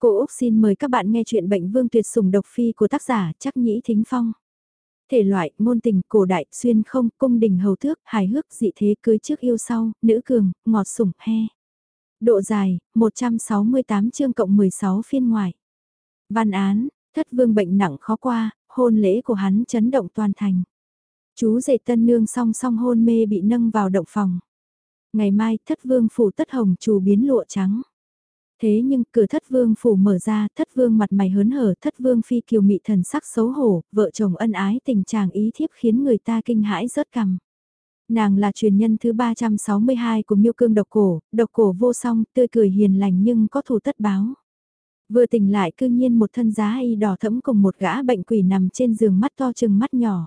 Cô Úc xin mời các bạn nghe chuyện Bệnh Vương Tuyệt Sủng Độc Phi của tác giả Chắc Nhĩ Thính Phong. Thể loại, ngôn tình, cổ đại, xuyên không, cung đình hầu thước, hài hước, dị thế cưới trước yêu sau, nữ cường, ngọt sủng, he. Độ dài, 168 chương cộng 16 phiên ngoài. Văn án, thất vương bệnh nặng khó qua, hôn lễ của hắn chấn động toàn thành. Chú rể tân nương song song hôn mê bị nâng vào động phòng. Ngày mai, thất vương phủ tất hồng chủ biến lụa trắng. Thế nhưng cửa thất vương phủ mở ra, thất vương mặt mày hớn hở, thất vương phi kiều mị thần sắc xấu hổ, vợ chồng ân ái tình chàng ý thiếp khiến người ta kinh hãi rớt cằm. Nàng là truyền nhân thứ 362 của miêu cương độc cổ, độc cổ vô song, tươi cười hiền lành nhưng có thù tất báo. Vừa tỉnh lại cư nhiên một thân giá y đỏ thẫm cùng một gã bệnh quỷ nằm trên giường mắt to chừng mắt nhỏ.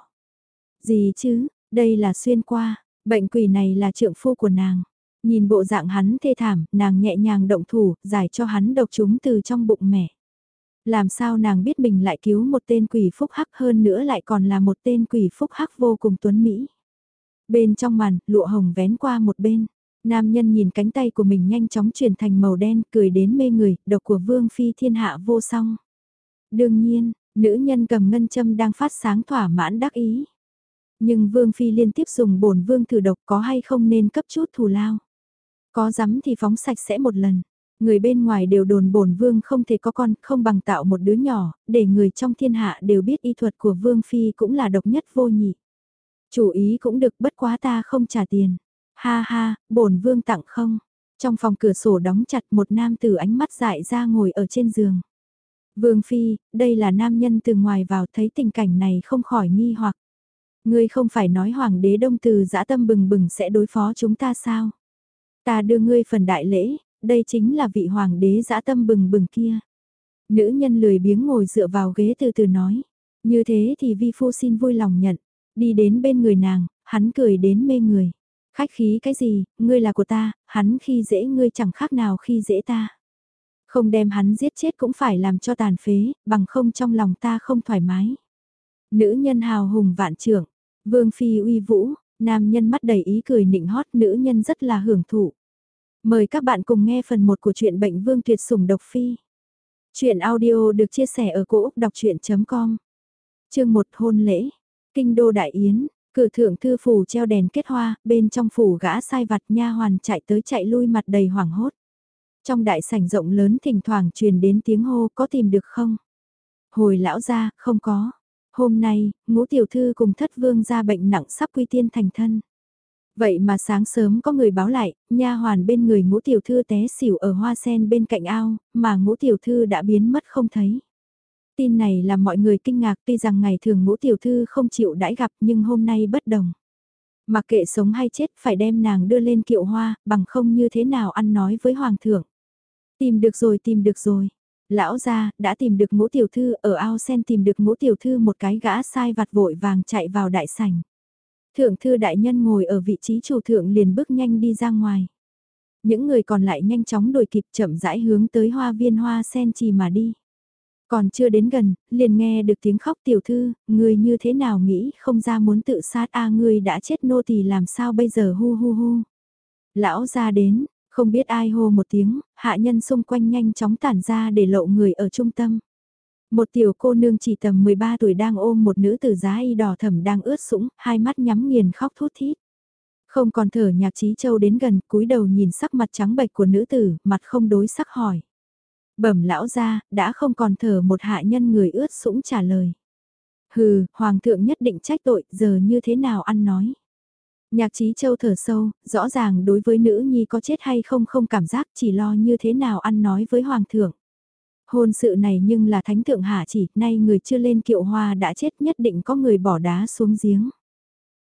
Gì chứ, đây là xuyên qua, bệnh quỷ này là trượng phu của nàng. Nhìn bộ dạng hắn thê thảm, nàng nhẹ nhàng động thủ, giải cho hắn độc chúng từ trong bụng mẹ. Làm sao nàng biết mình lại cứu một tên quỷ phúc hắc hơn nữa lại còn là một tên quỷ phúc hắc vô cùng tuấn Mỹ. Bên trong màn, lụa hồng vén qua một bên. Nam nhân nhìn cánh tay của mình nhanh chóng chuyển thành màu đen, cười đến mê người, độc của vương phi thiên hạ vô song. Đương nhiên, nữ nhân cầm ngân châm đang phát sáng thỏa mãn đắc ý. Nhưng vương phi liên tiếp dùng bổn vương thử độc có hay không nên cấp chút thù lao. Có dám thì phóng sạch sẽ một lần. Người bên ngoài đều đồn bổn vương không thể có con, không bằng tạo một đứa nhỏ, để người trong thiên hạ đều biết y thuật của vương phi cũng là độc nhất vô nhị. Chủ ý cũng được bất quá ta không trả tiền. Ha ha, bổn vương tặng không. Trong phòng cửa sổ đóng chặt một nam tử ánh mắt dại ra ngồi ở trên giường. Vương Phi, đây là nam nhân từ ngoài vào thấy tình cảnh này không khỏi nghi hoặc. Ngươi không phải nói hoàng đế đông từ dã tâm bừng bừng sẽ đối phó chúng ta sao? Ta đưa ngươi phần đại lễ, đây chính là vị hoàng đế dã tâm bừng bừng kia. Nữ nhân lười biếng ngồi dựa vào ghế từ từ nói. Như thế thì vi phu xin vui lòng nhận. Đi đến bên người nàng, hắn cười đến mê người. Khách khí cái gì, ngươi là của ta, hắn khi dễ ngươi chẳng khác nào khi dễ ta. Không đem hắn giết chết cũng phải làm cho tàn phế, bằng không trong lòng ta không thoải mái. Nữ nhân hào hùng vạn trưởng, vương phi uy vũ, nam nhân mắt đầy ý cười nịnh hót nữ nhân rất là hưởng thụ. Mời các bạn cùng nghe phần 1 của truyện Bệnh Vương Tuyệt Sủng Độc Phi. Chuyện audio được chia sẻ ở cỗ đọc chuyện.com Chương 1 Hôn lễ Kinh đô Đại Yến, cử thượng thư phủ treo đèn kết hoa, bên trong phủ gã sai vặt nha hoàn chạy tới chạy lui mặt đầy hoảng hốt. Trong đại sảnh rộng lớn thỉnh thoảng truyền đến tiếng hô có tìm được không? Hồi lão ra, không có. Hôm nay, ngũ tiểu thư cùng thất vương ra bệnh nặng sắp quy tiên thành thân. Vậy mà sáng sớm có người báo lại, nha hoàn bên người ngũ tiểu thư té xỉu ở hoa sen bên cạnh ao, mà ngũ tiểu thư đã biến mất không thấy. Tin này làm mọi người kinh ngạc tuy rằng ngày thường ngũ tiểu thư không chịu đãi gặp nhưng hôm nay bất đồng. Mặc kệ sống hay chết phải đem nàng đưa lên kiệu hoa, bằng không như thế nào ăn nói với hoàng thượng. Tìm được rồi tìm được rồi. Lão gia đã tìm được ngũ tiểu thư ở ao sen tìm được ngũ tiểu thư một cái gã sai vặt vội vàng chạy vào đại sảnh. Thượng thư đại nhân ngồi ở vị trí chủ thượng liền bước nhanh đi ra ngoài. Những người còn lại nhanh chóng đuổi kịp chậm rãi hướng tới hoa viên hoa sen trì mà đi. Còn chưa đến gần, liền nghe được tiếng khóc tiểu thư, người như thế nào nghĩ không ra muốn tự sát a à, người đã chết nô thì làm sao bây giờ hu hu hu. Lão ra đến, không biết ai hô một tiếng, hạ nhân xung quanh nhanh chóng tản ra để lộ người ở trung tâm. Một tiểu cô nương chỉ tầm 13 tuổi đang ôm một nữ tử giá y đỏ thầm đang ướt sũng, hai mắt nhắm nghiền khóc thút thít. Không còn thở nhạc trí châu đến gần, cúi đầu nhìn sắc mặt trắng bệch của nữ tử, mặt không đối sắc hỏi. Bẩm lão ra, đã không còn thở một hạ nhân người ướt sũng trả lời. Hừ, hoàng thượng nhất định trách tội, giờ như thế nào ăn nói. Nhạc trí châu thở sâu, rõ ràng đối với nữ nhi có chết hay không không cảm giác chỉ lo như thế nào ăn nói với hoàng thượng. Hôn sự này nhưng là thánh thượng hạ chỉ, nay người chưa lên kiệu hoa đã chết nhất định có người bỏ đá xuống giếng.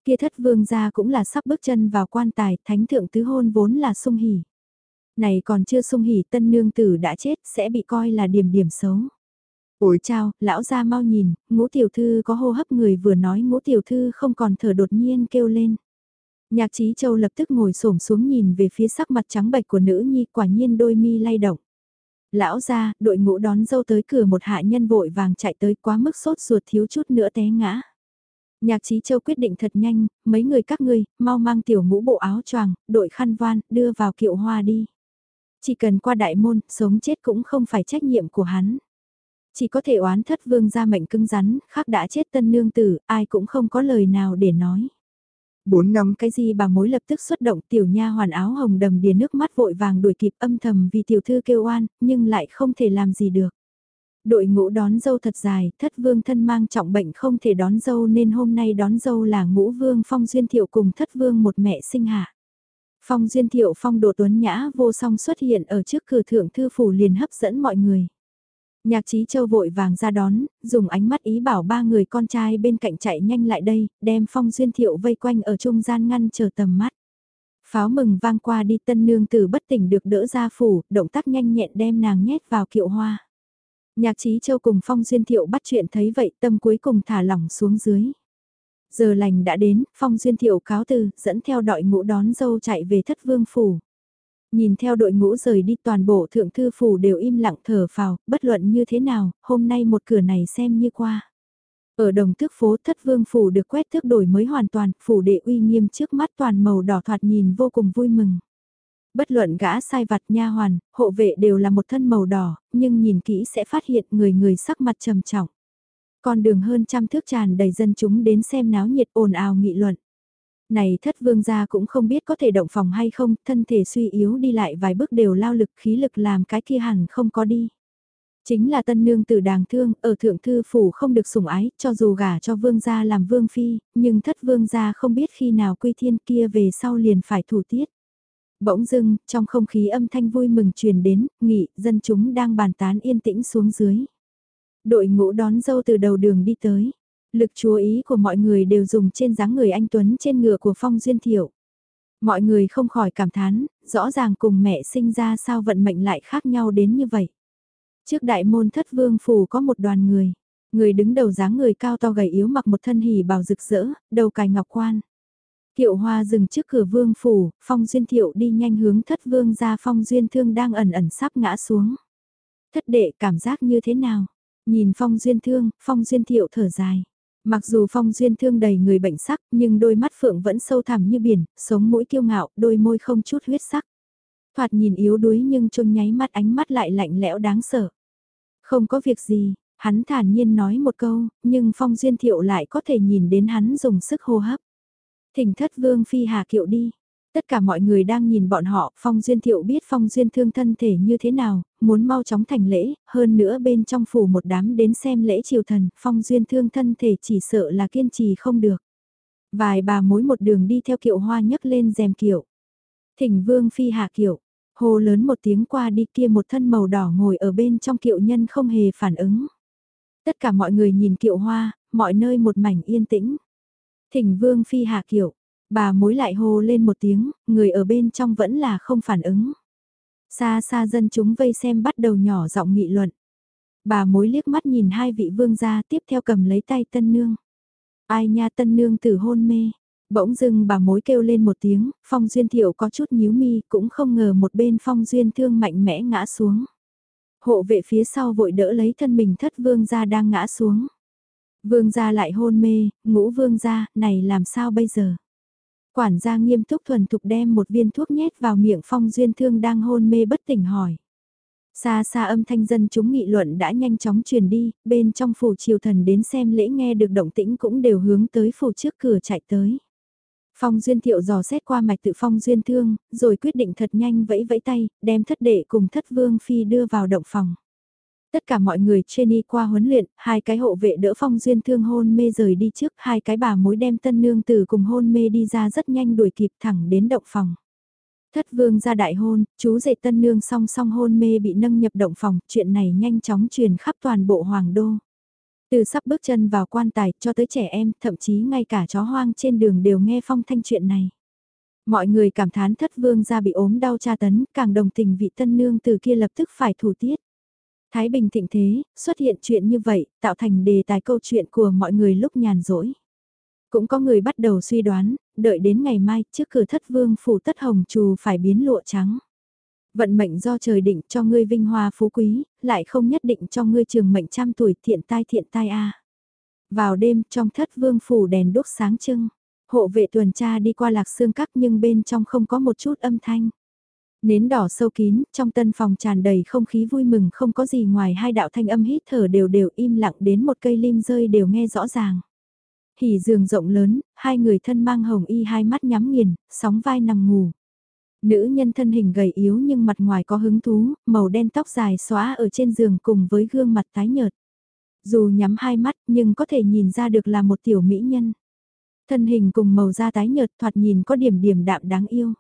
Kia thất vương gia cũng là sắp bước chân vào quan tài, thánh thượng tứ hôn vốn là sung hỉ. Này còn chưa sung hỉ tân nương tử đã chết sẽ bị coi là điểm điểm xấu. Ủi chào, lão gia mau nhìn, ngũ tiểu thư có hô hấp người vừa nói ngũ tiểu thư không còn thở đột nhiên kêu lên. Nhạc trí châu lập tức ngồi xổm xuống nhìn về phía sắc mặt trắng bệch của nữ nhi quả nhiên đôi mi lay động. Lão ra, đội ngũ đón dâu tới cửa một hạ nhân vội vàng chạy tới quá mức sốt ruột thiếu chút nữa té ngã. Nhạc trí châu quyết định thật nhanh, mấy người các ngươi, mau mang tiểu ngũ bộ áo choàng, đội khăn voan, đưa vào kiệu hoa đi. Chỉ cần qua đại môn, sống chết cũng không phải trách nhiệm của hắn. Chỉ có thể oán thất vương ra mệnh cứng rắn, khác đã chết tân nương tử, ai cũng không có lời nào để nói. Bốn ngắm cái gì bà mối lập tức xuất động tiểu nha hoàn áo hồng đầm đìa nước mắt vội vàng đuổi kịp âm thầm vì tiểu thư kêu oan, nhưng lại không thể làm gì được. Đội ngũ đón dâu thật dài, thất vương thân mang trọng bệnh không thể đón dâu nên hôm nay đón dâu là ngũ vương phong duyên thiệu cùng thất vương một mẹ sinh hạ. Phong duyên thiệu phong độ tuấn nhã vô song xuất hiện ở trước cửa thượng thư phủ liền hấp dẫn mọi người. Nhạc trí châu vội vàng ra đón, dùng ánh mắt ý bảo ba người con trai bên cạnh chạy nhanh lại đây, đem phong duyên thiệu vây quanh ở trung gian ngăn chờ tầm mắt. Pháo mừng vang qua đi tân nương Từ bất tỉnh được đỡ ra phủ, động tác nhanh nhẹn đem nàng nhét vào kiệu hoa. Nhạc trí châu cùng phong duyên thiệu bắt chuyện thấy vậy tâm cuối cùng thả lỏng xuống dưới. Giờ lành đã đến, phong duyên thiệu cáo từ, dẫn theo đội ngũ đón dâu chạy về thất vương phủ. Nhìn theo đội ngũ rời đi toàn bộ thượng thư phủ đều im lặng thở phào, bất luận như thế nào, hôm nay một cửa này xem như qua. Ở đồng tước phố thất vương phủ được quét thước đổi mới hoàn toàn, phủ đệ uy nghiêm trước mắt toàn màu đỏ thoạt nhìn vô cùng vui mừng. Bất luận gã sai vặt nha hoàn, hộ vệ đều là một thân màu đỏ, nhưng nhìn kỹ sẽ phát hiện người người sắc mặt trầm trọng. Con đường hơn trăm thước tràn đầy dân chúng đến xem náo nhiệt ồn ào nghị luận. Này thất vương gia cũng không biết có thể động phòng hay không, thân thể suy yếu đi lại vài bước đều lao lực khí lực làm cái kia hẳn không có đi. Chính là tân nương tử đàng thương, ở thượng thư phủ không được sủng ái, cho dù gả cho vương gia làm vương phi, nhưng thất vương gia không biết khi nào quy thiên kia về sau liền phải thủ tiết. Bỗng dưng, trong không khí âm thanh vui mừng truyền đến, nghị, dân chúng đang bàn tán yên tĩnh xuống dưới. Đội ngũ đón dâu từ đầu đường đi tới. Lực chú ý của mọi người đều dùng trên dáng người anh Tuấn trên ngựa của Phong Duyên Thiệu. Mọi người không khỏi cảm thán, rõ ràng cùng mẹ sinh ra sao vận mệnh lại khác nhau đến như vậy. Trước đại môn thất vương phủ có một đoàn người. Người đứng đầu dáng người cao to gầy yếu mặc một thân hỉ bào rực rỡ, đầu cài ngọc quan. Kiệu hoa dừng trước cửa vương phủ, phong duyên thiệu đi nhanh hướng thất vương ra phong duyên thương đang ẩn ẩn sắp ngã xuống. Thất đệ cảm giác như thế nào? Nhìn phong duyên thương, phong duyên thiệu thở dài. Mặc dù phong duyên thương đầy người bệnh sắc nhưng đôi mắt phượng vẫn sâu thẳm như biển, sống mũi kiêu ngạo, đôi môi không chút huyết sắc. Thoạt nhìn yếu đuối nhưng trông nháy mắt ánh mắt lại lạnh lẽo đáng sợ. Không có việc gì, hắn thản nhiên nói một câu, nhưng phong duyên thiệu lại có thể nhìn đến hắn dùng sức hô hấp. Thỉnh thất vương phi hà kiệu đi. Tất cả mọi người đang nhìn bọn họ, Phong Duyên Thiệu biết Phong Duyên thương thân thể như thế nào, muốn mau chóng thành lễ, hơn nữa bên trong phủ một đám đến xem lễ triều thần, Phong Duyên thương thân thể chỉ sợ là kiên trì không được. Vài bà mối một đường đi theo kiệu hoa nhấc lên rèm kiệu. Thỉnh vương phi hạ kiệu, hồ lớn một tiếng qua đi kia một thân màu đỏ ngồi ở bên trong kiệu nhân không hề phản ứng. Tất cả mọi người nhìn kiệu hoa, mọi nơi một mảnh yên tĩnh. Thỉnh vương phi hạ kiệu, bà mối lại hô lên một tiếng, người ở bên trong vẫn là không phản ứng. Xa xa dân chúng vây xem bắt đầu nhỏ giọng nghị luận. Bà mối liếc mắt nhìn hai vị vương gia tiếp theo cầm lấy tay tân nương. Ai nha tân nương tử hôn mê. Bỗng dưng bà mối kêu lên một tiếng, phong duyên thiệu có chút nhíu mi cũng không ngờ một bên phong duyên thương mạnh mẽ ngã xuống. Hộ vệ phía sau vội đỡ lấy thân mình thất vương gia đang ngã xuống. Vương gia lại hôn mê, ngũ vương gia, này làm sao bây giờ? Quản gia nghiêm túc thuần thục đem một viên thuốc nhét vào miệng phong duyên thương đang hôn mê bất tỉnh hỏi. Xa xa âm thanh dân chúng nghị luận đã nhanh chóng truyền đi, bên trong phủ triều thần đến xem lễ nghe được động tĩnh cũng đều hướng tới phủ trước cửa chạy tới. Phong Duyên Thiệu dò xét qua mạch tự Phong Duyên Thương, rồi quyết định thật nhanh vẫy vẫy tay, đem thất đệ cùng thất vương phi đưa vào động phòng. Tất cả mọi người trainee qua huấn luyện, hai cái hộ vệ đỡ phong duyên thương hôn mê rời đi trước, hai cái bà mối đem tân nương tử cùng hôn mê đi ra rất nhanh đuổi kịp thẳng đến động phòng. Thất vương ra đại hôn, chú dạy tân nương song song hôn mê bị nâng nhập động phòng, chuyện này nhanh chóng truyền khắp toàn bộ hoàng đô. Từ sắp bước chân vào quan tài cho tới trẻ em, thậm chí ngay cả chó hoang trên đường đều nghe phong thanh chuyện này. Mọi người cảm thán thất vương ra bị ốm đau tra tấn, càng đồng tình vị tân nương từ kia lập tức phải thủ tiết. Thái Bình thịnh thế, xuất hiện chuyện như vậy, tạo thành đề tài câu chuyện của mọi người lúc nhàn rỗi. Cũng có người bắt đầu suy đoán, đợi đến ngày mai trước cửa thất vương phủ tất hồng trù phải biến lụa trắng. Vận mệnh do trời định cho ngươi vinh hoa phú quý, lại không nhất định cho ngươi trường mệnh trăm tuổi thiện tai thiện tai a. Vào đêm trong thất vương phủ đèn đốt sáng trưng, hộ vệ tuần tra đi qua lạc xương các nhưng bên trong không có một chút âm thanh. Nến đỏ sâu kín, trong tân phòng tràn đầy không khí vui mừng không có gì ngoài hai đạo thanh âm hít thở đều đều im lặng đến một cây lim rơi đều nghe rõ ràng. Hỉ giường rộng lớn, hai người thân mang hồng y hai mắt nhắm nghiền, sóng vai nằm ngủ. Nữ nhân thân hình gầy yếu nhưng mặt ngoài có hứng thú, màu đen tóc dài xóa ở trên giường cùng với gương mặt tái nhợt. Dù nhắm hai mắt nhưng có thể nhìn ra được là một tiểu mỹ nhân. Thân hình cùng màu da tái nhợt thoạt nhìn có điểm điểm đạm đáng yêu.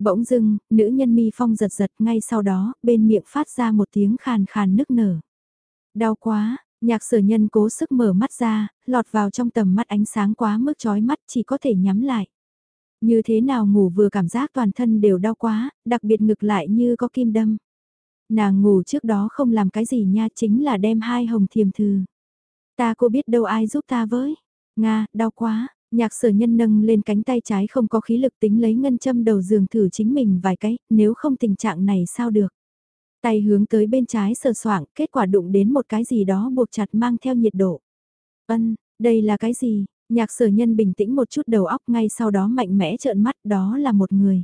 Bỗng dưng, nữ nhân mi phong giật giật ngay sau đó, bên miệng phát ra một tiếng khàn khàn nức nở. Đau quá, nhạc sở nhân cố sức mở mắt ra, lọt vào trong tầm mắt ánh sáng quá mức chói mắt chỉ có thể nhắm lại. Như thế nào ngủ vừa cảm giác toàn thân đều đau quá, đặc biệt ngực lại như có kim đâm. Nàng ngủ trước đó không làm cái gì nha chính là đem hai hồng thiềm thư. Ta cô biết đâu ai giúp ta với. Nga, đau quá, nhạc sở nhân nâng lên cánh tay trái không có khí lực tính lấy ngân châm đầu giường thử chính mình vài cái, nếu không tình trạng này sao được. Tay hướng tới bên trái sờ soạng, kết quả đụng đến một cái gì đó buộc chặt mang theo nhiệt độ. Ân, đây là cái gì? Nhạc sở nhân bình tĩnh một chút đầu óc ngay sau đó mạnh mẽ trợn mắt đó là một người.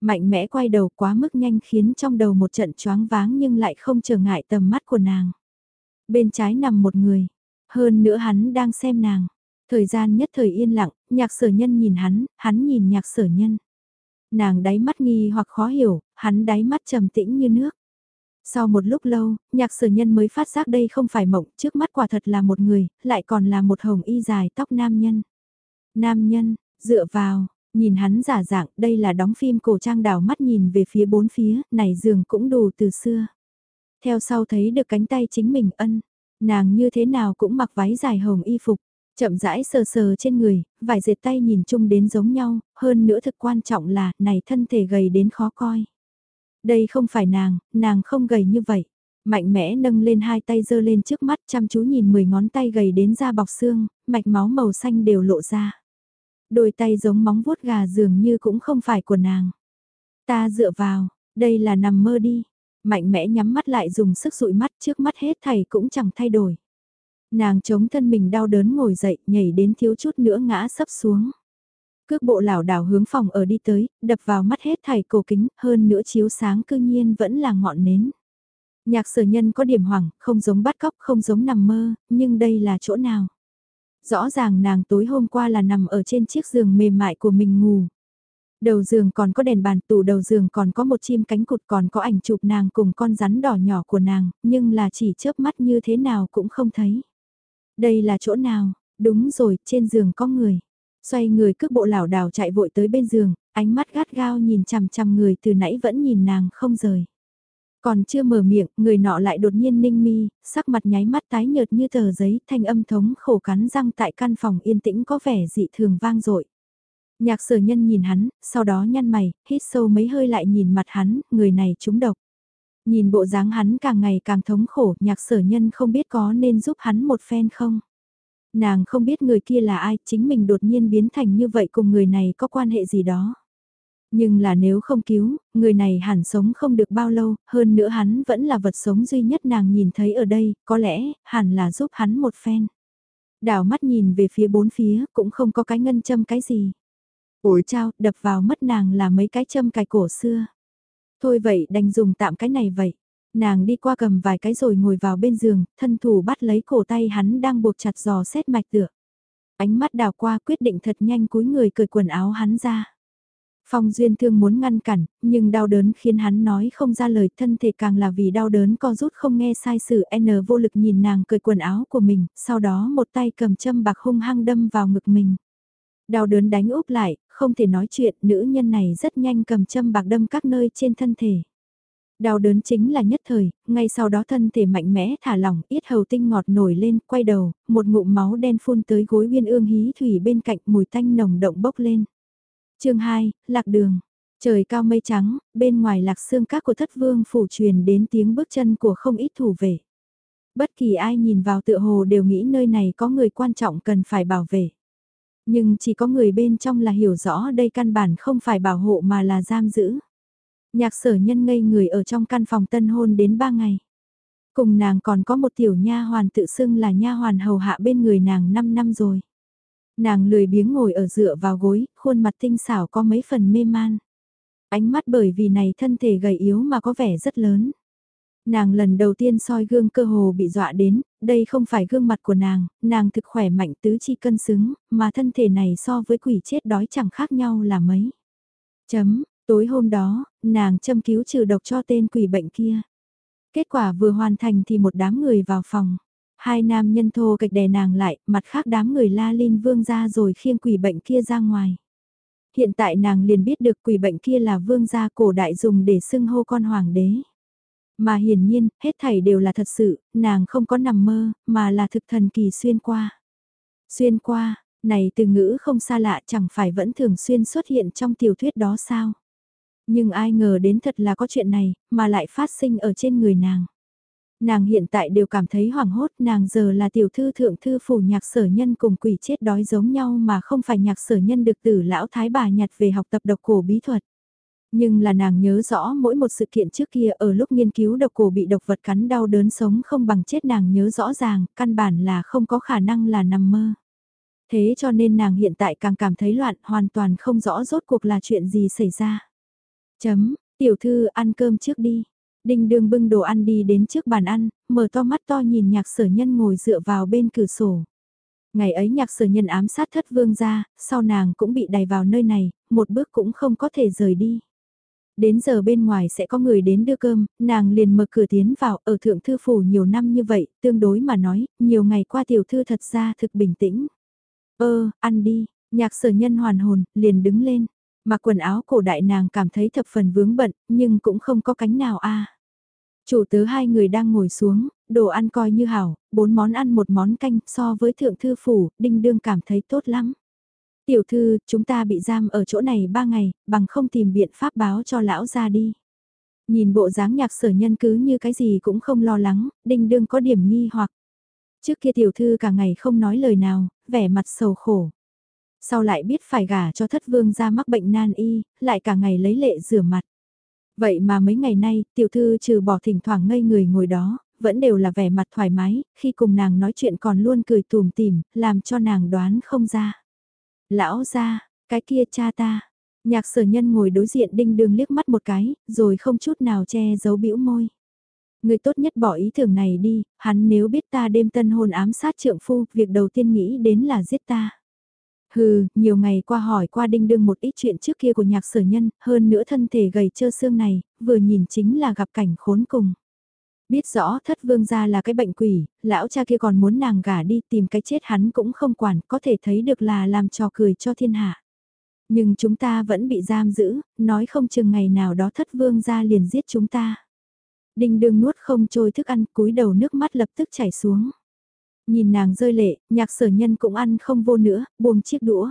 Mạnh mẽ quay đầu quá mức nhanh khiến trong đầu một trận choáng váng nhưng lại không trở ngại tầm mắt của nàng. Bên trái nằm một người, hơn nữa hắn đang xem nàng. Thời gian nhất thời yên lặng, nhạc sở nhân nhìn hắn, hắn nhìn nhạc sở nhân. Nàng đáy mắt nghi hoặc khó hiểu, hắn đáy mắt trầm tĩnh như nước. Sau một lúc lâu, nhạc sở nhân mới phát giác đây không phải mộng, trước mắt quả thật là một người, lại còn là một hồng y dài tóc nam nhân. Nam nhân, dựa vào, nhìn hắn giả dạng, đây là đóng phim cổ trang đảo mắt nhìn về phía bốn phía, này giường cũng đủ từ xưa. Theo sau thấy được cánh tay chính mình ân, nàng như thế nào cũng mặc váy dài hồng y phục, chậm rãi sờ sờ trên người, vải dệt tay nhìn chung đến giống nhau, hơn nữa thực quan trọng là, này thân thể gầy đến khó coi. Đây không phải nàng, nàng không gầy như vậy. Mạnh mẽ nâng lên hai tay giơ lên trước mắt chăm chú nhìn 10 ngón tay gầy đến da bọc xương, mạch máu màu xanh đều lộ ra. Đôi tay giống móng vuốt gà dường như cũng không phải của nàng. Ta dựa vào, đây là nằm mơ đi. Mạnh mẽ nhắm mắt lại dùng sức dụi mắt trước mắt hết thầy cũng chẳng thay đổi. Nàng chống thân mình đau đớn ngồi dậy nhảy đến thiếu chút nữa ngã sấp xuống. Cước bộ lảo đảo hướng phòng ở đi tới, đập vào mắt hết thảy cổ kính, hơn nữa chiếu sáng cư nhiên vẫn là ngọn nến. Nhạc sở nhân có điểm hoảng, không giống bắt cóc, không giống nằm mơ, nhưng đây là chỗ nào? Rõ ràng nàng tối hôm qua là nằm ở trên chiếc giường mềm mại của mình ngủ. Đầu giường còn có đèn bàn tủ đầu giường còn có một chim cánh cụt còn có ảnh chụp nàng cùng con rắn đỏ nhỏ của nàng, nhưng là chỉ chớp mắt như thế nào cũng không thấy. Đây là chỗ nào? Đúng rồi, trên giường có người. Xoay người cước bộ lảo đảo chạy vội tới bên giường, ánh mắt gắt gao nhìn chằm chằm người từ nãy vẫn nhìn nàng không rời. Còn chưa mở miệng, người nọ lại đột nhiên ninh mi, sắc mặt nháy mắt tái nhợt như tờ giấy, thanh âm thống khổ cắn răng tại căn phòng yên tĩnh có vẻ dị thường vang dội. Nhạc sở nhân nhìn hắn, sau đó nhăn mày, hít sâu mấy hơi lại nhìn mặt hắn, người này trúng độc. Nhìn bộ dáng hắn càng ngày càng thống khổ, nhạc sở nhân không biết có nên giúp hắn một phen không. Nàng không biết người kia là ai, chính mình đột nhiên biến thành như vậy cùng người này có quan hệ gì đó. Nhưng là nếu không cứu, người này hẳn sống không được bao lâu, hơn nữa hắn vẫn là vật sống duy nhất nàng nhìn thấy ở đây, có lẽ, hẳn là giúp hắn một phen. Đảo mắt nhìn về phía bốn phía, cũng không có cái ngân châm cái gì. Ủi trao, đập vào mất nàng là mấy cái châm cài cổ xưa. Thôi vậy đành dùng tạm cái này vậy. Nàng đi qua cầm vài cái rồi ngồi vào bên giường, thân thủ bắt lấy cổ tay hắn đang buộc chặt giò xét mạch tựa. Ánh mắt đào qua quyết định thật nhanh cúi người cởi quần áo hắn ra. Phong Duyên Thương muốn ngăn cản, nhưng đau đớn khiến hắn nói không ra lời thân thể càng là vì đau đớn co rút không nghe sai sự N vô lực nhìn nàng cởi quần áo của mình, sau đó một tay cầm châm bạc hung hăng đâm vào ngực mình. Đau đớn đánh úp lại, không thể nói chuyện, nữ nhân này rất nhanh cầm châm bạc đâm các nơi trên thân thể. Đau đớn chính là nhất thời, ngay sau đó thân thể mạnh mẽ thả lỏng, yết hầu tinh ngọt nổi lên, quay đầu, một ngụm máu đen phun tới gối uyên ương hí thủy bên cạnh mùi tanh nồng động bốc lên. chương 2, Lạc Đường. Trời cao mây trắng, bên ngoài lạc xương các của thất vương phủ truyền đến tiếng bước chân của không ít thủ vệ. Bất kỳ ai nhìn vào tựa hồ đều nghĩ nơi này có người quan trọng cần phải bảo vệ. Nhưng chỉ có người bên trong là hiểu rõ đây căn bản không phải bảo hộ mà là giam giữ. Nhạc sở nhân ngây người ở trong căn phòng tân hôn đến ba ngày. Cùng nàng còn có một tiểu nha hoàn tự xưng là nha hoàn hầu hạ bên người nàng 5 năm rồi. Nàng lười biếng ngồi ở dựa vào gối, khuôn mặt tinh xảo có mấy phần mê man. Ánh mắt bởi vì này thân thể gầy yếu mà có vẻ rất lớn. Nàng lần đầu tiên soi gương cơ hồ bị dọa đến, đây không phải gương mặt của nàng, nàng thực khỏe mạnh tứ chi cân xứng, mà thân thể này so với quỷ chết đói chẳng khác nhau là mấy. Chấm, tối hôm đó, nàng châm cứu trừ độc cho tên quỷ bệnh kia. Kết quả vừa hoàn thành thì một đám người vào phòng. Hai nam nhân thô kịch đè nàng lại, mặt khác đám người la linh vương ra rồi khiêng quỷ bệnh kia ra ngoài. Hiện tại nàng liền biết được quỷ bệnh kia là vương gia cổ đại dùng để xưng hô con hoàng đế. Mà hiển nhiên, hết thảy đều là thật sự, nàng không có nằm mơ, mà là thực thần kỳ xuyên qua. Xuyên qua, này từ ngữ không xa lạ chẳng phải vẫn thường xuyên xuất hiện trong tiểu thuyết đó sao? Nhưng ai ngờ đến thật là có chuyện này, mà lại phát sinh ở trên người nàng. Nàng hiện tại đều cảm thấy hoảng hốt, nàng giờ là tiểu thư thượng thư phủ nhạc sở nhân cùng quỷ chết đói giống nhau mà không phải nhạc sở nhân được tử lão thái bà nhặt về học tập độc cổ bí thuật. Nhưng là nàng nhớ rõ mỗi một sự kiện trước kia ở lúc nghiên cứu độc cổ bị độc vật cắn đau đớn sống không bằng chết nàng nhớ rõ ràng, căn bản là không có khả năng là nằm mơ. Thế cho nên nàng hiện tại càng cảm thấy loạn hoàn toàn không rõ rốt cuộc là chuyện gì xảy ra. Chấm, tiểu thư ăn cơm trước đi. Đinh đường bưng đồ ăn đi đến trước bàn ăn, mở to mắt to nhìn nhạc sở nhân ngồi dựa vào bên cửa sổ. Ngày ấy nhạc sở nhân ám sát thất vương ra, sau nàng cũng bị đày vào nơi này, một bước cũng không có thể rời đi. Đến giờ bên ngoài sẽ có người đến đưa cơm, nàng liền mở cửa tiến vào ở thượng thư phủ nhiều năm như vậy, tương đối mà nói, nhiều ngày qua tiểu thư thật ra thực bình tĩnh. Ơ, ăn đi, nhạc sở nhân hoàn hồn, liền đứng lên, mặc quần áo cổ đại nàng cảm thấy thập phần vướng bận, nhưng cũng không có cánh nào a. Chủ tớ hai người đang ngồi xuống, đồ ăn coi như hảo, bốn món ăn một món canh so với thượng thư phủ, đinh đương cảm thấy tốt lắm. Tiểu thư, chúng ta bị giam ở chỗ này ba ngày, bằng không tìm biện pháp báo cho lão ra đi. Nhìn bộ dáng nhạc sở nhân cứ như cái gì cũng không lo lắng, đinh đương có điểm nghi hoặc. Trước kia tiểu thư cả ngày không nói lời nào, vẻ mặt sầu khổ. Sau lại biết phải gả cho thất vương ra mắc bệnh nan y, lại cả ngày lấy lệ rửa mặt. Vậy mà mấy ngày nay, tiểu thư trừ bỏ thỉnh thoảng ngây người ngồi đó, vẫn đều là vẻ mặt thoải mái, khi cùng nàng nói chuyện còn luôn cười tùm tìm, làm cho nàng đoán không ra. Lão ra, cái kia cha ta. Nhạc sở nhân ngồi đối diện đinh đường liếc mắt một cái, rồi không chút nào che giấu bĩu môi. Người tốt nhất bỏ ý tưởng này đi, hắn nếu biết ta đêm tân hôn ám sát trượng phu, việc đầu tiên nghĩ đến là giết ta. Hừ, nhiều ngày qua hỏi qua đinh đương một ít chuyện trước kia của nhạc sở nhân, hơn nữa thân thể gầy trơ xương này, vừa nhìn chính là gặp cảnh khốn cùng. Biết rõ thất vương gia là cái bệnh quỷ, lão cha kia còn muốn nàng gả đi tìm cái chết hắn cũng không quản, có thể thấy được là làm trò cười cho thiên hạ. Nhưng chúng ta vẫn bị giam giữ, nói không chừng ngày nào đó thất vương gia liền giết chúng ta. Đinh đương nuốt không trôi thức ăn cúi đầu nước mắt lập tức chảy xuống. Nhìn nàng rơi lệ, nhạc sở nhân cũng ăn không vô nữa, buông chiếc đũa.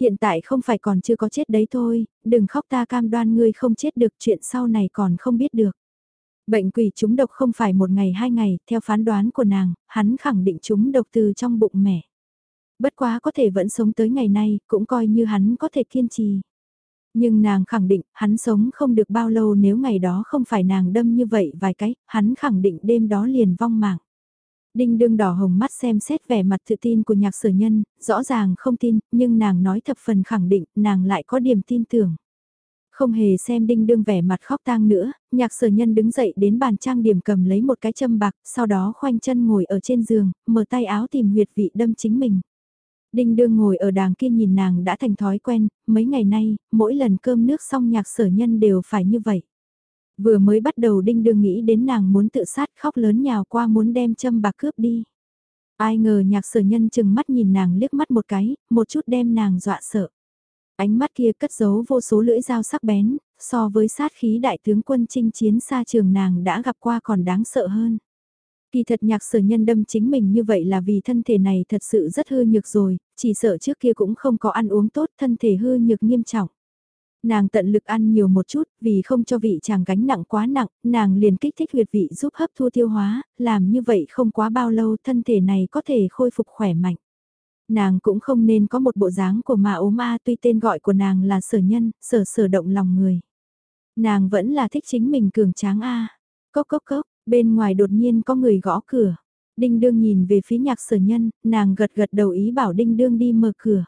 Hiện tại không phải còn chưa có chết đấy thôi, đừng khóc ta cam đoan ngươi không chết được chuyện sau này còn không biết được. Bệnh quỷ trúng độc không phải một ngày hai ngày, theo phán đoán của nàng, hắn khẳng định trúng độc từ trong bụng mẹ. Bất quá có thể vẫn sống tới ngày nay, cũng coi như hắn có thể kiên trì. Nhưng nàng khẳng định, hắn sống không được bao lâu nếu ngày đó không phải nàng đâm như vậy vài cái, hắn khẳng định đêm đó liền vong mạng. Đinh đương đỏ hồng mắt xem xét vẻ mặt tự tin của nhạc sở nhân, rõ ràng không tin, nhưng nàng nói thập phần khẳng định, nàng lại có điểm tin tưởng. Không hề xem đinh đương vẻ mặt khóc tang nữa, nhạc sở nhân đứng dậy đến bàn trang điểm cầm lấy một cái châm bạc, sau đó khoanh chân ngồi ở trên giường, mở tay áo tìm huyệt vị đâm chính mình. Đinh đương ngồi ở đàng kia nhìn nàng đã thành thói quen, mấy ngày nay, mỗi lần cơm nước xong nhạc sở nhân đều phải như vậy. Vừa mới bắt đầu đinh đương nghĩ đến nàng muốn tự sát khóc lớn nhào qua muốn đem châm bạc cướp đi. Ai ngờ nhạc sở nhân chừng mắt nhìn nàng liếc mắt một cái, một chút đem nàng dọa sợ. Ánh mắt kia cất giấu vô số lưỡi dao sắc bén, so với sát khí đại tướng quân chinh chiến xa trường nàng đã gặp qua còn đáng sợ hơn. Kỳ thật nhạc sở nhân đâm chính mình như vậy là vì thân thể này thật sự rất hư nhược rồi, chỉ sợ trước kia cũng không có ăn uống tốt thân thể hư nhược nghiêm trọng. Nàng tận lực ăn nhiều một chút, vì không cho vị chàng gánh nặng quá nặng, nàng liền kích thích huyệt vị giúp hấp thu tiêu hóa, làm như vậy không quá bao lâu thân thể này có thể khôi phục khỏe mạnh. Nàng cũng không nên có một bộ dáng của mà ốm a tuy tên gọi của nàng là sở nhân, sở sở động lòng người. Nàng vẫn là thích chính mình cường tráng a Cốc cốc cốc, bên ngoài đột nhiên có người gõ cửa. Đinh đương nhìn về phía nhạc sở nhân, nàng gật gật đầu ý bảo đinh đương đi mở cửa.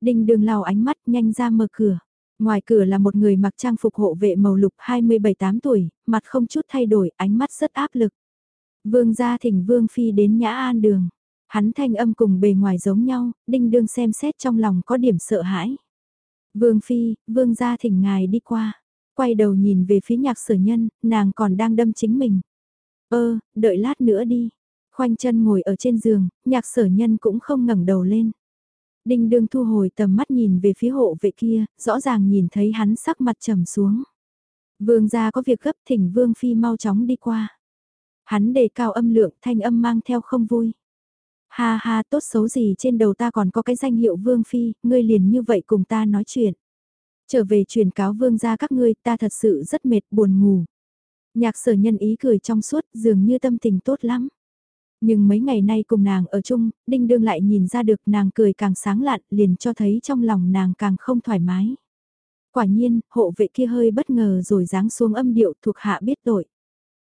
Đinh đương lau ánh mắt nhanh ra mở cửa. Ngoài cửa là một người mặc trang phục hộ vệ màu lục 27-8 tuổi, mặt không chút thay đổi, ánh mắt rất áp lực. Vương gia thỉnh Vương Phi đến Nhã An đường. Hắn thanh âm cùng bề ngoài giống nhau, đinh đương xem xét trong lòng có điểm sợ hãi. Vương Phi, Vương gia thỉnh ngài đi qua. Quay đầu nhìn về phía nhạc sở nhân, nàng còn đang đâm chính mình. Ơ, đợi lát nữa đi. Khoanh chân ngồi ở trên giường, nhạc sở nhân cũng không ngẩng đầu lên. Đinh đương thu hồi tầm mắt nhìn về phía hộ vệ kia, rõ ràng nhìn thấy hắn sắc mặt trầm xuống. Vương gia có việc gấp thỉnh Vương Phi mau chóng đi qua. Hắn đề cao âm lượng thanh âm mang theo không vui. Ha ha tốt xấu gì trên đầu ta còn có cái danh hiệu Vương Phi, ngươi liền như vậy cùng ta nói chuyện. Trở về truyền cáo Vương gia các ngươi ta thật sự rất mệt buồn ngủ. Nhạc sở nhân ý cười trong suốt dường như tâm tình tốt lắm. Nhưng mấy ngày nay cùng nàng ở chung, đinh đương lại nhìn ra được nàng cười càng sáng lạn liền cho thấy trong lòng nàng càng không thoải mái. Quả nhiên, hộ vệ kia hơi bất ngờ rồi giáng xuống âm điệu thuộc hạ biết tội.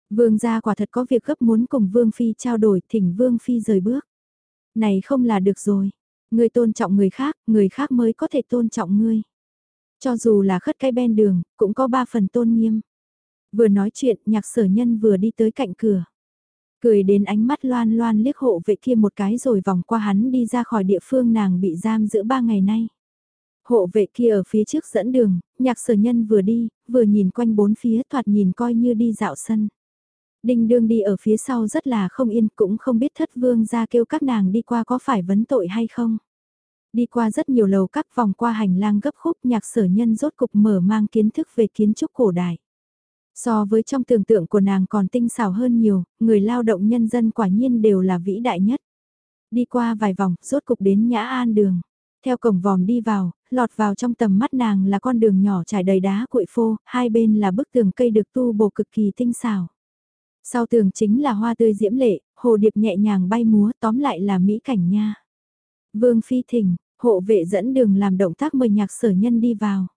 Vương gia quả thật có việc gấp muốn cùng Vương Phi trao đổi thỉnh Vương Phi rời bước. Này không là được rồi. Ngươi tôn trọng người khác, người khác mới có thể tôn trọng ngươi. Cho dù là khất cái bên đường, cũng có ba phần tôn nghiêm. Vừa nói chuyện, nhạc sở nhân vừa đi tới cạnh cửa. Cười đến ánh mắt loan loan liếc hộ vệ kia một cái rồi vòng qua hắn đi ra khỏi địa phương nàng bị giam giữa ba ngày nay. Hộ vệ kia ở phía trước dẫn đường, nhạc sở nhân vừa đi, vừa nhìn quanh bốn phía thoạt nhìn coi như đi dạo sân. Đinh đương đi ở phía sau rất là không yên cũng không biết thất vương ra kêu các nàng đi qua có phải vấn tội hay không. Đi qua rất nhiều lầu các vòng qua hành lang gấp khúc nhạc sở nhân rốt cục mở mang kiến thức về kiến trúc cổ đại. So với trong tưởng tượng của nàng còn tinh xảo hơn nhiều, người lao động nhân dân quả nhiên đều là vĩ đại nhất. Đi qua vài vòng, rốt cục đến Nhã An đường. Theo cổng vòm đi vào, lọt vào trong tầm mắt nàng là con đường nhỏ trải đầy đá cuội phô, hai bên là bức tường cây được tu bổ cực kỳ tinh xảo. Sau tường chính là hoa tươi diễm lệ, hồ điệp nhẹ nhàng bay múa tóm lại là mỹ cảnh nha. Vương Phi Thỉnh, hộ vệ dẫn đường làm động tác mời nhạc sở nhân đi vào.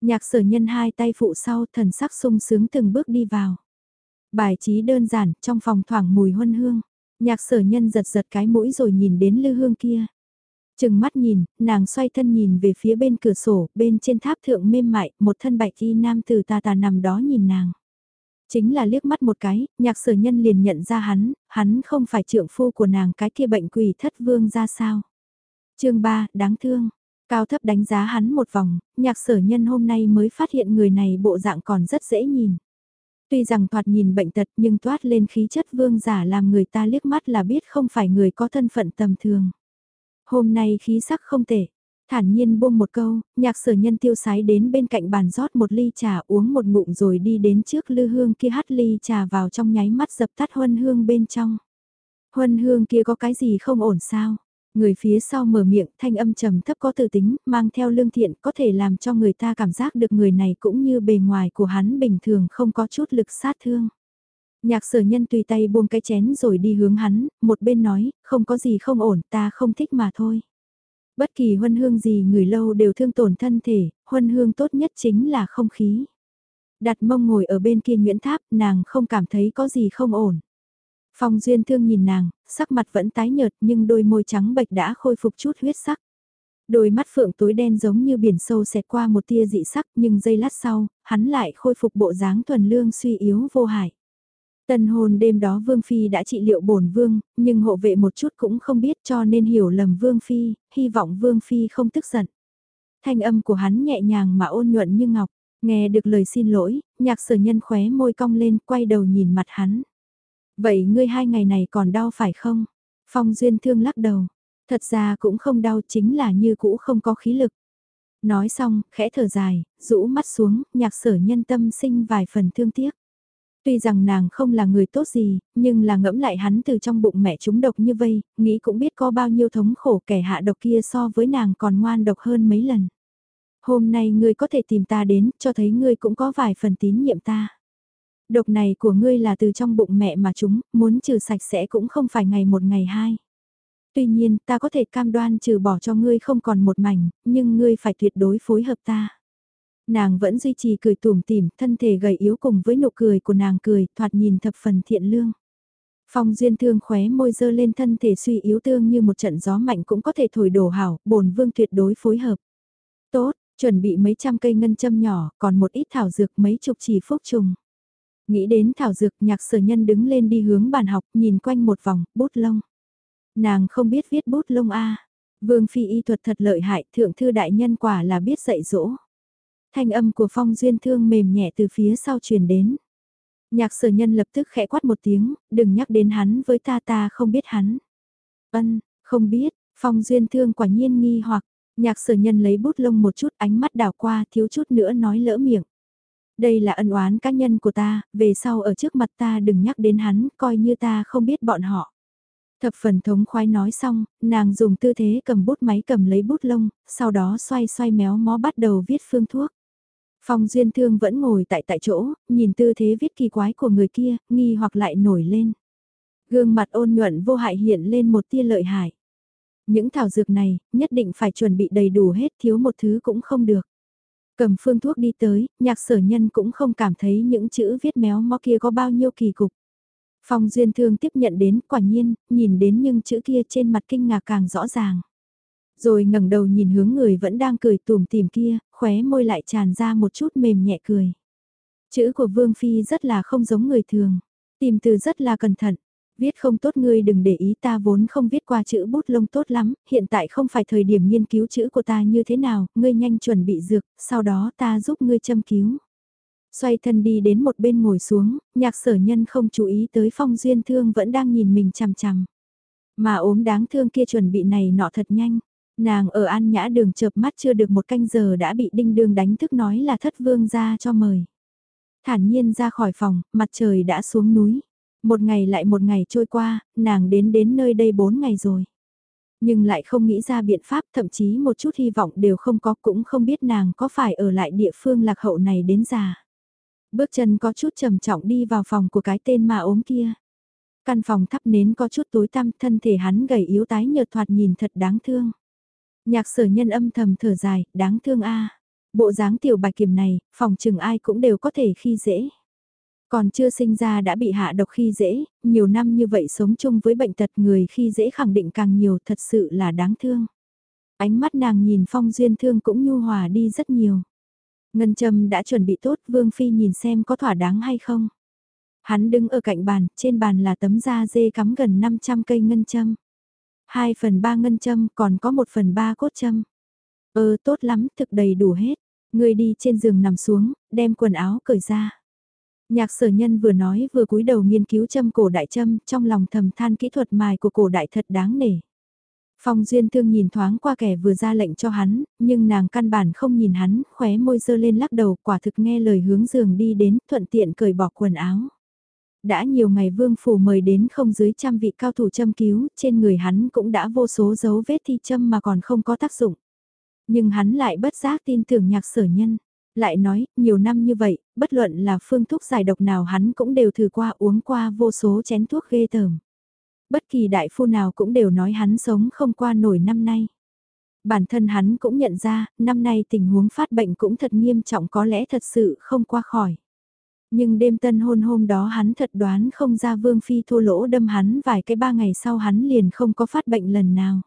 Nhạc sở nhân hai tay phụ sau thần sắc sung sướng từng bước đi vào. Bài trí đơn giản, trong phòng thoảng mùi huân hương. Nhạc sở nhân giật giật cái mũi rồi nhìn đến lư hương kia. Chừng mắt nhìn, nàng xoay thân nhìn về phía bên cửa sổ, bên trên tháp thượng mềm mại, một thân bạch y nam từ tà tà nằm đó nhìn nàng. Chính là liếc mắt một cái, nhạc sở nhân liền nhận ra hắn, hắn không phải trượng phu của nàng cái kia bệnh quỷ thất vương ra sao. chương 3, đáng thương. Cao thấp đánh giá hắn một vòng, nhạc sở nhân hôm nay mới phát hiện người này bộ dạng còn rất dễ nhìn. Tuy rằng thoạt nhìn bệnh tật nhưng toát lên khí chất vương giả làm người ta liếc mắt là biết không phải người có thân phận tầm thường. Hôm nay khí sắc không tệ, thản nhiên buông một câu, nhạc sở nhân tiêu sái đến bên cạnh bàn rót một ly trà uống một ngụm rồi đi đến trước lư hương kia hắt ly trà vào trong nháy mắt dập tắt huân hương bên trong. Huân hương kia có cái gì không ổn sao? Người phía sau mở miệng thanh âm trầm thấp có tự tính, mang theo lương thiện có thể làm cho người ta cảm giác được người này cũng như bề ngoài của hắn bình thường không có chút lực sát thương. Nhạc sở nhân tùy tay buông cái chén rồi đi hướng hắn, một bên nói, không có gì không ổn, ta không thích mà thôi. Bất kỳ huân hương gì người lâu đều thương tổn thân thể, huân hương tốt nhất chính là không khí. Đặt mông ngồi ở bên kia Nguyễn Tháp, nàng không cảm thấy có gì không ổn. Phong Duyên Thương nhìn nàng, sắc mặt vẫn tái nhợt nhưng đôi môi trắng bệch đã khôi phục chút huyết sắc. Đôi mắt phượng tối đen giống như biển sâu xẹt qua một tia dị sắc nhưng giây lát sau, hắn lại khôi phục bộ dáng thuần lương suy yếu vô hại. Tân hồn đêm đó Vương Phi đã trị liệu bổn Vương, nhưng hộ vệ một chút cũng không biết cho nên hiểu lầm Vương Phi, hy vọng Vương Phi không tức giận. Thanh âm của hắn nhẹ nhàng mà ôn nhuận như ngọc, nghe được lời xin lỗi, nhạc sở nhân khóe môi cong lên quay đầu nhìn mặt hắn. Vậy ngươi hai ngày này còn đau phải không? Phong Duyên Thương lắc đầu. Thật ra cũng không đau chính là như cũ không có khí lực. Nói xong, khẽ thở dài, rũ mắt xuống, nhạc sở nhân tâm sinh vài phần thương tiếc. Tuy rằng nàng không là người tốt gì, nhưng là ngẫm lại hắn từ trong bụng mẹ chúng độc như vây, nghĩ cũng biết có bao nhiêu thống khổ kẻ hạ độc kia so với nàng còn ngoan độc hơn mấy lần. Hôm nay ngươi có thể tìm ta đến, cho thấy ngươi cũng có vài phần tín nhiệm ta. Độc này của ngươi là từ trong bụng mẹ mà chúng, muốn trừ sạch sẽ cũng không phải ngày một ngày hai. Tuy nhiên, ta có thể cam đoan trừ bỏ cho ngươi không còn một mảnh, nhưng ngươi phải tuyệt đối phối hợp ta. Nàng vẫn duy trì cười tủm tỉm, thân thể gầy yếu cùng với nụ cười của nàng cười, thoạt nhìn thập phần thiện lương. Phong duyên thương khóe môi dơ lên thân thể suy yếu tương như một trận gió mạnh cũng có thể thổi đổ hảo, bổn vương tuyệt đối phối hợp. Tốt, Chuẩn bị mấy trăm cây ngân châm nhỏ, còn một ít thảo dược mấy chục chỉ phúc trùng. Nghĩ đến thảo dược nhạc sở nhân đứng lên đi hướng bàn học, nhìn quanh một vòng, bút lông. Nàng không biết viết bút lông A. Vương phi y thuật thật lợi hại, thượng thư đại nhân quả là biết dạy dỗ. Thanh âm của phong duyên thương mềm nhẹ từ phía sau truyền đến. Nhạc sở nhân lập tức khẽ quát một tiếng, đừng nhắc đến hắn với ta ta không biết hắn. Ân, không biết, phong duyên thương quả nhiên nghi hoặc, nhạc sở nhân lấy bút lông một chút ánh mắt đảo qua thiếu chút nữa nói lỡ miệng. Đây là ân oán cá nhân của ta, về sau ở trước mặt ta đừng nhắc đến hắn, coi như ta không biết bọn họ. Thập phần thống khoái nói xong, nàng dùng tư thế cầm bút máy cầm lấy bút lông, sau đó xoay xoay méo mó bắt đầu viết phương thuốc. Phong Duyên Thương vẫn ngồi tại tại chỗ, nhìn tư thế viết kỳ quái của người kia, nghi hoặc lại nổi lên. Gương mặt ôn nhuận vô hại hiện lên một tia lợi hại. Những thảo dược này, nhất định phải chuẩn bị đầy đủ hết, thiếu một thứ cũng không được. Cầm phương thuốc đi tới, nhạc sở nhân cũng không cảm thấy những chữ viết méo mó kia có bao nhiêu kỳ cục. Phong Duyên Thương tiếp nhận đến, quả nhiên, nhìn đến nhưng chữ kia trên mặt kinh ngạc càng rõ ràng. Rồi ngẩng đầu nhìn hướng người vẫn đang cười tùm tìm kia, khóe môi lại tràn ra một chút mềm nhẹ cười. Chữ của Vương Phi rất là không giống người thường, tìm từ rất là cẩn thận. Viết không tốt ngươi đừng để ý ta vốn không viết qua chữ bút lông tốt lắm, hiện tại không phải thời điểm nghiên cứu chữ của ta như thế nào, ngươi nhanh chuẩn bị dược, sau đó ta giúp ngươi châm cứu. Xoay thân đi đến một bên ngồi xuống, nhạc sở nhân không chú ý tới phong duyên thương vẫn đang nhìn mình chằm chằm. Mà ốm đáng thương kia chuẩn bị này nọ thật nhanh. Nàng ở an nhã đường chợp mắt chưa được một canh giờ đã bị đinh đường đánh thức nói là thất vương ra cho mời. Thản nhiên ra khỏi phòng, mặt trời đã xuống núi. Một ngày lại một ngày trôi qua, nàng đến đến nơi đây bốn ngày rồi. Nhưng lại không nghĩ ra biện pháp thậm chí một chút hy vọng đều không có cũng không biết nàng có phải ở lại địa phương lạc hậu này đến già. Bước chân có chút trầm trọng đi vào phòng của cái tên mà ốm kia. Căn phòng thắp nến có chút tối tăm thân thể hắn gầy yếu tái nhợt thoạt nhìn thật đáng thương. Nhạc sở nhân âm thầm thở dài, đáng thương a Bộ dáng tiểu bạch kiểm này, phòng trừng ai cũng đều có thể khi dễ. Còn chưa sinh ra đã bị hạ độc khi dễ, nhiều năm như vậy sống chung với bệnh tật người khi dễ khẳng định càng nhiều thật sự là đáng thương. Ánh mắt nàng nhìn phong duyên thương cũng nhu hòa đi rất nhiều. Ngân châm đã chuẩn bị tốt Vương Phi nhìn xem có thỏa đáng hay không. Hắn đứng ở cạnh bàn, trên bàn là tấm da dê cắm gần 500 cây ngân châm. 2 phần 3 ngân châm còn có 1 phần 3 cốt châm. Ơ tốt lắm, thực đầy đủ hết. Người đi trên giường nằm xuống, đem quần áo cởi ra. Nhạc sở nhân vừa nói vừa cúi đầu nghiên cứu châm cổ đại châm, trong lòng thầm than kỹ thuật mài của cổ đại thật đáng nể. Phong Duyên Thương nhìn thoáng qua kẻ vừa ra lệnh cho hắn, nhưng nàng căn bản không nhìn hắn, khóe môi dơ lên lắc đầu, quả thực nghe lời hướng giường đi đến, thuận tiện cởi bỏ quần áo. Đã nhiều ngày vương phủ mời đến không dưới trăm vị cao thủ châm cứu, trên người hắn cũng đã vô số dấu vết thi châm mà còn không có tác dụng. Nhưng hắn lại bất giác tin tưởng nhạc sở nhân. Lại nói, nhiều năm như vậy, bất luận là phương thuốc giải độc nào hắn cũng đều thử qua uống qua vô số chén thuốc ghê tởm. Bất kỳ đại phu nào cũng đều nói hắn sống không qua nổi năm nay. Bản thân hắn cũng nhận ra, năm nay tình huống phát bệnh cũng thật nghiêm trọng có lẽ thật sự không qua khỏi. Nhưng đêm tân hôn hôm đó hắn thật đoán không ra Vương Phi thua lỗ đâm hắn vài cái ba ngày sau hắn liền không có phát bệnh lần nào.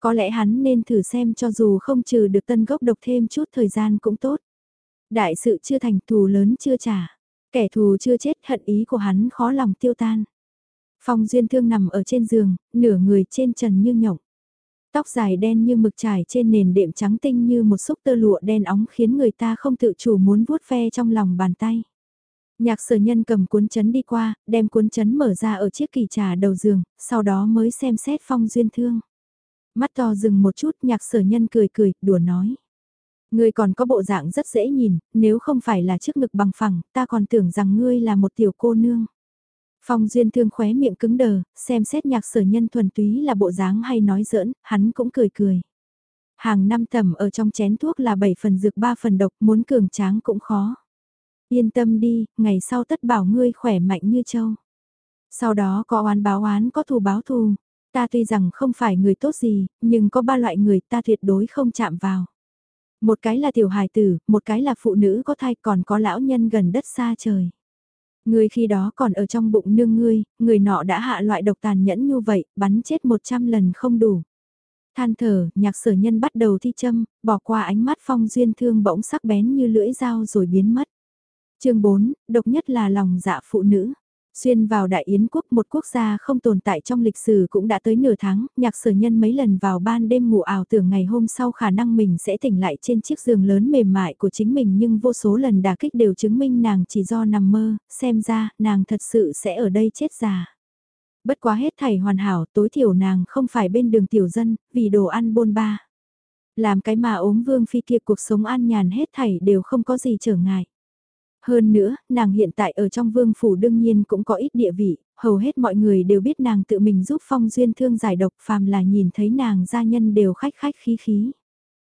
Có lẽ hắn nên thử xem cho dù không trừ được tân gốc độc thêm chút thời gian cũng tốt. Đại sự chưa thành thù lớn chưa trả. Kẻ thù chưa chết hận ý của hắn khó lòng tiêu tan. Phong Duyên Thương nằm ở trên giường, nửa người trên trần như nhộng. Tóc dài đen như mực trải trên nền đệm trắng tinh như một xúc tơ lụa đen óng khiến người ta không tự chủ muốn vuốt ve trong lòng bàn tay. Nhạc sở nhân cầm cuốn chấn đi qua, đem cuốn chấn mở ra ở chiếc kỳ trà đầu giường, sau đó mới xem xét Phong Duyên Thương. Mắt to dừng một chút nhạc sở nhân cười cười, đùa nói. Ngươi còn có bộ dạng rất dễ nhìn, nếu không phải là chiếc ngực bằng phẳng, ta còn tưởng rằng ngươi là một tiểu cô nương. Phong Duyên Thương khóe miệng cứng đờ, xem xét nhạc sở nhân thuần túy là bộ dáng hay nói giỡn, hắn cũng cười cười. Hàng năm tầm ở trong chén thuốc là 7 phần dược 3 phần độc, muốn cường tráng cũng khó. Yên tâm đi, ngày sau tất bảo ngươi khỏe mạnh như châu. Sau đó có oán báo oán có thù báo thù. Ta tuy rằng không phải người tốt gì, nhưng có ba loại người ta tuyệt đối không chạm vào. Một cái là tiểu hài tử, một cái là phụ nữ có thai còn có lão nhân gần đất xa trời. Ngươi khi đó còn ở trong bụng nương ngươi, người nọ đã hạ loại độc tàn nhẫn như vậy, bắn chết 100 lần không đủ. Than thở, nhạc sở nhân bắt đầu thi châm, bỏ qua ánh mắt phong duyên thương bỗng sắc bén như lưỡi dao rồi biến mất chương 4, độc nhất là lòng dạ phụ nữ. Xuyên vào Đại Yến quốc một quốc gia không tồn tại trong lịch sử cũng đã tới nửa tháng, nhạc sở nhân mấy lần vào ban đêm ngủ ảo tưởng ngày hôm sau khả năng mình sẽ tỉnh lại trên chiếc giường lớn mềm mại của chính mình nhưng vô số lần đả kích đều chứng minh nàng chỉ do nằm mơ, xem ra nàng thật sự sẽ ở đây chết già. Bất quá hết thảy hoàn hảo tối thiểu nàng không phải bên đường tiểu dân, vì đồ ăn bôn ba. Làm cái mà ốm vương phi kia cuộc sống an nhàn hết thảy đều không có gì trở ngại. Hơn nữa, nàng hiện tại ở trong vương phủ đương nhiên cũng có ít địa vị, hầu hết mọi người đều biết nàng tự mình giúp phong duyên thương giải độc phàm là nhìn thấy nàng gia nhân đều khách khách khí khí.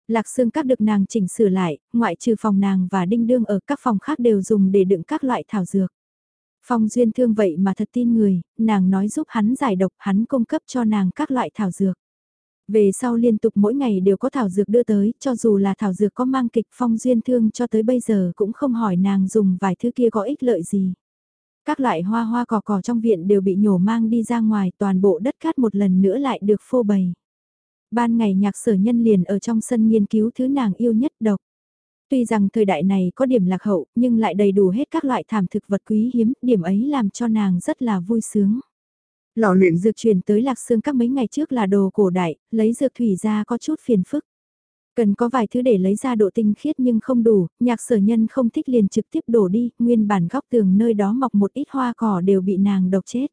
Lạc xương các được nàng chỉnh sửa lại, ngoại trừ phòng nàng và đinh đương ở các phòng khác đều dùng để đựng các loại thảo dược. Phong duyên thương vậy mà thật tin người, nàng nói giúp hắn giải độc, hắn cung cấp cho nàng các loại thảo dược. Về sau liên tục mỗi ngày đều có thảo dược đưa tới, cho dù là thảo dược có mang kịch phong duyên thương cho tới bây giờ cũng không hỏi nàng dùng vài thứ kia có ích lợi gì. Các loại hoa hoa cỏ cỏ trong viện đều bị nhổ mang đi ra ngoài toàn bộ đất cát một lần nữa lại được phô bày. Ban ngày nhạc sở nhân liền ở trong sân nghiên cứu thứ nàng yêu nhất độc. Tuy rằng thời đại này có điểm lạc hậu nhưng lại đầy đủ hết các loại thảm thực vật quý hiếm, điểm ấy làm cho nàng rất là vui sướng. Lò luyện dược truyền tới lạc xương các mấy ngày trước là đồ cổ đại, lấy dược thủy ra có chút phiền phức. Cần có vài thứ để lấy ra độ tinh khiết nhưng không đủ, nhạc sở nhân không thích liền trực tiếp đổ đi, nguyên bản góc tường nơi đó mọc một ít hoa cỏ đều bị nàng độc chết.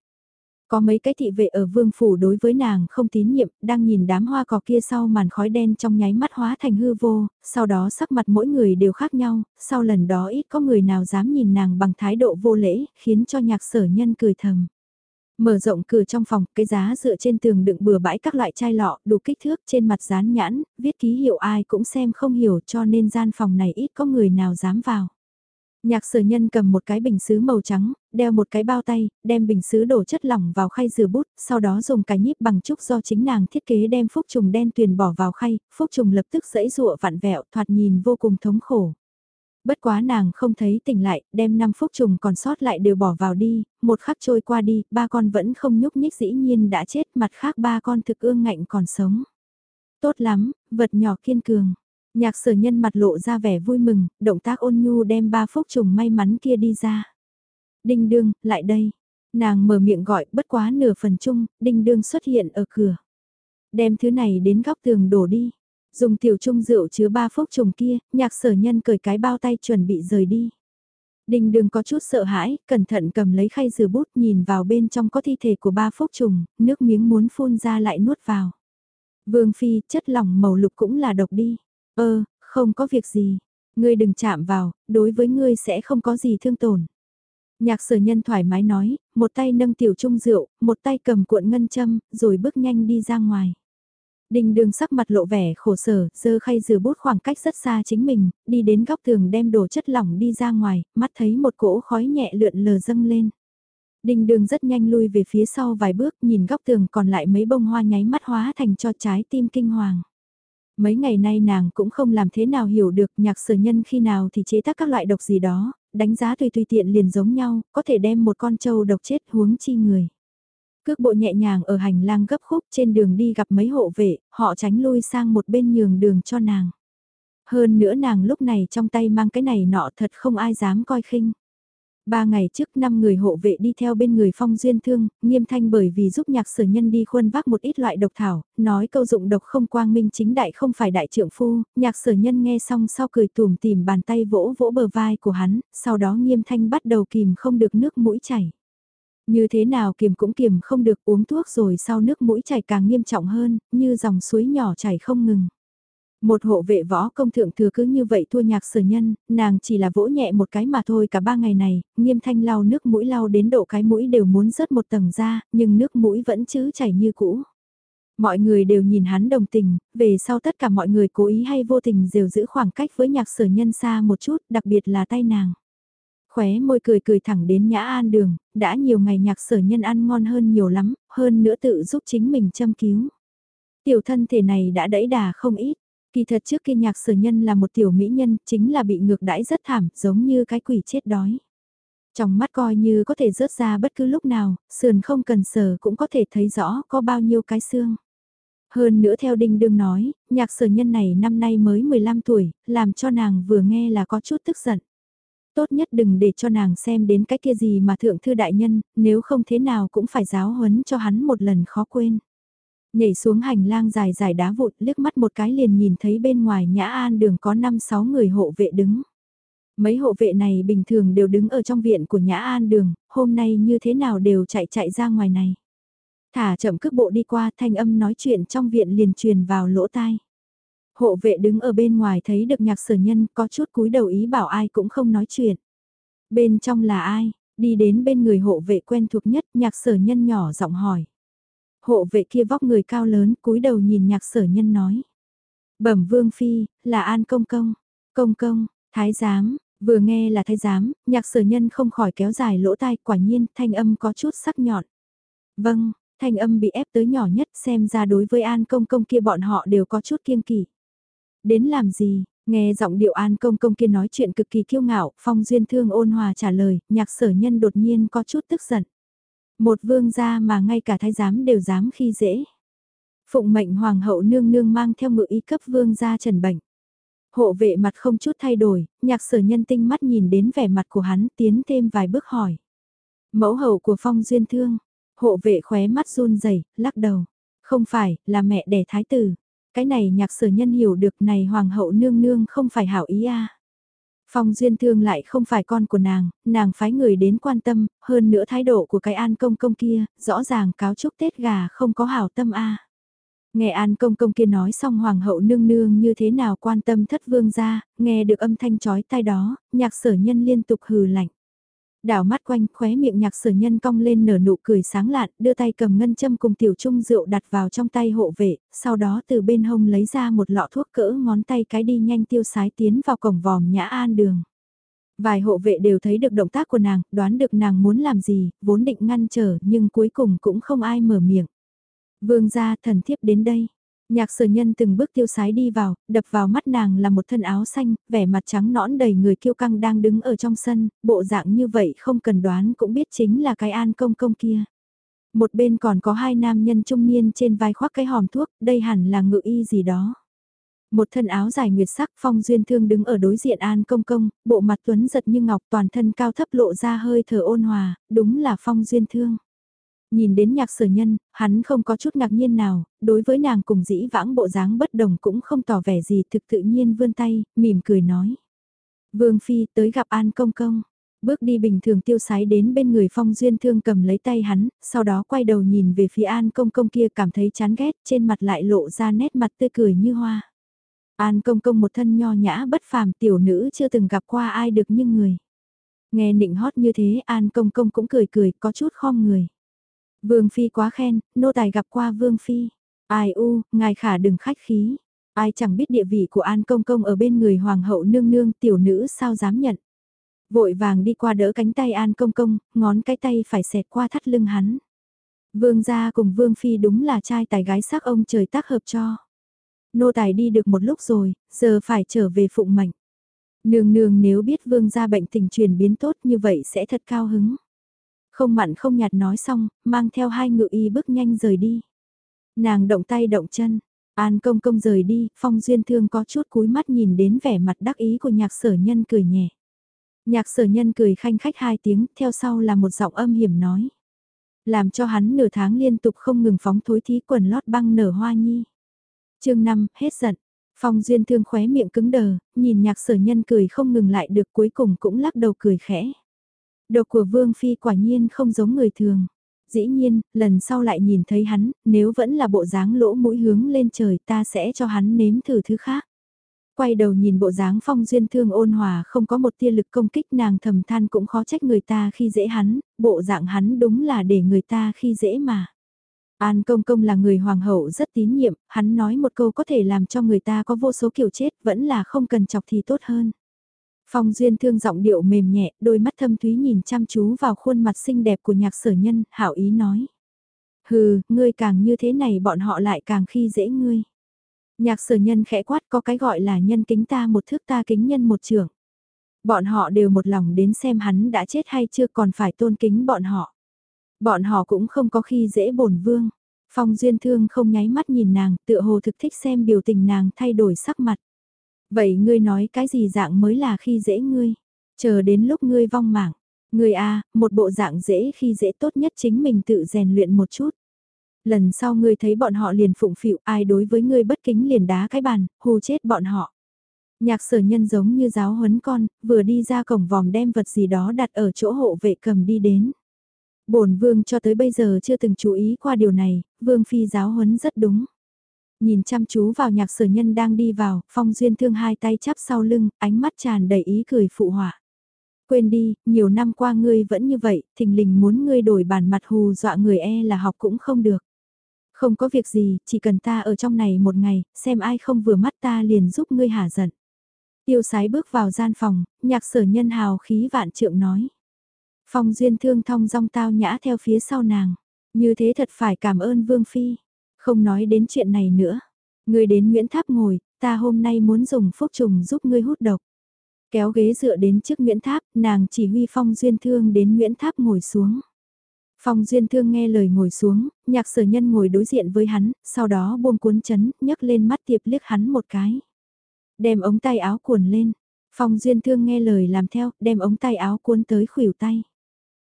Có mấy cái thị vệ ở vương phủ đối với nàng không tín nhiệm, đang nhìn đám hoa cỏ kia sau màn khói đen trong nháy mắt hóa thành hư vô, sau đó sắc mặt mỗi người đều khác nhau, sau lần đó ít có người nào dám nhìn nàng bằng thái độ vô lễ, khiến cho nhạc sở nhân cười thầm. Mở rộng cửa trong phòng, cái giá dựa trên tường đựng bừa bãi các loại chai lọ, đủ kích thước trên mặt dán nhãn, viết ký hiệu ai cũng xem không hiểu cho nên gian phòng này ít có người nào dám vào. Nhạc sở nhân cầm một cái bình sứ màu trắng, đeo một cái bao tay, đem bình sứ đổ chất lỏng vào khay rửa bút, sau đó dùng cái nhíp bằng trúc do chính nàng thiết kế đem phúc trùng đen tuyền bỏ vào khay, phúc trùng lập tức dẫy rụa vặn vẹo thoạt nhìn vô cùng thống khổ. Bất quá nàng không thấy tỉnh lại, đem năm phúc trùng còn sót lại đều bỏ vào đi, một khắc trôi qua đi, ba con vẫn không nhúc nhích dĩ nhiên đã chết, mặt khác ba con thực ương ngạnh còn sống. Tốt lắm, vật nhỏ kiên cường. Nhạc sở nhân mặt lộ ra vẻ vui mừng, động tác ôn nhu đem ba phúc trùng may mắn kia đi ra. Đinh đương, lại đây. Nàng mở miệng gọi bất quá nửa phần chung, đinh đương xuất hiện ở cửa. Đem thứ này đến góc tường đổ đi. Dùng tiểu trung rượu chứa ba phúc trùng kia, nhạc sở nhân cởi cái bao tay chuẩn bị rời đi. Đình đừng có chút sợ hãi, cẩn thận cầm lấy khay rửa bút nhìn vào bên trong có thi thể của ba phúc trùng, nước miếng muốn phun ra lại nuốt vào. Vương Phi, chất lỏng màu lục cũng là độc đi. Ơ, không có việc gì. Ngươi đừng chạm vào, đối với ngươi sẽ không có gì thương tổn. Nhạc sở nhân thoải mái nói, một tay nâng tiểu trung rượu, một tay cầm cuộn ngân châm, rồi bước nhanh đi ra ngoài. Đinh đường sắc mặt lộ vẻ khổ sở, dơ khay rửa bút khoảng cách rất xa chính mình, đi đến góc tường đem đồ chất lỏng đi ra ngoài, mắt thấy một cỗ khói nhẹ lượn lờ dâng lên. Đinh đường rất nhanh lui về phía sau vài bước nhìn góc tường còn lại mấy bông hoa nháy mắt hóa thành cho trái tim kinh hoàng. Mấy ngày nay nàng cũng không làm thế nào hiểu được nhạc sở nhân khi nào thì chế tác các loại độc gì đó, đánh giá tùy tùy tiện liền giống nhau, có thể đem một con trâu độc chết huống chi người. Cước bộ nhẹ nhàng ở hành lang gấp khúc trên đường đi gặp mấy hộ vệ, họ tránh lui sang một bên nhường đường cho nàng. Hơn nữa nàng lúc này trong tay mang cái này nọ thật không ai dám coi khinh. Ba ngày trước năm người hộ vệ đi theo bên người phong duyên thương, nghiêm thanh bởi vì giúp nhạc sở nhân đi khuân vác một ít loại độc thảo, nói câu dụng độc không quang minh chính đại không phải đại trưởng phu, nhạc sở nhân nghe xong sau cười tùm tìm bàn tay vỗ vỗ bờ vai của hắn, sau đó nghiêm thanh bắt đầu kìm không được nước mũi chảy. Như thế nào kiềm cũng kiềm không được uống thuốc rồi sau nước mũi chảy càng nghiêm trọng hơn, như dòng suối nhỏ chảy không ngừng. Một hộ vệ võ công thượng thừa cứ như vậy thua nhạc sở nhân, nàng chỉ là vỗ nhẹ một cái mà thôi cả ba ngày này, nghiêm thanh lau nước mũi lau đến độ cái mũi đều muốn rớt một tầng ra, nhưng nước mũi vẫn chứ chảy như cũ. Mọi người đều nhìn hắn đồng tình, về sau tất cả mọi người cố ý hay vô tình đều giữ khoảng cách với nhạc sở nhân xa một chút, đặc biệt là tay nàng. Khóe môi cười cười thẳng đến nhã an đường, đã nhiều ngày nhạc sở nhân ăn ngon hơn nhiều lắm, hơn nữa tự giúp chính mình châm cứu. Tiểu thân thể này đã đẩy đà không ít Kỳ thật trước kia nhạc sở nhân là một tiểu mỹ nhân, chính là bị ngược đãi rất thảm, giống như cái quỷ chết đói. Trong mắt coi như có thể rớt ra bất cứ lúc nào, sườn không cần sờ cũng có thể thấy rõ có bao nhiêu cái xương. Hơn nữa theo Đinh Đương nói, nhạc sở nhân này năm nay mới 15 tuổi, làm cho nàng vừa nghe là có chút tức giận. Tốt nhất đừng để cho nàng xem đến cái kia gì mà thượng thư đại nhân, nếu không thế nào cũng phải giáo huấn cho hắn một lần khó quên. Nhảy xuống hành lang dài dài đá vụt liếc mắt một cái liền nhìn thấy bên ngoài nhã an đường có 5-6 người hộ vệ đứng. Mấy hộ vệ này bình thường đều đứng ở trong viện của Nhã An Đường, hôm nay như thế nào đều chạy chạy ra ngoài này. Thả chậm cước bộ đi qua thanh âm nói chuyện trong viện liền truyền vào lỗ tai. Hộ vệ đứng ở bên ngoài thấy được nhạc sở nhân có chút cúi đầu ý bảo ai cũng không nói chuyện. Bên trong là ai? Đi đến bên người hộ vệ quen thuộc nhất nhạc sở nhân nhỏ giọng hỏi. Hộ vệ kia vóc người cao lớn cúi đầu nhìn nhạc sở nhân nói. Bẩm vương phi, là an công công. Công công, thái giám, vừa nghe là thái giám, nhạc sở nhân không khỏi kéo dài lỗ tai quả nhiên thanh âm có chút sắc nhọn. Vâng, thanh âm bị ép tới nhỏ nhất xem ra đối với an công công kia bọn họ đều có chút kiêng kỵ. Đến làm gì, nghe giọng điệu an công công kia nói chuyện cực kỳ kiêu ngạo, phong duyên thương ôn hòa trả lời, nhạc sở nhân đột nhiên có chút tức giận. Một vương gia mà ngay cả thái giám đều dám khi dễ. Phụng mệnh hoàng hậu nương nương mang theo ngự y cấp vương gia trần bệnh. Hộ vệ mặt không chút thay đổi, nhạc sở nhân tinh mắt nhìn đến vẻ mặt của hắn tiến thêm vài bước hỏi. Mẫu hậu của phong duyên thương, hộ vệ khóe mắt run rẩy lắc đầu. Không phải, là mẹ đẻ thái tử. Cái này nhạc sở nhân hiểu được này hoàng hậu nương nương không phải hảo ý a Phong duyên thương lại không phải con của nàng, nàng phái người đến quan tâm, hơn nữa thái độ của cái an công công kia, rõ ràng cáo chúc Tết gà không có hảo tâm a Nghe An Công Công kia nói xong Hoàng hậu nương nương như thế nào quan tâm thất vương ra, nghe được âm thanh chói tai đó, nhạc sở nhân liên tục hừ lạnh. Đảo mắt quanh khóe miệng nhạc sở nhân cong lên nở nụ cười sáng lạn, đưa tay cầm ngân châm cùng tiểu trung rượu đặt vào trong tay hộ vệ, sau đó từ bên hông lấy ra một lọ thuốc cỡ ngón tay cái đi nhanh tiêu sái tiến vào cổng vòm nhã an đường. Vài hộ vệ đều thấy được động tác của nàng, đoán được nàng muốn làm gì, vốn định ngăn trở nhưng cuối cùng cũng không ai mở miệng. Vương gia thần thiếp đến đây. Nhạc sở nhân từng bước tiêu sái đi vào, đập vào mắt nàng là một thân áo xanh, vẻ mặt trắng nõn đầy người kiêu căng đang đứng ở trong sân, bộ dạng như vậy không cần đoán cũng biết chính là cái an công công kia. Một bên còn có hai nam nhân trung niên trên vai khoác cái hòm thuốc, đây hẳn là ngự y gì đó. Một thân áo dài nguyệt sắc phong duyên thương đứng ở đối diện an công công, bộ mặt tuấn giật như ngọc toàn thân cao thấp lộ ra hơi thở ôn hòa, đúng là phong duyên thương. Nhìn đến nhạc sở nhân, hắn không có chút ngạc nhiên nào, đối với nàng cùng dĩ vãng bộ dáng bất đồng cũng không tỏ vẻ gì thực tự nhiên vươn tay, mỉm cười nói. Vương Phi tới gặp An Công Công. Bước đi bình thường tiêu sái đến bên người phong duyên thương cầm lấy tay hắn, sau đó quay đầu nhìn về phía An Công Công kia cảm thấy chán ghét, trên mặt lại lộ ra nét mặt tươi cười như hoa. An Công Công một thân nho nhã bất phàm tiểu nữ chưa từng gặp qua ai được như người. Nghe nịnh hót như thế An Công Công cũng cười cười có chút khom người. Vương Phi quá khen, nô tài gặp qua Vương Phi. Ai u, ngài khả đừng khách khí. Ai chẳng biết địa vị của An Công Công ở bên người Hoàng hậu nương nương tiểu nữ sao dám nhận. Vội vàng đi qua đỡ cánh tay An Công Công, ngón cái tay phải xẹt qua thắt lưng hắn. Vương gia cùng Vương Phi đúng là trai tài gái sắc ông trời tác hợp cho. Nô tài đi được một lúc rồi, giờ phải trở về phụng mệnh. Nương nương nếu biết vương gia bệnh tình truyền biến tốt như vậy sẽ thật cao hứng. Không mặn không nhạt nói xong, mang theo hai ngự y bước nhanh rời đi. Nàng động tay động chân, An công công rời đi, phong duyên thương có chút cúi mắt nhìn đến vẻ mặt đắc ý của nhạc sở nhân cười nhẹ. Nhạc sở nhân cười khanh khách hai tiếng, theo sau là một giọng âm hiểm nói. Làm cho hắn nửa tháng liên tục không ngừng phóng thối thí quần lót băng nở hoa nhi. chương 5, hết giận. Phong duyên thương khóe miệng cứng đờ, nhìn nhạc sở nhân cười không ngừng lại được cuối cùng cũng lắc đầu cười khẽ. Độc của Vương Phi quả nhiên không giống người thường. Dĩ nhiên, lần sau lại nhìn thấy hắn, nếu vẫn là bộ dáng lỗ mũi hướng lên trời ta sẽ cho hắn nếm thử thứ khác. Quay đầu nhìn bộ dáng phong duyên thương ôn hòa không có một tia lực công kích nàng thầm than cũng khó trách người ta khi dễ hắn, bộ dạng hắn đúng là để người ta khi dễ mà. An công công là người hoàng hậu rất tín nhiệm, hắn nói một câu có thể làm cho người ta có vô số kiểu chết vẫn là không cần chọc thì tốt hơn. Phong Duyên thương giọng điệu mềm nhẹ, đôi mắt thâm thúy nhìn chăm chú vào khuôn mặt xinh đẹp của nhạc sở nhân, hảo ý nói. Hừ, ngươi càng như thế này bọn họ lại càng khi dễ ngươi. Nhạc sở nhân khẽ quát có cái gọi là nhân kính ta một thước ta kính nhân một trưởng. Bọn họ đều một lòng đến xem hắn đã chết hay chưa còn phải tôn kính bọn họ. Bọn họ cũng không có khi dễ bổn vương. Phong Duyên Thương không nháy mắt nhìn nàng, tựa hồ thực thích xem biểu tình nàng thay đổi sắc mặt. Vậy ngươi nói cái gì dạng mới là khi dễ ngươi? Chờ đến lúc ngươi vong mạng. Ngươi a, một bộ dạng dễ khi dễ tốt nhất chính mình tự rèn luyện một chút. Lần sau ngươi thấy bọn họ liền phụng phịu ai đối với ngươi bất kính liền đá cái bàn, hù chết bọn họ. Nhạc sở nhân giống như giáo huấn con, vừa đi ra cổng vòm đem vật gì đó đặt ở chỗ hộ vệ cầm đi đến. bổn vương cho tới bây giờ chưa từng chú ý qua điều này, vương phi giáo huấn rất đúng. Nhìn chăm chú vào nhạc sở nhân đang đi vào, phong duyên thương hai tay chắp sau lưng, ánh mắt tràn đầy ý cười phụ họa. Quên đi, nhiều năm qua ngươi vẫn như vậy, thình lình muốn ngươi đổi bản mặt hù dọa người e là học cũng không được. Không có việc gì, chỉ cần ta ở trong này một ngày, xem ai không vừa mắt ta liền giúp ngươi hả giận. Tiêu sái bước vào gian phòng, nhạc sở nhân hào khí vạn trượng nói. Phong duyên thương thong dong tao nhã theo phía sau nàng. Như thế thật phải cảm ơn Vương Phi. Không nói đến chuyện này nữa. Ngươi đến Nguyễn Tháp ngồi, ta hôm nay muốn dùng phúc trùng giúp ngươi hút độc. Kéo ghế dựa đến trước Nguyễn Tháp, nàng chỉ huy Phong Duyên Thương đến Nguyễn Tháp ngồi xuống. Phong Duyên Thương nghe lời ngồi xuống, nhạc sở nhân ngồi đối diện với hắn, sau đó buông cuốn chấn, nhấc lên mắt tiệp liếc hắn một cái. Đem ống tay áo cuồn lên, Phong Duyên Thương nghe lời làm theo, đem ống tay áo cuốn tới khuỷu tay.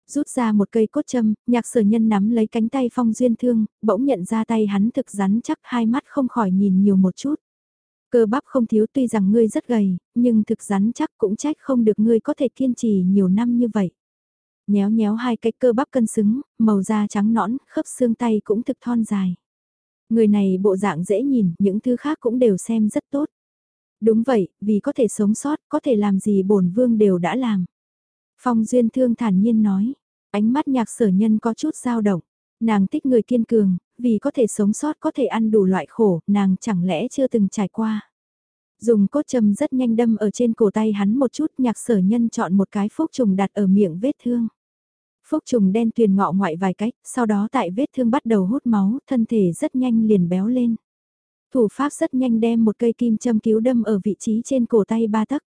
Rút ra một cây cốt châm, nhạc sở nhân nắm lấy cánh tay Phong Duyên Thương, bỗng nhận ra tay hắn thực rắn chắc hai mắt không khỏi nhìn nhiều một chút. Cơ bắp không thiếu tuy rằng ngươi rất gầy, nhưng thực rắn chắc cũng trách không được ngươi có thể kiên trì nhiều năm như vậy. Nhéo nhéo hai cái cơ bắp cân xứng, màu da trắng nõn, khớp xương tay cũng thực thon dài. Người này bộ dạng dễ nhìn, những thứ khác cũng đều xem rất tốt. Đúng vậy, vì có thể sống sót, có thể làm gì bổn vương đều đã làm. Phong Duyên Thương thản nhiên nói, ánh mắt nhạc sở nhân có chút dao động. Nàng thích người kiên cường, vì có thể sống sót có thể ăn đủ loại khổ, nàng chẳng lẽ chưa từng trải qua. Dùng cốt châm rất nhanh đâm ở trên cổ tay hắn một chút nhạc sở nhân chọn một cái phúc trùng đặt ở miệng vết thương. Phúc trùng đen tuyền ngọ ngoại vài cách, sau đó tại vết thương bắt đầu hút máu, thân thể rất nhanh liền béo lên. Thủ pháp rất nhanh đem một cây kim châm cứu đâm ở vị trí trên cổ tay ba tấc.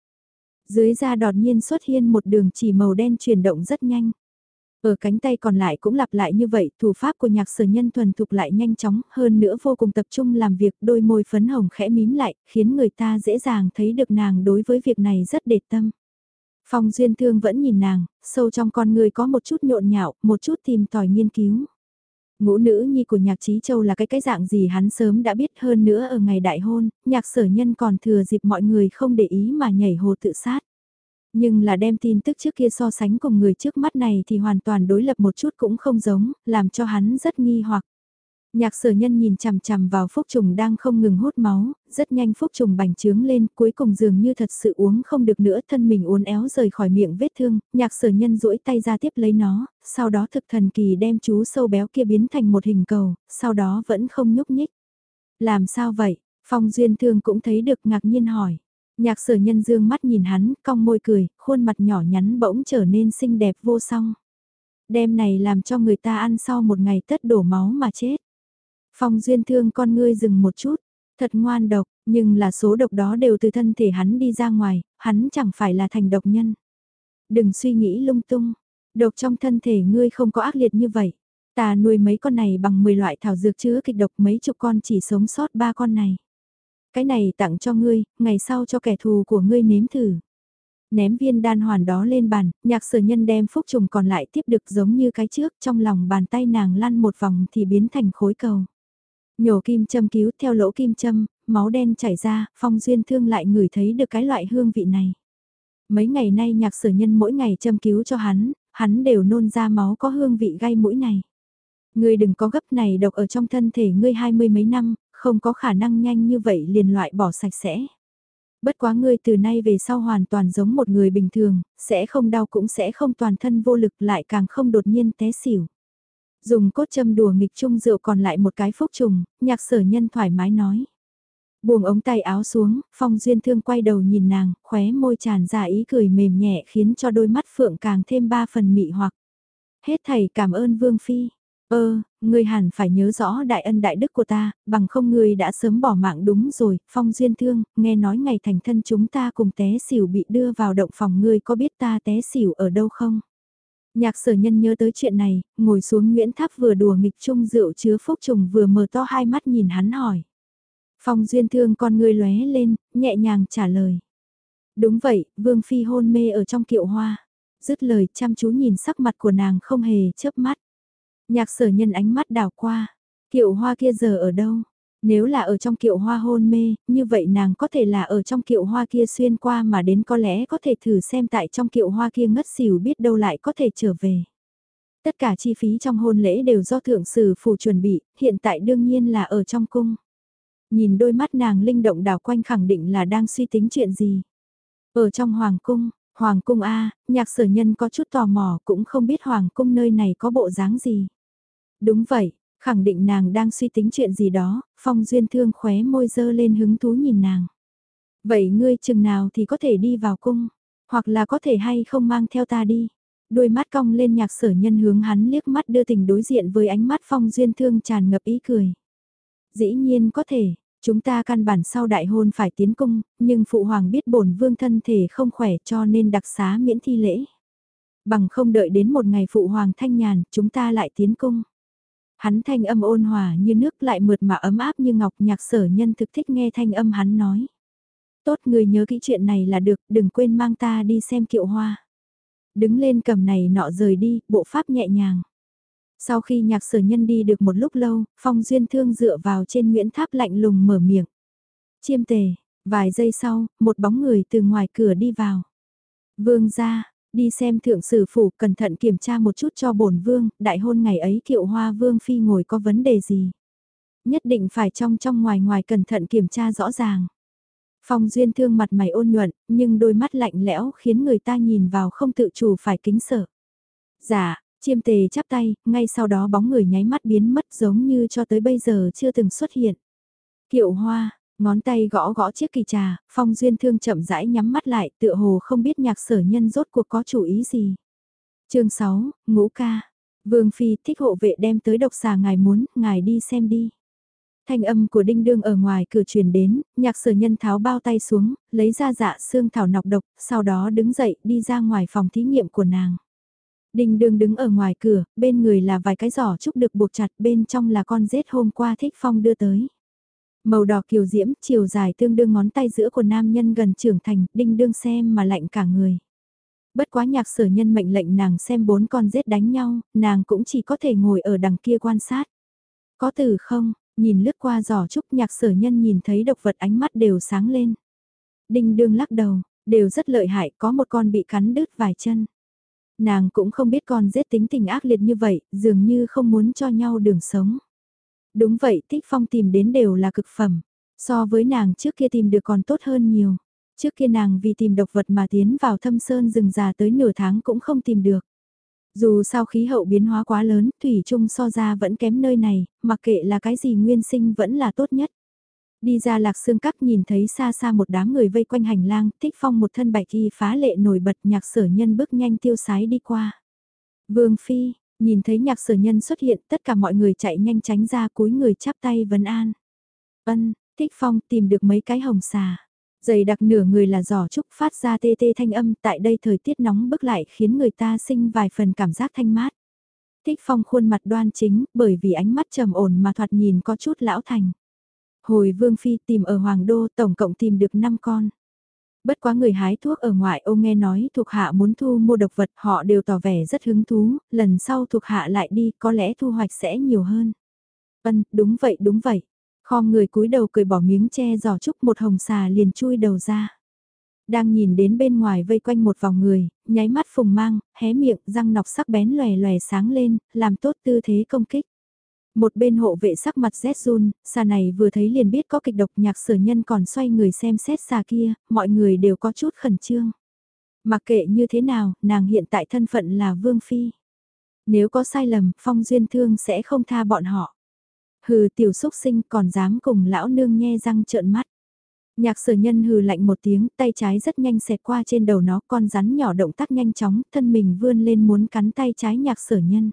Dưới da đột nhiên xuất hiện một đường chỉ màu đen chuyển động rất nhanh. Ở cánh tay còn lại cũng lặp lại như vậy, thủ pháp của nhạc sở nhân thuần thục lại nhanh chóng, hơn nữa vô cùng tập trung làm việc, đôi môi phấn hồng khẽ mím lại, khiến người ta dễ dàng thấy được nàng đối với việc này rất để tâm. Phong Duyên Thương vẫn nhìn nàng, sâu trong con người có một chút nhộn nhạo, một chút tìm tòi nghiên cứu. Ngũ nữ nhi của nhạc trí châu là cái cái dạng gì hắn sớm đã biết hơn nữa ở ngày đại hôn, nhạc sở nhân còn thừa dịp mọi người không để ý mà nhảy hồ tự sát. Nhưng là đem tin tức trước kia so sánh cùng người trước mắt này thì hoàn toàn đối lập một chút cũng không giống, làm cho hắn rất nghi hoặc. Nhạc sở nhân nhìn chằm chằm vào phúc trùng đang không ngừng hút máu, rất nhanh phúc trùng bành trướng lên, cuối cùng dường như thật sự uống không được nữa, thân mình uốn éo rời khỏi miệng vết thương, nhạc sở nhân duỗi tay ra tiếp lấy nó, sau đó thực thần kỳ đem chú sâu béo kia biến thành một hình cầu, sau đó vẫn không nhúc nhích. Làm sao vậy? Phong Duyên Thương cũng thấy được ngạc nhiên hỏi. Nhạc sở nhân dương mắt nhìn hắn, cong môi cười, khuôn mặt nhỏ nhắn bỗng trở nên xinh đẹp vô song. Đêm này làm cho người ta ăn sau một ngày tất đổ máu mà chết. Phong duyên thương con ngươi dừng một chút, thật ngoan độc, nhưng là số độc đó đều từ thân thể hắn đi ra ngoài, hắn chẳng phải là thành độc nhân. Đừng suy nghĩ lung tung, độc trong thân thể ngươi không có ác liệt như vậy. Ta nuôi mấy con này bằng 10 loại thảo dược chứa kịch độc mấy chục con chỉ sống sót ba con này. Cái này tặng cho ngươi, ngày sau cho kẻ thù của ngươi nếm thử. Ném viên đan hoàn đó lên bàn, nhạc sở nhân đem phúc trùng còn lại tiếp được giống như cái trước, trong lòng bàn tay nàng lăn một vòng thì biến thành khối cầu. Nhổ kim châm cứu theo lỗ kim châm, máu đen chảy ra, phong duyên thương lại ngửi thấy được cái loại hương vị này. Mấy ngày nay nhạc sở nhân mỗi ngày châm cứu cho hắn, hắn đều nôn ra máu có hương vị gai mũi này. Ngươi đừng có gấp này độc ở trong thân thể ngươi hai mươi mấy năm, không có khả năng nhanh như vậy liền loại bỏ sạch sẽ. Bất quá ngươi từ nay về sau hoàn toàn giống một người bình thường, sẽ không đau cũng sẽ không toàn thân vô lực lại càng không đột nhiên té xỉu. Dùng cốt châm đùa nghịch chung rượu còn lại một cái phúc trùng, nhạc sở nhân thoải mái nói. Buông ống tay áo xuống, phong duyên thương quay đầu nhìn nàng, khóe môi tràn ra ý cười mềm nhẹ khiến cho đôi mắt phượng càng thêm ba phần mị hoặc. Hết thầy cảm ơn Vương Phi. Ơ, ngươi hẳn phải nhớ rõ đại ân đại đức của ta, bằng không ngươi đã sớm bỏ mạng đúng rồi, phong duyên thương, nghe nói ngày thành thân chúng ta cùng té xỉu bị đưa vào động phòng ngươi có biết ta té xỉu ở đâu không? Nhạc sở nhân nhớ tới chuyện này, ngồi xuống Nguyễn Tháp vừa đùa nghịch chung rượu chứa phúc trùng vừa mở to hai mắt nhìn hắn hỏi. Phong duyên thương con người lóe lên, nhẹ nhàng trả lời. Đúng vậy, Vương Phi hôn mê ở trong kiệu hoa. Dứt lời chăm chú nhìn sắc mặt của nàng không hề chớp mắt. Nhạc sở nhân ánh mắt đảo qua. Kiệu hoa kia giờ ở đâu? Nếu là ở trong kiệu hoa hôn mê, như vậy nàng có thể là ở trong kiệu hoa kia xuyên qua mà đến có lẽ có thể thử xem tại trong kiệu hoa kia ngất xỉu biết đâu lại có thể trở về. Tất cả chi phí trong hôn lễ đều do thượng sử phù chuẩn bị, hiện tại đương nhiên là ở trong cung. Nhìn đôi mắt nàng linh động đảo quanh khẳng định là đang suy tính chuyện gì. Ở trong hoàng cung, hoàng cung A, nhạc sở nhân có chút tò mò cũng không biết hoàng cung nơi này có bộ dáng gì. Đúng vậy, khẳng định nàng đang suy tính chuyện gì đó, phong duyên thương khóe môi dơ lên hứng thú nhìn nàng. Vậy ngươi chừng nào thì có thể đi vào cung, hoặc là có thể hay không mang theo ta đi. Đôi mắt cong lên nhạc sở nhân hướng hắn liếc mắt đưa tình đối diện với ánh mắt phong duyên thương tràn ngập ý cười. Dĩ nhiên có thể, chúng ta căn bản sau đại hôn phải tiến cung, nhưng phụ hoàng biết bổn vương thân thể không khỏe cho nên đặc xá miễn thi lễ. Bằng không đợi đến một ngày phụ hoàng thanh nhàn, chúng ta lại tiến cung. Hắn thanh âm ôn hòa như nước lại mượt mà ấm áp như ngọc nhạc sở nhân thực thích nghe thanh âm hắn nói. Tốt người nhớ kỹ chuyện này là được, đừng quên mang ta đi xem kiệu hoa. Đứng lên cầm này nọ rời đi, bộ pháp nhẹ nhàng. Sau khi nhạc sở nhân đi được một lúc lâu, phong duyên thương dựa vào trên nguyễn tháp lạnh lùng mở miệng. Chiêm tề, vài giây sau, một bóng người từ ngoài cửa đi vào. Vương ra, Đi xem thượng sử phủ cẩn thận kiểm tra một chút cho bổn vương, đại hôn ngày ấy kiệu hoa vương phi ngồi có vấn đề gì. Nhất định phải trong trong ngoài ngoài cẩn thận kiểm tra rõ ràng. Phong duyên thương mặt mày ôn nhuận, nhưng đôi mắt lạnh lẽo khiến người ta nhìn vào không tự chủ phải kính sợ. Dạ, chiêm tề chắp tay, ngay sau đó bóng người nháy mắt biến mất giống như cho tới bây giờ chưa từng xuất hiện. Kiệu hoa, Ngón tay gõ gõ chiếc kỳ trà, phong duyên thương chậm rãi nhắm mắt lại tựa hồ không biết nhạc sở nhân rốt cuộc có chủ ý gì. chương 6, ngũ ca. Vương Phi thích hộ vệ đem tới độc xà ngài muốn, ngài đi xem đi. Thanh âm của đinh đương ở ngoài cửa truyền đến, nhạc sở nhân tháo bao tay xuống, lấy ra dạ xương thảo nọc độc, sau đó đứng dậy đi ra ngoài phòng thí nghiệm của nàng. Đinh đương đứng ở ngoài cửa, bên người là vài cái giỏ trúc được buộc chặt, bên trong là con rết hôm qua thích phong đưa tới. Màu đỏ kiều diễm, chiều dài tương đương ngón tay giữa của nam nhân gần trưởng thành, đinh đương xem mà lạnh cả người. Bất quá nhạc sở nhân mệnh lệnh nàng xem bốn con rết đánh nhau, nàng cũng chỉ có thể ngồi ở đằng kia quan sát. Có từ không, nhìn lướt qua giỏ trúc nhạc sở nhân nhìn thấy độc vật ánh mắt đều sáng lên. Đinh đương lắc đầu, đều rất lợi hại, có một con bị cắn đứt vài chân. Nàng cũng không biết con rết tính tình ác liệt như vậy, dường như không muốn cho nhau đường sống. Đúng vậy, Thích Phong tìm đến đều là cực phẩm. So với nàng trước kia tìm được còn tốt hơn nhiều. Trước kia nàng vì tìm độc vật mà tiến vào thâm sơn rừng già tới nửa tháng cũng không tìm được. Dù sao khí hậu biến hóa quá lớn, thủy chung so ra vẫn kém nơi này, mặc kệ là cái gì nguyên sinh vẫn là tốt nhất. Đi ra lạc xương cắt nhìn thấy xa xa một đám người vây quanh hành lang, thích phong một thân bạch y phá lệ nổi bật nhạc sở nhân bước nhanh tiêu sái đi qua. Vương Phi, Nhìn thấy nhạc sở nhân xuất hiện tất cả mọi người chạy nhanh tránh ra cúi người chắp tay vấn an. Ân, thích phong tìm được mấy cái hồng xà. Dày đặc nửa người là giỏ trúc phát ra tê tê thanh âm tại đây thời tiết nóng bức lại khiến người ta sinh vài phần cảm giác thanh mát. Thích phong khuôn mặt đoan chính bởi vì ánh mắt trầm ổn mà thoạt nhìn có chút lão thành. Hồi vương phi tìm ở Hoàng Đô tổng cộng tìm được 5 con. Bất quá người hái thuốc ở ngoại ô nghe nói thuộc hạ muốn thu mua độc vật họ đều tỏ vẻ rất hứng thú, lần sau thuộc hạ lại đi có lẽ thu hoạch sẽ nhiều hơn. vân đúng vậy đúng vậy. Kho người cúi đầu cười bỏ miếng che giò trúc một hồng xà liền chui đầu ra. Đang nhìn đến bên ngoài vây quanh một vòng người, nháy mắt phùng mang, hé miệng, răng nọc sắc bén lòe lòe sáng lên, làm tốt tư thế công kích. Một bên hộ vệ sắc mặt rét run, xà này vừa thấy liền biết có kịch độc nhạc sở nhân còn xoay người xem xét xà kia, mọi người đều có chút khẩn trương. Mặc kệ như thế nào, nàng hiện tại thân phận là Vương Phi. Nếu có sai lầm, Phong Duyên Thương sẽ không tha bọn họ. Hừ tiểu xúc sinh còn dám cùng lão nương nhe răng trợn mắt. Nhạc sở nhân hừ lạnh một tiếng, tay trái rất nhanh xẹt qua trên đầu nó, con rắn nhỏ động tác nhanh chóng, thân mình vươn lên muốn cắn tay trái nhạc sở nhân.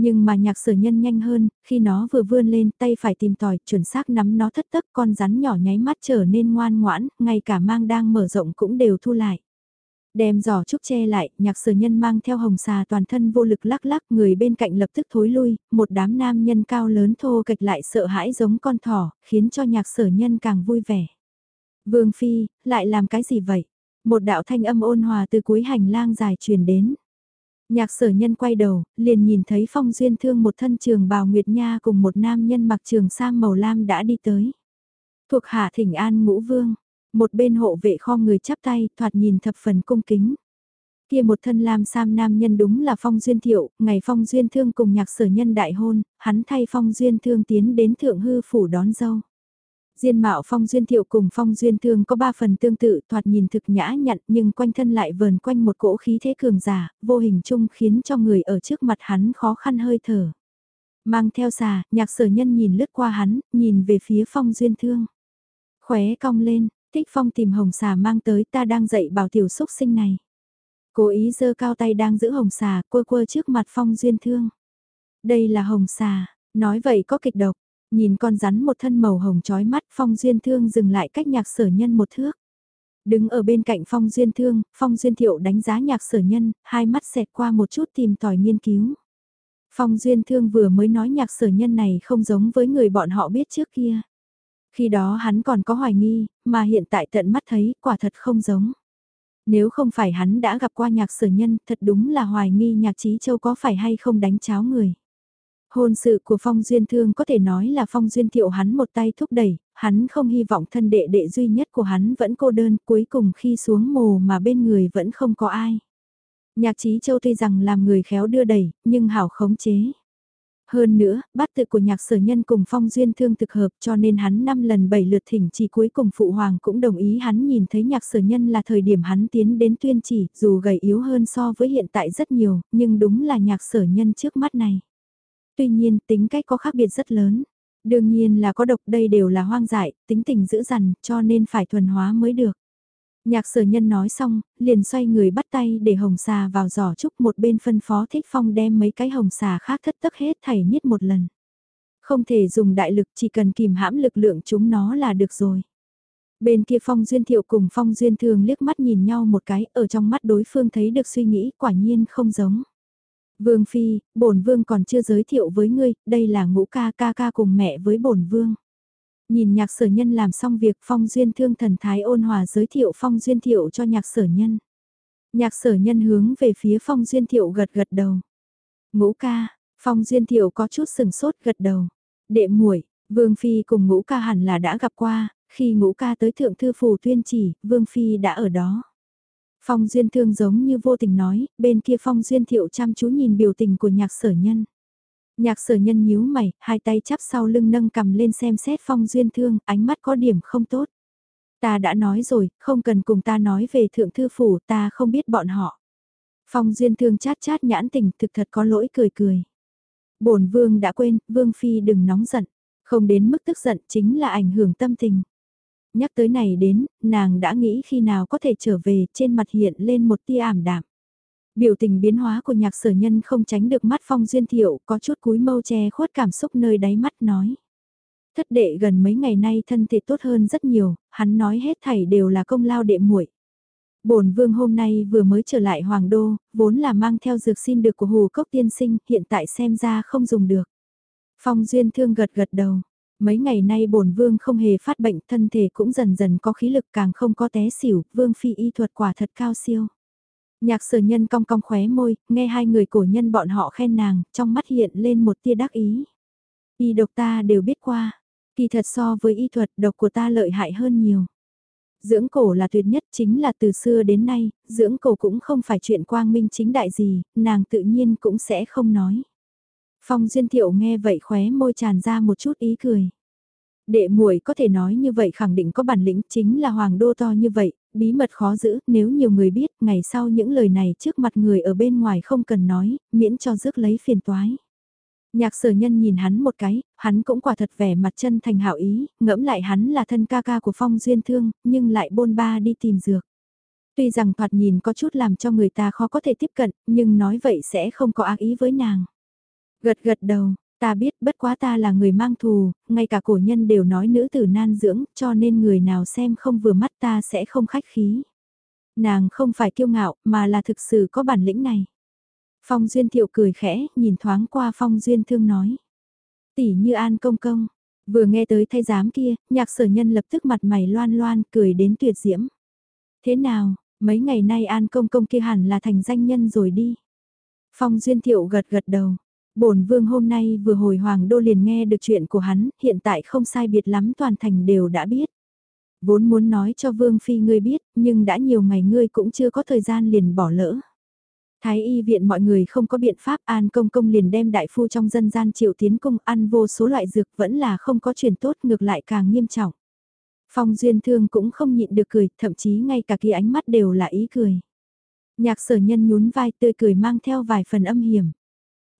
Nhưng mà nhạc sở nhân nhanh hơn, khi nó vừa vươn lên tay phải tìm tòi, chuẩn xác nắm nó thất tức con rắn nhỏ nháy mắt trở nên ngoan ngoãn, ngay cả mang đang mở rộng cũng đều thu lại. Đem giỏ trúc che lại, nhạc sở nhân mang theo hồng xà toàn thân vô lực lắc lắc người bên cạnh lập tức thối lui, một đám nam nhân cao lớn thô kịch lại sợ hãi giống con thỏ, khiến cho nhạc sở nhân càng vui vẻ. Vương Phi, lại làm cái gì vậy? Một đạo thanh âm ôn hòa từ cuối hành lang dài truyền đến. Nhạc sở nhân quay đầu, liền nhìn thấy phong duyên thương một thân trường bào Nguyệt Nha cùng một nam nhân mặc trường sam màu lam đã đi tới. Thuộc hạ thỉnh an ngũ vương, một bên hộ vệ kho người chắp tay, thoạt nhìn thập phần cung kính. Kia một thân lam sam nam nhân đúng là Phong Duyên Thiệu, ngày Phong Duyên Thương cùng nhạc sở nhân đại hôn, hắn thay Phong Duyên Thương tiến đến thượng hư phủ đón dâu. Diên mạo Phong Duyên Thiệu cùng Phong Duyên Thương có ba phần tương tự thoạt nhìn thực nhã nhặn nhưng quanh thân lại vờn quanh một cỗ khí thế cường giả, vô hình chung khiến cho người ở trước mặt hắn khó khăn hơi thở. Mang theo xà, nhạc sở nhân nhìn lướt qua hắn, nhìn về phía Phong Duyên Thương. Khóe cong lên, Thích Phong tìm hồng xà mang tới ta đang dạy bảo tiểu xúc sinh này. Cố ý giơ cao tay đang giữ hồng xà, quơ quơ trước mặt Phong Duyên Thương. Đây là hồng xà, nói vậy có kịch độc, nhìn con rắn một thân màu hồng chói mắt Phong Duyên Thương dừng lại cách nhạc sở nhân một thước. Đứng ở bên cạnh Phong Duyên Thương, Phong Duyên Thiệu đánh giá nhạc sở nhân, hai mắt xẹt qua một chút tìm tòi nghiên cứu. Phong Duyên Thương vừa mới nói nhạc sở nhân này không giống với người bọn họ biết trước kia. Khi đó hắn còn có hoài nghi, mà hiện tại tận mắt thấy quả thật không giống. Nếu không phải hắn đã gặp qua nhạc sở nhân, thật đúng là hoài nghi nhạc trí châu có phải hay không đánh cháo người. Hôn sự của Phong Duyên Thương có thể nói là Phong Duyên Thiệu hắn một tay thúc đẩy, hắn không hy vọng thân đệ đệ duy nhất của hắn vẫn cô đơn, cuối cùng khi xuống mồ mà bên người vẫn không có ai. Nhạc chí châu tuy rằng làm người khéo đưa đẩy, nhưng hảo khống chế. Hơn nữa, bát tự của nhạc sở nhân cùng phong duyên thương thực hợp cho nên hắn năm lần bảy lượt thỉnh chỉ cuối cùng phụ hoàng cũng đồng ý hắn nhìn thấy nhạc sở nhân là thời điểm hắn tiến đến tuyên chỉ, dù gầy yếu hơn so với hiện tại rất nhiều, nhưng đúng là nhạc sở nhân trước mắt này. Tuy nhiên, tính cách có khác biệt rất lớn. Đương nhiên là có độc đây đều là hoang dại, tính tình dữ dằn, cho nên phải thuần hóa mới được. Nhạc sở nhân nói xong, liền xoay người bắt tay để hồng xà vào giỏ trúc một bên phân phó thích phong đem mấy cái hồng xà khác thất tức hết thảy nhất một lần. Không thể dùng đại lực chỉ cần kìm hãm lực lượng chúng nó là được rồi. Bên kia Phong Duyên Thiệu cùng Phong Duyên Thường liếc mắt nhìn nhau một cái, ở trong mắt đối phương thấy được suy nghĩ quả nhiên không giống. Vương Phi, bổn Vương còn chưa giới thiệu với ngươi, đây là ngũ ca ca ca cùng mẹ với bổn Vương. Nhìn nhạc sở nhân làm xong việc Phong Duyên Thương thần thái ôn hòa giới thiệu Phong Duyên Thiệu cho nhạc sở nhân. Nhạc sở nhân hướng về phía Phong Duyên Thiệu gật gật đầu. Ngũ ca, Phong Duyên Thiệu có chút sừng sốt gật đầu. Đệ muội Vương Phi cùng ngũ ca hẳn là đã gặp qua, khi ngũ ca tới thượng thư phủ tuyên chỉ, Vương Phi đã ở đó. Phong Duyên Thương giống như vô tình nói, bên kia Phong Duyên Thiệu chăm chú nhìn biểu tình của nhạc sở nhân. Nhạc sở nhân nhíu mày, hai tay chắp sau lưng nâng cầm lên xem xét phong duyên thương, ánh mắt có điểm không tốt. Ta đã nói rồi, không cần cùng ta nói về thượng thư phủ, ta không biết bọn họ. Phong duyên thương chát chát nhãn tình, thực thật có lỗi cười cười. bổn vương đã quên, vương phi đừng nóng giận, không đến mức tức giận chính là ảnh hưởng tâm tình. Nhắc tới này đến, nàng đã nghĩ khi nào có thể trở về, trên mặt hiện lên một tia ảm đạm. Biểu tình biến hóa của nhạc sở nhân không tránh được mắt phong duyên thiệu, có chút cúi mâu che khuất cảm xúc nơi đáy mắt nói. Thất đệ gần mấy ngày nay thân thể tốt hơn rất nhiều, hắn nói hết thảy đều là công lao đệ muội. Bổn vương hôm nay vừa mới trở lại hoàng đô, vốn là mang theo dược xin được của hồ cốc tiên sinh, hiện tại xem ra không dùng được. Phong duyên thương gật gật đầu. Mấy ngày nay bổn vương không hề phát bệnh, thân thể cũng dần dần có khí lực càng không có té xỉu, vương phi y thuật quả thật cao siêu. Nhạc sở nhân cong cong khóe môi, nghe hai người cổ nhân bọn họ khen nàng, trong mắt hiện lên một tia đắc ý. Y độc ta đều biết qua, kỳ thật so với y thuật độc của ta lợi hại hơn nhiều. Dưỡng cổ là tuyệt nhất chính là từ xưa đến nay, dưỡng cổ cũng không phải chuyện quang minh chính đại gì, nàng tự nhiên cũng sẽ không nói. Phong Duyên Thiệu nghe vậy khóe môi tràn ra một chút ý cười. Đệ muội có thể nói như vậy khẳng định có bản lĩnh chính là hoàng đô to như vậy, bí mật khó giữ, nếu nhiều người biết, ngày sau những lời này trước mặt người ở bên ngoài không cần nói, miễn cho rước lấy phiền toái. Nhạc sở nhân nhìn hắn một cái, hắn cũng quả thật vẻ mặt chân thành hảo ý, ngẫm lại hắn là thân ca ca của phong duyên thương, nhưng lại bôn ba đi tìm dược. Tuy rằng thoạt nhìn có chút làm cho người ta khó có thể tiếp cận, nhưng nói vậy sẽ không có ác ý với nàng. Gật gật đầu, Ta biết bất quá ta là người mang thù, ngay cả cổ nhân đều nói nữ tử nan dưỡng, cho nên người nào xem không vừa mắt ta sẽ không khách khí. Nàng không phải kiêu ngạo, mà là thực sự có bản lĩnh này. Phong Duyên Thiệu cười khẽ, nhìn thoáng qua Phong Duyên Thương nói. Tỷ như An Công Công, vừa nghe tới thay giám kia, nhạc sở nhân lập tức mặt mày loan loan, cười đến tuyệt diễm. Thế nào, mấy ngày nay An Công Công kia hẳn là thành danh nhân rồi đi. Phong Duyên Thiệu gật gật đầu bổn vương hôm nay vừa hồi Hoàng Đô liền nghe được chuyện của hắn, hiện tại không sai biệt lắm toàn thành đều đã biết. Vốn muốn nói cho Vương Phi ngươi biết, nhưng đã nhiều ngày ngươi cũng chưa có thời gian liền bỏ lỡ. Thái y viện mọi người không có biện pháp an công công liền đem đại phu trong dân gian triệu tiến cung ăn vô số loại dược vẫn là không có truyền tốt ngược lại càng nghiêm trọng. Phong duyên thương cũng không nhịn được cười, thậm chí ngay cả kia ánh mắt đều là ý cười. Nhạc sở nhân nhún vai tươi cười mang theo vài phần âm hiểm.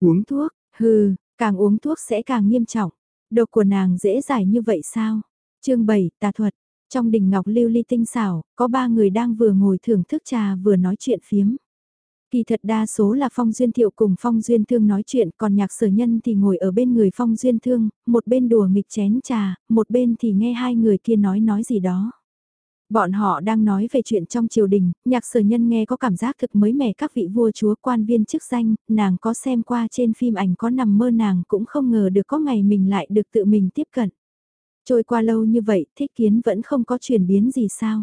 Uống thuốc, hừ, càng uống thuốc sẽ càng nghiêm trọng. Độc của nàng dễ giải như vậy sao? chương 7, tà thuật. Trong đỉnh ngọc lưu ly tinh xảo, có ba người đang vừa ngồi thưởng thức trà vừa nói chuyện phiếm. Kỳ thật đa số là Phong Duyên Thiệu cùng Phong Duyên Thương nói chuyện, còn nhạc sở nhân thì ngồi ở bên người Phong Duyên Thương, một bên đùa nghịch chén trà, một bên thì nghe hai người kia nói nói gì đó. Bọn họ đang nói về chuyện trong triều đình, nhạc sở nhân nghe có cảm giác thực mới mẻ các vị vua chúa quan viên chức danh, nàng có xem qua trên phim ảnh có nằm mơ nàng cũng không ngờ được có ngày mình lại được tự mình tiếp cận. Trôi qua lâu như vậy, thích kiến vẫn không có chuyển biến gì sao.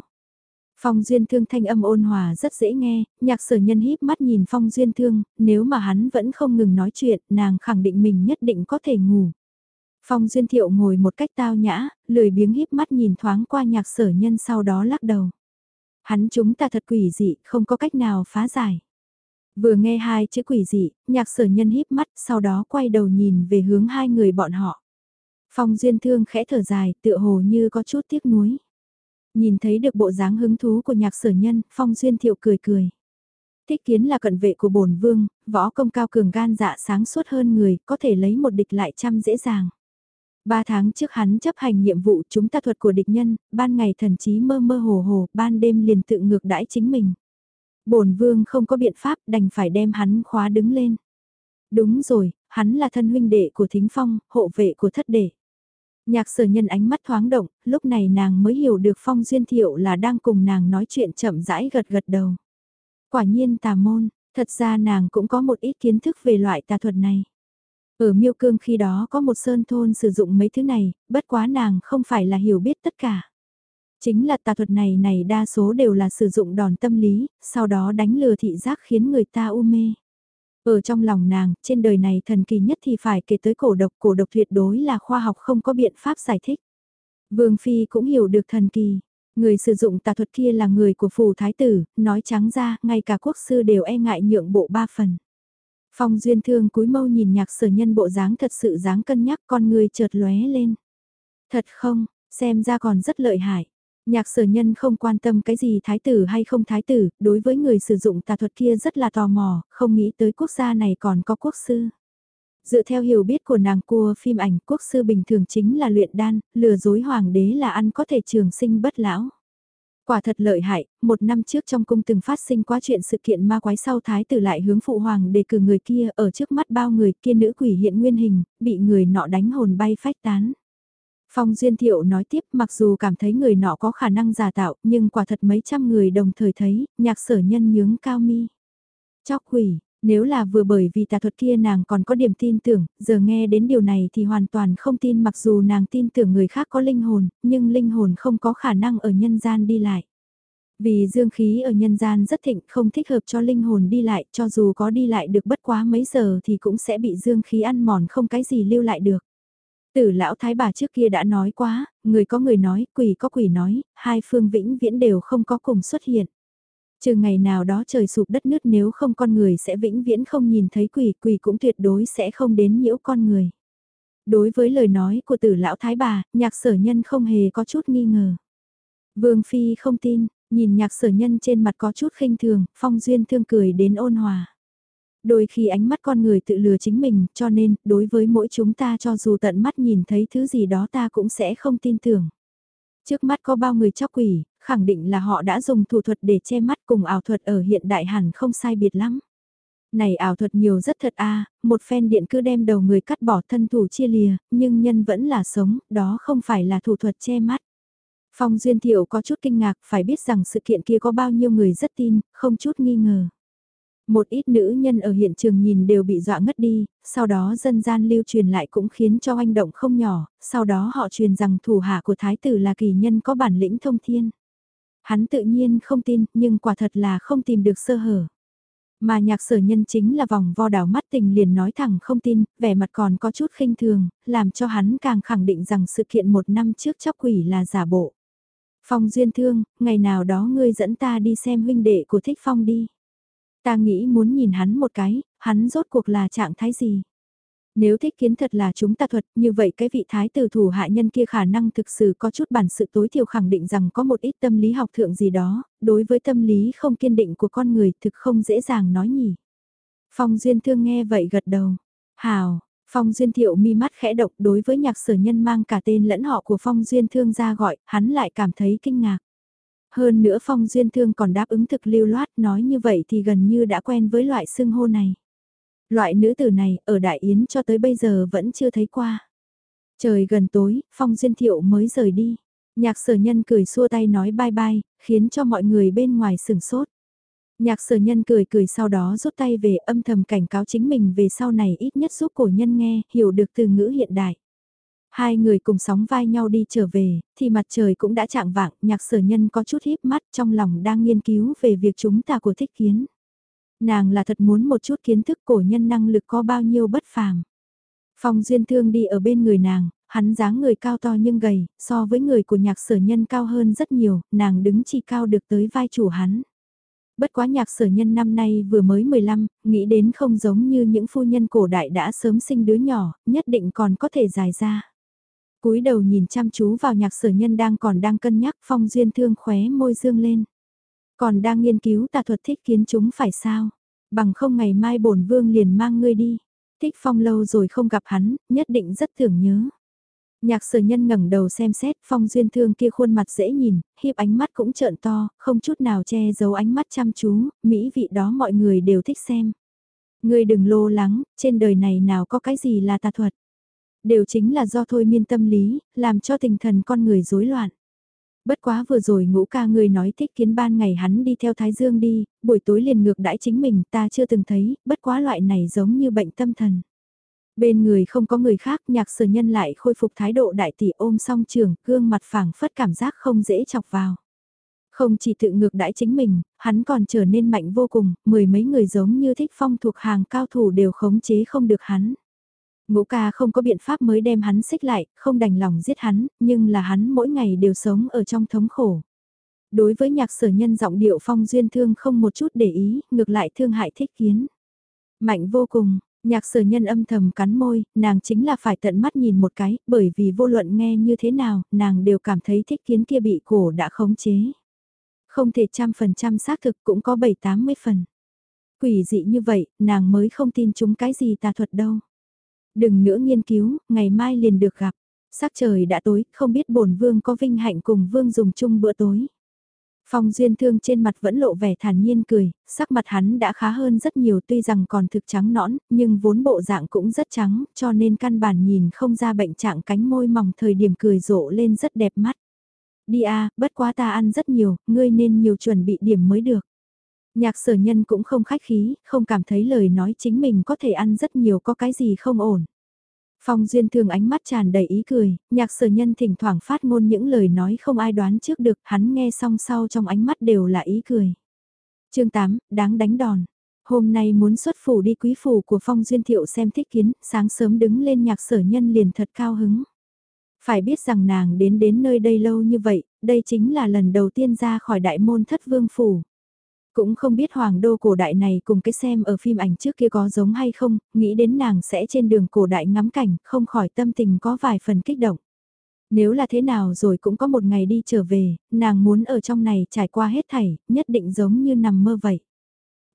Phong Duyên Thương thanh âm ôn hòa rất dễ nghe, nhạc sở nhân híp mắt nhìn Phong Duyên Thương, nếu mà hắn vẫn không ngừng nói chuyện, nàng khẳng định mình nhất định có thể ngủ. Phong Duyên Thiệu ngồi một cách tao nhã, lười biếng híp mắt nhìn thoáng qua nhạc sở nhân sau đó lắc đầu. Hắn chúng ta thật quỷ dị, không có cách nào phá giải. Vừa nghe hai chữ quỷ dị, nhạc sở nhân híp mắt, sau đó quay đầu nhìn về hướng hai người bọn họ. Phong Duyên Thương khẽ thở dài, tựa hồ như có chút tiếc nuối. Nhìn thấy được bộ dáng hứng thú của nhạc sở nhân, Phong Duyên Thiệu cười cười. Thích kiến là cận vệ của bổn vương, võ công cao cường gan dạ sáng suốt hơn người, có thể lấy một địch lại trăm dễ dàng. Ba tháng trước hắn chấp hành nhiệm vụ chúng ta thuật của địch nhân, ban ngày thần chí mơ mơ hồ hồ, ban đêm liền tự ngược đãi chính mình. bổn vương không có biện pháp đành phải đem hắn khóa đứng lên. Đúng rồi, hắn là thân huynh đệ của thính phong, hộ vệ của thất đệ. Nhạc sở nhân ánh mắt thoáng động, lúc này nàng mới hiểu được Phong Duyên Thiệu là đang cùng nàng nói chuyện chậm rãi gật gật đầu. Quả nhiên tà môn, thật ra nàng cũng có một ít kiến thức về loại tà thuật này. Ở miêu cương khi đó có một sơn thôn sử dụng mấy thứ này, bất quá nàng không phải là hiểu biết tất cả. Chính là tà thuật này này đa số đều là sử dụng đòn tâm lý, sau đó đánh lừa thị giác khiến người ta u mê. Ở trong lòng nàng, trên đời này thần kỳ nhất thì phải kể tới cổ độc, cổ độc tuyệt đối là khoa học không có biện pháp giải thích. Vương Phi cũng hiểu được thần kỳ. Người sử dụng tà thuật kia là người của phù thái tử, nói trắng ra, ngay cả quốc sư đều e ngại nhượng bộ ba phần. Phong duyên thương cúi mâu nhìn nhạc sở nhân bộ dáng thật sự dáng cân nhắc con người chợt lóe lên. Thật không, xem ra còn rất lợi hại. Nhạc sở nhân không quan tâm cái gì thái tử hay không thái tử, đối với người sử dụng tà thuật kia rất là tò mò, không nghĩ tới quốc gia này còn có quốc sư. Dựa theo hiểu biết của nàng cua phim ảnh quốc sư bình thường chính là luyện đan, lừa dối hoàng đế là ăn có thể trường sinh bất lão. Quả thật lợi hại, một năm trước trong cung từng phát sinh quá chuyện sự kiện ma quái sau thái tử lại hướng phụ hoàng đề cử người kia ở trước mắt bao người kia nữ quỷ hiện nguyên hình, bị người nọ đánh hồn bay phách tán. Phong Duyên Thiệu nói tiếp mặc dù cảm thấy người nọ có khả năng giả tạo nhưng quả thật mấy trăm người đồng thời thấy, nhạc sở nhân nhướng cao mi. Chóc quỷ, nếu là vừa bởi vì tà thuật kia nàng còn có điểm tin tưởng, giờ nghe đến điều này thì hoàn toàn không tin mặc dù nàng tin tưởng người khác có linh hồn, nhưng linh hồn không có khả năng ở nhân gian đi lại. Vì dương khí ở nhân gian rất thịnh không thích hợp cho linh hồn đi lại cho dù có đi lại được bất quá mấy giờ thì cũng sẽ bị dương khí ăn mòn không cái gì lưu lại được. Tử lão thái bà trước kia đã nói quá, người có người nói, quỷ có quỷ nói, hai phương vĩnh viễn đều không có cùng xuất hiện. Trừ ngày nào đó trời sụp đất nứt nếu không con người sẽ vĩnh viễn không nhìn thấy quỷ, quỷ cũng tuyệt đối sẽ không đến nhiễu con người. Đối với lời nói của tử lão thái bà, nhạc sở nhân không hề có chút nghi ngờ. Vương Phi không tin, nhìn nhạc sở nhân trên mặt có chút khinh thường, phong duyên thương cười đến ôn hòa. Đôi khi ánh mắt con người tự lừa chính mình, cho nên, đối với mỗi chúng ta cho dù tận mắt nhìn thấy thứ gì đó ta cũng sẽ không tin tưởng. Trước mắt có bao người chóc quỷ, khẳng định là họ đã dùng thủ thuật để che mắt cùng ảo thuật ở hiện đại hẳn không sai biệt lắm. Này ảo thuật nhiều rất thật a à, một phen điện cứ đem đầu người cắt bỏ thân thủ chia lìa, nhưng nhân vẫn là sống, đó không phải là thủ thuật che mắt. Phong Duyên Thiệu có chút kinh ngạc, phải biết rằng sự kiện kia có bao nhiêu người rất tin, không chút nghi ngờ. Một ít nữ nhân ở hiện trường nhìn đều bị dọa ngất đi, sau đó dân gian lưu truyền lại cũng khiến cho hành động không nhỏ, sau đó họ truyền rằng thủ hạ của thái tử là kỳ nhân có bản lĩnh thông thiên. Hắn tự nhiên không tin, nhưng quả thật là không tìm được sơ hở. Mà nhạc sở nhân chính là vòng vo đảo mắt tình liền nói thẳng không tin, vẻ mặt còn có chút khinh thường, làm cho hắn càng khẳng định rằng sự kiện một năm trước chóc quỷ là giả bộ. Phong duyên thương, ngày nào đó ngươi dẫn ta đi xem huynh đệ của thích phong đi. Ta nghĩ muốn nhìn hắn một cái, hắn rốt cuộc là trạng thái gì. Nếu thích kiến thật là chúng ta thuật, như vậy cái vị thái tử thủ hạ nhân kia khả năng thực sự có chút bản sự tối thiểu khẳng định rằng có một ít tâm lý học thượng gì đó, đối với tâm lý không kiên định của con người thực không dễ dàng nói nhỉ. Phong Duyên Thương nghe vậy gật đầu. Hào, Phong Duyên Thiệu mi mắt khẽ độc đối với nhạc sở nhân mang cả tên lẫn họ của Phong Duyên Thương ra gọi, hắn lại cảm thấy kinh ngạc. Hơn nữa Phong Duyên Thương còn đáp ứng thực lưu loát nói như vậy thì gần như đã quen với loại xưng hô này. Loại nữ tử này ở Đại Yến cho tới bây giờ vẫn chưa thấy qua. Trời gần tối, Phong Duyên Thiệu mới rời đi. Nhạc sở nhân cười xua tay nói bye bye, khiến cho mọi người bên ngoài sửng sốt. Nhạc sở nhân cười cười sau đó rút tay về âm thầm cảnh cáo chính mình về sau này ít nhất giúp cổ nhân nghe, hiểu được từ ngữ hiện đại. Hai người cùng sóng vai nhau đi trở về, thì mặt trời cũng đã chạng vạng, nhạc sở nhân có chút híp mắt trong lòng đang nghiên cứu về việc chúng ta của thích kiến. Nàng là thật muốn một chút kiến thức cổ nhân năng lực có bao nhiêu bất phàm. Phong duyên thương đi ở bên người nàng, hắn dáng người cao to nhưng gầy, so với người của nhạc sở nhân cao hơn rất nhiều, nàng đứng chỉ cao được tới vai chủ hắn. Bất quá nhạc sở nhân năm nay vừa mới 15, nghĩ đến không giống như những phu nhân cổ đại đã sớm sinh đứa nhỏ, nhất định còn có thể dài ra. cúi đầu nhìn chăm chú vào nhạc sở nhân đang còn đang cân nhắc phong duyên thương khóe môi dương lên. Còn đang nghiên cứu tà thuật thích kiến chúng phải sao? Bằng không ngày mai bổn vương liền mang ngươi đi. Thích phong lâu rồi không gặp hắn, nhất định rất tưởng nhớ. Nhạc sở nhân ngẩng đầu xem xét phong duyên thương kia khuôn mặt dễ nhìn, hiếp ánh mắt cũng trợn to, không chút nào che giấu ánh mắt chăm chú, mỹ vị đó mọi người đều thích xem. Ngươi đừng lô lắng, trên đời này nào có cái gì là tà thuật. Đều chính là do thôi miên tâm lý, làm cho tinh thần con người rối loạn. Bất quá vừa rồi ngũ ca người nói thích kiến ban ngày hắn đi theo Thái Dương đi, buổi tối liền ngược đãi chính mình ta chưa từng thấy, bất quá loại này giống như bệnh tâm thần. Bên người không có người khác nhạc sở nhân lại khôi phục thái độ đại tỷ ôm song trường, gương mặt phẳng phất cảm giác không dễ chọc vào. Không chỉ tự ngược đãi chính mình, hắn còn trở nên mạnh vô cùng, mười mấy người giống như thích phong thuộc hàng cao thủ đều khống chế không được hắn. Ngũ ca không có biện pháp mới đem hắn xích lại, không đành lòng giết hắn, nhưng là hắn mỗi ngày đều sống ở trong thống khổ. Đối với nhạc sở nhân giọng điệu phong duyên thương không một chút để ý, ngược lại thương hại thích kiến. Mạnh vô cùng, nhạc sở nhân âm thầm cắn môi, nàng chính là phải tận mắt nhìn một cái, bởi vì vô luận nghe như thế nào, nàng đều cảm thấy thích kiến kia bị cổ đã khống chế. Không thể trăm phần trăm xác thực cũng có bảy tám mươi phần. Quỷ dị như vậy, nàng mới không tin chúng cái gì tà thuật đâu. Đừng nữa nghiên cứu, ngày mai liền được gặp. Sắc trời đã tối, không biết bổn vương có vinh hạnh cùng vương dùng chung bữa tối. Phong duyên thương trên mặt vẫn lộ vẻ thản nhiên cười, sắc mặt hắn đã khá hơn rất nhiều tuy rằng còn thực trắng nõn, nhưng vốn bộ dạng cũng rất trắng, cho nên căn bản nhìn không ra bệnh trạng cánh môi mỏng thời điểm cười rộ lên rất đẹp mắt. Đi a bất quá ta ăn rất nhiều, ngươi nên nhiều chuẩn bị điểm mới được. Nhạc sở nhân cũng không khách khí, không cảm thấy lời nói chính mình có thể ăn rất nhiều có cái gì không ổn. Phong Duyên thường ánh mắt tràn đầy ý cười, nhạc sở nhân thỉnh thoảng phát ngôn những lời nói không ai đoán trước được, hắn nghe xong sau trong ánh mắt đều là ý cười. chương 8, đáng đánh đòn. Hôm nay muốn xuất phủ đi quý phủ của Phong Duyên Thiệu xem thích kiến, sáng sớm đứng lên nhạc sở nhân liền thật cao hứng. Phải biết rằng nàng đến đến nơi đây lâu như vậy, đây chính là lần đầu tiên ra khỏi đại môn thất vương phủ. Cũng không biết hoàng đô cổ đại này cùng cái xem ở phim ảnh trước kia có giống hay không, nghĩ đến nàng sẽ trên đường cổ đại ngắm cảnh, không khỏi tâm tình có vài phần kích động. Nếu là thế nào rồi cũng có một ngày đi trở về, nàng muốn ở trong này trải qua hết thảy, nhất định giống như nằm mơ vậy.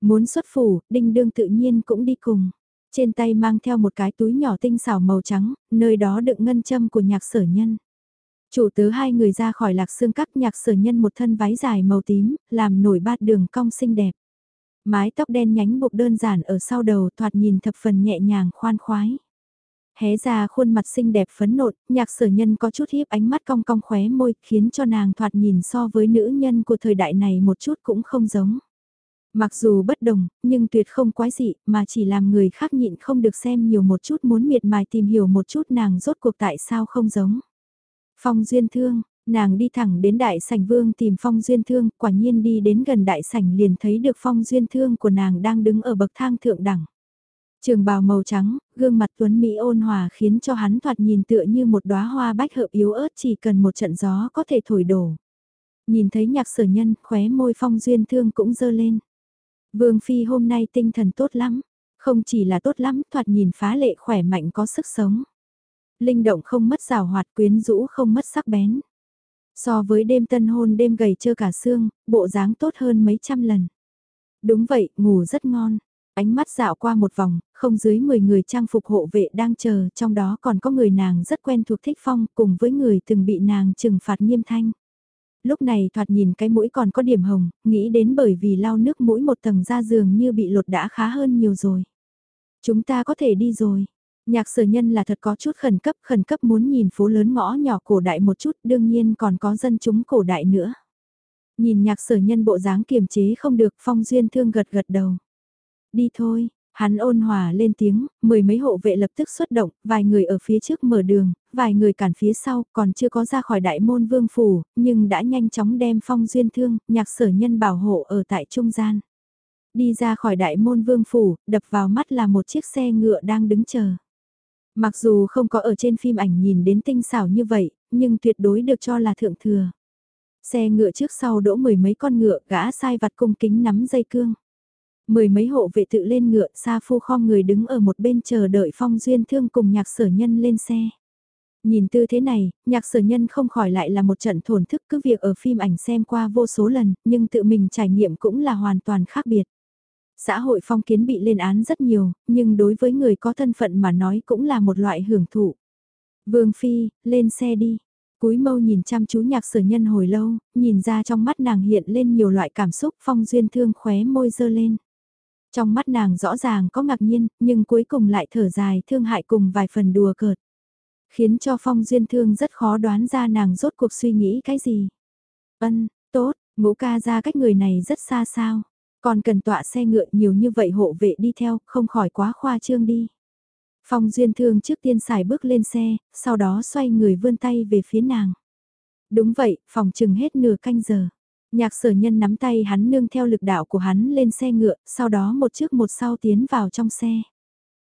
Muốn xuất phủ, đinh đương tự nhiên cũng đi cùng. Trên tay mang theo một cái túi nhỏ tinh xảo màu trắng, nơi đó đựng ngân châm của nhạc sở nhân. Chủ tớ hai người ra khỏi lạc xương các nhạc sở nhân một thân váy dài màu tím, làm nổi bát đường cong xinh đẹp. Mái tóc đen nhánh buộc đơn giản ở sau đầu thoạt nhìn thập phần nhẹ nhàng khoan khoái. Hé ra khuôn mặt xinh đẹp phấn nộn, nhạc sở nhân có chút hiếp ánh mắt cong cong khóe môi, khiến cho nàng thoạt nhìn so với nữ nhân của thời đại này một chút cũng không giống. Mặc dù bất đồng, nhưng tuyệt không quái dị, mà chỉ làm người khác nhịn không được xem nhiều một chút muốn miệt mài tìm hiểu một chút nàng rốt cuộc tại sao không giống. Phong duyên thương, nàng đi thẳng đến đại sảnh vương tìm phong duyên thương, quả nhiên đi đến gần đại sảnh liền thấy được phong duyên thương của nàng đang đứng ở bậc thang thượng đẳng. Trường bào màu trắng, gương mặt tuấn Mỹ ôn hòa khiến cho hắn thoạt nhìn tựa như một đóa hoa bách hợp yếu ớt chỉ cần một trận gió có thể thổi đổ. Nhìn thấy nhạc sở nhân, khóe môi phong duyên thương cũng dơ lên. Vương Phi hôm nay tinh thần tốt lắm, không chỉ là tốt lắm, thoạt nhìn phá lệ khỏe mạnh có sức sống. Linh động không mất rào hoạt quyến rũ không mất sắc bén. So với đêm tân hôn đêm gầy trơ cả xương, bộ dáng tốt hơn mấy trăm lần. Đúng vậy, ngủ rất ngon. Ánh mắt dạo qua một vòng, không dưới 10 người trang phục hộ vệ đang chờ, trong đó còn có người nàng rất quen thuộc thích phong cùng với người từng bị nàng trừng phạt nghiêm thanh lúc này thoạt nhìn cái mũi còn có điểm hồng, nghĩ đến bởi vì lau nước mũi một tầng ra giường như bị lột đã khá hơn nhiều rồi. Chúng ta có thể đi rồi. Nhạc sở nhân là thật có chút khẩn cấp, khẩn cấp muốn nhìn phố lớn ngõ nhỏ cổ đại một chút, đương nhiên còn có dân chúng cổ đại nữa. Nhìn nhạc sở nhân bộ dáng kiềm chế không được, phong duyên thương gật gật đầu. Đi thôi, Hắn ôn hòa lên tiếng, mười mấy hộ vệ lập tức xuất động, vài người ở phía trước mở đường, vài người cản phía sau, còn chưa có ra khỏi đại môn vương phủ, nhưng đã nhanh chóng đem phong duyên thương, nhạc sở nhân bảo hộ ở tại trung gian. Đi ra khỏi đại môn vương phủ, đập vào mắt là một chiếc xe ngựa đang đứng chờ. Mặc dù không có ở trên phim ảnh nhìn đến tinh xảo như vậy, nhưng tuyệt đối được cho là thượng thừa. Xe ngựa trước sau đỗ mười mấy con ngựa gã sai vặt cung kính nắm dây cương. Mười mấy hộ vệ tự lên ngựa, xa phu khom người đứng ở một bên chờ đợi phong duyên thương cùng nhạc sở nhân lên xe. Nhìn tư thế này, nhạc sở nhân không khỏi lại là một trận thổn thức cứ việc ở phim ảnh xem qua vô số lần, nhưng tự mình trải nghiệm cũng là hoàn toàn khác biệt. Xã hội phong kiến bị lên án rất nhiều, nhưng đối với người có thân phận mà nói cũng là một loại hưởng thụ. Vương Phi, lên xe đi. Cúi mâu nhìn chăm chú nhạc sở nhân hồi lâu, nhìn ra trong mắt nàng hiện lên nhiều loại cảm xúc phong duyên thương khóe môi dơ lên. Trong mắt nàng rõ ràng có ngạc nhiên, nhưng cuối cùng lại thở dài thương hại cùng vài phần đùa cợt. Khiến cho Phong Duyên Thương rất khó đoán ra nàng rốt cuộc suy nghĩ cái gì. Ân, tốt, ngũ ca ra cách người này rất xa sao. Còn cần tọa xe ngựa nhiều như vậy hộ vệ đi theo, không khỏi quá khoa trương đi. Phong Duyên Thương trước tiên xài bước lên xe, sau đó xoay người vươn tay về phía nàng. Đúng vậy, phòng chừng hết nửa canh giờ. Nhạc sở nhân nắm tay hắn nương theo lực đạo của hắn lên xe ngựa, sau đó một trước một sau tiến vào trong xe.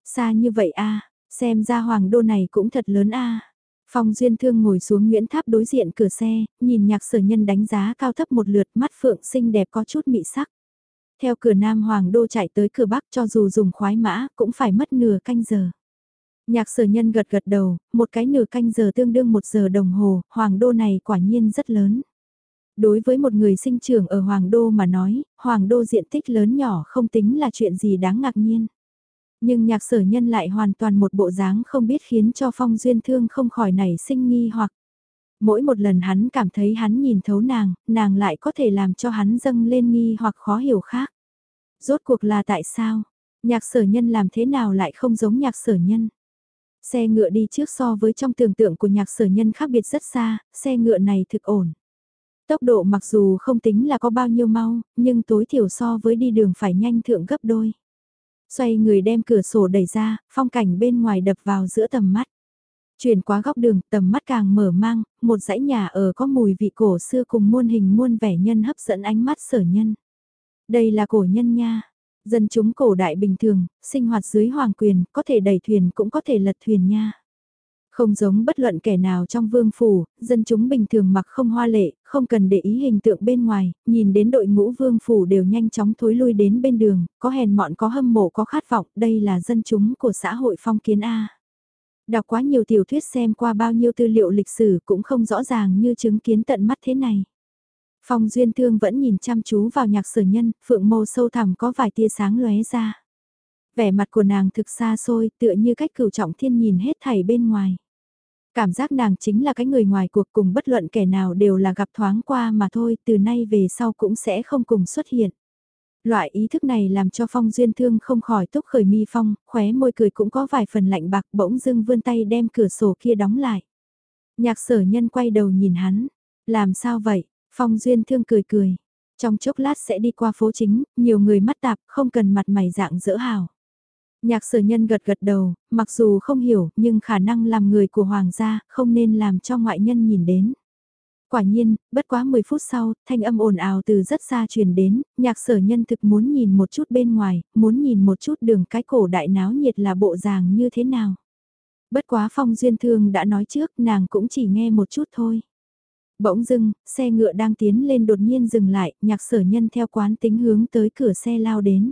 Xa như vậy a xem ra hoàng đô này cũng thật lớn a Phong Duyên Thương ngồi xuống Nguyễn Tháp đối diện cửa xe, nhìn nhạc sở nhân đánh giá cao thấp một lượt mắt phượng xinh đẹp có chút mị sắc. Theo cửa Nam Hoàng Đô chạy tới cửa Bắc cho dù dùng khoái mã cũng phải mất nửa canh giờ. Nhạc sở nhân gật gật đầu, một cái nửa canh giờ tương đương một giờ đồng hồ, Hoàng Đô này quả nhiên rất lớn. Đối với một người sinh trưởng ở Hoàng Đô mà nói, Hoàng Đô diện tích lớn nhỏ không tính là chuyện gì đáng ngạc nhiên. Nhưng nhạc sở nhân lại hoàn toàn một bộ dáng không biết khiến cho Phong Duyên Thương không khỏi nảy sinh nghi hoặc. Mỗi một lần hắn cảm thấy hắn nhìn thấu nàng, nàng lại có thể làm cho hắn dâng lên nghi hoặc khó hiểu khác. Rốt cuộc là tại sao? Nhạc sở nhân làm thế nào lại không giống nhạc sở nhân? Xe ngựa đi trước so với trong tưởng tượng của nhạc sở nhân khác biệt rất xa, xe ngựa này thực ổn. Tốc độ mặc dù không tính là có bao nhiêu mau, nhưng tối thiểu so với đi đường phải nhanh thượng gấp đôi. Xoay người đem cửa sổ đẩy ra, phong cảnh bên ngoài đập vào giữa tầm mắt. Chuyển qua góc đường, tầm mắt càng mở mang, một dãy nhà ở có mùi vị cổ xưa cùng muôn hình muôn vẻ nhân hấp dẫn ánh mắt sở nhân. Đây là cổ nhân nha. Dân chúng cổ đại bình thường, sinh hoạt dưới hoàng quyền, có thể đẩy thuyền cũng có thể lật thuyền nha. Không giống bất luận kẻ nào trong vương phủ, dân chúng bình thường mặc không hoa lệ, không cần để ý hình tượng bên ngoài, nhìn đến đội ngũ vương phủ đều nhanh chóng thối lui đến bên đường, có hèn mọn có hâm mộ có khát vọng, đây là dân chúng của xã hội phong kiến A. Đọc quá nhiều tiểu thuyết xem qua bao nhiêu tư liệu lịch sử cũng không rõ ràng như chứng kiến tận mắt thế này. Phong Duyên Thương vẫn nhìn chăm chú vào nhạc sở nhân, phượng mâu sâu thẳm có vài tia sáng lóe ra. Vẻ mặt của nàng thực xa xôi tựa như cách cửu trọng thiên nhìn hết thảy bên ngoài. Cảm giác nàng chính là cái người ngoài cuộc cùng bất luận kẻ nào đều là gặp thoáng qua mà thôi, từ nay về sau cũng sẽ không cùng xuất hiện. Loại ý thức này làm cho Phong Duyên Thương không khỏi túc khởi mi phong, khóe môi cười cũng có vài phần lạnh bạc bỗng dưng vươn tay đem cửa sổ kia đóng lại. Nhạc sở nhân quay đầu nhìn hắn, làm sao vậy, Phong Duyên Thương cười cười, trong chốc lát sẽ đi qua phố chính, nhiều người mắt tạp, không cần mặt mày dạng dỡ hào. Nhạc sở nhân gật gật đầu, mặc dù không hiểu, nhưng khả năng làm người của hoàng gia, không nên làm cho ngoại nhân nhìn đến. Quả nhiên, bất quá 10 phút sau, thanh âm ồn ào từ rất xa truyền đến, nhạc sở nhân thực muốn nhìn một chút bên ngoài, muốn nhìn một chút đường cái cổ đại náo nhiệt là bộ dạng như thế nào. Bất quá phong duyên thương đã nói trước, nàng cũng chỉ nghe một chút thôi. Bỗng dưng, xe ngựa đang tiến lên đột nhiên dừng lại, nhạc sở nhân theo quán tính hướng tới cửa xe lao đến.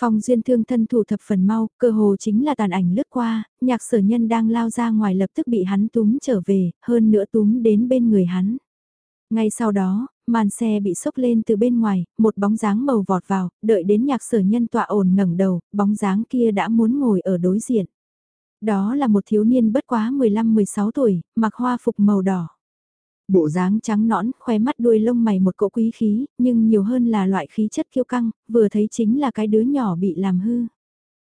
Phong duyên thương thân thủ thập phần mau, cơ hồ chính là tàn ảnh lướt qua, nhạc sở nhân đang lao ra ngoài lập tức bị hắn túm trở về, hơn nữa túm đến bên người hắn. Ngay sau đó, màn xe bị sốc lên từ bên ngoài, một bóng dáng màu vọt vào, đợi đến nhạc sở nhân tọa ổn ngẩng đầu, bóng dáng kia đã muốn ngồi ở đối diện. Đó là một thiếu niên bất quá 15-16 tuổi, mặc hoa phục màu đỏ. Bộ dáng trắng nõn, khoe mắt đuôi lông mày một cỗ quý khí, nhưng nhiều hơn là loại khí chất kiêu căng, vừa thấy chính là cái đứa nhỏ bị làm hư.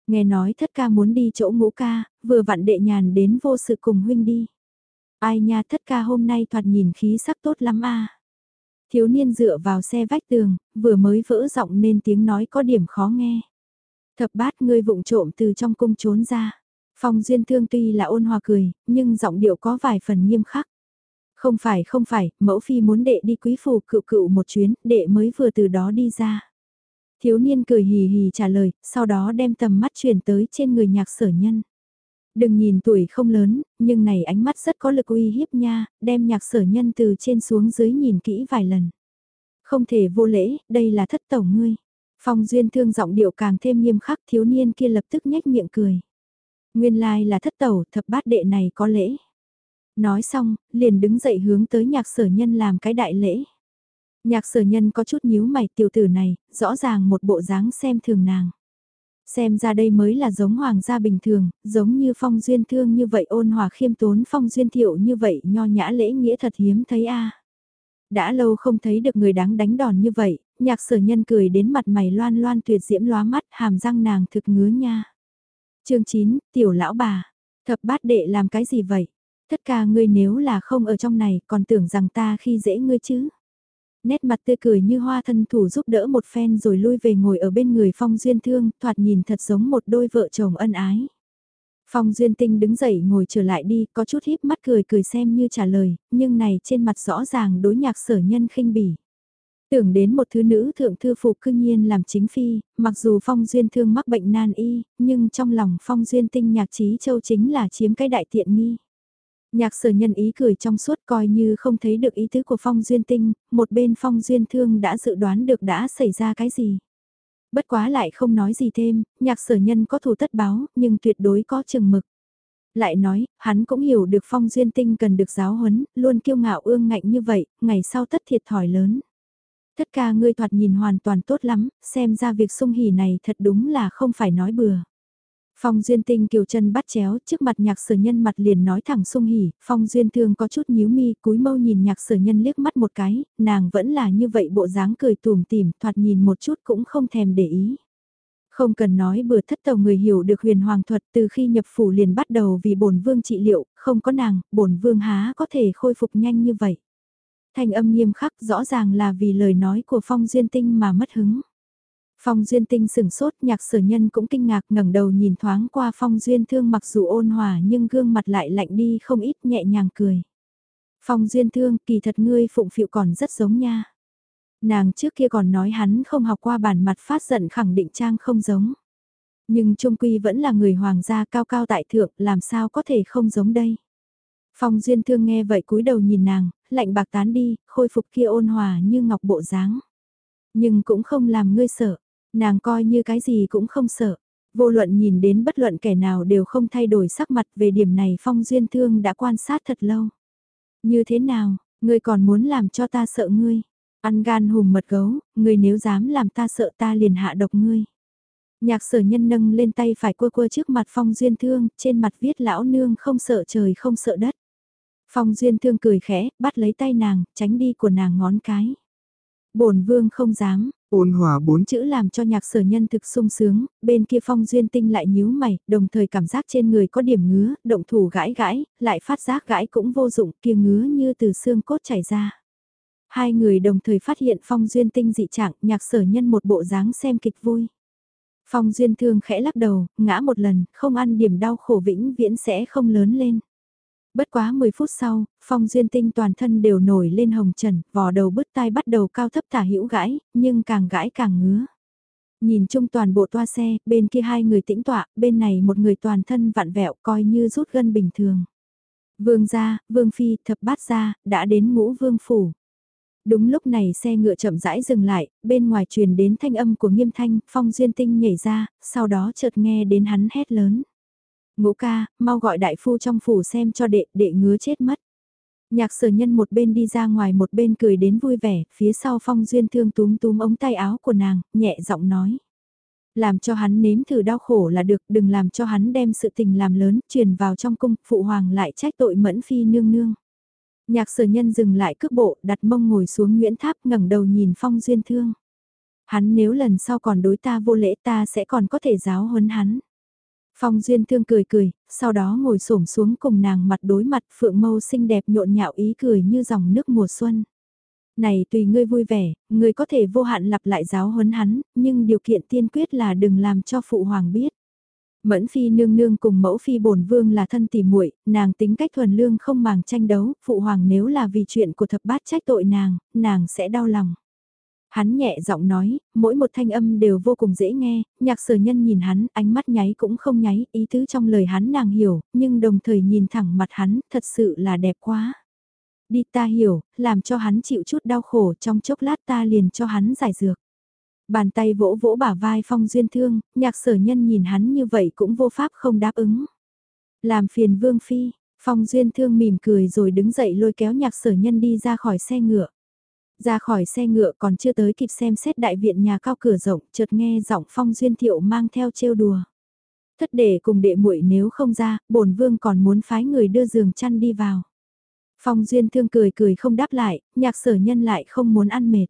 Nghe nói thất ca muốn đi chỗ ngũ ca, vừa vặn đệ nhàn đến vô sự cùng huynh đi. Ai nha thất ca hôm nay thoạt nhìn khí sắc tốt lắm a Thiếu niên dựa vào xe vách tường, vừa mới vỡ giọng nên tiếng nói có điểm khó nghe. Thập bát ngươi vụng trộm từ trong cung trốn ra. Phong duyên thương tuy là ôn hòa cười, nhưng giọng điệu có vài phần nghiêm khắc. Không phải không phải, mẫu phi muốn đệ đi quý phủ cựu cựu một chuyến, đệ mới vừa từ đó đi ra. Thiếu niên cười hì hì trả lời, sau đó đem tầm mắt chuyển tới trên người nhạc sở nhân. Đừng nhìn tuổi không lớn, nhưng này ánh mắt rất có lực uy hiếp nha, đem nhạc sở nhân từ trên xuống dưới nhìn kỹ vài lần. Không thể vô lễ, đây là thất tẩu ngươi. Phong duyên thương giọng điệu càng thêm nghiêm khắc thiếu niên kia lập tức nhếch miệng cười. Nguyên lai là thất tẩu thập bát đệ này có lễ. Nói xong, liền đứng dậy hướng tới nhạc sở nhân làm cái đại lễ. Nhạc sở nhân có chút nhíu mày tiểu tử này, rõ ràng một bộ dáng xem thường nàng. Xem ra đây mới là giống hoàng gia bình thường, giống như phong duyên thương như vậy ôn hòa khiêm tốn phong duyên thiệu như vậy nho nhã lễ nghĩa thật hiếm thấy a Đã lâu không thấy được người đáng đánh đòn như vậy, nhạc sở nhân cười đến mặt mày loan loan tuyệt diễm lóa mắt hàm răng nàng thực ngứa nha. chương 9, tiểu lão bà, thập bát đệ làm cái gì vậy? Tất cả ngươi nếu là không ở trong này còn tưởng rằng ta khi dễ ngươi chứ. Nét mặt tươi cười như hoa thân thủ giúp đỡ một phen rồi lui về ngồi ở bên người Phong Duyên Thương, thoạt nhìn thật giống một đôi vợ chồng ân ái. Phong Duyên Tinh đứng dậy ngồi trở lại đi, có chút híp mắt cười cười xem như trả lời, nhưng này trên mặt rõ ràng đối nhạc sở nhân khinh bỉ. Tưởng đến một thứ nữ thượng thư phục cư nhiên làm chính phi, mặc dù Phong Duyên thương mắc bệnh nan y, nhưng trong lòng Phong Duyên Tinh nhạc trí châu chính là chiếm cái đại tiện nghi. Nhạc sở nhân ý cười trong suốt coi như không thấy được ý tứ của Phong Duyên Tinh, một bên Phong Duyên Thương đã dự đoán được đã xảy ra cái gì. Bất quá lại không nói gì thêm, nhạc sở nhân có thù tất báo, nhưng tuyệt đối có chừng mực. Lại nói, hắn cũng hiểu được Phong Duyên Tinh cần được giáo huấn, luôn kiêu ngạo ương ngạnh như vậy, ngày sau tất thiệt thòi lớn. Tất cả ngươi thoạt nhìn hoàn toàn tốt lắm, xem ra việc sung hỉ này thật đúng là không phải nói bừa. Phong Duyên Tinh kiều chân bắt chéo, trước mặt nhạc sở nhân mặt liền nói thẳng sung hỉ, Phong Duyên Thương có chút nhíu mi, cúi mâu nhìn nhạc sở nhân liếc mắt một cái, nàng vẫn là như vậy bộ dáng cười tùm tìm, thoạt nhìn một chút cũng không thèm để ý. Không cần nói bừa thất tàu người hiểu được huyền hoàng thuật từ khi nhập phủ liền bắt đầu vì bổn vương trị liệu, không có nàng, bổn vương há có thể khôi phục nhanh như vậy. Thanh âm nghiêm khắc rõ ràng là vì lời nói của Phong Duyên Tinh mà mất hứng. Phong Duyên Tinh sừng sốt nhạc sở nhân cũng kinh ngạc ngẩng đầu nhìn thoáng qua Phong Duyên Thương mặc dù ôn hòa nhưng gương mặt lại lạnh đi không ít nhẹ nhàng cười. Phong Duyên Thương kỳ thật ngươi phụng phịu còn rất giống nha. Nàng trước kia còn nói hắn không học qua bản mặt phát giận khẳng định trang không giống. Nhưng Trung Quy vẫn là người hoàng gia cao cao tại thượng làm sao có thể không giống đây. Phong Duyên Thương nghe vậy cúi đầu nhìn nàng, lạnh bạc tán đi, khôi phục kia ôn hòa như ngọc bộ dáng. Nhưng cũng không làm ngươi sợ, Nàng coi như cái gì cũng không sợ. Vô luận nhìn đến bất luận kẻ nào đều không thay đổi sắc mặt về điểm này Phong Duyên Thương đã quan sát thật lâu. Như thế nào, ngươi còn muốn làm cho ta sợ ngươi? Ăn gan hùm mật gấu, ngươi nếu dám làm ta sợ ta liền hạ độc ngươi. Nhạc sở nhân nâng lên tay phải quơ quơ trước mặt Phong Duyên Thương, trên mặt viết lão nương không sợ trời không sợ đất. Phong Duyên Thương cười khẽ, bắt lấy tay nàng, tránh đi của nàng ngón cái. bổn vương không dám, Ôn hòa bốn chữ làm cho nhạc sở nhân thực sung sướng, bên kia phong duyên tinh lại nhíu mày, đồng thời cảm giác trên người có điểm ngứa, động thủ gãi gãi, lại phát giác gãi cũng vô dụng, kia ngứa như từ xương cốt chảy ra. Hai người đồng thời phát hiện phong duyên tinh dị trạng, nhạc sở nhân một bộ dáng xem kịch vui. Phong duyên thương khẽ lắc đầu, ngã một lần, không ăn điểm đau khổ vĩnh viễn sẽ không lớn lên. Bất quá 10 phút sau, phong duyên tinh toàn thân đều nổi lên hồng trần, vò đầu bứt tai bắt đầu cao thấp tả hữu gãi, nhưng càng gãi càng ngứa. Nhìn chung toàn bộ toa xe, bên kia hai người tĩnh tọa, bên này một người toàn thân vặn vẹo coi như rút gân bình thường. Vương gia, vương phi, thập bát gia, đã đến ngũ vương phủ. Đúng lúc này xe ngựa chậm rãi dừng lại, bên ngoài truyền đến thanh âm của nghiêm thanh, phong duyên tinh nhảy ra, sau đó chợt nghe đến hắn hét lớn. Ngũ ca, mau gọi đại phu trong phủ xem cho đệ, đệ ngứa chết mất. Nhạc sở nhân một bên đi ra ngoài một bên cười đến vui vẻ, phía sau phong duyên thương túm túm ống tay áo của nàng, nhẹ giọng nói. Làm cho hắn nếm thử đau khổ là được, đừng làm cho hắn đem sự tình làm lớn, truyền vào trong cung, phụ hoàng lại trách tội mẫn phi nương nương. Nhạc sở nhân dừng lại cước bộ, đặt mông ngồi xuống Nguyễn Tháp ngẩng đầu nhìn phong duyên thương. Hắn nếu lần sau còn đối ta vô lễ ta sẽ còn có thể giáo huấn hắn. Phong Duyên Thương cười cười, sau đó ngồi xổm xuống cùng nàng mặt đối mặt phượng mâu xinh đẹp nhộn nhạo ý cười như dòng nước mùa xuân. Này tùy ngươi vui vẻ, ngươi có thể vô hạn lặp lại giáo huấn hắn, nhưng điều kiện tiên quyết là đừng làm cho phụ hoàng biết. Mẫn phi nương nương cùng mẫu phi bổn vương là thân tỉ muội, nàng tính cách thuần lương không màng tranh đấu, phụ hoàng nếu là vì chuyện của thập bát trách tội nàng, nàng sẽ đau lòng. Hắn nhẹ giọng nói, mỗi một thanh âm đều vô cùng dễ nghe, nhạc sở nhân nhìn hắn, ánh mắt nháy cũng không nháy, ý tứ trong lời hắn nàng hiểu, nhưng đồng thời nhìn thẳng mặt hắn, thật sự là đẹp quá. Đi ta hiểu, làm cho hắn chịu chút đau khổ trong chốc lát ta liền cho hắn giải dược. Bàn tay vỗ vỗ bả vai phong duyên thương, nhạc sở nhân nhìn hắn như vậy cũng vô pháp không đáp ứng. Làm phiền vương phi, phong duyên thương mỉm cười rồi đứng dậy lôi kéo nhạc sở nhân đi ra khỏi xe ngựa. Ra khỏi xe ngựa còn chưa tới kịp xem xét đại viện nhà cao cửa rộng, chợt nghe giọng phong duyên thiệu mang theo trêu đùa. Thất đệ cùng đệ muội nếu không ra, bổn vương còn muốn phái người đưa giường chăn đi vào. Phong duyên thương cười cười không đáp lại, nhạc sở nhân lại không muốn ăn mệt.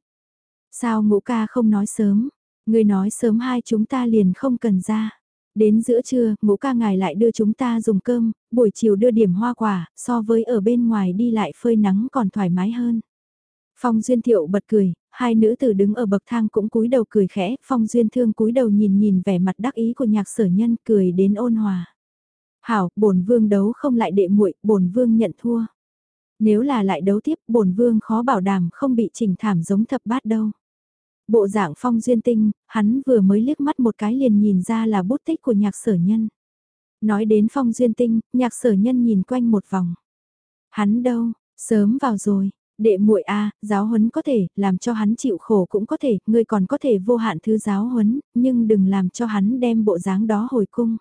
Sao ngũ ca không nói sớm, người nói sớm hai chúng ta liền không cần ra. Đến giữa trưa, ngũ ca ngài lại đưa chúng ta dùng cơm, buổi chiều đưa điểm hoa quả, so với ở bên ngoài đi lại phơi nắng còn thoải mái hơn. Phong Duyên Thiệu bật cười, hai nữ tử đứng ở bậc thang cũng cúi đầu cười khẽ, Phong Duyên Thương cúi đầu nhìn nhìn vẻ mặt đắc ý của nhạc sở nhân cười đến ôn hòa. Hảo, bổn vương đấu không lại đệ muội, bổn vương nhận thua. Nếu là lại đấu tiếp, bổn vương khó bảo đảm không bị chỉnh thảm giống thập bát đâu. Bộ dạng Phong Duyên Tinh, hắn vừa mới liếc mắt một cái liền nhìn ra là bút tích của nhạc sở nhân. Nói đến Phong Duyên Tinh, nhạc sở nhân nhìn quanh một vòng. Hắn đâu, sớm vào rồi, Đệ muội a, giáo huấn có thể, làm cho hắn chịu khổ cũng có thể, ngươi còn có thể vô hạn thứ giáo huấn, nhưng đừng làm cho hắn đem bộ dáng đó hồi cung.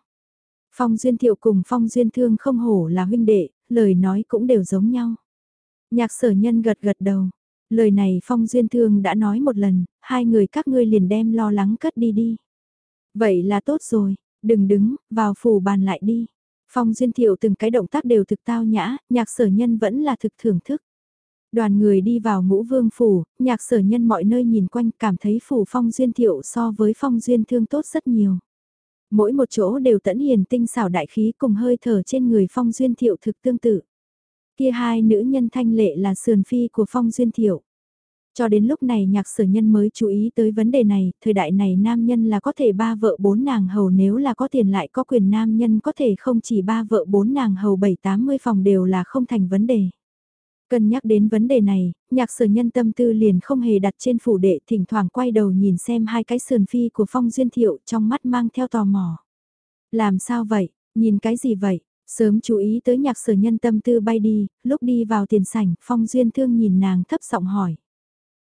Phong Duyên Thiệu cùng Phong Duyên Thương không hổ là huynh đệ, lời nói cũng đều giống nhau. Nhạc sở nhân gật gật đầu. Lời này Phong Duyên Thương đã nói một lần, hai người các ngươi liền đem lo lắng cất đi đi. Vậy là tốt rồi, đừng đứng, vào phủ bàn lại đi. Phong Duyên Thiệu từng cái động tác đều thực tao nhã, nhạc sở nhân vẫn là thực thưởng thức. Đoàn người đi vào ngũ vương phủ, nhạc sở nhân mọi nơi nhìn quanh cảm thấy phủ phong duyên thiệu so với phong duyên thương tốt rất nhiều. Mỗi một chỗ đều tẫn hiền tinh xảo đại khí cùng hơi thở trên người phong duyên thiệu thực tương tự. Kia hai nữ nhân thanh lệ là sườn phi của phong duyên thiệu. Cho đến lúc này nhạc sở nhân mới chú ý tới vấn đề này, thời đại này nam nhân là có thể ba vợ bốn nàng hầu nếu là có tiền lại có quyền nam nhân có thể không chỉ ba vợ bốn nàng hầu bảy tám mươi phòng đều là không thành vấn đề. Cân nhắc đến vấn đề này, nhạc sở nhân tâm tư liền không hề đặt trên phủ đệ thỉnh thoảng quay đầu nhìn xem hai cái sườn phi của phong duyên thiệu trong mắt mang theo tò mò. Làm sao vậy, nhìn cái gì vậy, sớm chú ý tới nhạc sở nhân tâm tư bay đi, lúc đi vào tiền sảnh, phong duyên thương nhìn nàng thấp giọng hỏi.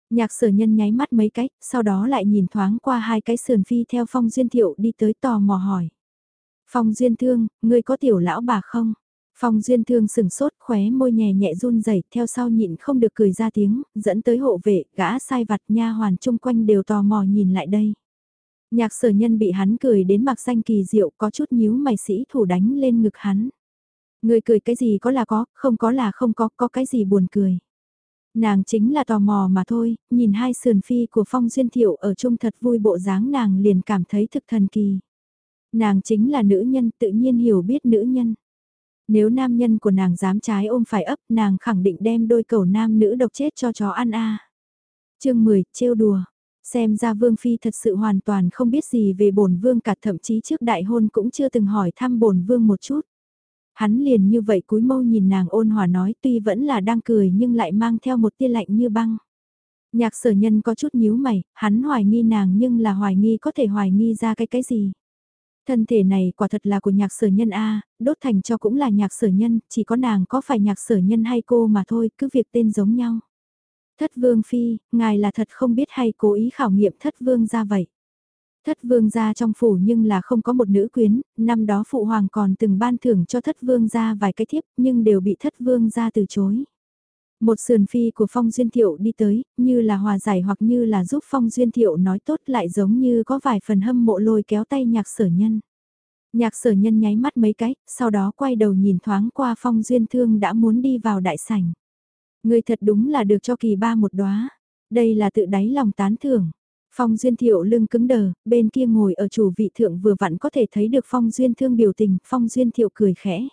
Nhạc sở nhân nháy mắt mấy cách, sau đó lại nhìn thoáng qua hai cái sườn phi theo phong duyên thiệu đi tới tò mò hỏi. Phong duyên thương, ngươi có tiểu lão bà không? Phong Duyên Thương sừng sốt khóe môi nhẹ nhẹ run rẩy theo sau nhịn không được cười ra tiếng, dẫn tới hộ vệ, gã sai vặt nha hoàn chung quanh đều tò mò nhìn lại đây. Nhạc sở nhân bị hắn cười đến mặc xanh kỳ diệu có chút nhíu mày sĩ thủ đánh lên ngực hắn. Người cười cái gì có là có, không có là không có, có cái gì buồn cười. Nàng chính là tò mò mà thôi, nhìn hai sườn phi của Phong Duyên Thiệu ở chung thật vui bộ dáng nàng liền cảm thấy thực thần kỳ. Nàng chính là nữ nhân tự nhiên hiểu biết nữ nhân. Nếu nam nhân của nàng dám trái ôm phải ấp nàng khẳng định đem đôi cầu nam nữ độc chết cho chó ăn a à. chương 10, trêu đùa. Xem ra Vương Phi thật sự hoàn toàn không biết gì về bổn Vương cả thậm chí trước đại hôn cũng chưa từng hỏi thăm bổn Vương một chút. Hắn liền như vậy cúi mâu nhìn nàng ôn hòa nói tuy vẫn là đang cười nhưng lại mang theo một tia lạnh như băng. Nhạc sở nhân có chút nhíu mày, hắn hoài nghi nàng nhưng là hoài nghi có thể hoài nghi ra cái cái gì. Thân thể này quả thật là của nhạc sở nhân A, đốt thành cho cũng là nhạc sở nhân, chỉ có nàng có phải nhạc sở nhân hay cô mà thôi, cứ việc tên giống nhau. Thất vương phi, ngài là thật không biết hay cố ý khảo nghiệm thất vương ra vậy. Thất vương gia trong phủ nhưng là không có một nữ quyến, năm đó phụ hoàng còn từng ban thưởng cho thất vương gia vài cái thiếp nhưng đều bị thất vương gia từ chối. Một sườn phi của Phong Duyên Thiệu đi tới, như là hòa giải hoặc như là giúp Phong Duyên Thiệu nói tốt lại giống như có vài phần hâm mộ lôi kéo tay nhạc sở nhân. Nhạc sở nhân nháy mắt mấy cái, sau đó quay đầu nhìn thoáng qua Phong Duyên Thương đã muốn đi vào đại sảnh. Người thật đúng là được cho kỳ ba một đóa đây là tự đáy lòng tán thưởng. Phong Duyên Thiệu lưng cứng đờ, bên kia ngồi ở chủ vị thượng vừa vặn có thể thấy được Phong Duyên Thương biểu tình, Phong Duyên Thiệu cười khẽ.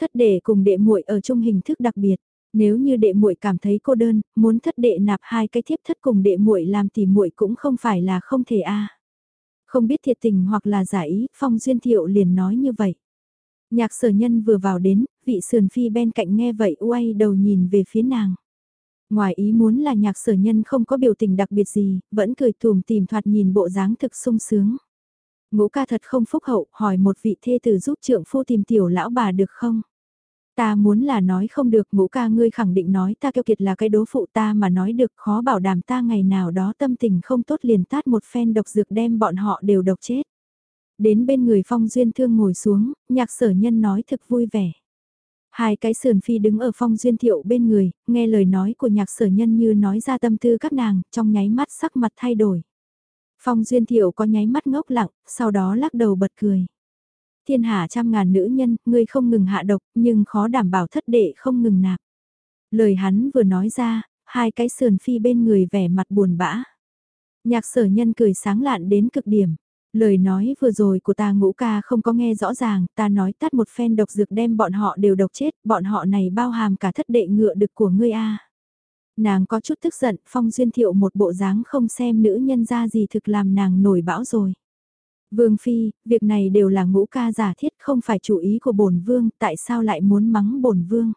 Thất đệ cùng đệ muội ở chung hình thức đặc biệt, nếu như đệ muội cảm thấy cô đơn, muốn thất đệ nạp hai cái thiếp thất cùng đệ muội làm thì muội cũng không phải là không thể a. Không biết thiệt tình hoặc là giả ý, Phong Duyên Thiệu liền nói như vậy. Nhạc sở nhân vừa vào đến, vị sườn phi bên cạnh nghe vậy uay đầu nhìn về phía nàng. Ngoài ý muốn là nhạc sở nhân không có biểu tình đặc biệt gì, vẫn cười thùm tìm thoạt nhìn bộ dáng thực sung sướng. Ngũ ca thật không phúc hậu, hỏi một vị thê tử giúp trượng phu tìm tiểu lão bà được không? Ta muốn là nói không được ngũ ca ngươi khẳng định nói ta kêu kiệt là cái đố phụ ta mà nói được khó bảo đảm ta ngày nào đó tâm tình không tốt liền tát một phen độc dược đem bọn họ đều độc chết. Đến bên người phong duyên thương ngồi xuống, nhạc sở nhân nói thực vui vẻ. Hai cái sườn phi đứng ở phong duyên thiệu bên người, nghe lời nói của nhạc sở nhân như nói ra tâm tư các nàng, trong nháy mắt sắc mặt thay đổi. Phong duyên thiệu có nháy mắt ngốc lặng, sau đó lắc đầu bật cười. Thiên hạ trăm ngàn nữ nhân, ngươi không ngừng hạ độc, nhưng khó đảm bảo thất đệ không ngừng nạp. Lời hắn vừa nói ra, hai cái sườn phi bên người vẻ mặt buồn bã. Nhạc sở nhân cười sáng lạn đến cực điểm. Lời nói vừa rồi của ta ngũ ca không có nghe rõ ràng, ta nói tắt một phen độc dược đem bọn họ đều độc chết, bọn họ này bao hàm cả thất đệ ngựa đực của ngươi a. Nàng có chút tức giận, phong duyên thiệu một bộ dáng không xem nữ nhân ra gì thực làm nàng nổi bão rồi. Vương Phi, việc này đều là ngũ ca giả thiết không phải chủ ý của bổn vương, tại sao lại muốn mắng bổn vương.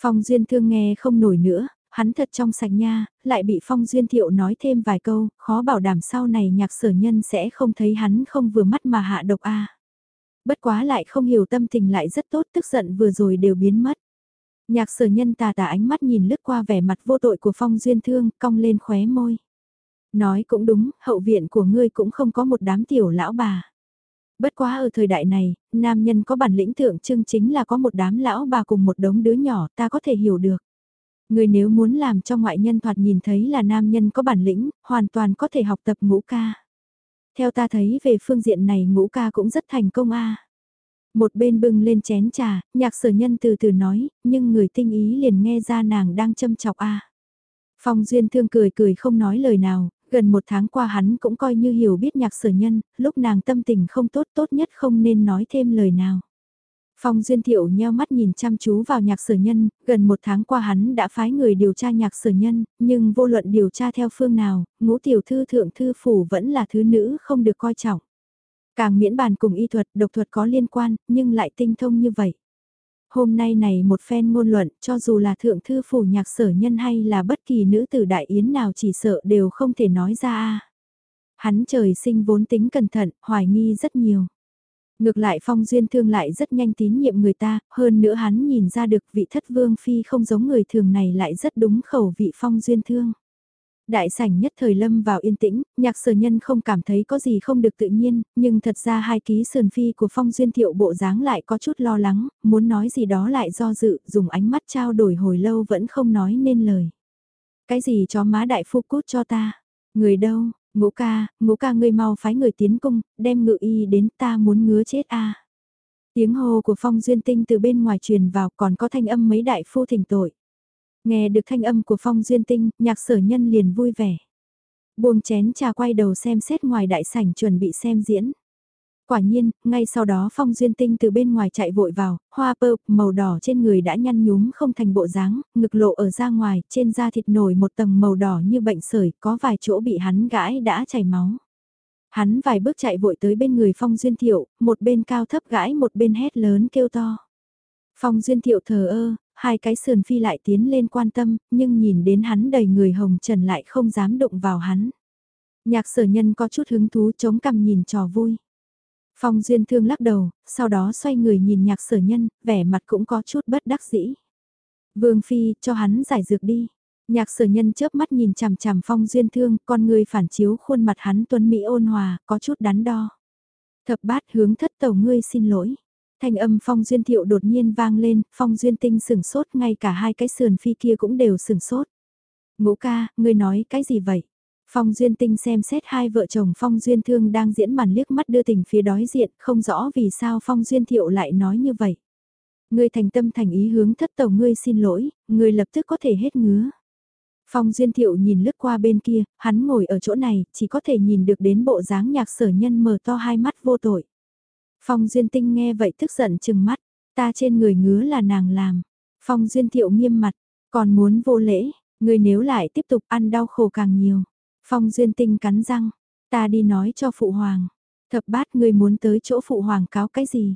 Phong Duyên Thương nghe không nổi nữa, hắn thật trong sạch nha, lại bị Phong Duyên Thiệu nói thêm vài câu, khó bảo đảm sau này nhạc sở nhân sẽ không thấy hắn không vừa mắt mà hạ độc a. Bất quá lại không hiểu tâm tình lại rất tốt tức giận vừa rồi đều biến mất. Nhạc sở nhân tà tà ánh mắt nhìn lướt qua vẻ mặt vô tội của Phong Duyên Thương, cong lên khóe môi. Nói cũng đúng, hậu viện của ngươi cũng không có một đám tiểu lão bà. Bất quá ở thời đại này, nam nhân có bản lĩnh tượng trưng chính là có một đám lão bà cùng một đống đứa nhỏ ta có thể hiểu được. Người nếu muốn làm cho ngoại nhân thoạt nhìn thấy là nam nhân có bản lĩnh, hoàn toàn có thể học tập ngũ ca. Theo ta thấy về phương diện này ngũ ca cũng rất thành công a. Một bên bưng lên chén trà, nhạc sở nhân từ từ nói, nhưng người tinh ý liền nghe ra nàng đang châm chọc a. Phong Duyên Thương cười cười không nói lời nào, gần một tháng qua hắn cũng coi như hiểu biết nhạc sở nhân, lúc nàng tâm tình không tốt tốt nhất không nên nói thêm lời nào. Phong Duyên Thiệu nheo mắt nhìn chăm chú vào nhạc sở nhân, gần một tháng qua hắn đã phái người điều tra nhạc sở nhân, nhưng vô luận điều tra theo phương nào, ngũ tiểu thư thượng thư phủ vẫn là thứ nữ không được coi trọng. Càng miễn bàn cùng y thuật, độc thuật có liên quan, nhưng lại tinh thông như vậy. Hôm nay này một phen ngôn luận, cho dù là thượng thư phủ nhạc sở nhân hay là bất kỳ nữ tử đại yến nào chỉ sợ đều không thể nói ra a. Hắn trời sinh vốn tính cẩn thận, hoài nghi rất nhiều. Ngược lại Phong Duyên Thương lại rất nhanh tín nhiệm người ta, hơn nữa hắn nhìn ra được vị thất vương phi không giống người thường này lại rất đúng khẩu vị Phong Duyên Thương. Đại sảnh nhất thời lâm vào yên tĩnh, nhạc sở nhân không cảm thấy có gì không được tự nhiên, nhưng thật ra hai ký sườn phi của Phong Duyên Thiệu bộ dáng lại có chút lo lắng, muốn nói gì đó lại do dự, dùng ánh mắt trao đổi hồi lâu vẫn không nói nên lời. Cái gì cho má đại phu cút cho ta? Người đâu? Ngũ ca, ngũ ca ngươi mau phái người tiến cung, đem ngự y đến ta muốn ngứa chết a. Tiếng hô của Phong Duyên Tinh từ bên ngoài truyền vào còn có thanh âm mấy đại phu thỉnh tội. Nghe được thanh âm của Phong Duyên Tinh, nhạc sở nhân liền vui vẻ. Buông chén trà quay đầu xem xét ngoài đại sảnh chuẩn bị xem diễn. Quả nhiên, ngay sau đó Phong Duyên Tinh từ bên ngoài chạy vội vào, hoa pơ, màu đỏ trên người đã nhăn nhúm không thành bộ dáng, ngực lộ ở ra ngoài, trên da thịt nổi một tầng màu đỏ như bệnh sởi, có vài chỗ bị hắn gãi đã chảy máu. Hắn vài bước chạy vội tới bên người Phong Duyên Thiệu, một bên cao thấp gãi một bên hét lớn kêu to. Phong Duyên Thiệu thờ ơ, hai cái sườn phi lại tiến lên quan tâm, nhưng nhìn đến hắn đầy người hồng trần lại không dám đụng vào hắn. Nhạc sở nhân có chút hứng thú chống cằm nhìn trò vui. Phong Duyên Thương lắc đầu, sau đó xoay người nhìn nhạc sở nhân, vẻ mặt cũng có chút bất đắc dĩ. Vương Phi, cho hắn giải dược đi. Nhạc sở nhân chớp mắt nhìn chằm chằm Phong Duyên Thương, con người phản chiếu khuôn mặt hắn tuấn Mỹ ôn hòa, có chút đắn đo. Thập bát hướng thất tàu ngươi xin lỗi. Thanh âm Phong Duyên Thiệu đột nhiên vang lên, Phong Duyên Tinh sừng sốt ngay cả hai cái sườn phi kia cũng đều sừng sốt. Ngũ ca, ngươi nói cái gì vậy? Phong Duyên Tinh xem xét hai vợ chồng Phong Duyên Thương đang diễn màn liếc mắt đưa tình phía đối diện, không rõ vì sao Phong Duyên Thiệu lại nói như vậy. Ngươi thành tâm thành ý hướng thất tàu ngươi xin lỗi, ngươi lập tức có thể hết ngứa. Phong Duyên Thiệu nhìn lướt qua bên kia, hắn ngồi ở chỗ này, chỉ có thể nhìn được đến bộ dáng nhạc sở nhân mở to hai mắt vô tội. Phong Duyên Tinh nghe vậy tức giận chừng mắt, ta trên người ngứa là nàng làm. Phong Duyên Thiệu nghiêm mặt, còn muốn vô lễ, người nếu lại tiếp tục ăn đau khổ càng nhiều. Phong Duyên Tinh cắn răng, ta đi nói cho Phụ Hoàng. Thập bát người muốn tới chỗ Phụ Hoàng cáo cái gì?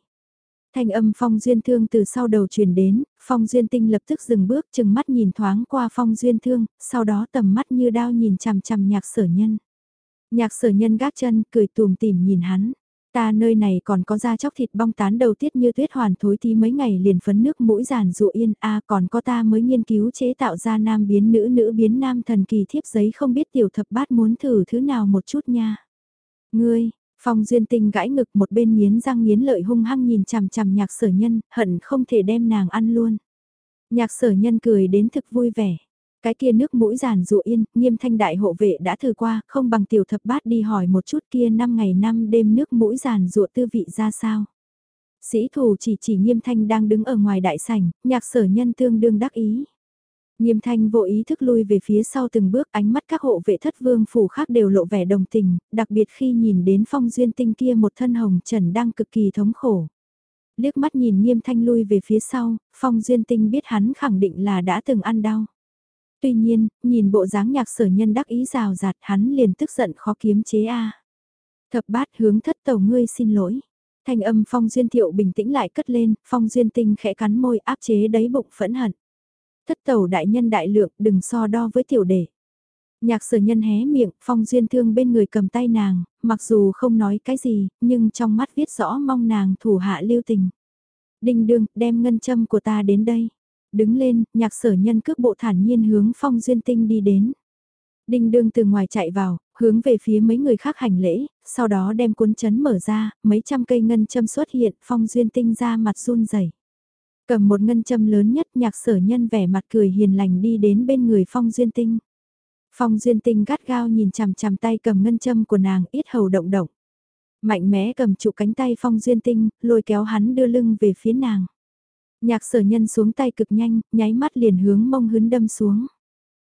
Thanh âm Phong Duyên Thương từ sau đầu truyền đến, Phong Duyên Tinh lập tức dừng bước chừng mắt nhìn thoáng qua Phong Duyên Thương, sau đó tầm mắt như đao nhìn chằm chằm nhạc sở nhân. Nhạc sở nhân gác chân, cười tùm tìm nhìn hắn. Ta nơi này còn có da chóc thịt bong tán đầu tiết như tuyết hoàn thối tí mấy ngày liền phấn nước mũi giàn dụ yên a còn có ta mới nghiên cứu chế tạo ra nam biến nữ nữ biến nam thần kỳ thiếp giấy không biết tiểu thập bát muốn thử thứ nào một chút nha. Ngươi, Phong Duyên Tinh gãi ngực một bên miến răng miến lợi hung hăng nhìn chằm chằm nhạc sở nhân, hận không thể đem nàng ăn luôn. Nhạc sở nhân cười đến thực vui vẻ. Cái kia nước mũi giàn dụ yên, nghiêm thanh đại hộ vệ đã thử qua, không bằng tiểu thập bát đi hỏi một chút kia năm ngày năm đêm nước mũi giàn dụ tư vị ra sao. Sĩ thủ chỉ chỉ nghiêm thanh đang đứng ở ngoài đại sảnh, nhạc sở nhân tương đương đắc ý. Nghiêm thanh vô ý thức lui về phía sau từng bước ánh mắt các hộ vệ thất vương phủ khác đều lộ vẻ đồng tình, đặc biệt khi nhìn đến phong duyên tinh kia một thân hồng trần đang cực kỳ thống khổ. Liếc mắt nhìn nghiêm thanh lui về phía sau, phong duyên tinh biết hắn khẳng định là đã từng ăn đau. Tuy nhiên, nhìn bộ dáng nhạc sở nhân đắc ý rào rạt hắn liền tức giận khó kiếm chế a Thập bát hướng thất tàu ngươi xin lỗi. Thanh âm phong duyên thiệu bình tĩnh lại cất lên, phong duyên tinh khẽ cắn môi áp chế đấy bụng phẫn hận. Thất tàu đại nhân đại lượng đừng so đo với tiểu đề. Nhạc sở nhân hé miệng, phong duyên thương bên người cầm tay nàng, mặc dù không nói cái gì, nhưng trong mắt viết rõ mong nàng thủ hạ lưu tình. Đinh đương, đem ngân châm của ta đến đây. Đứng lên, nhạc sở nhân cước bộ thản nhiên hướng phong duyên tinh đi đến. Đinh đương từ ngoài chạy vào, hướng về phía mấy người khác hành lễ, sau đó đem cuốn chấn mở ra, mấy trăm cây ngân châm xuất hiện, phong duyên tinh ra mặt run rẩy Cầm một ngân châm lớn nhất nhạc sở nhân vẻ mặt cười hiền lành đi đến bên người phong duyên tinh. Phong duyên tinh gắt gao nhìn chằm chằm tay cầm ngân châm của nàng ít hầu động động. Mạnh mẽ cầm trụ cánh tay phong duyên tinh, lôi kéo hắn đưa lưng về phía nàng. Nhạc sở nhân xuống tay cực nhanh, nháy mắt liền hướng mông hứng đâm xuống.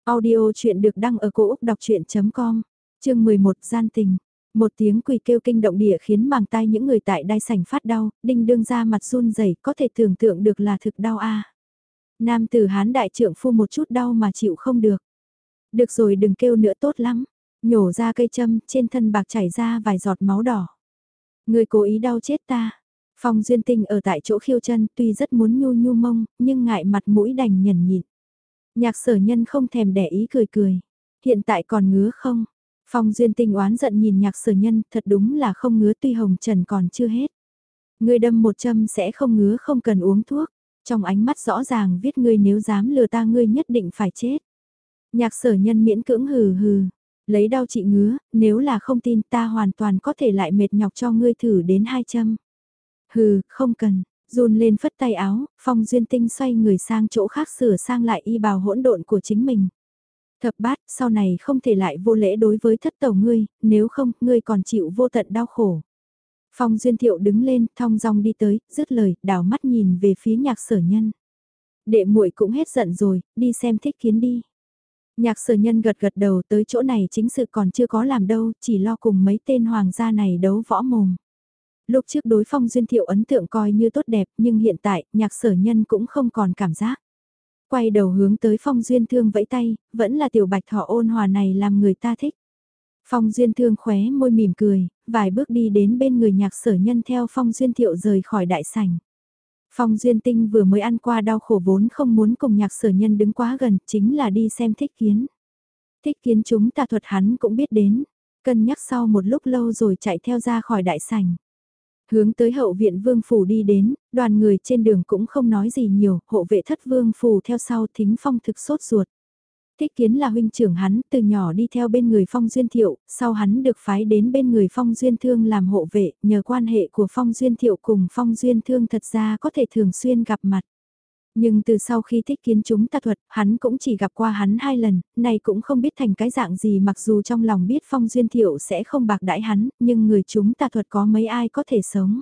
Audio chuyện được đăng ở cổ Úc đọc chuyện.com, chương 11 gian tình. Một tiếng quỳ kêu kinh động địa khiến màng tay những người tại đai sảnh phát đau, đinh đương ra mặt run rẩy có thể tưởng tượng được là thực đau a. Nam tử hán đại trưởng phu một chút đau mà chịu không được. Được rồi đừng kêu nữa tốt lắm. Nhổ ra cây châm, trên thân bạc chảy ra vài giọt máu đỏ. Người cố ý đau chết ta. Phong Duyên Tinh ở tại chỗ khiêu chân tuy rất muốn nhu nhu mông, nhưng ngại mặt mũi đành nhẫn nhịn. Nhạc sở nhân không thèm để ý cười cười. Hiện tại còn ngứa không? Phong Duyên Tinh oán giận nhìn nhạc sở nhân, thật đúng là không ngứa tuy hồng trần còn chưa hết. Ngươi đâm một châm sẽ không ngứa không cần uống thuốc. Trong ánh mắt rõ ràng viết ngươi nếu dám lừa ta ngươi nhất định phải chết. Nhạc sở nhân miễn cưỡng hừ hừ. Lấy đau chị ngứa, nếu là không tin ta hoàn toàn có thể lại mệt nhọc cho ngươi thử đến hai châm. Hừ, không cần, run lên phất tay áo, phong duyên tinh xoay người sang chỗ khác sửa sang lại y bào hỗn độn của chính mình. Thập bát, sau này không thể lại vô lễ đối với thất tàu ngươi, nếu không, ngươi còn chịu vô tận đau khổ. Phong duyên thiệu đứng lên, thong dong đi tới, dứt lời, đảo mắt nhìn về phía nhạc sở nhân. đệ muội cũng hết giận rồi, đi xem thích kiến đi. Nhạc sở nhân gật gật đầu tới chỗ này chính sự còn chưa có làm đâu, chỉ lo cùng mấy tên hoàng gia này đấu võ mồm. Lúc trước đối phong duyên thiệu ấn tượng coi như tốt đẹp nhưng hiện tại nhạc sở nhân cũng không còn cảm giác. Quay đầu hướng tới phong duyên thương vẫy tay, vẫn là tiểu bạch thỏ ôn hòa này làm người ta thích. Phong duyên thương khóe môi mỉm cười, vài bước đi đến bên người nhạc sở nhân theo phong duyên thiệu rời khỏi đại sảnh. Phong Duyên Tinh vừa mới ăn qua đau khổ vốn không muốn cùng nhạc sở nhân đứng quá gần, chính là đi xem thích kiến. Thích kiến chúng ta thuật hắn cũng biết đến, cân nhắc sau một lúc lâu rồi chạy theo ra khỏi đại sảnh. Hướng tới hậu viện vương phủ đi đến, đoàn người trên đường cũng không nói gì nhiều, hộ vệ thất vương phủ theo sau thính phong thực sốt ruột. Thích kiến là huynh trưởng hắn, từ nhỏ đi theo bên người Phong Duyên Thiệu, sau hắn được phái đến bên người Phong Duyên Thương làm hộ vệ, nhờ quan hệ của Phong Duyên Thiệu cùng Phong Duyên Thương thật ra có thể thường xuyên gặp mặt. Nhưng từ sau khi thích kiến chúng ta thuật, hắn cũng chỉ gặp qua hắn hai lần, này cũng không biết thành cái dạng gì mặc dù trong lòng biết Phong Duyên Thiệu sẽ không bạc đãi hắn, nhưng người chúng ta thuật có mấy ai có thể sống.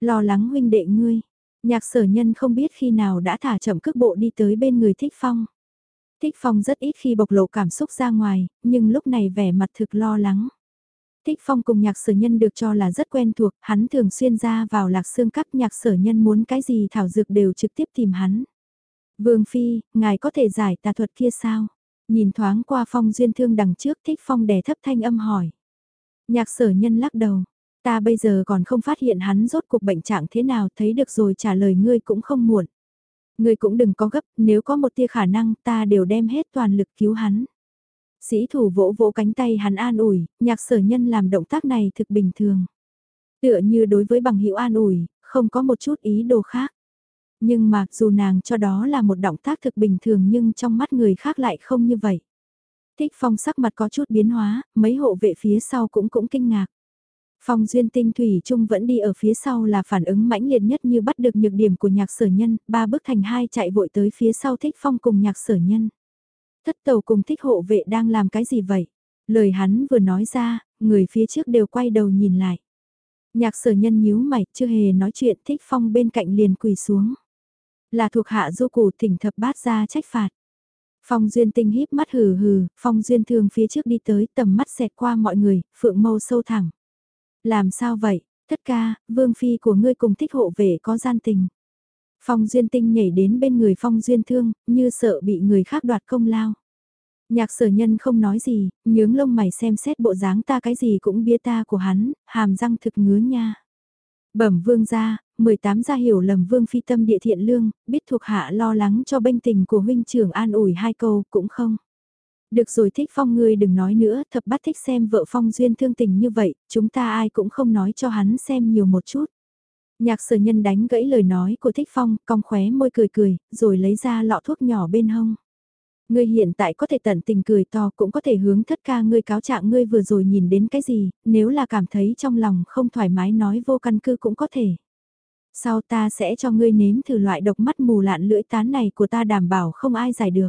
Lo lắng huynh đệ ngươi, nhạc sở nhân không biết khi nào đã thả chậm cước bộ đi tới bên người thích Phong. Thích Phong rất ít khi bộc lộ cảm xúc ra ngoài, nhưng lúc này vẻ mặt thực lo lắng. Thích Phong cùng nhạc sở nhân được cho là rất quen thuộc, hắn thường xuyên ra vào lạc xương các nhạc sở nhân muốn cái gì thảo dược đều trực tiếp tìm hắn. Vương Phi, ngài có thể giải tà thuật kia sao? Nhìn thoáng qua Phong duyên thương đằng trước Thích Phong đè thấp thanh âm hỏi. Nhạc sở nhân lắc đầu, ta bây giờ còn không phát hiện hắn rốt cuộc bệnh trạng thế nào thấy được rồi trả lời ngươi cũng không muộn. Ngươi cũng đừng có gấp, nếu có một tia khả năng ta đều đem hết toàn lực cứu hắn. Sĩ thủ vỗ vỗ cánh tay hắn an ủi, nhạc sở nhân làm động tác này thực bình thường. Tựa như đối với bằng hữu an ủi, không có một chút ý đồ khác. Nhưng mà dù nàng cho đó là một động tác thực bình thường nhưng trong mắt người khác lại không như vậy. Thích phong sắc mặt có chút biến hóa, mấy hộ vệ phía sau cũng cũng kinh ngạc. Phong duyên tinh thủy trung vẫn đi ở phía sau là phản ứng mãnh liệt nhất như bắt được nhược điểm của nhạc sở nhân, ba bước thành hai chạy vội tới phía sau thích phong cùng nhạc sở nhân. Thất tàu cùng thích hộ vệ đang làm cái gì vậy? Lời hắn vừa nói ra, người phía trước đều quay đầu nhìn lại. Nhạc sở nhân nhíu mày, chưa hề nói chuyện thích phong bên cạnh liền quỳ xuống. Là thuộc hạ du củ thỉnh thập bát ra trách phạt. Phong duyên tinh híp mắt hừ hừ, phong duyên thường phía trước đi tới tầm mắt xẹt qua mọi người, phượng mâu sâu thẳng. Làm sao vậy, thất ca, vương phi của ngươi cùng thích hộ vệ có gian tình. Phong duyên tinh nhảy đến bên người phong duyên thương, như sợ bị người khác đoạt công lao. Nhạc sở nhân không nói gì, nhướng lông mày xem xét bộ dáng ta cái gì cũng bia ta của hắn, hàm răng thực ngứa nha. Bẩm vương gia, 18 gia hiểu lầm vương phi tâm địa thiện lương, biết thuộc hạ lo lắng cho bênh tình của huynh trưởng an ủi hai câu cũng không. Được rồi thích phong ngươi đừng nói nữa, thập bắt thích xem vợ phong duyên thương tình như vậy, chúng ta ai cũng không nói cho hắn xem nhiều một chút. Nhạc sở nhân đánh gãy lời nói của thích phong, cong khóe môi cười cười, rồi lấy ra lọ thuốc nhỏ bên hông. Ngươi hiện tại có thể tận tình cười to cũng có thể hướng thất ca ngươi cáo trạng ngươi vừa rồi nhìn đến cái gì, nếu là cảm thấy trong lòng không thoải mái nói vô căn cứ cũng có thể. Sau ta sẽ cho ngươi nếm thử loại độc mắt mù lạn lưỡi tán này của ta đảm bảo không ai giải được.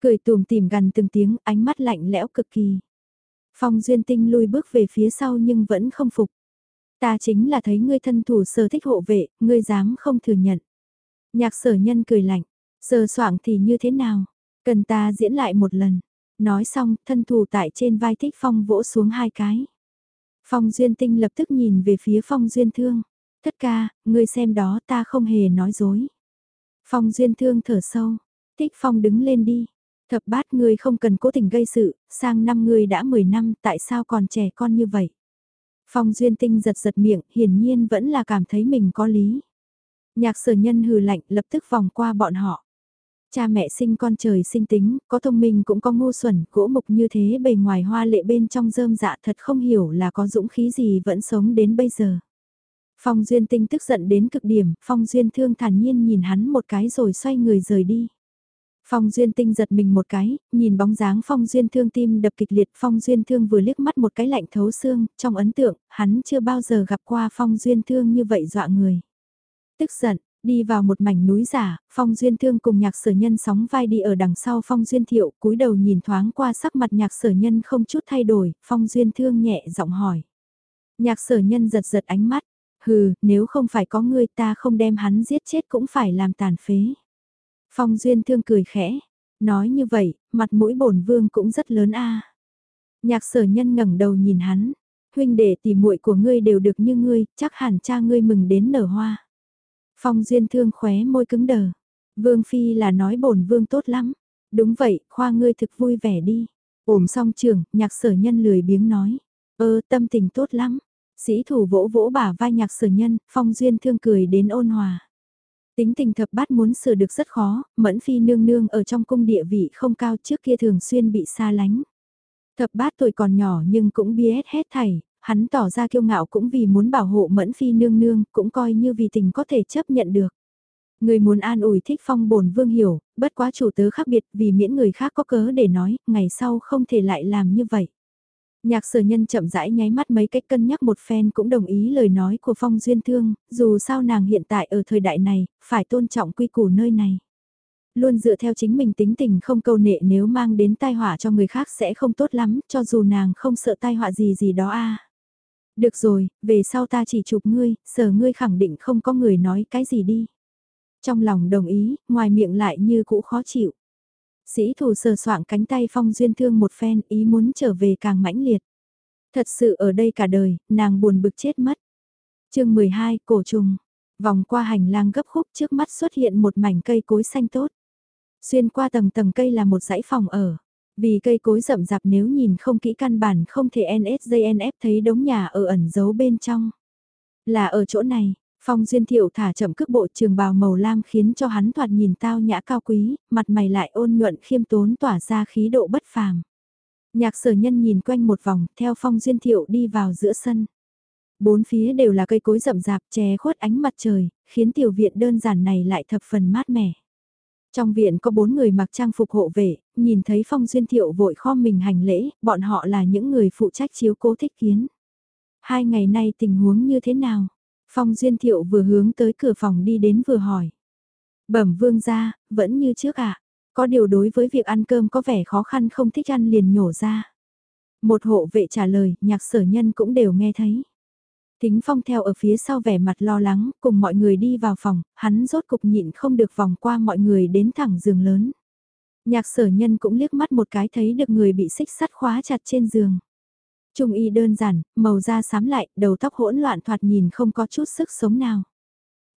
Cười tùm tìm gần từng tiếng, ánh mắt lạnh lẽo cực kỳ. Phong Duyên Tinh lui bước về phía sau nhưng vẫn không phục. Ta chính là thấy ngươi thân thủ sở thích hộ vệ, ngươi dám không thừa nhận. Nhạc sở nhân cười lạnh, sờ soảng thì như thế nào? Cần ta diễn lại một lần. Nói xong, thân thủ tại trên vai thích Phong vỗ xuống hai cái. Phong Duyên Tinh lập tức nhìn về phía Phong Duyên Thương. Thất ca, ngươi xem đó ta không hề nói dối. Phong Duyên Thương thở sâu. Thích Phong đứng lên đi. Thập bát ngươi không cần cố tình gây sự, sang năm ngươi đã 10 năm, tại sao còn trẻ con như vậy? Phong Duyên Tinh giật giật miệng, hiển nhiên vẫn là cảm thấy mình có lý. Nhạc sở nhân hừ lạnh lập tức vòng qua bọn họ. Cha mẹ sinh con trời sinh tính, có thông minh cũng có ngu xuẩn, gỗ mục như thế bề ngoài hoa lệ bên trong rơm dạ thật không hiểu là có dũng khí gì vẫn sống đến bây giờ. Phong Duyên Tinh tức giận đến cực điểm, Phong Duyên Thương thản nhiên nhìn hắn một cái rồi xoay người rời đi. Phong Duyên Tinh giật mình một cái, nhìn bóng dáng Phong Duyên Thương tim đập kịch liệt Phong Duyên Thương vừa liếc mắt một cái lạnh thấu xương, trong ấn tượng, hắn chưa bao giờ gặp qua Phong Duyên Thương như vậy dọa người. Tức giận, đi vào một mảnh núi giả, Phong Duyên Thương cùng nhạc sở nhân sóng vai đi ở đằng sau Phong Duyên Thiệu, cúi đầu nhìn thoáng qua sắc mặt nhạc sở nhân không chút thay đổi, Phong Duyên Thương nhẹ giọng hỏi. Nhạc sở nhân giật giật ánh mắt, hừ, nếu không phải có ngươi ta không đem hắn giết chết cũng phải làm tàn phế. Phong Duyên Thương cười khẽ, nói như vậy, mặt mũi bổn vương cũng rất lớn a. Nhạc sở nhân ngẩng đầu nhìn hắn, huynh đệ tỷ muội của ngươi đều được như ngươi, chắc hẳn cha ngươi mừng đến nở hoa. Phong Duyên Thương khóe môi cứng đờ, vương phi là nói bổn vương tốt lắm, đúng vậy, khoa ngươi thực vui vẻ đi. Ổm xong trường, nhạc sở nhân lười biếng nói, ơ tâm tình tốt lắm, sĩ thủ vỗ vỗ bả vai nhạc sở nhân, Phong Duyên Thương cười đến ôn hòa. Tính tình thập bát muốn sửa được rất khó, mẫn phi nương nương ở trong cung địa vị không cao trước kia thường xuyên bị xa lánh. Thập bát tuổi còn nhỏ nhưng cũng biết hết thảy, hắn tỏ ra kiêu ngạo cũng vì muốn bảo hộ mẫn phi nương nương, cũng coi như vì tình có thể chấp nhận được. Người muốn an ủi thích phong bổn vương hiểu, bất quá chủ tớ khác biệt vì miễn người khác có cớ để nói, ngày sau không thể lại làm như vậy. Nhạc sở nhân chậm rãi nháy mắt mấy cách cân nhắc một phen cũng đồng ý lời nói của Phong Duyên Thương, dù sao nàng hiện tại ở thời đại này, phải tôn trọng quy củ nơi này. Luôn dựa theo chính mình tính tình không câu nệ nếu mang đến tai họa cho người khác sẽ không tốt lắm, cho dù nàng không sợ tai họa gì gì đó a. À. Được rồi, về sau ta chỉ chụp ngươi, sở ngươi khẳng định không có người nói cái gì đi. Trong lòng đồng ý, ngoài miệng lại như cũ khó chịu. Sĩ thủ sờ soạng cánh tay phong duyên thương một phen ý muốn trở về càng mãnh liệt. Thật sự ở đây cả đời, nàng buồn bực chết mất. chương 12, cổ trùng. Vòng qua hành lang gấp khúc trước mắt xuất hiện một mảnh cây cối xanh tốt. Xuyên qua tầng tầng cây là một dãy phòng ở. Vì cây cối rậm rạp nếu nhìn không kỹ căn bản không thể NSJNF thấy đống nhà ở ẩn giấu bên trong. Là ở chỗ này, Phong Duyên Thiệu thả chậm cước bộ trường bào màu lam khiến cho hắn thoạt nhìn tao nhã cao quý, mặt mày lại ôn nhuận khiêm tốn tỏa ra khí độ bất phàm. Nhạc sở nhân nhìn quanh một vòng, theo Phong Duyên Thiệu đi vào giữa sân. Bốn phía đều là cây cối rậm rạp che khuất ánh mặt trời, khiến tiểu viện đơn giản này lại thập phần mát mẻ. Trong viện có bốn người mặc trang phục hộ vệ, nhìn thấy Phong Duyên Thiệu vội kho mình hành lễ, bọn họ là những người phụ trách chiếu cố thích kiến. Hai ngày nay tình huống như thế nào? Phong Duyên Thiệu vừa hướng tới cửa phòng đi đến vừa hỏi. Bẩm vương ra, vẫn như trước ạ. À? Có điều đối với việc ăn cơm có vẻ khó khăn không thích ăn liền nhổ ra. Một hộ vệ trả lời, nhạc sở nhân cũng đều nghe thấy. Tính phong theo ở phía sau vẻ mặt lo lắng, cùng mọi người đi vào phòng, hắn rốt cục nhịn không được vòng qua mọi người đến thẳng giường lớn. Nhạc sở nhân cũng liếc mắt một cái thấy được người bị xích sắt khóa chặt trên giường. Trung y đơn giản, màu da xám lại, đầu tóc hỗn loạn thoạt nhìn không có chút sức sống nào.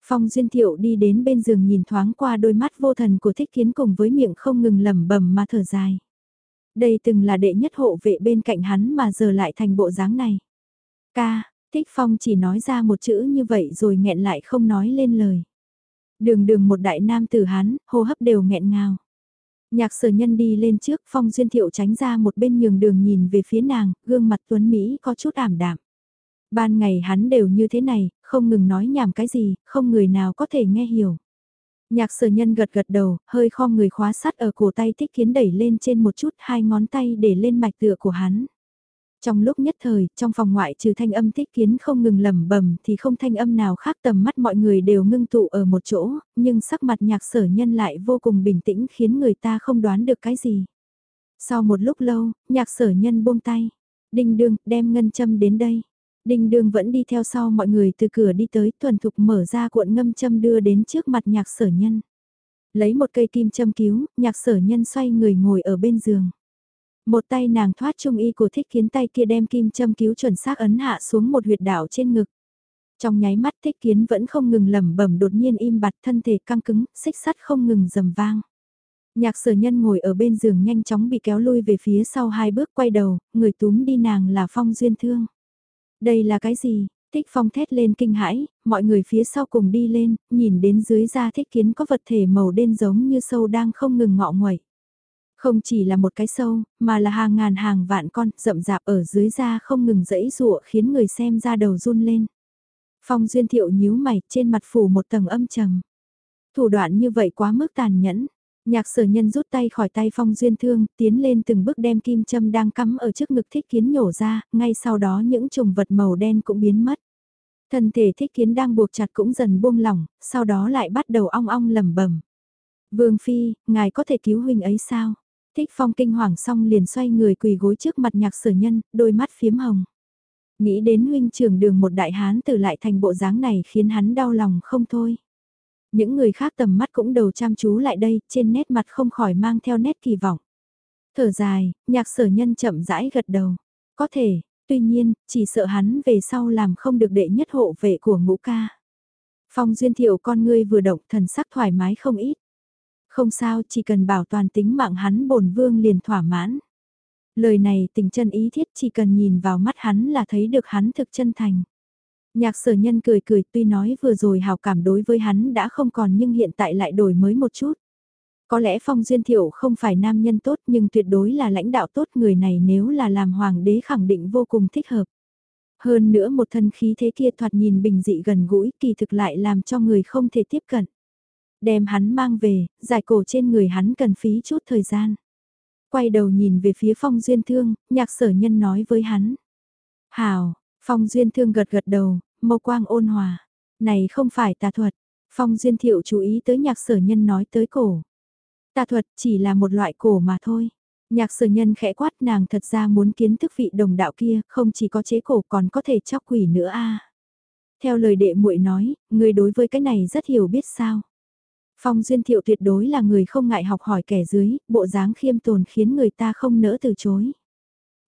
Phong Duyên Thiệu đi đến bên giường nhìn thoáng qua đôi mắt vô thần của thích kiến cùng với miệng không ngừng lẩm bẩm mà thở dài. Đây từng là đệ nhất hộ vệ bên cạnh hắn mà giờ lại thành bộ dáng này. Ca, Thích Phong chỉ nói ra một chữ như vậy rồi nghẹn lại không nói lên lời. Đường đường một đại nam tử hắn, hô hấp đều nghẹn ngào. Nhạc sở nhân đi lên trước, Phong Duyên Thiệu tránh ra một bên nhường đường nhìn về phía nàng, gương mặt tuấn Mỹ có chút ảm đạm. Ban ngày hắn đều như thế này, không ngừng nói nhảm cái gì, không người nào có thể nghe hiểu. Nhạc sở nhân gật gật đầu, hơi khom người khóa sắt ở cổ tay thích kiến đẩy lên trên một chút hai ngón tay để lên mạch tựa của hắn. Trong lúc nhất thời, trong phòng ngoại trừ thanh âm thích kiến không ngừng lầm bầm thì không thanh âm nào khác tầm mắt mọi người đều ngưng tụ ở một chỗ, nhưng sắc mặt nhạc sở nhân lại vô cùng bình tĩnh khiến người ta không đoán được cái gì. Sau một lúc lâu, nhạc sở nhân buông tay. Đinh đương, đem ngân châm đến đây. Đinh đương vẫn đi theo sau mọi người từ cửa đi tới thuần thục mở ra cuộn ngâm châm đưa đến trước mặt nhạc sở nhân. Lấy một cây kim châm cứu, nhạc sở nhân xoay người ngồi ở bên giường. Một tay nàng thoát trung y của thích kiến tay kia đem kim châm cứu chuẩn xác ấn hạ xuống một huyệt đạo trên ngực. Trong nháy mắt thích kiến vẫn không ngừng lẩm bẩm đột nhiên im bặt thân thể căng cứng, xích sắt không ngừng dầm vang. Nhạc sở nhân ngồi ở bên giường nhanh chóng bị kéo lui về phía sau hai bước quay đầu, người túm đi nàng là Phong Duyên Thương. Đây là cái gì? Thích Phong thét lên kinh hãi, mọi người phía sau cùng đi lên, nhìn đến dưới da thích kiến có vật thể màu đen giống như sâu đang không ngừng ngọ nguậy. Không chỉ là một cái sâu, mà là hàng ngàn hàng vạn con rậm rạp ở dưới da không ngừng dẫy rụa khiến người xem ra đầu run lên. Phong duyên thiệu nhíu mày trên mặt phủ một tầng âm trầm. Thủ đoạn như vậy quá mức tàn nhẫn. Nhạc sở nhân rút tay khỏi tay phong duyên thương, tiến lên từng bước đem kim châm đang cắm ở trước ngực thích kiến nhổ ra, ngay sau đó những trùng vật màu đen cũng biến mất. Thân thể thích kiến đang buộc chặt cũng dần buông lỏng, sau đó lại bắt đầu ong ong lầm bẩm Vương Phi, ngài có thể cứu huynh ấy sao? Thích phong kinh hoàng xong liền xoay người quỳ gối trước mặt nhạc sở nhân, đôi mắt phiếm hồng. Nghĩ đến huynh trưởng đường một đại hán từ lại thành bộ dáng này khiến hắn đau lòng không thôi. Những người khác tầm mắt cũng đầu chăm chú lại đây, trên nét mặt không khỏi mang theo nét kỳ vọng. Thở dài, nhạc sở nhân chậm rãi gật đầu. Có thể, tuy nhiên, chỉ sợ hắn về sau làm không được đệ nhất hộ vệ của ngũ ca. Phong duyên thiệu con ngươi vừa động thần sắc thoải mái không ít. Không sao, chỉ cần bảo toàn tính mạng hắn bổn vương liền thỏa mãn. Lời này tình chân ý thiết chỉ cần nhìn vào mắt hắn là thấy được hắn thực chân thành. Nhạc sở nhân cười cười tuy nói vừa rồi hào cảm đối với hắn đã không còn nhưng hiện tại lại đổi mới một chút. Có lẽ Phong Duyên Thiệu không phải nam nhân tốt nhưng tuyệt đối là lãnh đạo tốt người này nếu là làm hoàng đế khẳng định vô cùng thích hợp. Hơn nữa một thân khí thế kia thoạt nhìn bình dị gần gũi kỳ thực lại làm cho người không thể tiếp cận. Đem hắn mang về, giải cổ trên người hắn cần phí chút thời gian. Quay đầu nhìn về phía Phong Duyên Thương, nhạc sở nhân nói với hắn. Hào, Phong Duyên Thương gật gật đầu, mâu quang ôn hòa. Này không phải tà thuật. Phong Duyên Thiệu chú ý tới nhạc sở nhân nói tới cổ. Tà thuật chỉ là một loại cổ mà thôi. Nhạc sở nhân khẽ quát nàng thật ra muốn kiến thức vị đồng đạo kia, không chỉ có chế cổ còn có thể chóc quỷ nữa a. Theo lời đệ muội nói, người đối với cái này rất hiểu biết sao. Phong Duyên Thiệu tuyệt đối là người không ngại học hỏi kẻ dưới, bộ dáng khiêm tồn khiến người ta không nỡ từ chối.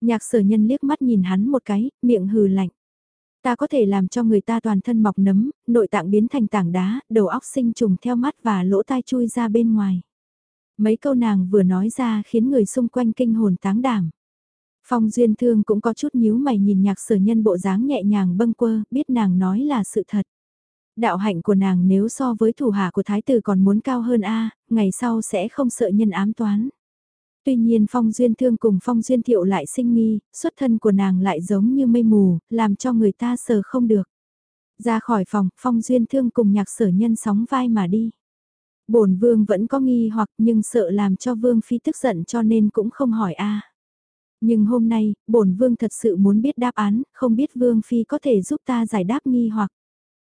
Nhạc sở nhân liếc mắt nhìn hắn một cái, miệng hừ lạnh. Ta có thể làm cho người ta toàn thân mọc nấm, nội tạng biến thành tảng đá, đầu óc sinh trùng theo mắt và lỗ tai chui ra bên ngoài. Mấy câu nàng vừa nói ra khiến người xung quanh kinh hồn táng đảm. Phong Duyên Thương cũng có chút nhíu mày nhìn nhạc sở nhân bộ dáng nhẹ nhàng bâng quơ, biết nàng nói là sự thật. Đạo hạnh của nàng nếu so với thủ hạ của thái tử còn muốn cao hơn a ngày sau sẽ không sợ nhân ám toán. Tuy nhiên Phong Duyên Thương cùng Phong Duyên Thiệu lại sinh nghi, xuất thân của nàng lại giống như mây mù, làm cho người ta sờ không được. Ra khỏi phòng, Phong Duyên Thương cùng nhạc sở nhân sóng vai mà đi bổn vương vẫn có nghi hoặc nhưng sợ làm cho vương phi tức giận cho nên cũng không hỏi a. Nhưng hôm nay, bổn vương thật sự muốn biết đáp án, không biết vương phi có thể giúp ta giải đáp nghi hoặc.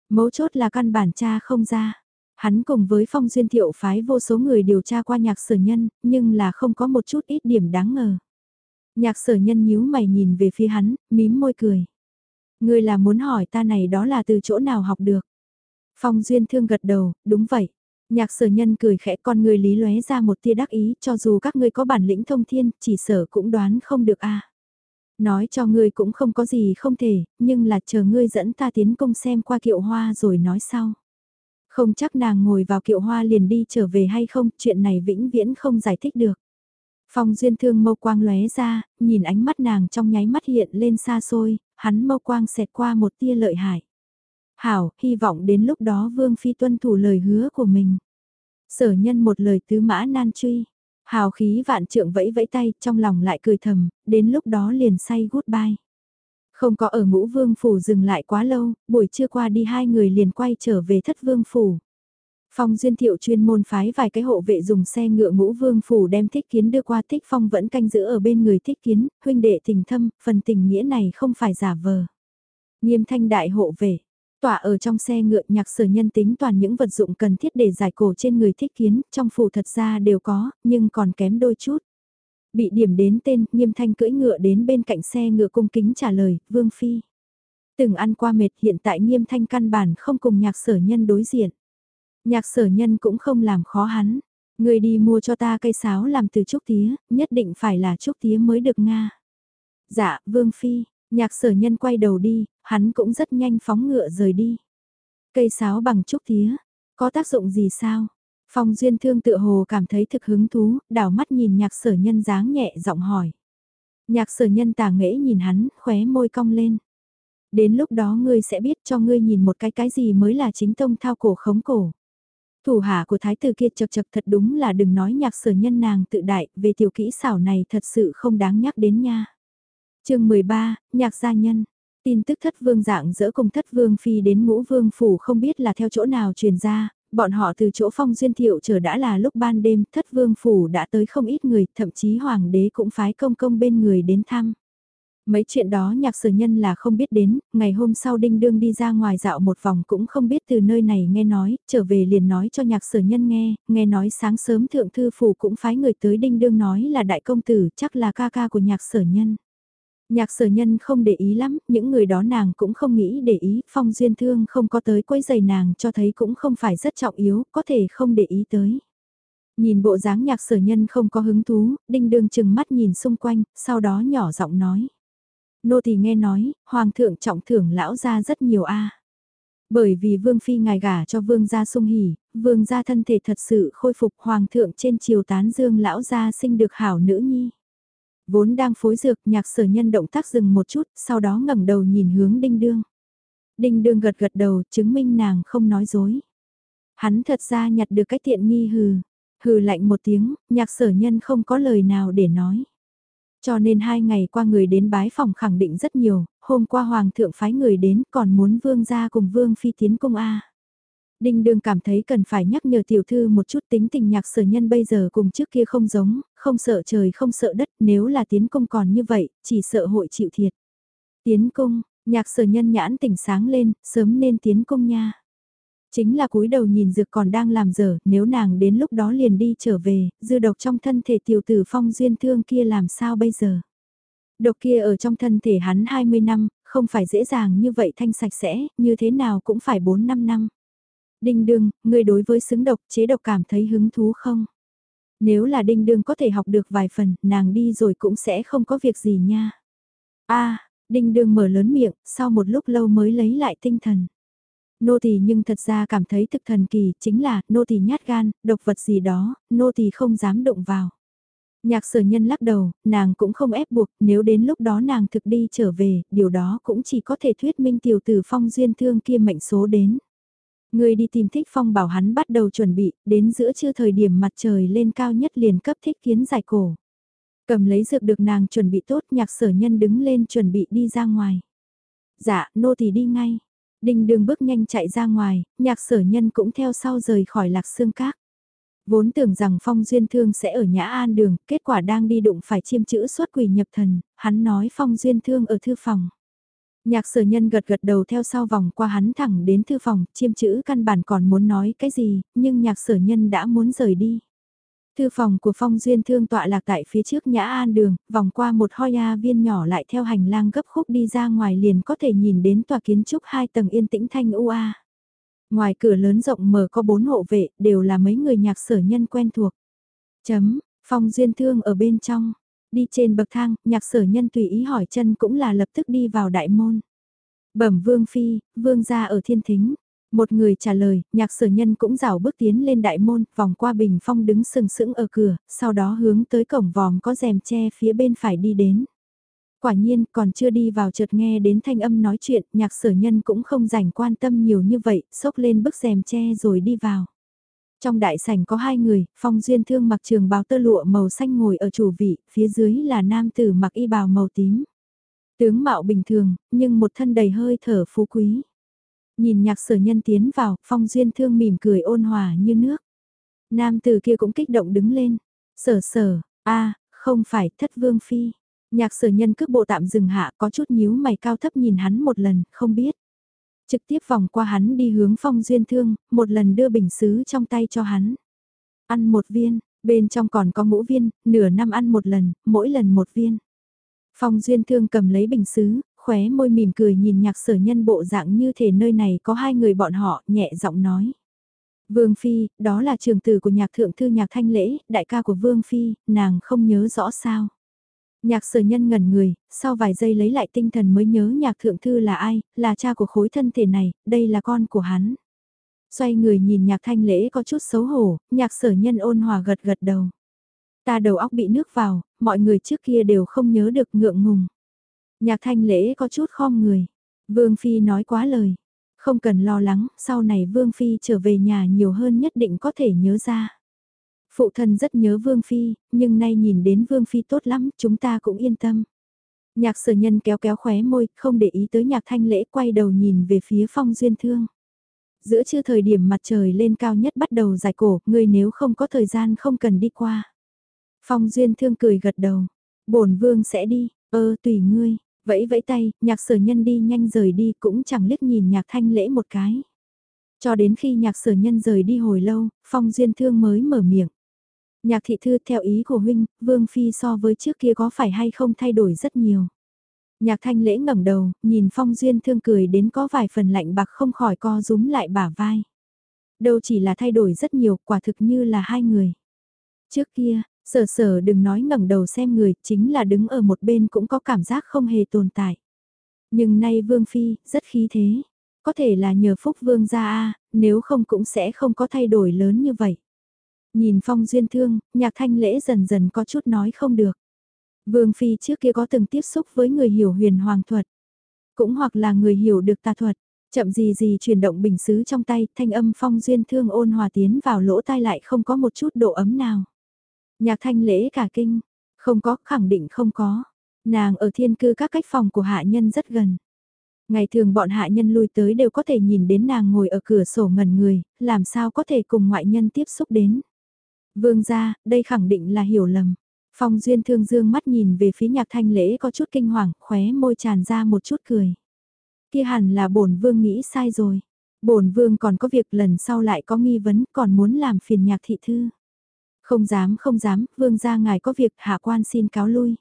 Mấu chốt là căn bản cha không ra. Hắn cùng với phong duyên thiệu phái vô số người điều tra qua nhạc sở nhân, nhưng là không có một chút ít điểm đáng ngờ. Nhạc sở nhân nhíu mày nhìn về phía hắn, mím môi cười. Ngươi là muốn hỏi ta này đó là từ chỗ nào học được. Phong duyên thương gật đầu, đúng vậy. Nhạc sở nhân cười khẽ con người lý lóe ra một tia đắc ý cho dù các ngươi có bản lĩnh thông thiên, chỉ sở cũng đoán không được a. Nói cho ngươi cũng không có gì không thể, nhưng là chờ ngươi dẫn ta tiến công xem qua kiệu hoa rồi nói sau. Không chắc nàng ngồi vào kiệu hoa liền đi trở về hay không, chuyện này vĩnh viễn không giải thích được. Phong duyên thương mâu quang lóe ra, nhìn ánh mắt nàng trong nháy mắt hiện lên xa xôi, hắn mâu quang xẹt qua một tia lợi hại. Hảo, hy vọng đến lúc đó Vương Phi tuân thủ lời hứa của mình. Sở nhân một lời tứ mã nan truy. Hào khí vạn trượng vẫy vẫy tay, trong lòng lại cười thầm, đến lúc đó liền say goodbye. Không có ở ngũ vương phủ dừng lại quá lâu, buổi trưa qua đi hai người liền quay trở về thất vương phủ. Phong Duyên Thiệu chuyên môn phái vài cái hộ vệ dùng xe ngựa ngũ vương phủ đem thích kiến đưa qua thích phong vẫn canh giữ ở bên người thích kiến, huynh đệ tình thâm, phần tình nghĩa này không phải giả vờ. Nghiêm thanh đại hộ vệ, Tỏa ở trong xe ngựa nhạc sở nhân tính toàn những vật dụng cần thiết để giải cổ trên người thích kiến, trong phủ thật ra đều có, nhưng còn kém đôi chút. Bị điểm đến tên, nghiêm thanh cưỡi ngựa đến bên cạnh xe ngựa cung kính trả lời, Vương Phi. Từng ăn qua mệt hiện tại nghiêm thanh căn bản không cùng nhạc sở nhân đối diện. Nhạc sở nhân cũng không làm khó hắn. Người đi mua cho ta cây sáo làm từ trúc tía, nhất định phải là trúc tía mới được Nga. Dạ, Vương Phi, Nhạc sở nhân quay đầu đi, hắn cũng rất nhanh phóng ngựa rời đi. Cây sáo bằng trúc tía, có tác dụng gì sao? Phong duyên thương tự hồ cảm thấy thực hứng thú, đảo mắt nhìn nhạc sở nhân dáng nhẹ giọng hỏi. Nhạc sở nhân tà nghễ nhìn hắn, khóe môi cong lên. Đến lúc đó ngươi sẽ biết cho ngươi nhìn một cái cái gì mới là chính tông thao cổ khống cổ. Thủ hạ của thái tử kia chật chật thật đúng là đừng nói nhạc sở nhân nàng tự đại, về tiểu kỹ xảo này thật sự không đáng nhắc đến nha chương 13, nhạc gia nhân. Tin tức thất vương dạng dỡ cùng thất vương phi đến ngũ vương phủ không biết là theo chỗ nào truyền ra, bọn họ từ chỗ phong duyên thiệu chờ đã là lúc ban đêm thất vương phủ đã tới không ít người, thậm chí hoàng đế cũng phái công công bên người đến thăm. Mấy chuyện đó nhạc sở nhân là không biết đến, ngày hôm sau đinh đương đi ra ngoài dạo một vòng cũng không biết từ nơi này nghe nói, trở về liền nói cho nhạc sở nhân nghe, nghe nói sáng sớm thượng thư phủ cũng phái người tới đinh đương nói là đại công tử chắc là ca ca của nhạc sở nhân. Nhạc sở nhân không để ý lắm, những người đó nàng cũng không nghĩ để ý, phong duyên thương không có tới quấy giày nàng cho thấy cũng không phải rất trọng yếu, có thể không để ý tới. Nhìn bộ dáng nhạc sở nhân không có hứng thú, đinh đương chừng mắt nhìn xung quanh, sau đó nhỏ giọng nói. Nô thì nghe nói, hoàng thượng trọng thưởng lão gia rất nhiều a. Bởi vì vương phi ngài gả cho vương gia sung hỉ, vương gia thân thể thật sự khôi phục hoàng thượng trên triều tán dương lão gia sinh được hảo nữ nhi. Vốn đang phối dược nhạc sở nhân động tác dừng một chút, sau đó ngẩng đầu nhìn hướng đinh đương. Đinh đương gật gật đầu, chứng minh nàng không nói dối. Hắn thật ra nhặt được cái tiện nghi hừ, hừ lạnh một tiếng, nhạc sở nhân không có lời nào để nói. Cho nên hai ngày qua người đến bái phòng khẳng định rất nhiều, hôm qua hoàng thượng phái người đến còn muốn vương gia cùng vương phi tiến cung A. Đinh đương cảm thấy cần phải nhắc nhở tiểu thư một chút tính tình nhạc sở nhân bây giờ cùng trước kia không giống, không sợ trời không sợ đất, nếu là tiến cung còn như vậy, chỉ sợ hội chịu thiệt. Tiến cung, nhạc sở nhân nhãn tỉnh sáng lên, sớm nên tiến cung nha. Chính là cúi đầu nhìn dược còn đang làm dở, nếu nàng đến lúc đó liền đi trở về, dư độc trong thân thể tiểu tử phong duyên thương kia làm sao bây giờ. Độc kia ở trong thân thể hắn 20 năm, không phải dễ dàng như vậy thanh sạch sẽ, như thế nào cũng phải 4-5 năm. Đinh đương, ngươi đối với xứng độc, chế độc cảm thấy hứng thú không? Nếu là đinh đương có thể học được vài phần, nàng đi rồi cũng sẽ không có việc gì nha. a đinh đương mở lớn miệng, sau một lúc lâu mới lấy lại tinh thần. Nô tỳ nhưng thật ra cảm thấy thực thần kỳ, chính là, nô tỳ nhát gan, độc vật gì đó, nô tỳ không dám động vào. Nhạc sở nhân lắc đầu, nàng cũng không ép buộc, nếu đến lúc đó nàng thực đi trở về, điều đó cũng chỉ có thể thuyết minh tiểu tử phong duyên thương kia mệnh số đến. Người đi tìm thích phong bảo hắn bắt đầu chuẩn bị, đến giữa trưa thời điểm mặt trời lên cao nhất liền cấp thích kiến giải cổ. Cầm lấy dược được nàng chuẩn bị tốt nhạc sở nhân đứng lên chuẩn bị đi ra ngoài. Dạ, nô thì đi ngay. đình đường bước nhanh chạy ra ngoài, nhạc sở nhân cũng theo sau rời khỏi lạc xương các. Vốn tưởng rằng Phong Duyên Thương sẽ ở Nhã An đường, kết quả đang đi đụng phải chiêm chữ xuất quỷ nhập thần, hắn nói Phong Duyên Thương ở thư phòng. Nhạc sở nhân gật gật đầu theo sau vòng qua hắn thẳng đến thư phòng, chiêm chữ căn bản còn muốn nói cái gì, nhưng nhạc sở nhân đã muốn rời đi. Thư phòng của Phong Duyên Thương tọa lạc tại phía trước Nhã An đường, vòng qua một hoa viên nhỏ lại theo hành lang gấp khúc đi ra ngoài liền có thể nhìn đến tòa kiến trúc hai tầng yên tĩnh thanh u a. Ngoài cửa lớn rộng mở có bốn hộ vệ, đều là mấy người nhạc sở nhân quen thuộc. Chấm, Phong Duyên Thương ở bên trong, đi trên bậc thang, nhạc sở nhân tùy ý hỏi chân cũng là lập tức đi vào đại môn. Bẩm Vương Phi, Vương gia ở thiên thính, một người trả lời, nhạc sở nhân cũng rảo bước tiến lên đại môn, vòng qua bình phong đứng sừng sững ở cửa, sau đó hướng tới cổng vòm có rèm che phía bên phải đi đến. Quả nhiên, còn chưa đi vào chợt nghe đến thanh âm nói chuyện, nhạc sở nhân cũng không dành quan tâm nhiều như vậy, sốc lên bức rèm che rồi đi vào. Trong đại sảnh có hai người, phong duyên thương mặc trường bào tơ lụa màu xanh ngồi ở chủ vị, phía dưới là nam tử mặc y bào màu tím. Tướng mạo bình thường, nhưng một thân đầy hơi thở phú quý. Nhìn nhạc sở nhân tiến vào, phong duyên thương mỉm cười ôn hòa như nước. Nam tử kia cũng kích động đứng lên. Sở sở, a không phải thất vương phi. Nhạc sở nhân cước bộ tạm dừng hạ có chút nhíu mày cao thấp nhìn hắn một lần, không biết. Trực tiếp vòng qua hắn đi hướng phong duyên thương, một lần đưa bình xứ trong tay cho hắn. Ăn một viên, bên trong còn có ngũ viên, nửa năm ăn một lần, mỗi lần một viên. Phong duyên thương cầm lấy bình xứ, khóe môi mỉm cười nhìn nhạc sở nhân bộ dạng như thể nơi này có hai người bọn họ, nhẹ giọng nói. Vương Phi, đó là trường tử của nhạc thượng thư nhạc thanh lễ, đại ca của Vương Phi, nàng không nhớ rõ sao. Nhạc sở nhân ngẩn người, sau vài giây lấy lại tinh thần mới nhớ nhạc thượng thư là ai, là cha của khối thân thể này, đây là con của hắn. Xoay người nhìn nhạc thanh lễ có chút xấu hổ, nhạc sở nhân ôn hòa gật gật đầu. Ta đầu óc bị nước vào, mọi người trước kia đều không nhớ được ngượng ngùng. Nhạc thanh lễ có chút khom người. Vương Phi nói quá lời. Không cần lo lắng, sau này Vương Phi trở về nhà nhiều hơn nhất định có thể nhớ ra. Phụ thân rất nhớ Vương Phi, nhưng nay nhìn đến Vương Phi tốt lắm, chúng ta cũng yên tâm. Nhạc sở nhân kéo kéo khóe môi, không để ý tới nhạc thanh lễ quay đầu nhìn về phía phong duyên thương. Giữa chưa thời điểm mặt trời lên cao nhất bắt đầu giải cổ, ngươi nếu không có thời gian không cần đi qua. Phong duyên thương cười gật đầu, bổn vương sẽ đi, ơ tùy ngươi, vẫy vẫy tay, nhạc sở nhân đi nhanh rời đi cũng chẳng liếc nhìn nhạc thanh lễ một cái. Cho đến khi nhạc sở nhân rời đi hồi lâu, phong duyên thương mới mở miệng. Nhạc thị thư theo ý của huynh, Vương Phi so với trước kia có phải hay không thay đổi rất nhiều. Nhạc thanh lễ ngẩng đầu, nhìn phong duyên thương cười đến có vài phần lạnh bạc không khỏi co rúm lại bả vai. Đâu chỉ là thay đổi rất nhiều, quả thực như là hai người. Trước kia, sở sở đừng nói ngẩng đầu xem người, chính là đứng ở một bên cũng có cảm giác không hề tồn tại. Nhưng nay Vương Phi, rất khí thế. Có thể là nhờ phúc Vương gia a nếu không cũng sẽ không có thay đổi lớn như vậy. Nhìn phong duyên thương, nhạc thanh lễ dần dần có chút nói không được. Vương Phi trước kia có từng tiếp xúc với người hiểu huyền hoàng thuật. Cũng hoặc là người hiểu được tà thuật. Chậm gì gì chuyển động bình xứ trong tay, thanh âm phong duyên thương ôn hòa tiến vào lỗ tai lại không có một chút độ ấm nào. Nhạc thanh lễ cả kinh, không có, khẳng định không có. Nàng ở thiên cư các cách phòng của hạ nhân rất gần. Ngày thường bọn hạ nhân lui tới đều có thể nhìn đến nàng ngồi ở cửa sổ ngần người, làm sao có thể cùng ngoại nhân tiếp xúc đến. Vương gia, đây khẳng định là hiểu lầm. Phong Duyên Thương dương mắt nhìn về phía nhạc thanh lễ có chút kinh hoàng, khóe môi tràn ra một chút cười. Kia hẳn là bổn vương nghĩ sai rồi. Bổn vương còn có việc lần sau lại có nghi vấn còn muốn làm phiền nhạc thị thư. Không dám không dám, vương gia ngài có việc hạ quan xin cáo lui.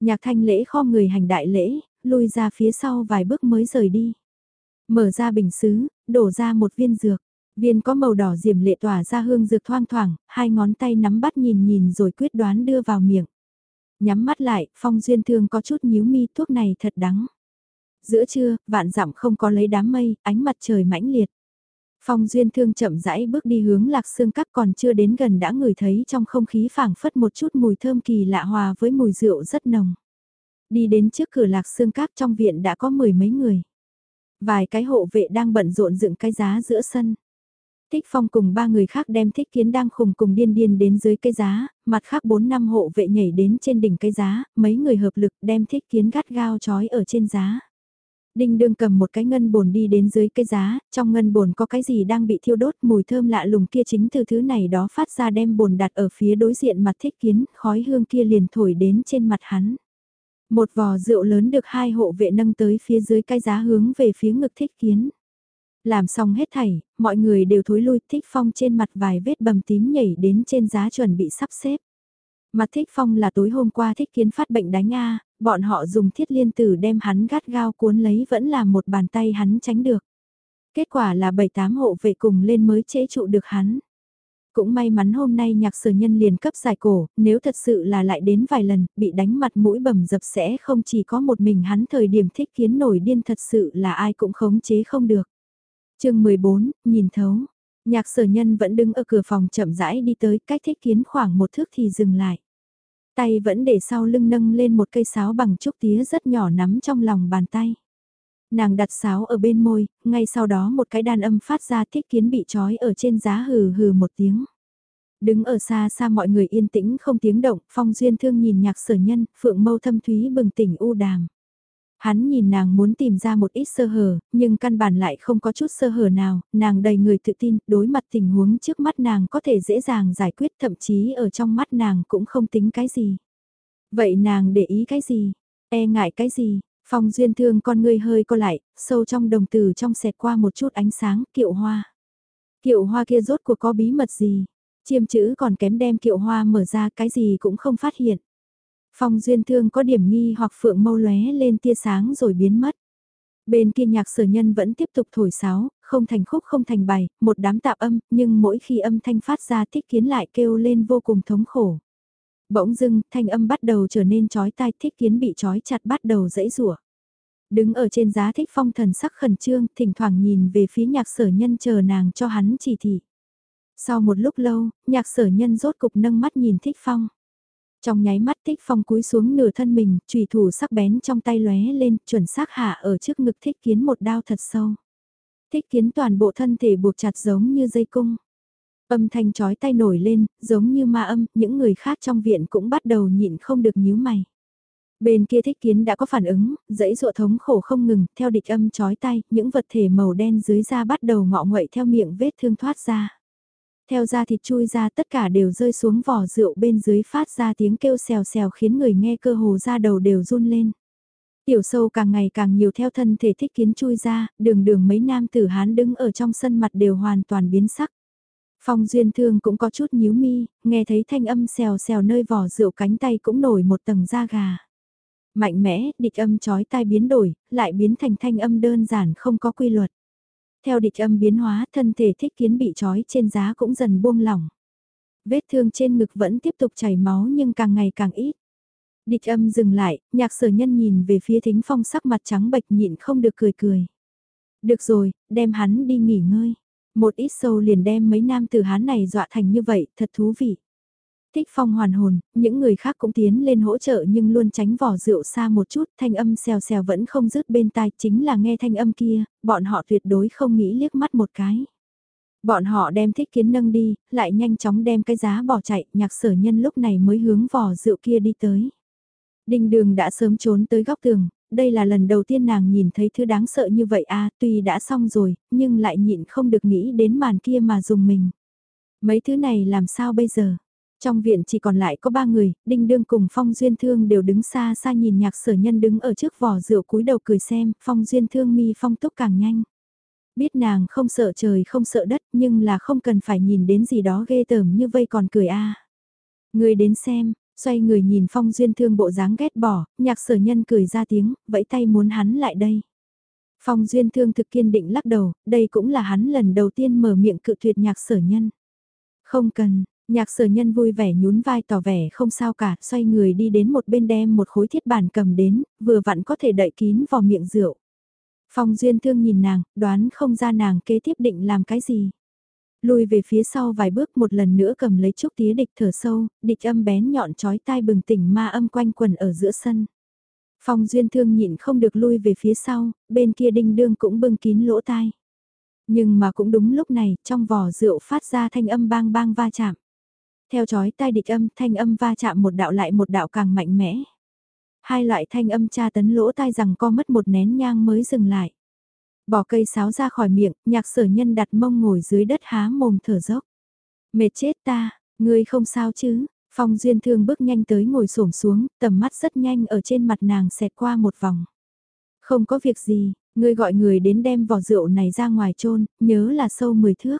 Nhạc thanh lễ kho người hành đại lễ, lui ra phía sau vài bước mới rời đi. Mở ra bình xứ, đổ ra một viên dược. Viên có màu đỏ diềm lệ tỏa ra hương dược thoang thoảng, hai ngón tay nắm bắt nhìn nhìn rồi quyết đoán đưa vào miệng. Nhắm mắt lại, phong duyên thương có chút nhíu mi thuốc này thật đắng. Giữa trưa, vạn dặm không có lấy đám mây, ánh mặt trời mãnh liệt. Phong duyên thương chậm rãi bước đi hướng lạc xương cắp còn chưa đến gần đã ngửi thấy trong không khí phảng phất một chút mùi thơm kỳ lạ hòa với mùi rượu rất nồng. Đi đến trước cửa lạc xương cáp trong viện đã có mười mấy người. Vài cái hộ vệ đang bận rộn dựng cái giá giữa sân. Thích Phong cùng ba người khác đem Thích Kiến đang khùng cùng điên điên đến dưới cây giá, mặt khác bốn năm hộ vệ nhảy đến trên đỉnh cây giá, mấy người hợp lực đem Thích Kiến gắt gao trói ở trên giá. Đinh đương cầm một cái ngân bồn đi đến dưới cây giá, trong ngân bồn có cái gì đang bị thiêu đốt mùi thơm lạ lùng kia chính từ thứ này đó phát ra đem bồn đặt ở phía đối diện mặt thích kiến, khói hương kia liền thổi đến trên mặt hắn. Một vò rượu lớn được hai hộ vệ nâng tới phía dưới cây giá hướng về phía ngực thích kiến. Làm xong hết thảy, mọi người đều thối lui thích phong trên mặt vài vết bầm tím nhảy đến trên giá chuẩn bị sắp xếp. Mặt thích phong là tối hôm qua thích kiến phát bệnh đánh A, bọn họ dùng thiết liên tử đem hắn gắt gao cuốn lấy vẫn là một bàn tay hắn tránh được. Kết quả là bảy tám hộ vệ cùng lên mới chế trụ được hắn. Cũng may mắn hôm nay nhạc sở nhân liền cấp giải cổ, nếu thật sự là lại đến vài lần, bị đánh mặt mũi bầm dập sẽ không chỉ có một mình hắn thời điểm thích kiến nổi điên thật sự là ai cũng khống chế không được chương 14, nhìn thấu. Nhạc sở nhân vẫn đứng ở cửa phòng chậm rãi đi tới cách thích kiến khoảng một thước thì dừng lại. Tay vẫn để sau lưng nâng lên một cây sáo bằng trúc tía rất nhỏ nắm trong lòng bàn tay. Nàng đặt sáo ở bên môi, ngay sau đó một cái đàn âm phát ra thích kiến bị trói ở trên giá hừ hừ một tiếng. Đứng ở xa xa mọi người yên tĩnh không tiếng động, phong duyên thương nhìn nhạc sở nhân, phượng mâu thâm thúy bừng tỉnh u đàm. Hắn nhìn nàng muốn tìm ra một ít sơ hở, nhưng căn bản lại không có chút sơ hở nào, nàng đầy người tự tin, đối mặt tình huống trước mắt nàng có thể dễ dàng giải quyết thậm chí ở trong mắt nàng cũng không tính cái gì. Vậy nàng để ý cái gì? E ngại cái gì? Phong duyên thương con ngươi hơi co lại, sâu trong đồng tử trong xẹt qua một chút ánh sáng, kiệu hoa. Kiệu hoa kia rốt cuộc có bí mật gì? Chiêm chữ còn kém đem kiệu hoa mở ra cái gì cũng không phát hiện. Phong duyên thương có điểm nghi hoặc phượng mâu lóe lên tia sáng rồi biến mất. Bên kia nhạc sở nhân vẫn tiếp tục thổi sáo, không thành khúc không thành bài, một đám tạp âm, nhưng mỗi khi âm thanh phát ra thích kiến lại kêu lên vô cùng thống khổ. Bỗng dưng, thanh âm bắt đầu trở nên chói tai thích kiến bị chói chặt bắt đầu dãy rủa Đứng ở trên giá thích phong thần sắc khẩn trương, thỉnh thoảng nhìn về phía nhạc sở nhân chờ nàng cho hắn chỉ thị. Sau một lúc lâu, nhạc sở nhân rốt cục nâng mắt nhìn thích phong. Trong nháy mắt thích phong cúi xuống nửa thân mình, trùy thủ sắc bén trong tay lóe lên, chuẩn xác hạ ở trước ngực thích kiến một đao thật sâu. Thích kiến toàn bộ thân thể buộc chặt giống như dây cung. Âm thanh chói tay nổi lên, giống như ma âm, những người khác trong viện cũng bắt đầu nhịn không được nhíu mày. Bên kia thích kiến đã có phản ứng, dãy dụa thống khổ không ngừng, theo địch âm chói tay, những vật thể màu đen dưới da bắt đầu ngọ nguậy theo miệng vết thương thoát ra. Theo da thịt chui ra tất cả đều rơi xuống vỏ rượu bên dưới phát ra tiếng kêu xèo xèo khiến người nghe cơ hồ da đầu đều run lên. Tiểu sâu càng ngày càng nhiều theo thân thể thích kiến chui ra, đường đường mấy nam tử hán đứng ở trong sân mặt đều hoàn toàn biến sắc. Phong duyên thương cũng có chút nhíu mi, nghe thấy thanh âm xèo xèo nơi vỏ rượu cánh tay cũng nổi một tầng da gà. Mạnh mẽ, địch âm chói tai biến đổi, lại biến thành thanh âm đơn giản không có quy luật. Theo địch âm biến hóa, thân thể thích kiến bị trói trên giá cũng dần buông lỏng. Vết thương trên ngực vẫn tiếp tục chảy máu nhưng càng ngày càng ít. Địch âm dừng lại, nhạc sở nhân nhìn về phía thính phong sắc mặt trắng bệch nhịn không được cười cười. Được rồi, đem hắn đi nghỉ ngơi. Một ít sâu liền đem mấy nam tử hán này dọa thành như vậy, thật thú vị. Thích phong hoàn hồn, những người khác cũng tiến lên hỗ trợ nhưng luôn tránh vỏ rượu xa một chút, thanh âm xèo xèo vẫn không dứt bên tai, chính là nghe thanh âm kia, bọn họ tuyệt đối không nghĩ liếc mắt một cái. Bọn họ đem thích kiến nâng đi, lại nhanh chóng đem cái giá bỏ chạy, nhạc sở nhân lúc này mới hướng vỏ rượu kia đi tới. đình đường đã sớm trốn tới góc tường, đây là lần đầu tiên nàng nhìn thấy thứ đáng sợ như vậy a tuy đã xong rồi, nhưng lại nhịn không được nghĩ đến màn kia mà dùng mình. Mấy thứ này làm sao bây giờ? Trong viện chỉ còn lại có ba người, Đinh Đương cùng Phong Duyên Thương đều đứng xa xa nhìn nhạc sở nhân đứng ở trước vỏ rượu cúi đầu cười xem, Phong Duyên Thương mi phong túc càng nhanh. Biết nàng không sợ trời không sợ đất nhưng là không cần phải nhìn đến gì đó ghê tởm như vây còn cười a Người đến xem, xoay người nhìn Phong Duyên Thương bộ dáng ghét bỏ, nhạc sở nhân cười ra tiếng, vẫy tay muốn hắn lại đây. Phong Duyên Thương thực kiên định lắc đầu, đây cũng là hắn lần đầu tiên mở miệng cự tuyệt nhạc sở nhân. Không cần, Nhạc sở nhân vui vẻ nhún vai tỏ vẻ không sao cả, xoay người đi đến một bên đem một khối thiết bản cầm đến, vừa vặn có thể đậy kín vào miệng rượu. Phong Duyên Thương nhìn nàng, đoán không ra nàng kế tiếp định làm cái gì. Lùi về phía sau vài bước một lần nữa cầm lấy trúc tía địch thở sâu, địch âm bén nhọn chói tai bừng tỉnh ma âm quanh quần ở giữa sân. Phong Duyên Thương nhịn không được lui về phía sau, bên kia đinh đương cũng bưng kín lỗ tai. Nhưng mà cũng đúng lúc này, trong vỏ rượu phát ra thanh âm bang bang va chạm. Theo chói tai địch âm, thanh âm va chạm một đạo lại một đạo càng mạnh mẽ. Hai loại thanh âm tra tấn lỗ tai rằng co mất một nén nhang mới dừng lại. Bỏ cây sáo ra khỏi miệng, nhạc sở nhân đặt mông ngồi dưới đất há mồm thở dốc. Mệt chết ta, ngươi không sao chứ, Phong Duyên Thương bước nhanh tới ngồi xổm xuống, tầm mắt rất nhanh ở trên mặt nàng xẹt qua một vòng. Không có việc gì, ngươi gọi người đến đem vỏ rượu này ra ngoài trôn, nhớ là sâu 10 thước.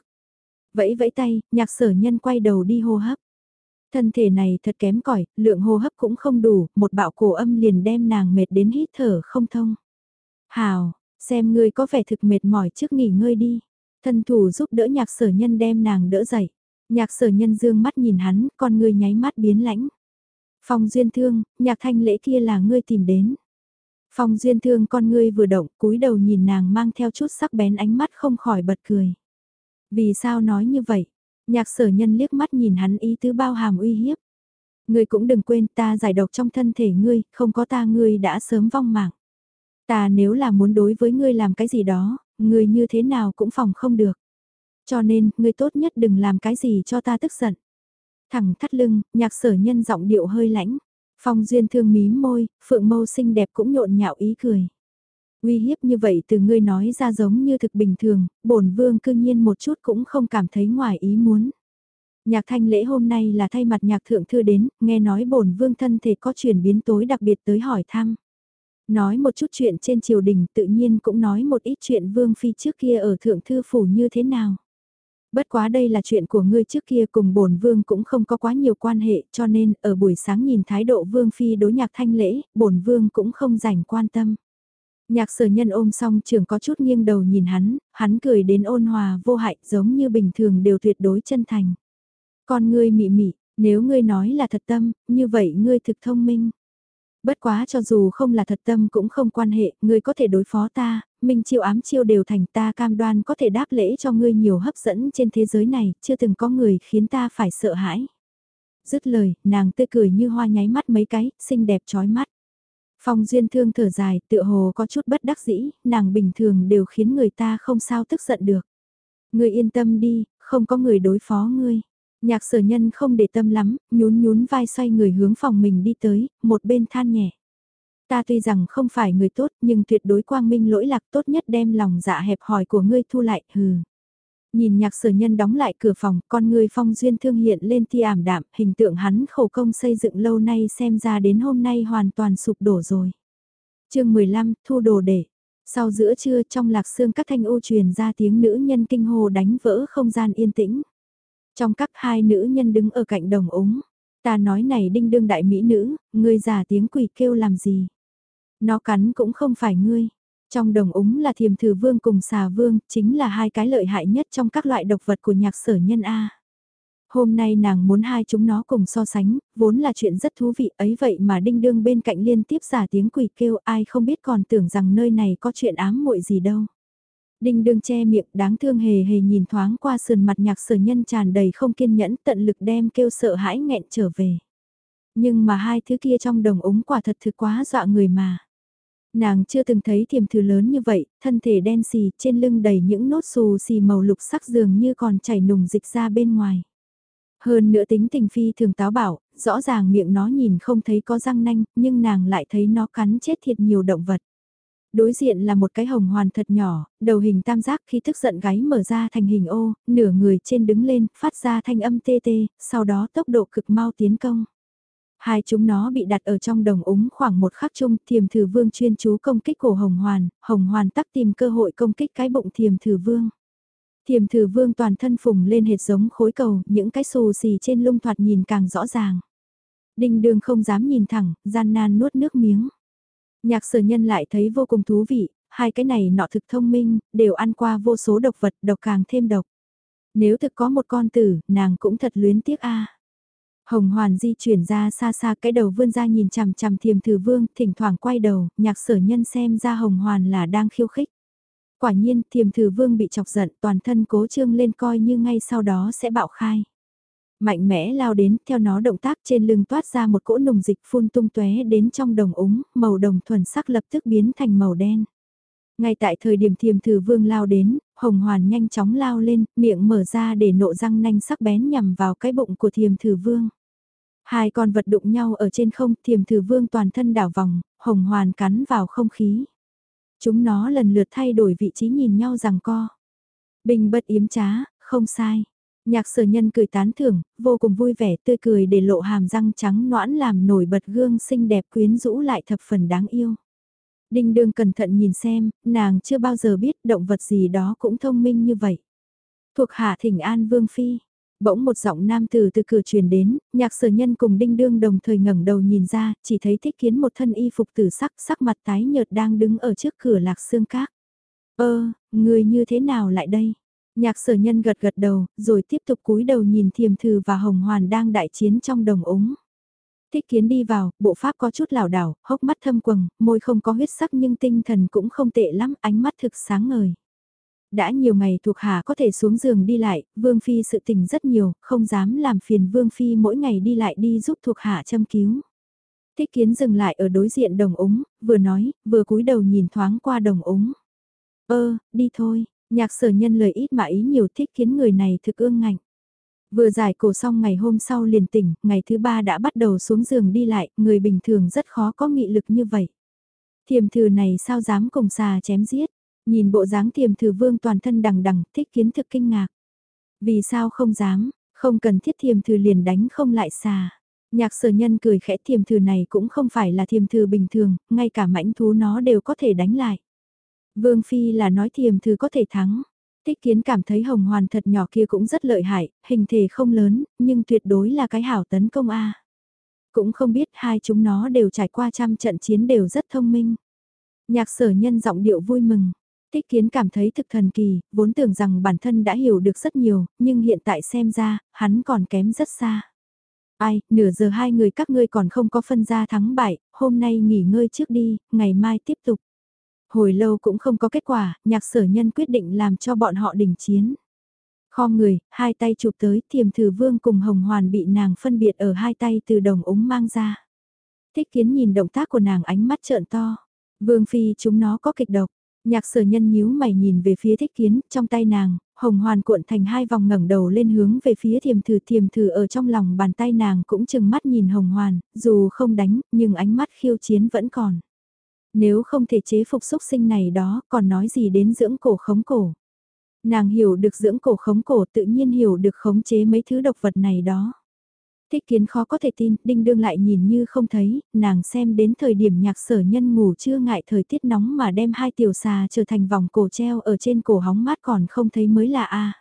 Vẫy vẫy tay, nhạc sở nhân quay đầu đi hô hấp. Thân thể này thật kém cỏi lượng hô hấp cũng không đủ, một bạo cổ âm liền đem nàng mệt đến hít thở không thông. Hào, xem ngươi có vẻ thực mệt mỏi trước nghỉ ngơi đi. Thân thủ giúp đỡ nhạc sở nhân đem nàng đỡ dậy. Nhạc sở nhân dương mắt nhìn hắn, con ngươi nháy mắt biến lãnh. Phong duyên thương, nhạc thanh lễ kia là ngươi tìm đến. Phong duyên thương con ngươi vừa động, cúi đầu nhìn nàng mang theo chút sắc bén ánh mắt không khỏi bật cười. Vì sao nói như vậy? Nhạc sở nhân liếc mắt nhìn hắn ý tứ bao hàm uy hiếp. Ngươi cũng đừng quên ta giải độc trong thân thể ngươi, không có ta ngươi đã sớm vong mạng. Ta nếu là muốn đối với ngươi làm cái gì đó, ngươi như thế nào cũng phòng không được. Cho nên, ngươi tốt nhất đừng làm cái gì cho ta tức giận. Thẳng thắt lưng, nhạc sở nhân giọng điệu hơi lãnh. Phong duyên thương mím môi, phượng mâu xinh đẹp cũng nhộn nhạo ý cười. Uy hiếp như vậy từ ngươi nói ra giống như thực bình thường, bổn vương cư nhiên một chút cũng không cảm thấy ngoài ý muốn. Nhạc thanh lễ hôm nay là thay mặt nhạc thượng thư đến, nghe nói bổn vương thân thể có chuyển biến tối đặc biệt tới hỏi thăm. Nói một chút chuyện trên triều đình tự nhiên cũng nói một ít chuyện vương phi trước kia ở thượng thư phủ như thế nào. Bất quá đây là chuyện của ngươi trước kia cùng bổn vương cũng không có quá nhiều quan hệ cho nên ở buổi sáng nhìn thái độ vương phi đối nhạc thanh lễ, bổn vương cũng không dành quan tâm. Nhạc sở nhân ôm xong trường có chút nghiêng đầu nhìn hắn, hắn cười đến ôn hòa vô hại giống như bình thường đều tuyệt đối chân thành. Con ngươi mị mị, nếu ngươi nói là thật tâm, như vậy ngươi thực thông minh. Bất quá cho dù không là thật tâm cũng không quan hệ, ngươi có thể đối phó ta, minh chiêu ám chiêu đều thành ta cam đoan có thể đáp lễ cho ngươi nhiều hấp dẫn trên thế giới này, chưa từng có người khiến ta phải sợ hãi. Dứt lời, nàng tươi cười như hoa nháy mắt mấy cái, xinh đẹp trói mắt. Phong duyên thương thở dài, tựa hồ có chút bất đắc dĩ, nàng bình thường đều khiến người ta không sao tức giận được. Ngươi yên tâm đi, không có người đối phó ngươi. Nhạc sở nhân không để tâm lắm, nhún nhún vai xoay người hướng phòng mình đi tới, một bên than nhẹ. Ta tuy rằng không phải người tốt nhưng tuyệt đối quang minh lỗi lạc tốt nhất đem lòng dạ hẹp hòi của ngươi thu lại, hừ. Nhìn nhạc sở nhân đóng lại cửa phòng, con người phong duyên thương hiện lên tia ảm đạm, hình tượng hắn khổ công xây dựng lâu nay xem ra đến hôm nay hoàn toàn sụp đổ rồi. chương 15, thu đồ để. Sau giữa trưa trong lạc xương các thanh ô truyền ra tiếng nữ nhân kinh hồ đánh vỡ không gian yên tĩnh. Trong các hai nữ nhân đứng ở cạnh đồng ống, ta nói này đinh đương đại mỹ nữ, người giả tiếng quỷ kêu làm gì. Nó cắn cũng không phải ngươi. Trong đồng úng là thiềm thử vương cùng xà vương, chính là hai cái lợi hại nhất trong các loại độc vật của nhạc sở nhân A. Hôm nay nàng muốn hai chúng nó cùng so sánh, vốn là chuyện rất thú vị ấy vậy mà đinh đương bên cạnh liên tiếp giả tiếng quỷ kêu ai không biết còn tưởng rằng nơi này có chuyện ám muội gì đâu. Đinh đương che miệng đáng thương hề hề nhìn thoáng qua sườn mặt nhạc sở nhân tràn đầy không kiên nhẫn tận lực đem kêu sợ hãi nghẹn trở về. Nhưng mà hai thứ kia trong đồng ống quả thật thực quá dọa người mà. Nàng chưa từng thấy thiềm thừ lớn như vậy, thân thể đen xì, trên lưng đầy những nốt xù xì màu lục sắc dường như còn chảy nùng dịch ra bên ngoài. Hơn nữa tính tình phi thường táo bảo, rõ ràng miệng nó nhìn không thấy có răng nanh, nhưng nàng lại thấy nó cắn chết thiệt nhiều động vật. Đối diện là một cái hồng hoàn thật nhỏ, đầu hình tam giác khi tức giận gáy mở ra thành hình ô, nửa người trên đứng lên, phát ra thanh âm tê tê, sau đó tốc độ cực mau tiến công. Hai chúng nó bị đặt ở trong đồng úng khoảng một khắc chung, thiềm thử vương chuyên chú công kích cổ hồng hoàn, hồng hoàn tắc tìm cơ hội công kích cái bụng thiềm thử vương. Thiềm thử vương toàn thân phùng lên hệt giống khối cầu, những cái xù xì trên lung thoạt nhìn càng rõ ràng. Đinh đường không dám nhìn thẳng, gian nan nuốt nước miếng. Nhạc sở nhân lại thấy vô cùng thú vị, hai cái này nọ thực thông minh, đều ăn qua vô số độc vật, độc càng thêm độc. Nếu thực có một con tử, nàng cũng thật luyến tiếc a. Hồng Hoàn di chuyển ra xa xa cái đầu vươn ra nhìn chằm chằm thiềm thử vương, thỉnh thoảng quay đầu, nhạc sở nhân xem ra Hồng Hoàn là đang khiêu khích. Quả nhiên, thiềm thử vương bị chọc giận, toàn thân cố trương lên coi như ngay sau đó sẽ bạo khai. Mạnh mẽ lao đến, theo nó động tác trên lưng toát ra một cỗ nồng dịch phun tung tóe đến trong đồng úng, màu đồng thuần sắc lập tức biến thành màu đen. Ngay tại thời điểm thiềm thử vương lao đến, hồng hoàn nhanh chóng lao lên, miệng mở ra để nộ răng nanh sắc bén nhằm vào cái bụng của thiềm thử vương. Hai con vật đụng nhau ở trên không, thiềm thử vương toàn thân đảo vòng, hồng hoàn cắn vào không khí. Chúng nó lần lượt thay đổi vị trí nhìn nhau rằng co. Bình bất yếm trá, không sai. Nhạc sở nhân cười tán thưởng, vô cùng vui vẻ tươi cười để lộ hàm răng trắng noãn làm nổi bật gương xinh đẹp quyến rũ lại thập phần đáng yêu. Đinh đương cẩn thận nhìn xem, nàng chưa bao giờ biết động vật gì đó cũng thông minh như vậy. Thuộc hạ thỉnh an vương phi, Bỗng một giọng nam từ từ cửa truyền đến, nhạc sở nhân cùng đinh đương đồng thời ngẩng đầu nhìn ra, chỉ thấy thích kiến một thân y phục tử sắc, sắc mặt tái nhợt đang đứng ở trước cửa lạc xương các. Ơ, người như thế nào lại đây? Nhạc sở nhân gật gật đầu, rồi tiếp tục cúi đầu nhìn thiềm thư và hồng hoàn đang đại chiến trong đồng ống. Thích kiến đi vào, bộ pháp có chút lảo đảo, hốc mắt thâm quầng, môi không có huyết sắc nhưng tinh thần cũng không tệ lắm, ánh mắt thực sáng ngời. Đã nhiều ngày thuộc hạ có thể xuống giường đi lại, Vương Phi sự tình rất nhiều, không dám làm phiền Vương Phi mỗi ngày đi lại đi giúp thuộc hạ châm cứu. Thích kiến dừng lại ở đối diện đồng ống, vừa nói, vừa cúi đầu nhìn thoáng qua đồng ống. Ơ, đi thôi, nhạc sở nhân lời ít mà ý nhiều thích kiến người này thực ương ngạnh. Vừa giải cổ xong ngày hôm sau liền tỉnh, ngày thứ ba đã bắt đầu xuống giường đi lại, người bình thường rất khó có nghị lực như vậy. Thiềm thử này sao dám cùng xà chém giết, Nhìn bộ dáng thiềm thử vương toàn thân đằng đằng, thích kiến thực kinh ngạc. Vì sao không dám, không cần thiết thiềm thử liền đánh không lại xà. Nhạc sở nhân cười khẽ thiềm thử này cũng không phải là thiềm thử bình thường, ngay cả mãnh thú nó đều có thể đánh lại. Vương Phi là nói thiềm thử có thể thắng. Thích kiến cảm thấy hồng hoàn thật nhỏ kia cũng rất lợi hại, hình thể không lớn, nhưng tuyệt đối là cái hảo tấn công A. Cũng không biết hai chúng nó đều trải qua trăm trận chiến đều rất thông minh. Nhạc sở nhân giọng điệu vui mừng, Thích kiến cảm thấy thực thần kỳ, vốn tưởng rằng bản thân đã hiểu được rất nhiều, nhưng hiện tại xem ra, hắn còn kém rất xa. Ai, nửa giờ hai người các ngươi còn không có phân ra thắng bại, hôm nay nghỉ ngơi trước đi, ngày mai tiếp tục. Hồi lâu cũng không có kết quả, nhạc sở nhân quyết định làm cho bọn họ đình chiến. Kho người, hai tay chụp tới, thiềm thử vương cùng hồng hoàn bị nàng phân biệt ở hai tay từ đồng ống mang ra. Thích kiến nhìn động tác của nàng ánh mắt trợn to. Vương phi chúng nó có kịch độc, Nhạc sở nhân nhíu mày nhìn về phía thích kiến, trong tay nàng, hồng hoàn cuộn thành hai vòng ngẩng đầu lên hướng về phía thiềm thử thiềm thử ở trong lòng bàn tay nàng cũng chừng mắt nhìn hồng hoàn, dù không đánh, nhưng ánh mắt khiêu chiến vẫn còn. Nếu không thể chế phục xúc sinh này đó, còn nói gì đến dưỡng cổ khống cổ. Nàng hiểu được dưỡng cổ khống cổ tự nhiên hiểu được khống chế mấy thứ độc vật này đó. Thích kiến khó có thể tin, đinh đương lại nhìn như không thấy, nàng xem đến thời điểm nhạc sở nhân ngủ chưa ngại thời tiết nóng mà đem hai tiểu xà trở thành vòng cổ treo ở trên cổ hóng mát còn không thấy mới là a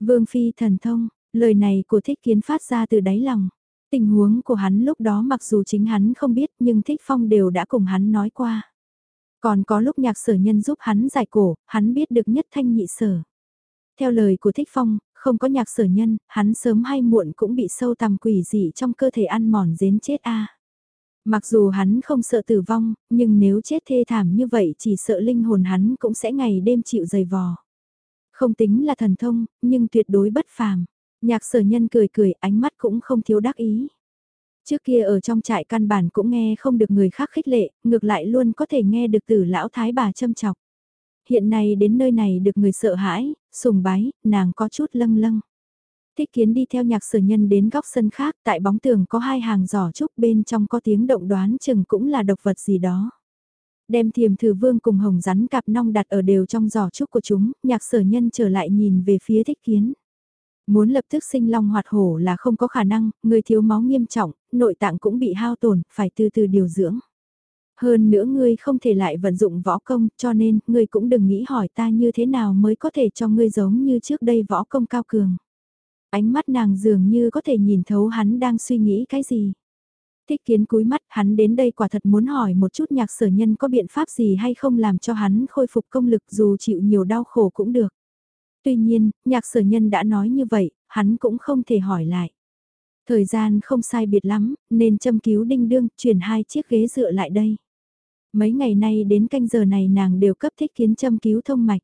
Vương Phi thần thông, lời này của thích kiến phát ra từ đáy lòng. Tình huống của hắn lúc đó mặc dù chính hắn không biết nhưng Thích Phong đều đã cùng hắn nói qua. Còn có lúc nhạc sở nhân giúp hắn giải cổ, hắn biết được nhất thanh nhị sở. Theo lời của Thích Phong, không có nhạc sở nhân, hắn sớm hay muộn cũng bị sâu tầm quỷ dị trong cơ thể ăn mòn dến chết a. Mặc dù hắn không sợ tử vong, nhưng nếu chết thê thảm như vậy chỉ sợ linh hồn hắn cũng sẽ ngày đêm chịu dày vò. Không tính là thần thông, nhưng tuyệt đối bất phàm. Nhạc sở nhân cười cười, ánh mắt cũng không thiếu đắc ý. Trước kia ở trong trại căn bản cũng nghe không được người khác khích lệ, ngược lại luôn có thể nghe được từ lão thái bà châm chọc. Hiện nay đến nơi này được người sợ hãi, sùng bái, nàng có chút lâng lâng. Thích kiến đi theo nhạc sở nhân đến góc sân khác, tại bóng tường có hai hàng giỏ trúc bên trong có tiếng động đoán chừng cũng là độc vật gì đó. Đem thiềm thử vương cùng hồng rắn cặp nong đặt ở đều trong giỏ trúc của chúng, nhạc sở nhân trở lại nhìn về phía thích kiến. Muốn lập tức sinh long hoạt hổ là không có khả năng, người thiếu máu nghiêm trọng, nội tạng cũng bị hao tổn, phải từ từ điều dưỡng. Hơn nữa ngươi không thể lại vận dụng võ công, cho nên ngươi cũng đừng nghĩ hỏi ta như thế nào mới có thể cho ngươi giống như trước đây võ công cao cường. Ánh mắt nàng dường như có thể nhìn thấu hắn đang suy nghĩ cái gì. Thích kiến cúi mắt hắn đến đây quả thật muốn hỏi một chút nhạc sở nhân có biện pháp gì hay không làm cho hắn khôi phục công lực dù chịu nhiều đau khổ cũng được. Tuy nhiên, nhạc sở nhân đã nói như vậy, hắn cũng không thể hỏi lại. Thời gian không sai biệt lắm, nên châm cứu đinh đương, chuyển hai chiếc ghế dựa lại đây. Mấy ngày nay đến canh giờ này nàng đều cấp thích kiến châm cứu thông mạch.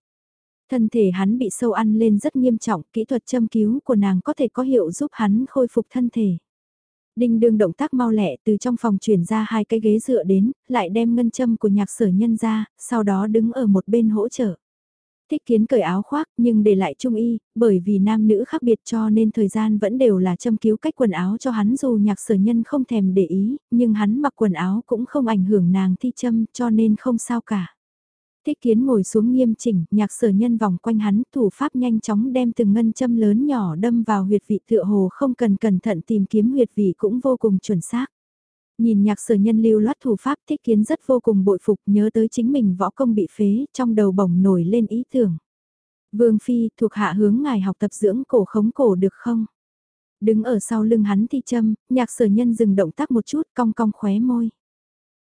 Thân thể hắn bị sâu ăn lên rất nghiêm trọng, kỹ thuật châm cứu của nàng có thể có hiệu giúp hắn khôi phục thân thể. Đinh đương động tác mau lẹ từ trong phòng chuyển ra hai cái ghế dựa đến, lại đem ngân châm của nhạc sở nhân ra, sau đó đứng ở một bên hỗ trợ. Thích kiến cởi áo khoác nhưng để lại trung y, bởi vì nam nữ khác biệt cho nên thời gian vẫn đều là châm cứu cách quần áo cho hắn dù nhạc sở nhân không thèm để ý, nhưng hắn mặc quần áo cũng không ảnh hưởng nàng thi châm cho nên không sao cả. Thích kiến ngồi xuống nghiêm chỉnh, nhạc sở nhân vòng quanh hắn, thủ pháp nhanh chóng đem từng ngân châm lớn nhỏ đâm vào huyệt vị tựa hồ không cần cẩn thận tìm kiếm huyệt vị cũng vô cùng chuẩn xác. Nhìn nhạc sở nhân lưu loát thủ pháp thích kiến rất vô cùng bội phục nhớ tới chính mình võ công bị phế, trong đầu bổng nổi lên ý tưởng. Vương Phi thuộc hạ hướng ngài học tập dưỡng cổ khống cổ được không? Đứng ở sau lưng hắn thi châm, nhạc sở nhân dừng động tác một chút cong cong khóe môi.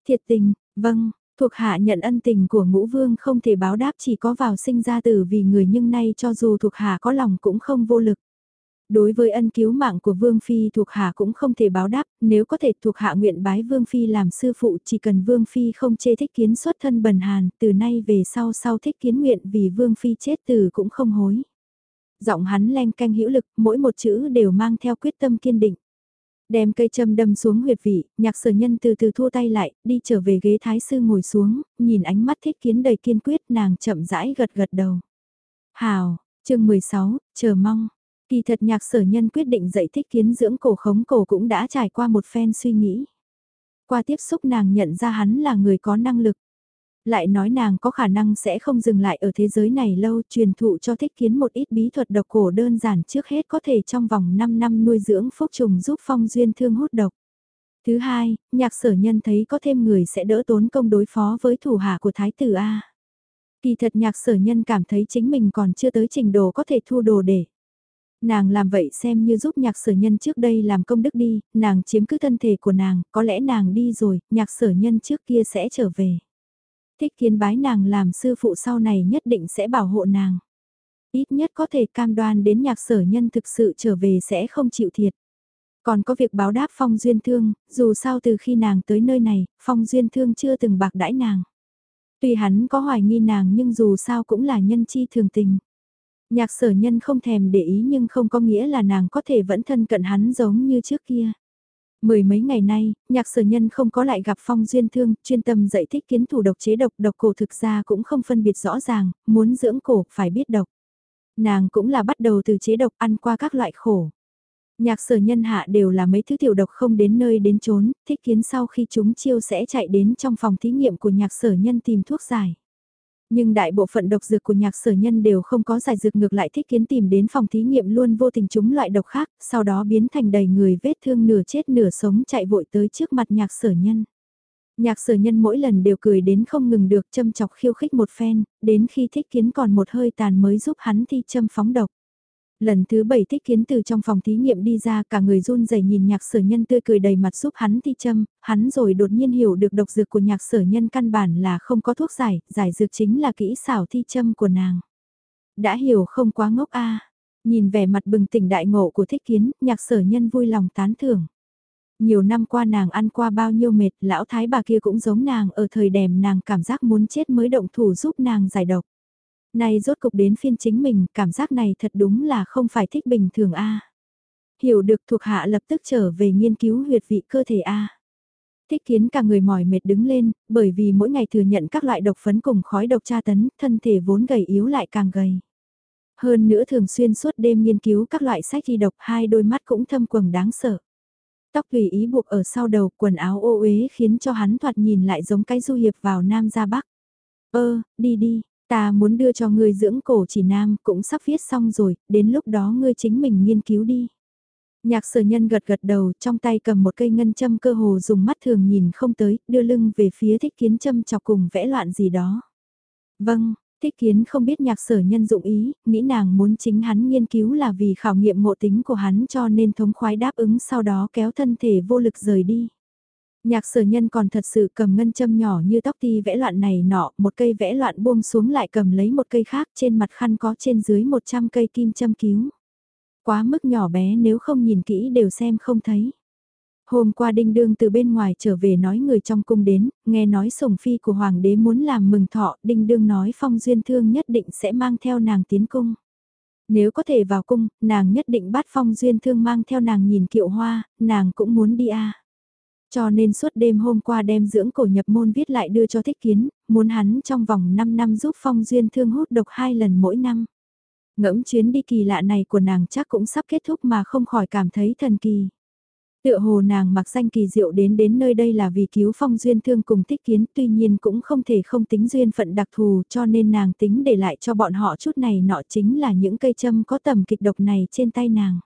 Thiệt tình, vâng, thuộc hạ nhận ân tình của ngũ vương không thể báo đáp chỉ có vào sinh ra tử vì người nhưng nay cho dù thuộc hạ có lòng cũng không vô lực. Đối với ân cứu mạng của Vương Phi thuộc hạ cũng không thể báo đáp, nếu có thể thuộc hạ nguyện bái Vương Phi làm sư phụ chỉ cần Vương Phi không chê thích kiến xuất thân bần hàn, từ nay về sau sau thích kiến nguyện vì Vương Phi chết từ cũng không hối. Giọng hắn len canh hữu lực, mỗi một chữ đều mang theo quyết tâm kiên định. Đem cây châm đâm xuống huyệt vị, nhạc sở nhân từ từ thua tay lại, đi trở về ghế thái sư ngồi xuống, nhìn ánh mắt thích kiến đầy kiên quyết nàng chậm rãi gật gật đầu. Hào, chương 16, chờ mong. Kỳ thật nhạc sở nhân quyết định dạy thích kiến dưỡng cổ khống cổ cũng đã trải qua một phen suy nghĩ. Qua tiếp xúc nàng nhận ra hắn là người có năng lực. Lại nói nàng có khả năng sẽ không dừng lại ở thế giới này lâu truyền thụ cho thích kiến một ít bí thuật độc cổ đơn giản trước hết có thể trong vòng 5 năm nuôi dưỡng phúc trùng giúp phong duyên thương hút độc. Thứ hai, nhạc sở nhân thấy có thêm người sẽ đỡ tốn công đối phó với thủ hạ của Thái tử A. Kỳ thật nhạc sở nhân cảm thấy chính mình còn chưa tới trình độ có thể thu đồ để. Nàng làm vậy xem như giúp nhạc sở nhân trước đây làm công đức đi, nàng chiếm cứ thân thể của nàng, có lẽ nàng đi rồi, nhạc sở nhân trước kia sẽ trở về. Thích kiến bái nàng làm sư phụ sau này nhất định sẽ bảo hộ nàng. Ít nhất có thể cam đoan đến nhạc sở nhân thực sự trở về sẽ không chịu thiệt. Còn có việc báo đáp Phong Duyên Thương, dù sao từ khi nàng tới nơi này, Phong Duyên Thương chưa từng bạc đãi nàng. Tuy hắn có hoài nghi nàng nhưng dù sao cũng là nhân chi thường tình. Nhạc sở nhân không thèm để ý nhưng không có nghĩa là nàng có thể vẫn thân cận hắn giống như trước kia. Mười mấy ngày nay, nhạc sở nhân không có lại gặp phong duyên thương, chuyên tâm dạy thích kiến thủ độc chế độc độc cổ thực ra cũng không phân biệt rõ ràng, muốn dưỡng cổ phải biết độc. Nàng cũng là bắt đầu từ chế độc ăn qua các loại khổ. Nhạc sở nhân hạ đều là mấy thứ tiểu độc không đến nơi đến chốn, thích kiến sau khi chúng chiêu sẽ chạy đến trong phòng thí nghiệm của nhạc sở nhân tìm thuốc giải. Nhưng đại bộ phận độc dược của nhạc sở nhân đều không có giải dược ngược lại thích kiến tìm đến phòng thí nghiệm luôn vô tình chúng loại độc khác, sau đó biến thành đầy người vết thương nửa chết nửa sống chạy vội tới trước mặt nhạc sở nhân. Nhạc sở nhân mỗi lần đều cười đến không ngừng được châm chọc khiêu khích một phen, đến khi thích kiến còn một hơi tàn mới giúp hắn thi châm phóng độc. Lần thứ bảy thích kiến từ trong phòng thí nghiệm đi ra cả người run rẩy nhìn nhạc sở nhân tươi cười đầy mặt giúp hắn thi châm, hắn rồi đột nhiên hiểu được độc dược của nhạc sở nhân căn bản là không có thuốc giải, giải dược chính là kỹ xảo thi châm của nàng. Đã hiểu không quá ngốc a Nhìn vẻ mặt bừng tỉnh đại ngộ của thích kiến, nhạc sở nhân vui lòng tán thưởng. Nhiều năm qua nàng ăn qua bao nhiêu mệt, lão thái bà kia cũng giống nàng ở thời đèm nàng cảm giác muốn chết mới động thủ giúp nàng giải độc. Nay rốt cục đến phiên chính mình, cảm giác này thật đúng là không phải thích bình thường a. Hiểu được thuộc hạ lập tức trở về nghiên cứu huyệt vị cơ thể a. Thích kiến cả người mỏi mệt đứng lên, bởi vì mỗi ngày thừa nhận các loại độc phấn cùng khói độc tra tấn, thân thể vốn gầy yếu lại càng gầy. Hơn nữa thường xuyên suốt đêm nghiên cứu các loại sách y độc hai đôi mắt cũng thâm quầng đáng sợ. Tóc tùy ý buộc ở sau đầu quần áo ô uế khiến cho hắn thoạt nhìn lại giống cái du hiệp vào Nam ra Bắc. Ơ, đi đi, ta muốn đưa cho ngươi dưỡng cổ chỉ Nam cũng sắp viết xong rồi, đến lúc đó ngươi chính mình nghiên cứu đi. Nhạc sở nhân gật gật đầu trong tay cầm một cây ngân châm cơ hồ dùng mắt thường nhìn không tới, đưa lưng về phía thích kiến châm chọc cùng vẽ loạn gì đó. Vâng, Thích kiến không biết nhạc sở nhân dụng ý, nghĩ nàng muốn chính hắn nghiên cứu là vì khảo nghiệm ngộ tính của hắn cho nên thống khoái đáp ứng sau đó kéo thân thể vô lực rời đi. Nhạc sở nhân còn thật sự cầm ngân châm nhỏ như tóc ti vẽ loạn này nọ, một cây vẽ loạn buông xuống lại cầm lấy một cây khác trên mặt khăn có trên dưới 100 cây kim châm cứu. Quá mức nhỏ bé nếu không nhìn kỹ đều xem không thấy. Hôm qua Đinh Đương từ bên ngoài trở về nói người trong cung đến, nghe nói sủng phi của Hoàng đế muốn làm mừng thọ, Đinh Đương nói Phong Duyên Thương nhất định sẽ mang theo nàng tiến cung. Nếu có thể vào cung, nàng nhất định bắt Phong Duyên Thương mang theo nàng nhìn kiệu hoa, nàng cũng muốn đi a. Cho nên suốt đêm hôm qua đem dưỡng cổ nhập môn viết lại đưa cho thích kiến, muốn hắn trong vòng 5 năm giúp Phong Duyên Thương hút độc hai lần mỗi năm. Ngẫm chuyến đi kỳ lạ này của nàng chắc cũng sắp kết thúc mà không khỏi cảm thấy thần kỳ. Tựa hồ nàng mặc danh kỳ diệu đến đến nơi đây là vì cứu phong duyên thương cùng thích kiến tuy nhiên cũng không thể không tính duyên phận đặc thù cho nên nàng tính để lại cho bọn họ chút này nọ chính là những cây châm có tầm kịch độc này trên tay nàng.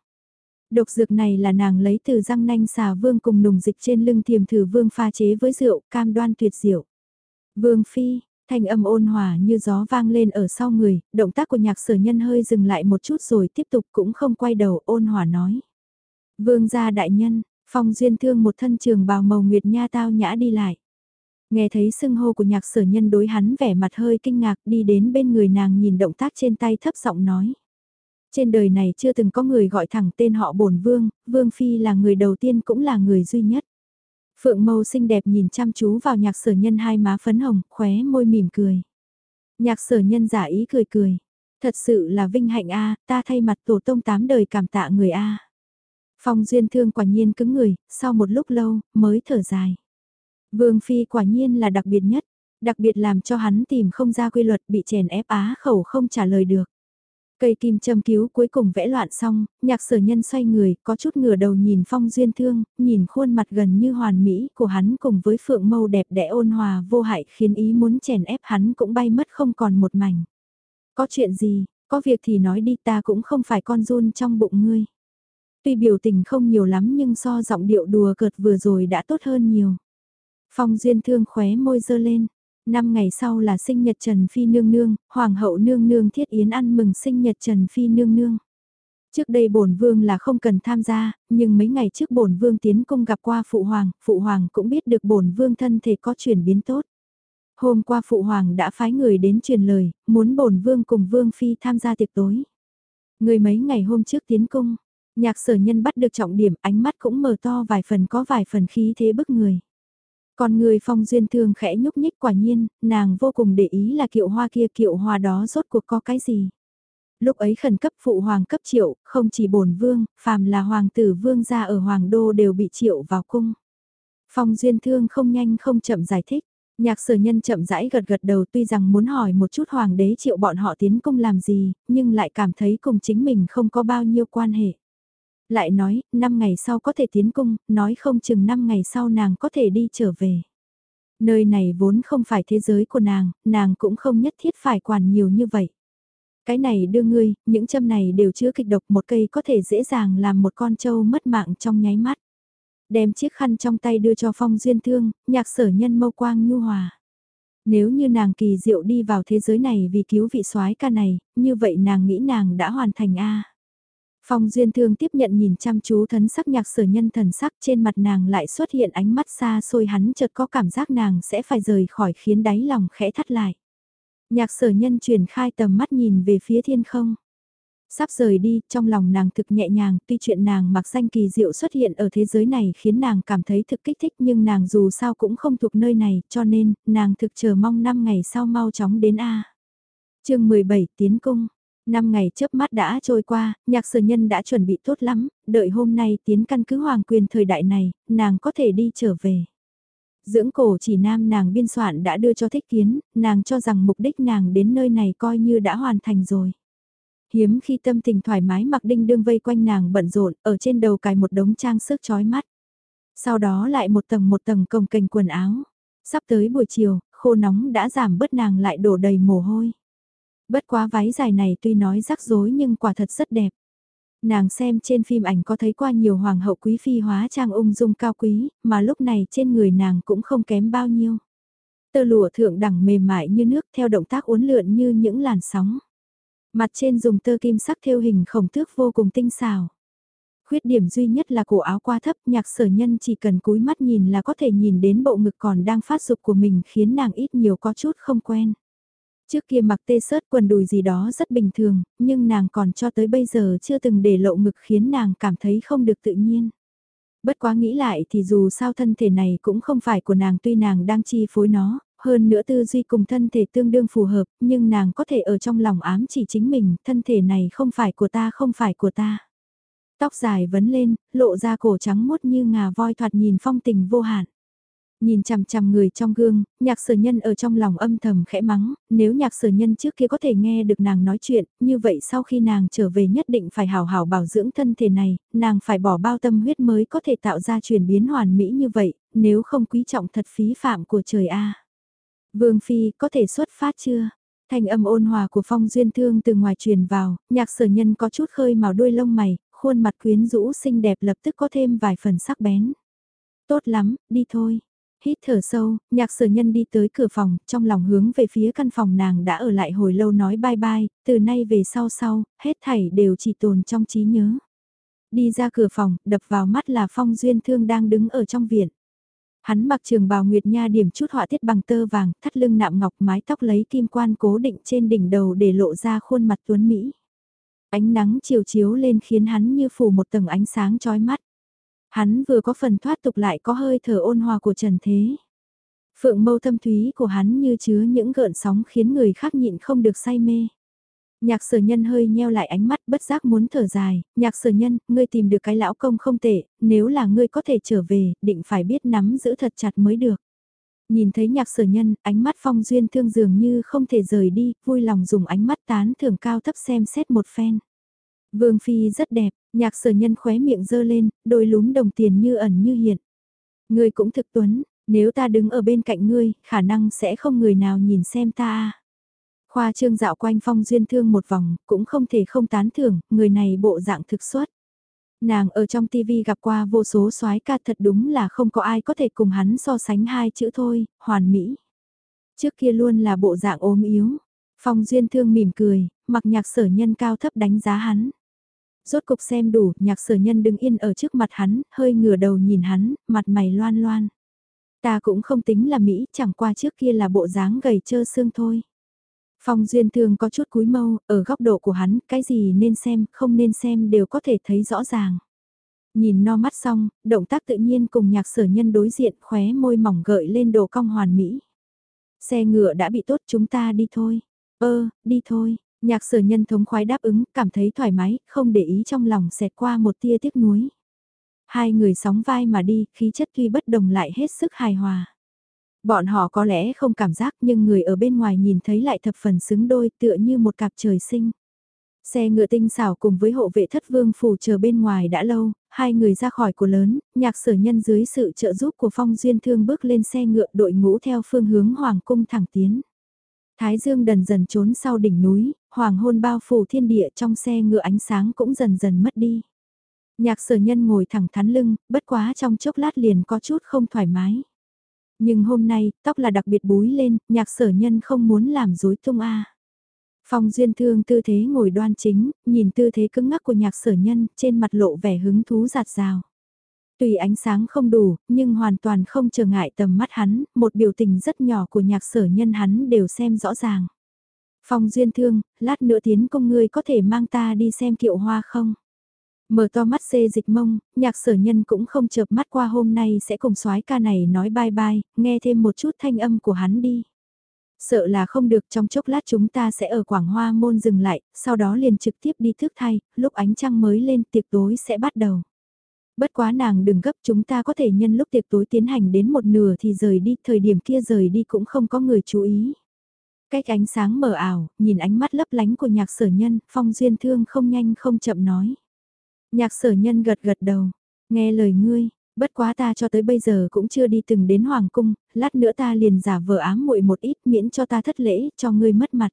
Độc dược này là nàng lấy từ răng nanh xà vương cùng nùng dịch trên lưng thiềm thử vương pha chế với rượu cam đoan tuyệt diệu. Vương phi, thanh âm ôn hòa như gió vang lên ở sau người, động tác của nhạc sở nhân hơi dừng lại một chút rồi tiếp tục cũng không quay đầu ôn hòa nói. Vương gia đại nhân, phong duyên thương một thân trường bào màu nguyệt nha tao nhã đi lại. Nghe thấy sưng hô của nhạc sở nhân đối hắn vẻ mặt hơi kinh ngạc đi đến bên người nàng nhìn động tác trên tay thấp giọng nói. Trên đời này chưa từng có người gọi thẳng tên họ bổn vương, vương phi là người đầu tiên cũng là người duy nhất. Phượng mâu xinh đẹp nhìn chăm chú vào nhạc sở nhân hai má phấn hồng, khóe môi mỉm cười. Nhạc sở nhân giả ý cười cười. Thật sự là vinh hạnh a ta thay mặt tổ tông tám đời cảm tạ người a Phong duyên thương quả nhiên cứng người, sau một lúc lâu, mới thở dài. Vương Phi quả nhiên là đặc biệt nhất, đặc biệt làm cho hắn tìm không ra quy luật bị chèn ép á khẩu không trả lời được. Cây kim châm cứu cuối cùng vẽ loạn xong, nhạc sở nhân xoay người, có chút ngửa đầu nhìn phong duyên thương, nhìn khuôn mặt gần như hoàn mỹ của hắn cùng với phượng mâu đẹp đẽ ôn hòa vô hại khiến ý muốn chèn ép hắn cũng bay mất không còn một mảnh. Có chuyện gì, có việc thì nói đi ta cũng không phải con run trong bụng ngươi. Tuy biểu tình không nhiều lắm nhưng so giọng điệu đùa cợt vừa rồi đã tốt hơn nhiều. Phong Duyên Thương khóe môi dơ lên. Năm ngày sau là sinh nhật Trần Phi Nương Nương, Hoàng hậu Nương Nương thiết yến ăn mừng sinh nhật Trần Phi Nương Nương. Trước đây bổn vương là không cần tham gia, nhưng mấy ngày trước bổn vương tiến cung gặp qua phụ hoàng, phụ hoàng cũng biết được bổn vương thân thể có chuyển biến tốt. Hôm qua phụ hoàng đã phái người đến truyền lời, muốn bổn vương cùng vương phi tham gia tiệc tối. Người mấy ngày hôm trước tiến cung, Nhạc sở nhân bắt được trọng điểm ánh mắt cũng mở to vài phần có vài phần khí thế bức người. Còn người phong duyên thương khẽ nhúc nhích quả nhiên, nàng vô cùng để ý là kiệu hoa kia kiệu hoa đó rốt cuộc có cái gì. Lúc ấy khẩn cấp phụ hoàng cấp triệu, không chỉ bổn vương, phàm là hoàng tử vương gia ở hoàng đô đều bị triệu vào cung. Phong duyên thương không nhanh không chậm giải thích. Nhạc sở nhân chậm rãi gật gật đầu tuy rằng muốn hỏi một chút hoàng đế triệu bọn họ tiến cung làm gì, nhưng lại cảm thấy cùng chính mình không có bao nhiêu quan hệ. Lại nói, 5 ngày sau có thể tiến cung, nói không chừng 5 ngày sau nàng có thể đi trở về. Nơi này vốn không phải thế giới của nàng, nàng cũng không nhất thiết phải quản nhiều như vậy. Cái này đưa ngươi, những châm này đều chứa kịch độc một cây có thể dễ dàng làm một con trâu mất mạng trong nháy mắt. Đem chiếc khăn trong tay đưa cho phong duyên thương, nhạc sở nhân mâu quang nhu hòa. Nếu như nàng kỳ diệu đi vào thế giới này vì cứu vị soái ca này, như vậy nàng nghĩ nàng đã hoàn thành A. Phong Duyên Thương tiếp nhận nhìn chăm chú thấn sắc nhạc sở nhân thần sắc trên mặt nàng lại xuất hiện ánh mắt xa xôi hắn chợt có cảm giác nàng sẽ phải rời khỏi khiến đáy lòng khẽ thắt lại. Nhạc sở nhân truyền khai tầm mắt nhìn về phía thiên không. Sắp rời đi, trong lòng nàng thực nhẹ nhàng, tuy chuyện nàng mặc danh kỳ diệu xuất hiện ở thế giới này khiến nàng cảm thấy thực kích thích nhưng nàng dù sao cũng không thuộc nơi này, cho nên, nàng thực chờ mong 5 ngày sau mau chóng đến A. chương 17 Tiến Cung Năm ngày chớp mắt đã trôi qua, nhạc sở nhân đã chuẩn bị tốt lắm, đợi hôm nay tiến căn cứ hoàng quyền thời đại này, nàng có thể đi trở về. Dưỡng cổ chỉ nam nàng biên soạn đã đưa cho thích kiến, nàng cho rằng mục đích nàng đến nơi này coi như đã hoàn thành rồi. Hiếm khi tâm tình thoải mái mặc đinh đương vây quanh nàng bận rộn, ở trên đầu cài một đống trang sức chói mắt. Sau đó lại một tầng một tầng cồng kênh quần áo. Sắp tới buổi chiều, khô nóng đã giảm bớt nàng lại đổ đầy mồ hôi. Bất quá váy dài này tuy nói rắc rối nhưng quả thật rất đẹp. Nàng xem trên phim ảnh có thấy qua nhiều hoàng hậu quý phi hóa trang ung dung cao quý, mà lúc này trên người nàng cũng không kém bao nhiêu. Tơ lụa thượng đẳng mềm mại như nước theo động tác uốn lượn như những làn sóng. Mặt trên dùng tơ kim sắc thêu hình khổng thước vô cùng tinh xảo. Khuyết điểm duy nhất là cổ áo qua thấp nhạc sở nhân chỉ cần cúi mắt nhìn là có thể nhìn đến bộ ngực còn đang phát dục của mình khiến nàng ít nhiều có chút không quen. Trước kia mặc tê sớt quần đùi gì đó rất bình thường, nhưng nàng còn cho tới bây giờ chưa từng để lộ ngực khiến nàng cảm thấy không được tự nhiên. Bất quá nghĩ lại thì dù sao thân thể này cũng không phải của nàng tuy nàng đang chi phối nó, hơn nữa tư duy cùng thân thể tương đương phù hợp, nhưng nàng có thể ở trong lòng ám chỉ chính mình, thân thể này không phải của ta không phải của ta. Tóc dài vấn lên, lộ ra cổ trắng mốt như ngà voi thoạt nhìn phong tình vô hạn. Nhìn chằm chằm người trong gương, nhạc sở nhân ở trong lòng âm thầm khẽ mắng, nếu nhạc sở nhân trước kia có thể nghe được nàng nói chuyện, như vậy sau khi nàng trở về nhất định phải hào hào bảo dưỡng thân thể này, nàng phải bỏ bao tâm huyết mới có thể tạo ra chuyển biến hoàn mỹ như vậy, nếu không quý trọng thật phí phạm của trời A. Vương Phi có thể xuất phát chưa? thành âm ôn hòa của phong duyên thương từ ngoài truyền vào, nhạc sở nhân có chút khơi màu đuôi lông mày, khuôn mặt quyến rũ xinh đẹp lập tức có thêm vài phần sắc bén. Tốt lắm, đi thôi. Hít thở sâu, nhạc sở nhân đi tới cửa phòng, trong lòng hướng về phía căn phòng nàng đã ở lại hồi lâu nói bye bye, từ nay về sau sau, hết thảy đều chỉ tồn trong trí nhớ. Đi ra cửa phòng, đập vào mắt là phong duyên thương đang đứng ở trong viện. Hắn mặc trường bào nguyệt nha điểm chút họa tiết bằng tơ vàng, thắt lưng nạm ngọc mái tóc lấy kim quan cố định trên đỉnh đầu để lộ ra khuôn mặt tuấn Mỹ. Ánh nắng chiều chiếu lên khiến hắn như phủ một tầng ánh sáng chói mắt. Hắn vừa có phần thoát tục lại có hơi thở ôn hòa của trần thế. Phượng mâu thâm thúy của hắn như chứa những gợn sóng khiến người khác nhịn không được say mê. Nhạc sở nhân hơi nheo lại ánh mắt bất giác muốn thở dài, nhạc sở nhân, ngươi tìm được cái lão công không tệ, nếu là ngươi có thể trở về, định phải biết nắm giữ thật chặt mới được. Nhìn thấy nhạc sở nhân, ánh mắt phong duyên thương dường như không thể rời đi, vui lòng dùng ánh mắt tán thưởng cao thấp xem xét một phen. Vương Phi rất đẹp, nhạc sở nhân khóe miệng dơ lên, đôi lúm đồng tiền như ẩn như hiện. Ngươi cũng thực tuấn, nếu ta đứng ở bên cạnh ngươi, khả năng sẽ không người nào nhìn xem ta. Khoa trương dạo quanh phong duyên thương một vòng, cũng không thể không tán thưởng, người này bộ dạng thực xuất. Nàng ở trong TV gặp qua vô số soái ca thật đúng là không có ai có thể cùng hắn so sánh hai chữ thôi, hoàn mỹ. Trước kia luôn là bộ dạng ốm yếu. Phong duyên thương mỉm cười, mặc nhạc sở nhân cao thấp đánh giá hắn. Rốt cục xem đủ, nhạc sở nhân đứng yên ở trước mặt hắn, hơi ngửa đầu nhìn hắn, mặt mày loan loan. Ta cũng không tính là Mỹ, chẳng qua trước kia là bộ dáng gầy trơ xương thôi. Phong Duyên Thương có chút cúi mâu, ở góc độ của hắn, cái gì nên xem, không nên xem đều có thể thấy rõ ràng. Nhìn no mắt xong, động tác tự nhiên cùng nhạc sở nhân đối diện khóe môi mỏng gợi lên đồ cong hoàn mỹ. Xe ngựa đã bị tốt chúng ta đi thôi. Ơ, đi thôi. Nhạc sở nhân thống khoái đáp ứng, cảm thấy thoải mái, không để ý trong lòng xẹt qua một tia tiếc nuối. Hai người sóng vai mà đi, khí chất tuy bất đồng lại hết sức hài hòa. Bọn họ có lẽ không cảm giác nhưng người ở bên ngoài nhìn thấy lại thập phần xứng đôi tựa như một cặp trời sinh. Xe ngựa tinh xảo cùng với hộ vệ thất vương phủ chờ bên ngoài đã lâu, hai người ra khỏi của lớn, nhạc sở nhân dưới sự trợ giúp của phong duyên thương bước lên xe ngựa đội ngũ theo phương hướng hoàng cung thẳng tiến. Thái dương dần dần trốn sau đỉnh núi, hoàng hôn bao phủ thiên địa trong xe ngựa ánh sáng cũng dần dần mất đi. Nhạc sở nhân ngồi thẳng thắn lưng, bất quá trong chốc lát liền có chút không thoải mái. Nhưng hôm nay, tóc là đặc biệt búi lên, nhạc sở nhân không muốn làm dối tung a. Phong duyên thương tư thế ngồi đoan chính, nhìn tư thế cứng ngắc của nhạc sở nhân, trên mặt lộ vẻ hứng thú giạt rào. Tùy ánh sáng không đủ, nhưng hoàn toàn không trở ngại tầm mắt hắn, một biểu tình rất nhỏ của nhạc sở nhân hắn đều xem rõ ràng. Phong duyên thương, lát nữa tiến công ngươi có thể mang ta đi xem kiệu hoa không? Mở to mắt xê dịch mông, nhạc sở nhân cũng không chợp mắt qua hôm nay sẽ cùng soái ca này nói bye bye, nghe thêm một chút thanh âm của hắn đi. Sợ là không được trong chốc lát chúng ta sẽ ở Quảng Hoa Môn dừng lại, sau đó liền trực tiếp đi thức thay, lúc ánh trăng mới lên tiệc tối sẽ bắt đầu. Bất quá nàng đừng gấp chúng ta có thể nhân lúc tiệc tối tiến hành đến một nửa thì rời đi, thời điểm kia rời đi cũng không có người chú ý. Cách ánh sáng mờ ảo, nhìn ánh mắt lấp lánh của nhạc sở nhân, phong duyên thương không nhanh không chậm nói. Nhạc sở nhân gật gật đầu, nghe lời ngươi, bất quá ta cho tới bây giờ cũng chưa đi từng đến hoàng cung, lát nữa ta liền giả vờ ám muội một ít miễn cho ta thất lễ, cho ngươi mất mặt.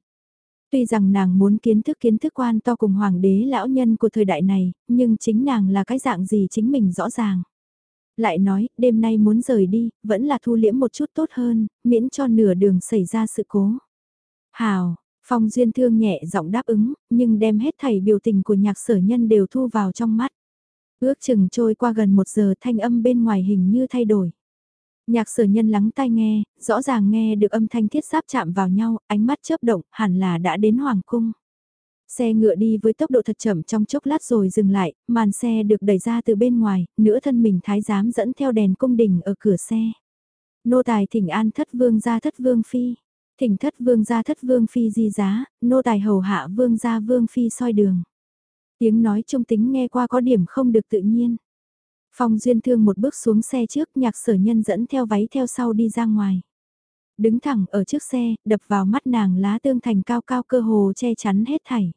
Tuy rằng nàng muốn kiến thức kiến thức quan to cùng hoàng đế lão nhân của thời đại này, nhưng chính nàng là cái dạng gì chính mình rõ ràng. Lại nói, đêm nay muốn rời đi, vẫn là thu liễm một chút tốt hơn, miễn cho nửa đường xảy ra sự cố. Hào, Phong Duyên Thương nhẹ giọng đáp ứng, nhưng đem hết thảy biểu tình của nhạc sở nhân đều thu vào trong mắt. Ước chừng trôi qua gần một giờ thanh âm bên ngoài hình như thay đổi. Nhạc sở nhân lắng tai nghe, rõ ràng nghe được âm thanh thiết giáp chạm vào nhau, ánh mắt chớp động, hẳn là đã đến Hoàng Cung. Xe ngựa đi với tốc độ thật chậm trong chốc lát rồi dừng lại, màn xe được đẩy ra từ bên ngoài, nửa thân mình thái giám dẫn theo đèn cung đình ở cửa xe. Nô tài thỉnh an thất vương ra thất vương phi, thỉnh thất vương gia thất vương phi di giá, nô tài hầu hạ vương gia vương phi soi đường. Tiếng nói trung tính nghe qua có điểm không được tự nhiên. Phong Duyên Thương một bước xuống xe trước nhạc sở nhân dẫn theo váy theo sau đi ra ngoài. Đứng thẳng ở trước xe, đập vào mắt nàng lá tương thành cao cao cơ hồ che chắn hết thảy.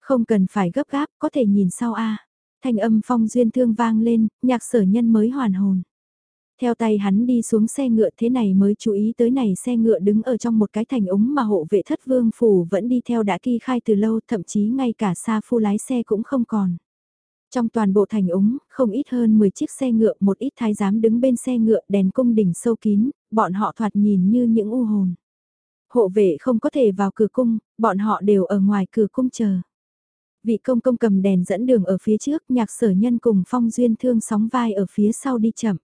Không cần phải gấp gáp, có thể nhìn sau a. Thanh âm Phong Duyên Thương vang lên, nhạc sở nhân mới hoàn hồn. Theo tay hắn đi xuống xe ngựa thế này mới chú ý tới này xe ngựa đứng ở trong một cái thành ống mà hộ vệ thất vương phủ vẫn đi theo đã kỳ khai từ lâu thậm chí ngay cả xa phu lái xe cũng không còn. Trong toàn bộ thành ống, không ít hơn 10 chiếc xe ngựa, một ít thái giám đứng bên xe ngựa đèn cung đỉnh sâu kín, bọn họ thoạt nhìn như những u hồn. Hộ vệ không có thể vào cửa cung, bọn họ đều ở ngoài cửa cung chờ. Vị công công cầm đèn dẫn đường ở phía trước, nhạc sở nhân cùng phong duyên thương sóng vai ở phía sau đi chậm.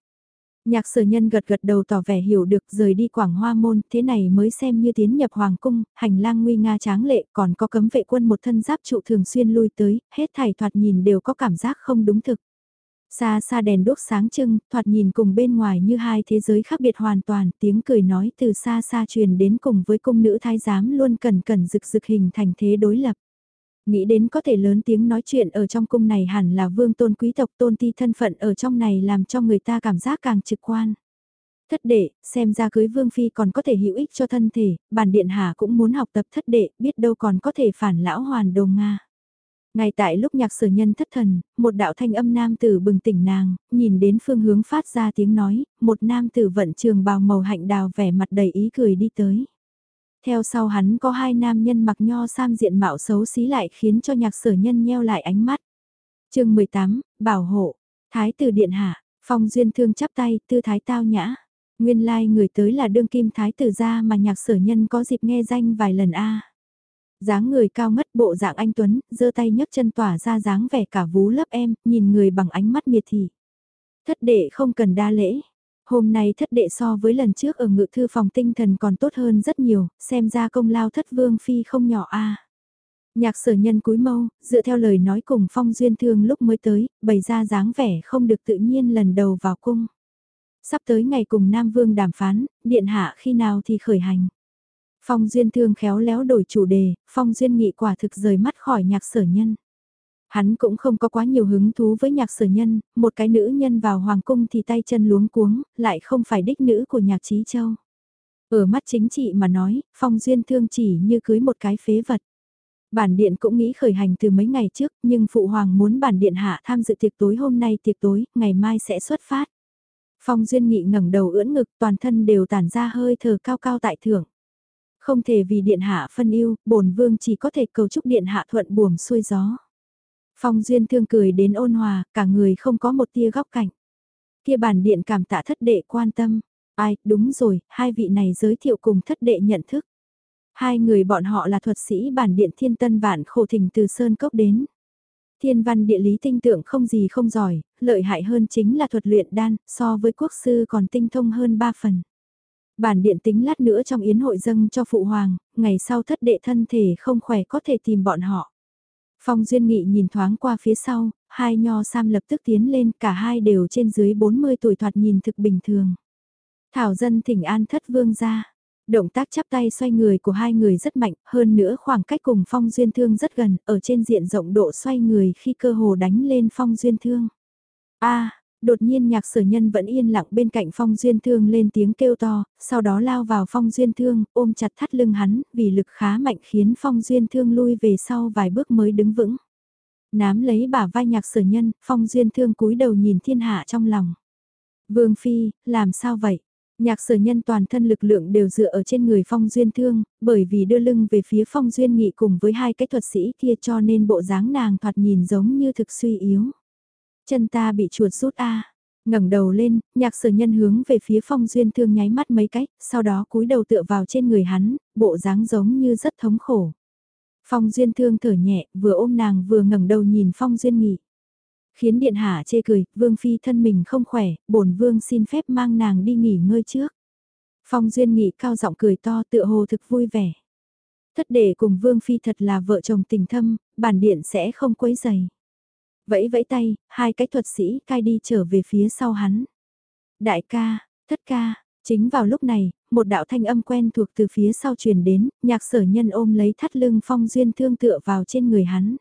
Nhạc sở nhân gật gật đầu tỏ vẻ hiểu được rời đi quảng hoa môn, thế này mới xem như tiến nhập hoàng cung, hành lang nguy nga tráng lệ, còn có cấm vệ quân một thân giáp trụ thường xuyên lui tới, hết thảy thoạt nhìn đều có cảm giác không đúng thực. Xa xa đèn đốt sáng trưng, thoạt nhìn cùng bên ngoài như hai thế giới khác biệt hoàn toàn, tiếng cười nói từ xa xa truyền đến cùng với cung nữ thái giám luôn cần cần rực rực hình thành thế đối lập. Nghĩ đến có thể lớn tiếng nói chuyện ở trong cung này hẳn là vương tôn quý tộc tôn ti thân phận ở trong này làm cho người ta cảm giác càng trực quan. Thất đệ, xem ra cưới vương phi còn có thể hữu ích cho thân thể, bản điện hạ cũng muốn học tập thất đệ, biết đâu còn có thể phản lão hoàn đồ Nga. Ngay tại lúc nhạc sở nhân thất thần, một đạo thanh âm nam tử bừng tỉnh nàng, nhìn đến phương hướng phát ra tiếng nói, một nam tử vận trường bào màu hạnh đào vẻ mặt đầy ý cười đi tới. Theo sau hắn có hai nam nhân mặc nho sam diện mạo xấu xí lại khiến cho nhạc sở nhân nheo lại ánh mắt. chương 18, Bảo hộ, Thái tử Điện Hạ, Phong Duyên Thương chắp tay, tư thái tao nhã. Nguyên lai like người tới là đương kim thái tử gia mà nhạc sở nhân có dịp nghe danh vài lần a dáng người cao ngất bộ dạng anh Tuấn, giơ tay nhấc chân tỏa ra dáng vẻ cả vú lấp em, nhìn người bằng ánh mắt miệt thị. Thất đệ không cần đa lễ, Hôm nay thất đệ so với lần trước ở ngự thư phòng tinh thần còn tốt hơn rất nhiều, xem ra công lao thất vương phi không nhỏ a. Nhạc sở nhân cúi mâu, dựa theo lời nói cùng phong duyên thương lúc mới tới, bày ra dáng vẻ không được tự nhiên lần đầu vào cung. Sắp tới ngày cùng Nam Vương đàm phán, điện hạ khi nào thì khởi hành. Phong duyên thương khéo léo đổi chủ đề, phong duyên nghị quả thực rời mắt khỏi nhạc sở nhân. Hắn cũng không có quá nhiều hứng thú với nhạc sở nhân, một cái nữ nhân vào hoàng cung thì tay chân luống cuống, lại không phải đích nữ của nhạc trí châu. Ở mắt chính trị mà nói, phong duyên thương chỉ như cưới một cái phế vật. Bản điện cũng nghĩ khởi hành từ mấy ngày trước, nhưng phụ hoàng muốn bản điện hạ tham dự tiệc tối hôm nay tiệc tối, ngày mai sẽ xuất phát. Phong duyên nghị ngẩng đầu ưỡn ngực toàn thân đều tản ra hơi thở cao cao tại thượng. Không thể vì điện hạ phân yêu, bổn vương chỉ có thể cầu chúc điện hạ thuận buồm xuôi gió. Phong Duyên Thương cười đến ôn hòa, cả người không có một tia góc cạnh. Kia bản điện cảm tạ thất đệ quan tâm. Ai, đúng rồi, hai vị này giới thiệu cùng thất đệ nhận thức. Hai người bọn họ là thuật sĩ bản điện thiên tân vạn khổ thỉnh từ Sơn Cốc đến. Thiên văn địa lý tinh tượng không gì không giỏi, lợi hại hơn chính là thuật luyện đan, so với quốc sư còn tinh thông hơn ba phần. Bản điện tính lát nữa trong yến hội dâng cho phụ hoàng, ngày sau thất đệ thân thể không khỏe có thể tìm bọn họ. Phong Duyên Nghị nhìn thoáng qua phía sau, hai nho sam lập tức tiến lên, cả hai đều trên dưới 40 tuổi thoạt nhìn thực bình thường. Thảo dân thỉnh an thất vương ra. Động tác chắp tay xoay người của hai người rất mạnh, hơn nữa khoảng cách cùng Phong Duyên Thương rất gần, ở trên diện rộng độ xoay người khi cơ hồ đánh lên Phong Duyên Thương. a đột nhiên nhạc sở nhân vẫn yên lặng bên cạnh Phong Duyên Thương lên tiếng kêu to, sau đó lao vào Phong Duyên Thương, ôm chặt thắt lưng hắn, vì lực khá mạnh khiến Phong Duyên Thương lui về sau vài bước mới đứng vững. Nám lấy bả vai nhạc sở nhân, Phong Duyên Thương cúi đầu nhìn thiên hạ trong lòng. Vương Phi, làm sao vậy? Nhạc sở nhân toàn thân lực lượng đều dựa ở trên người Phong Duyên Thương, bởi vì đưa lưng về phía Phong Duyên Nghị cùng với hai cái thuật sĩ kia cho nên bộ dáng nàng thoạt nhìn giống như thực suy yếu. Chân ta bị chuột rút a ngẩng đầu lên, nhạc sở nhân hướng về phía Phong Duyên Thương nháy mắt mấy cách, sau đó cúi đầu tựa vào trên người hắn, bộ dáng giống như rất thống khổ. Phong Duyên Thương thở nhẹ, vừa ôm nàng vừa ngẩng đầu nhìn Phong Duyên Nghị. Khiến điện hạ chê cười, vương phi thân mình không khỏe, bổn vương xin phép mang nàng đi nghỉ ngơi trước. Phong Duyên Nghị cao giọng cười to tựa hồ thực vui vẻ. Thất đệ cùng vương phi thật là vợ chồng tình thâm, bản điện sẽ không quấy giày. Vẫy vẫy tay, hai cái thuật sĩ cai đi trở về phía sau hắn. Đại ca, thất ca, chính vào lúc này, một đạo thanh âm quen thuộc từ phía sau truyền đến, nhạc sở nhân ôm lấy thắt lưng phong duyên thương tựa vào trên người hắn.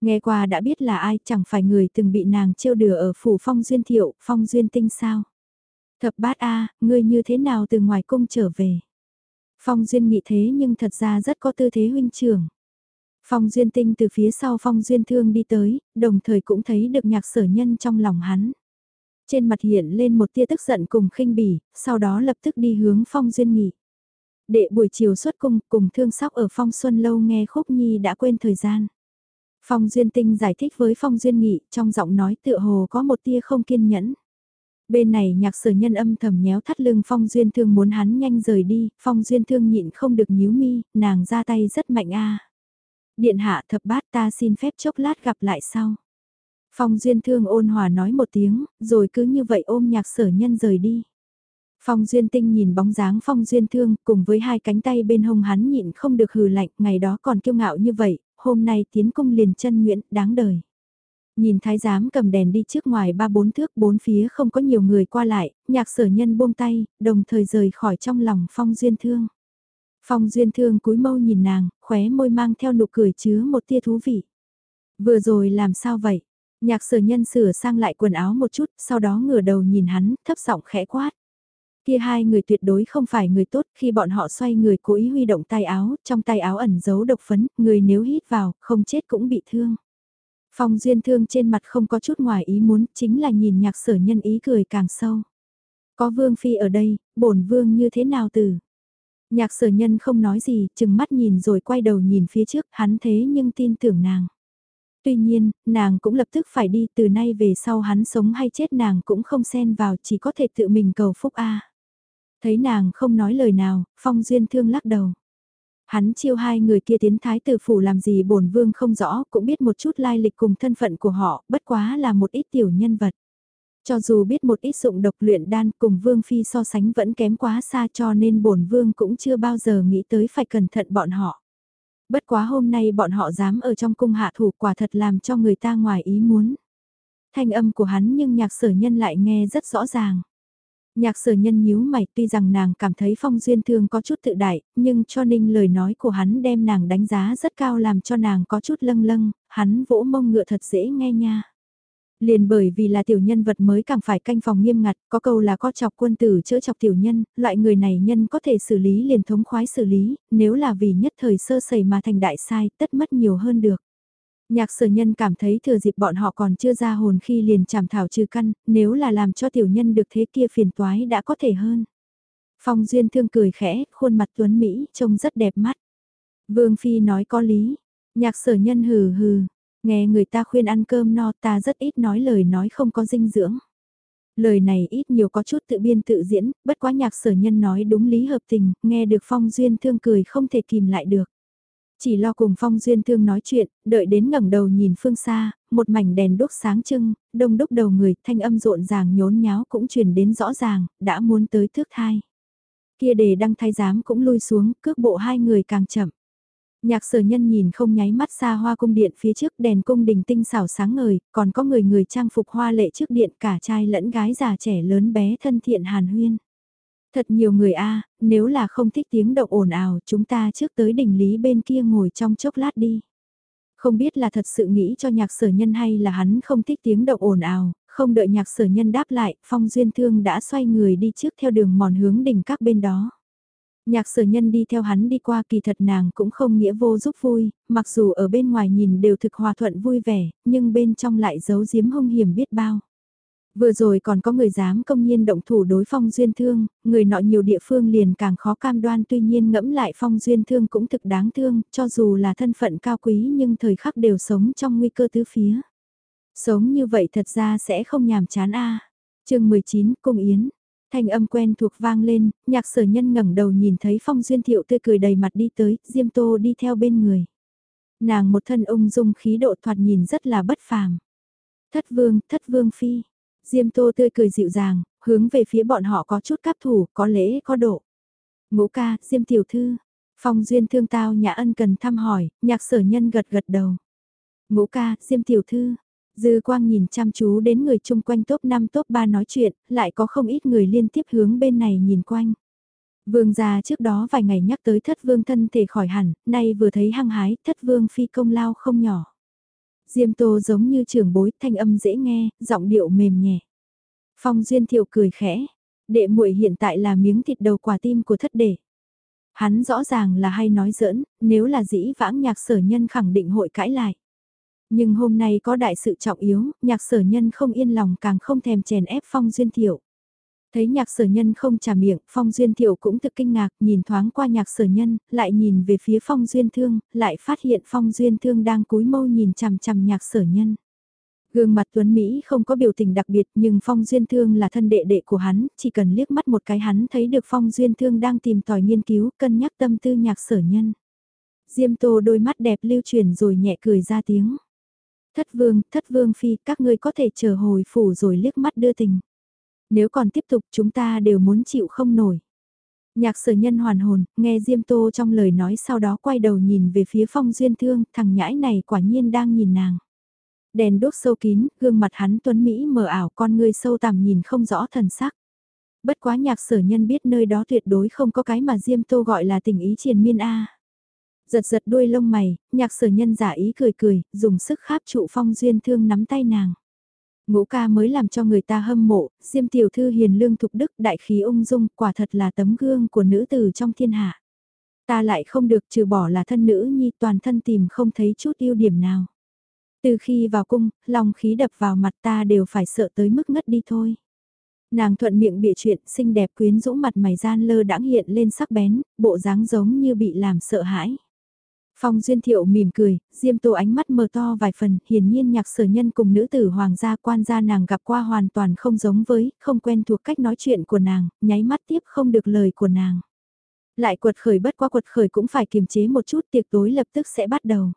Nghe qua đã biết là ai chẳng phải người từng bị nàng trêu đùa ở phủ phong duyên thiệu, phong duyên tinh sao. Thập bát A, ngươi như thế nào từ ngoài cung trở về. Phong duyên nghĩ thế nhưng thật ra rất có tư thế huynh trưởng. Phong duyên tinh từ phía sau phong duyên thương đi tới, đồng thời cũng thấy được nhạc sở nhân trong lòng hắn. Trên mặt hiện lên một tia tức giận cùng khinh bỉ, sau đó lập tức đi hướng phong duyên nghị. Đệ buổi chiều xuất cung cùng thương sóc ở phong xuân lâu nghe khúc nhi đã quên thời gian. Phong Duyên Tinh giải thích với Phong Duyên Nghị, trong giọng nói tựa hồ có một tia không kiên nhẫn. Bên này nhạc sở nhân âm thầm nhéo thắt lưng Phong Duyên Thương muốn hắn nhanh rời đi, Phong Duyên Thương nhịn không được nhíu mi, nàng ra tay rất mạnh a. Điện hạ thập bát ta xin phép chốc lát gặp lại sau. Phong Duyên Thương ôn hòa nói một tiếng, rồi cứ như vậy ôm nhạc sở nhân rời đi. Phong Duyên Tinh nhìn bóng dáng Phong Duyên Thương cùng với hai cánh tay bên hông hắn nhịn không được hừ lạnh, ngày đó còn kiêu ngạo như vậy, hôm nay tiến cung liền chân nguyện, đáng đời. Nhìn thái giám cầm đèn đi trước ngoài ba bốn thước bốn phía không có nhiều người qua lại, nhạc sở nhân buông tay, đồng thời rời khỏi trong lòng Phong Duyên Thương. Phong Duyên Thương cúi mâu nhìn nàng, khóe môi mang theo nụ cười chứa một tia thú vị. Vừa rồi làm sao vậy? Nhạc sở nhân sửa sang lại quần áo một chút, sau đó ngửa đầu nhìn hắn, thấp giọng khẽ quát. Kia hai người tuyệt đối không phải người tốt khi bọn họ xoay người cố ý huy động tay áo, trong tay áo ẩn giấu độc phấn, người nếu hít vào, không chết cũng bị thương. Phong duyên thương trên mặt không có chút ngoài ý muốn, chính là nhìn nhạc sở nhân ý cười càng sâu. Có vương phi ở đây, bổn vương như thế nào từ? Nhạc sở nhân không nói gì, chừng mắt nhìn rồi quay đầu nhìn phía trước, hắn thế nhưng tin tưởng nàng. Tuy nhiên, nàng cũng lập tức phải đi từ nay về sau hắn sống hay chết nàng cũng không xen vào chỉ có thể tự mình cầu phúc A. Thấy nàng không nói lời nào, Phong Duyên Thương lắc đầu. Hắn chiêu hai người kia tiến thái tử phủ làm gì bổn vương không rõ, cũng biết một chút lai lịch cùng thân phận của họ, bất quá là một ít tiểu nhân vật. Cho dù biết một ít dụng độc luyện đan cùng vương phi so sánh vẫn kém quá xa cho nên bổn vương cũng chưa bao giờ nghĩ tới phải cẩn thận bọn họ. Bất quá hôm nay bọn họ dám ở trong cung hạ thủ quả thật làm cho người ta ngoài ý muốn. Thanh âm của hắn nhưng nhạc sở nhân lại nghe rất rõ ràng. Nhạc sở nhân nhíu mày tuy rằng nàng cảm thấy phong duyên thương có chút tự đại, nhưng cho ninh lời nói của hắn đem nàng đánh giá rất cao làm cho nàng có chút lâng lâng, hắn vỗ mông ngựa thật dễ nghe nha. Liền bởi vì là tiểu nhân vật mới càng phải canh phòng nghiêm ngặt, có câu là có chọc quân tử chữa chọc tiểu nhân, loại người này nhân có thể xử lý liền thống khoái xử lý, nếu là vì nhất thời sơ sẩy mà thành đại sai tất mất nhiều hơn được. Nhạc sở nhân cảm thấy thừa dịp bọn họ còn chưa ra hồn khi liền chảm thảo trừ căn, nếu là làm cho tiểu nhân được thế kia phiền toái đã có thể hơn. Phong Duyên thương cười khẽ, khuôn mặt tuấn Mỹ, trông rất đẹp mắt. Vương Phi nói có lý, nhạc sở nhân hừ hừ, nghe người ta khuyên ăn cơm no ta rất ít nói lời nói không có dinh dưỡng. Lời này ít nhiều có chút tự biên tự diễn, bất quá nhạc sở nhân nói đúng lý hợp tình, nghe được Phong Duyên Thương cười không thể kìm lại được. Chỉ lo cùng Phong Duyên Thương nói chuyện, đợi đến ngẩng đầu nhìn phương xa, một mảnh đèn đốt sáng trưng, đông đúc đầu người, thanh âm rộn ràng nhốn nháo cũng truyền đến rõ ràng, đã muốn tới thước thai. Kia đề đăng thái giám cũng lui xuống, cước bộ hai người càng chậm. Nhạc sở nhân nhìn không nháy mắt xa hoa cung điện phía trước đèn cung đình tinh xảo sáng ngời, còn có người người trang phục hoa lệ trước điện cả trai lẫn gái già trẻ lớn bé thân thiện hàn huyên. Thật nhiều người a nếu là không thích tiếng động ồn ào chúng ta trước tới đỉnh lý bên kia ngồi trong chốc lát đi. Không biết là thật sự nghĩ cho nhạc sở nhân hay là hắn không thích tiếng động ồn ào, không đợi nhạc sở nhân đáp lại, phong duyên thương đã xoay người đi trước theo đường mòn hướng đỉnh các bên đó. Nhạc sở nhân đi theo hắn đi qua kỳ thật nàng cũng không nghĩa vô giúp vui, mặc dù ở bên ngoài nhìn đều thực hòa thuận vui vẻ, nhưng bên trong lại giấu giếm hung hiểm biết bao. Vừa rồi còn có người dám công nhiên động thủ đối phong duyên thương, người nọ nhiều địa phương liền càng khó cam đoan tuy nhiên ngẫm lại phong duyên thương cũng thực đáng thương, cho dù là thân phận cao quý nhưng thời khắc đều sống trong nguy cơ tứ phía. Sống như vậy thật ra sẽ không nhàm chán a. Chương 19 Cung Yến Thanh âm quen thuộc vang lên, nhạc sở nhân ngẩng đầu nhìn thấy phong duyên thiệu tươi cười đầy mặt đi tới, Diêm Tô đi theo bên người. Nàng một thân ung dung khí độ thoạt nhìn rất là bất phàm. Thất vương, thất vương phi. Diêm Tô tươi cười dịu dàng, hướng về phía bọn họ có chút cáp thủ, có lễ, có độ. Ngũ ca, Diêm tiểu thư. Phong duyên thương tao nhà ân cần thăm hỏi, nhạc sở nhân gật gật đầu. Ngũ ca, Diêm tiểu thư, Dư quang nhìn chăm chú đến người chung quanh top 5 top 3 nói chuyện, lại có không ít người liên tiếp hướng bên này nhìn quanh. Vương gia trước đó vài ngày nhắc tới thất vương thân thể khỏi hẳn, nay vừa thấy hăng hái, thất vương phi công lao không nhỏ. Diêm tô giống như trưởng bối, thanh âm dễ nghe, giọng điệu mềm nhẹ. Phong duyên thiệu cười khẽ, đệ muội hiện tại là miếng thịt đầu quả tim của thất đệ. Hắn rõ ràng là hay nói giỡn, nếu là dĩ vãng nhạc sở nhân khẳng định hội cãi lại. Nhưng hôm nay có đại sự trọng yếu, nhạc sở nhân không yên lòng càng không thèm chèn ép Phong Duyên Thiệu. Thấy nhạc sở nhân không trả miệng, Phong Duyên Thiệu cũng thực kinh ngạc, nhìn thoáng qua nhạc sở nhân, lại nhìn về phía Phong Duyên Thương, lại phát hiện Phong Duyên Thương đang cúi mâu nhìn chằm chằm nhạc sở nhân. Gương mặt Tuấn Mỹ không có biểu tình đặc biệt nhưng Phong Duyên Thương là thân đệ đệ của hắn, chỉ cần liếc mắt một cái hắn thấy được Phong Duyên Thương đang tìm tòi nghiên cứu, cân nhắc tâm tư nhạc sở nhân. Diêm Tô đôi mắt đẹp lưu truyền rồi nhẹ cười ra tiếng. Thất vương, thất vương phi, các ngươi có thể chờ hồi phủ rồi liếc mắt đưa tình. Nếu còn tiếp tục chúng ta đều muốn chịu không nổi. Nhạc sở nhân hoàn hồn, nghe Diêm Tô trong lời nói sau đó quay đầu nhìn về phía phong duyên thương, thằng nhãi này quả nhiên đang nhìn nàng. Đèn đốt sâu kín, gương mặt hắn tuấn Mỹ mờ ảo con người sâu tằm nhìn không rõ thần sắc. Bất quá nhạc sở nhân biết nơi đó tuyệt đối không có cái mà Diêm Tô gọi là tình ý triền miên A. Giật giật đuôi lông mày, nhạc sở nhân giả ý cười cười, dùng sức kháp trụ phong duyên thương nắm tay nàng. Ngũ ca mới làm cho người ta hâm mộ, diêm tiểu thư hiền lương thục đức đại khí ung dung, quả thật là tấm gương của nữ tử trong thiên hạ. Ta lại không được trừ bỏ là thân nữ nhi toàn thân tìm không thấy chút ưu điểm nào. Từ khi vào cung, lòng khí đập vào mặt ta đều phải sợ tới mức ngất đi thôi. Nàng thuận miệng bịa chuyện xinh đẹp quyến rũ mặt mày gian lơ đãng hiện lên sắc bén, bộ dáng giống như bị làm sợ hãi. Phong Duyên Thiệu mỉm cười, Diêm Tô ánh mắt mờ to vài phần, hiển nhiên nhạc sở nhân cùng nữ tử hoàng gia quan gia nàng gặp qua hoàn toàn không giống với, không quen thuộc cách nói chuyện của nàng, nháy mắt tiếp không được lời của nàng. Lại quật khởi bất quá quật khởi cũng phải kiềm chế một chút tiệc tối lập tức sẽ bắt đầu.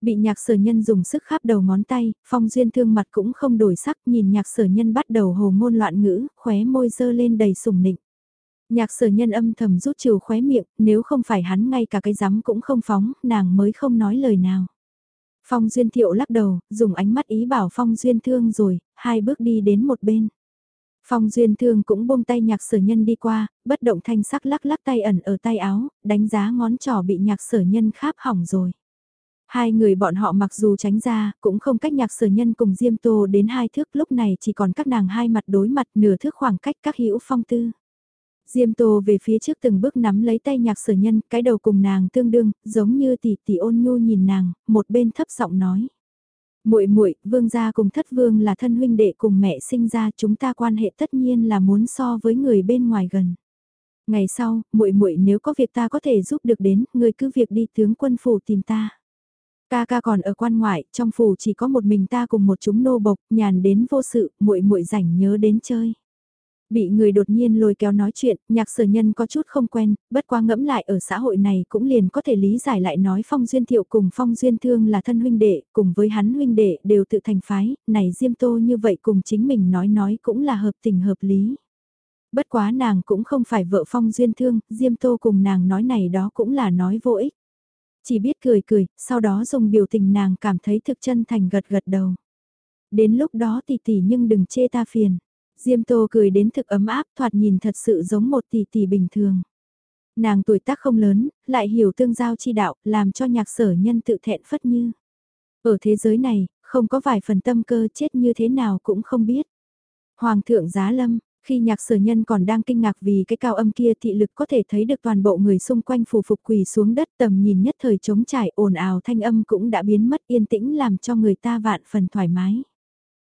Bị nhạc sở nhân dùng sức khắp đầu ngón tay, Phong Duyên thương mặt cũng không đổi sắc nhìn nhạc sở nhân bắt đầu hồ ngôn loạn ngữ, khóe môi dơ lên đầy sủng nịnh. Nhạc sở nhân âm thầm rút chiều khóe miệng, nếu không phải hắn ngay cả cái rắm cũng không phóng, nàng mới không nói lời nào. Phong Duyên Thiệu lắc đầu, dùng ánh mắt ý bảo Phong Duyên Thương rồi, hai bước đi đến một bên. Phong Duyên Thương cũng buông tay nhạc sở nhân đi qua, bất động thanh sắc lắc lắc tay ẩn ở tay áo, đánh giá ngón trỏ bị nhạc sở nhân kháp hỏng rồi. Hai người bọn họ mặc dù tránh ra, cũng không cách nhạc sở nhân cùng Diêm Tô đến hai thước lúc này chỉ còn các nàng hai mặt đối mặt nửa thước khoảng cách các hữu phong tư. Diêm Tô về phía trước từng bước nắm lấy tay nhạc sở nhân, cái đầu cùng nàng tương đương, giống như tỷ tỷ ôn nhu nhìn nàng, một bên thấp giọng nói. muội muội vương gia cùng thất vương là thân huynh đệ cùng mẹ sinh ra chúng ta quan hệ tất nhiên là muốn so với người bên ngoài gần. Ngày sau, muội muội nếu có việc ta có thể giúp được đến, người cứ việc đi tướng quân phủ tìm ta. Ca ca còn ở quan ngoại, trong phủ chỉ có một mình ta cùng một chúng nô bộc, nhàn đến vô sự, muội muội rảnh nhớ đến chơi. Bị người đột nhiên lôi kéo nói chuyện, nhạc sở nhân có chút không quen, bất quá ngẫm lại ở xã hội này cũng liền có thể lý giải lại nói Phong Duyên Thiệu cùng Phong Duyên Thương là thân huynh đệ, cùng với hắn huynh đệ đều tự thành phái, này Diêm Tô như vậy cùng chính mình nói nói cũng là hợp tình hợp lý. Bất quá nàng cũng không phải vợ Phong Duyên Thương, Diêm Tô cùng nàng nói này đó cũng là nói vô ích. Chỉ biết cười cười, sau đó dùng biểu tình nàng cảm thấy thực chân thành gật gật đầu. Đến lúc đó tỷ tỷ nhưng đừng chê ta phiền. Diêm Tô cười đến thực ấm áp thoạt nhìn thật sự giống một tỷ tỷ bình thường. Nàng tuổi tác không lớn, lại hiểu tương giao chi đạo, làm cho nhạc sở nhân tự thẹn phất như. Ở thế giới này, không có vài phần tâm cơ chết như thế nào cũng không biết. Hoàng thượng giá lâm, khi nhạc sở nhân còn đang kinh ngạc vì cái cao âm kia thị lực có thể thấy được toàn bộ người xung quanh phù phục quỳ xuống đất tầm nhìn nhất thời trống trải ồn ào thanh âm cũng đã biến mất yên tĩnh làm cho người ta vạn phần thoải mái.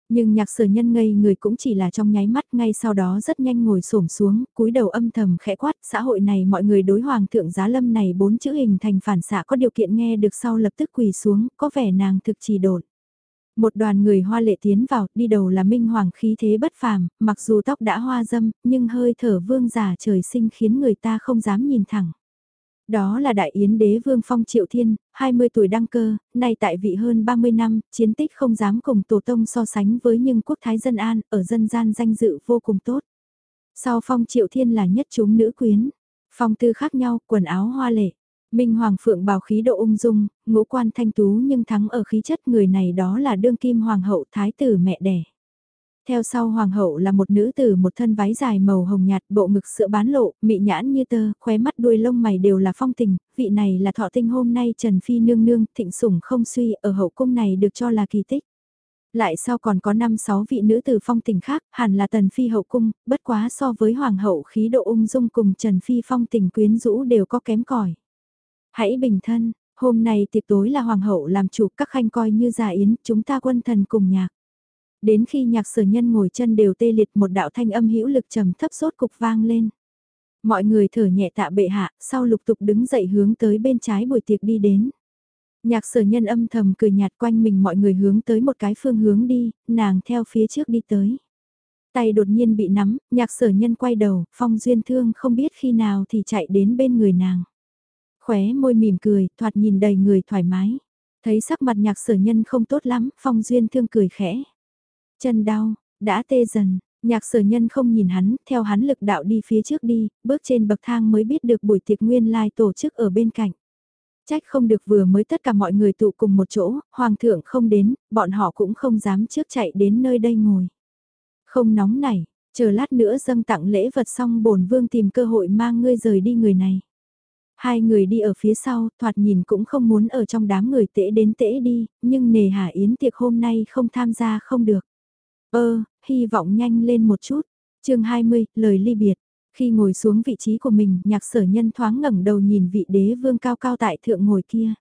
Nhưng nhạc sở nhân ngây người cũng chỉ là trong nháy mắt ngay sau đó rất nhanh ngồi xổm xuống, cúi đầu âm thầm khẽ quát, xã hội này mọi người đối hoàng thượng giá lâm này bốn chữ hình thành phản xạ có điều kiện nghe được sau lập tức quỳ xuống, có vẻ nàng thực trì đột. Một đoàn người hoa lệ tiến vào, đi đầu là minh hoàng khí thế bất phàm, mặc dù tóc đã hoa dâm, nhưng hơi thở vương giả trời sinh khiến người ta không dám nhìn thẳng. Đó là đại yến đế vương phong triệu thiên, 20 tuổi đăng cơ, nay tại vị hơn 30 năm, chiến tích không dám cùng tổ tông so sánh với nhưng quốc thái dân an, ở dân gian danh dự vô cùng tốt. Sau phong triệu thiên là nhất chúng nữ quyến, phong tư khác nhau, quần áo hoa lệ. Minh Hoàng Phượng bào khí độ ung dung, ngũ quan thanh tú nhưng thắng ở khí chất người này đó là đương kim hoàng hậu thái tử mẹ đẻ. Theo sau hoàng hậu là một nữ tử một thân váy dài màu hồng nhạt bộ ngực sữa bán lộ, mị nhãn như tơ, khóe mắt đuôi lông mày đều là phong tình, vị này là thọ tinh hôm nay Trần Phi nương nương, thịnh sủng không suy, ở hậu cung này được cho là kỳ tích. Lại sau còn có 5-6 vị nữ tử phong tình khác, hẳn là Tần Phi hậu cung, bất quá so với hoàng hậu khí độ ung dung cùng Trần Phi phong tình quyến rũ đều có kém cỏi Hãy bình thân, hôm nay tiệc tối là hoàng hậu làm chủ các khanh coi như già yến, chúng ta quân thần cùng nhạc. Đến khi nhạc sở nhân ngồi chân đều tê liệt một đạo thanh âm hữu lực trầm thấp sốt cục vang lên. Mọi người thở nhẹ tạ bệ hạ, sau lục tục đứng dậy hướng tới bên trái buổi tiệc đi đến. Nhạc sở nhân âm thầm cười nhạt quanh mình mọi người hướng tới một cái phương hướng đi, nàng theo phía trước đi tới. Tay đột nhiên bị nắm, nhạc sở nhân quay đầu, phong duyên thương không biết khi nào thì chạy đến bên người nàng. Khóe môi mỉm cười, thoạt nhìn đầy người thoải mái. Thấy sắc mặt nhạc sở nhân không tốt lắm, phong duyên thương cười khẽ. Chân đau, đã tê dần, nhạc sở nhân không nhìn hắn, theo hắn lực đạo đi phía trước đi, bước trên bậc thang mới biết được buổi tiệc nguyên lai tổ chức ở bên cạnh. Trách không được vừa mới tất cả mọi người tụ cùng một chỗ, hoàng thượng không đến, bọn họ cũng không dám trước chạy đến nơi đây ngồi. Không nóng này, chờ lát nữa dâng tặng lễ vật xong bổn vương tìm cơ hội mang ngươi rời đi người này. Hai người đi ở phía sau, thoạt nhìn cũng không muốn ở trong đám người tễ đến tễ đi, nhưng nề hà yến tiệc hôm nay không tham gia không được. Ơ, hy vọng nhanh lên một chút. chương 20, lời ly biệt. Khi ngồi xuống vị trí của mình, nhạc sở nhân thoáng ngẩng đầu nhìn vị đế vương cao cao tại thượng ngồi kia.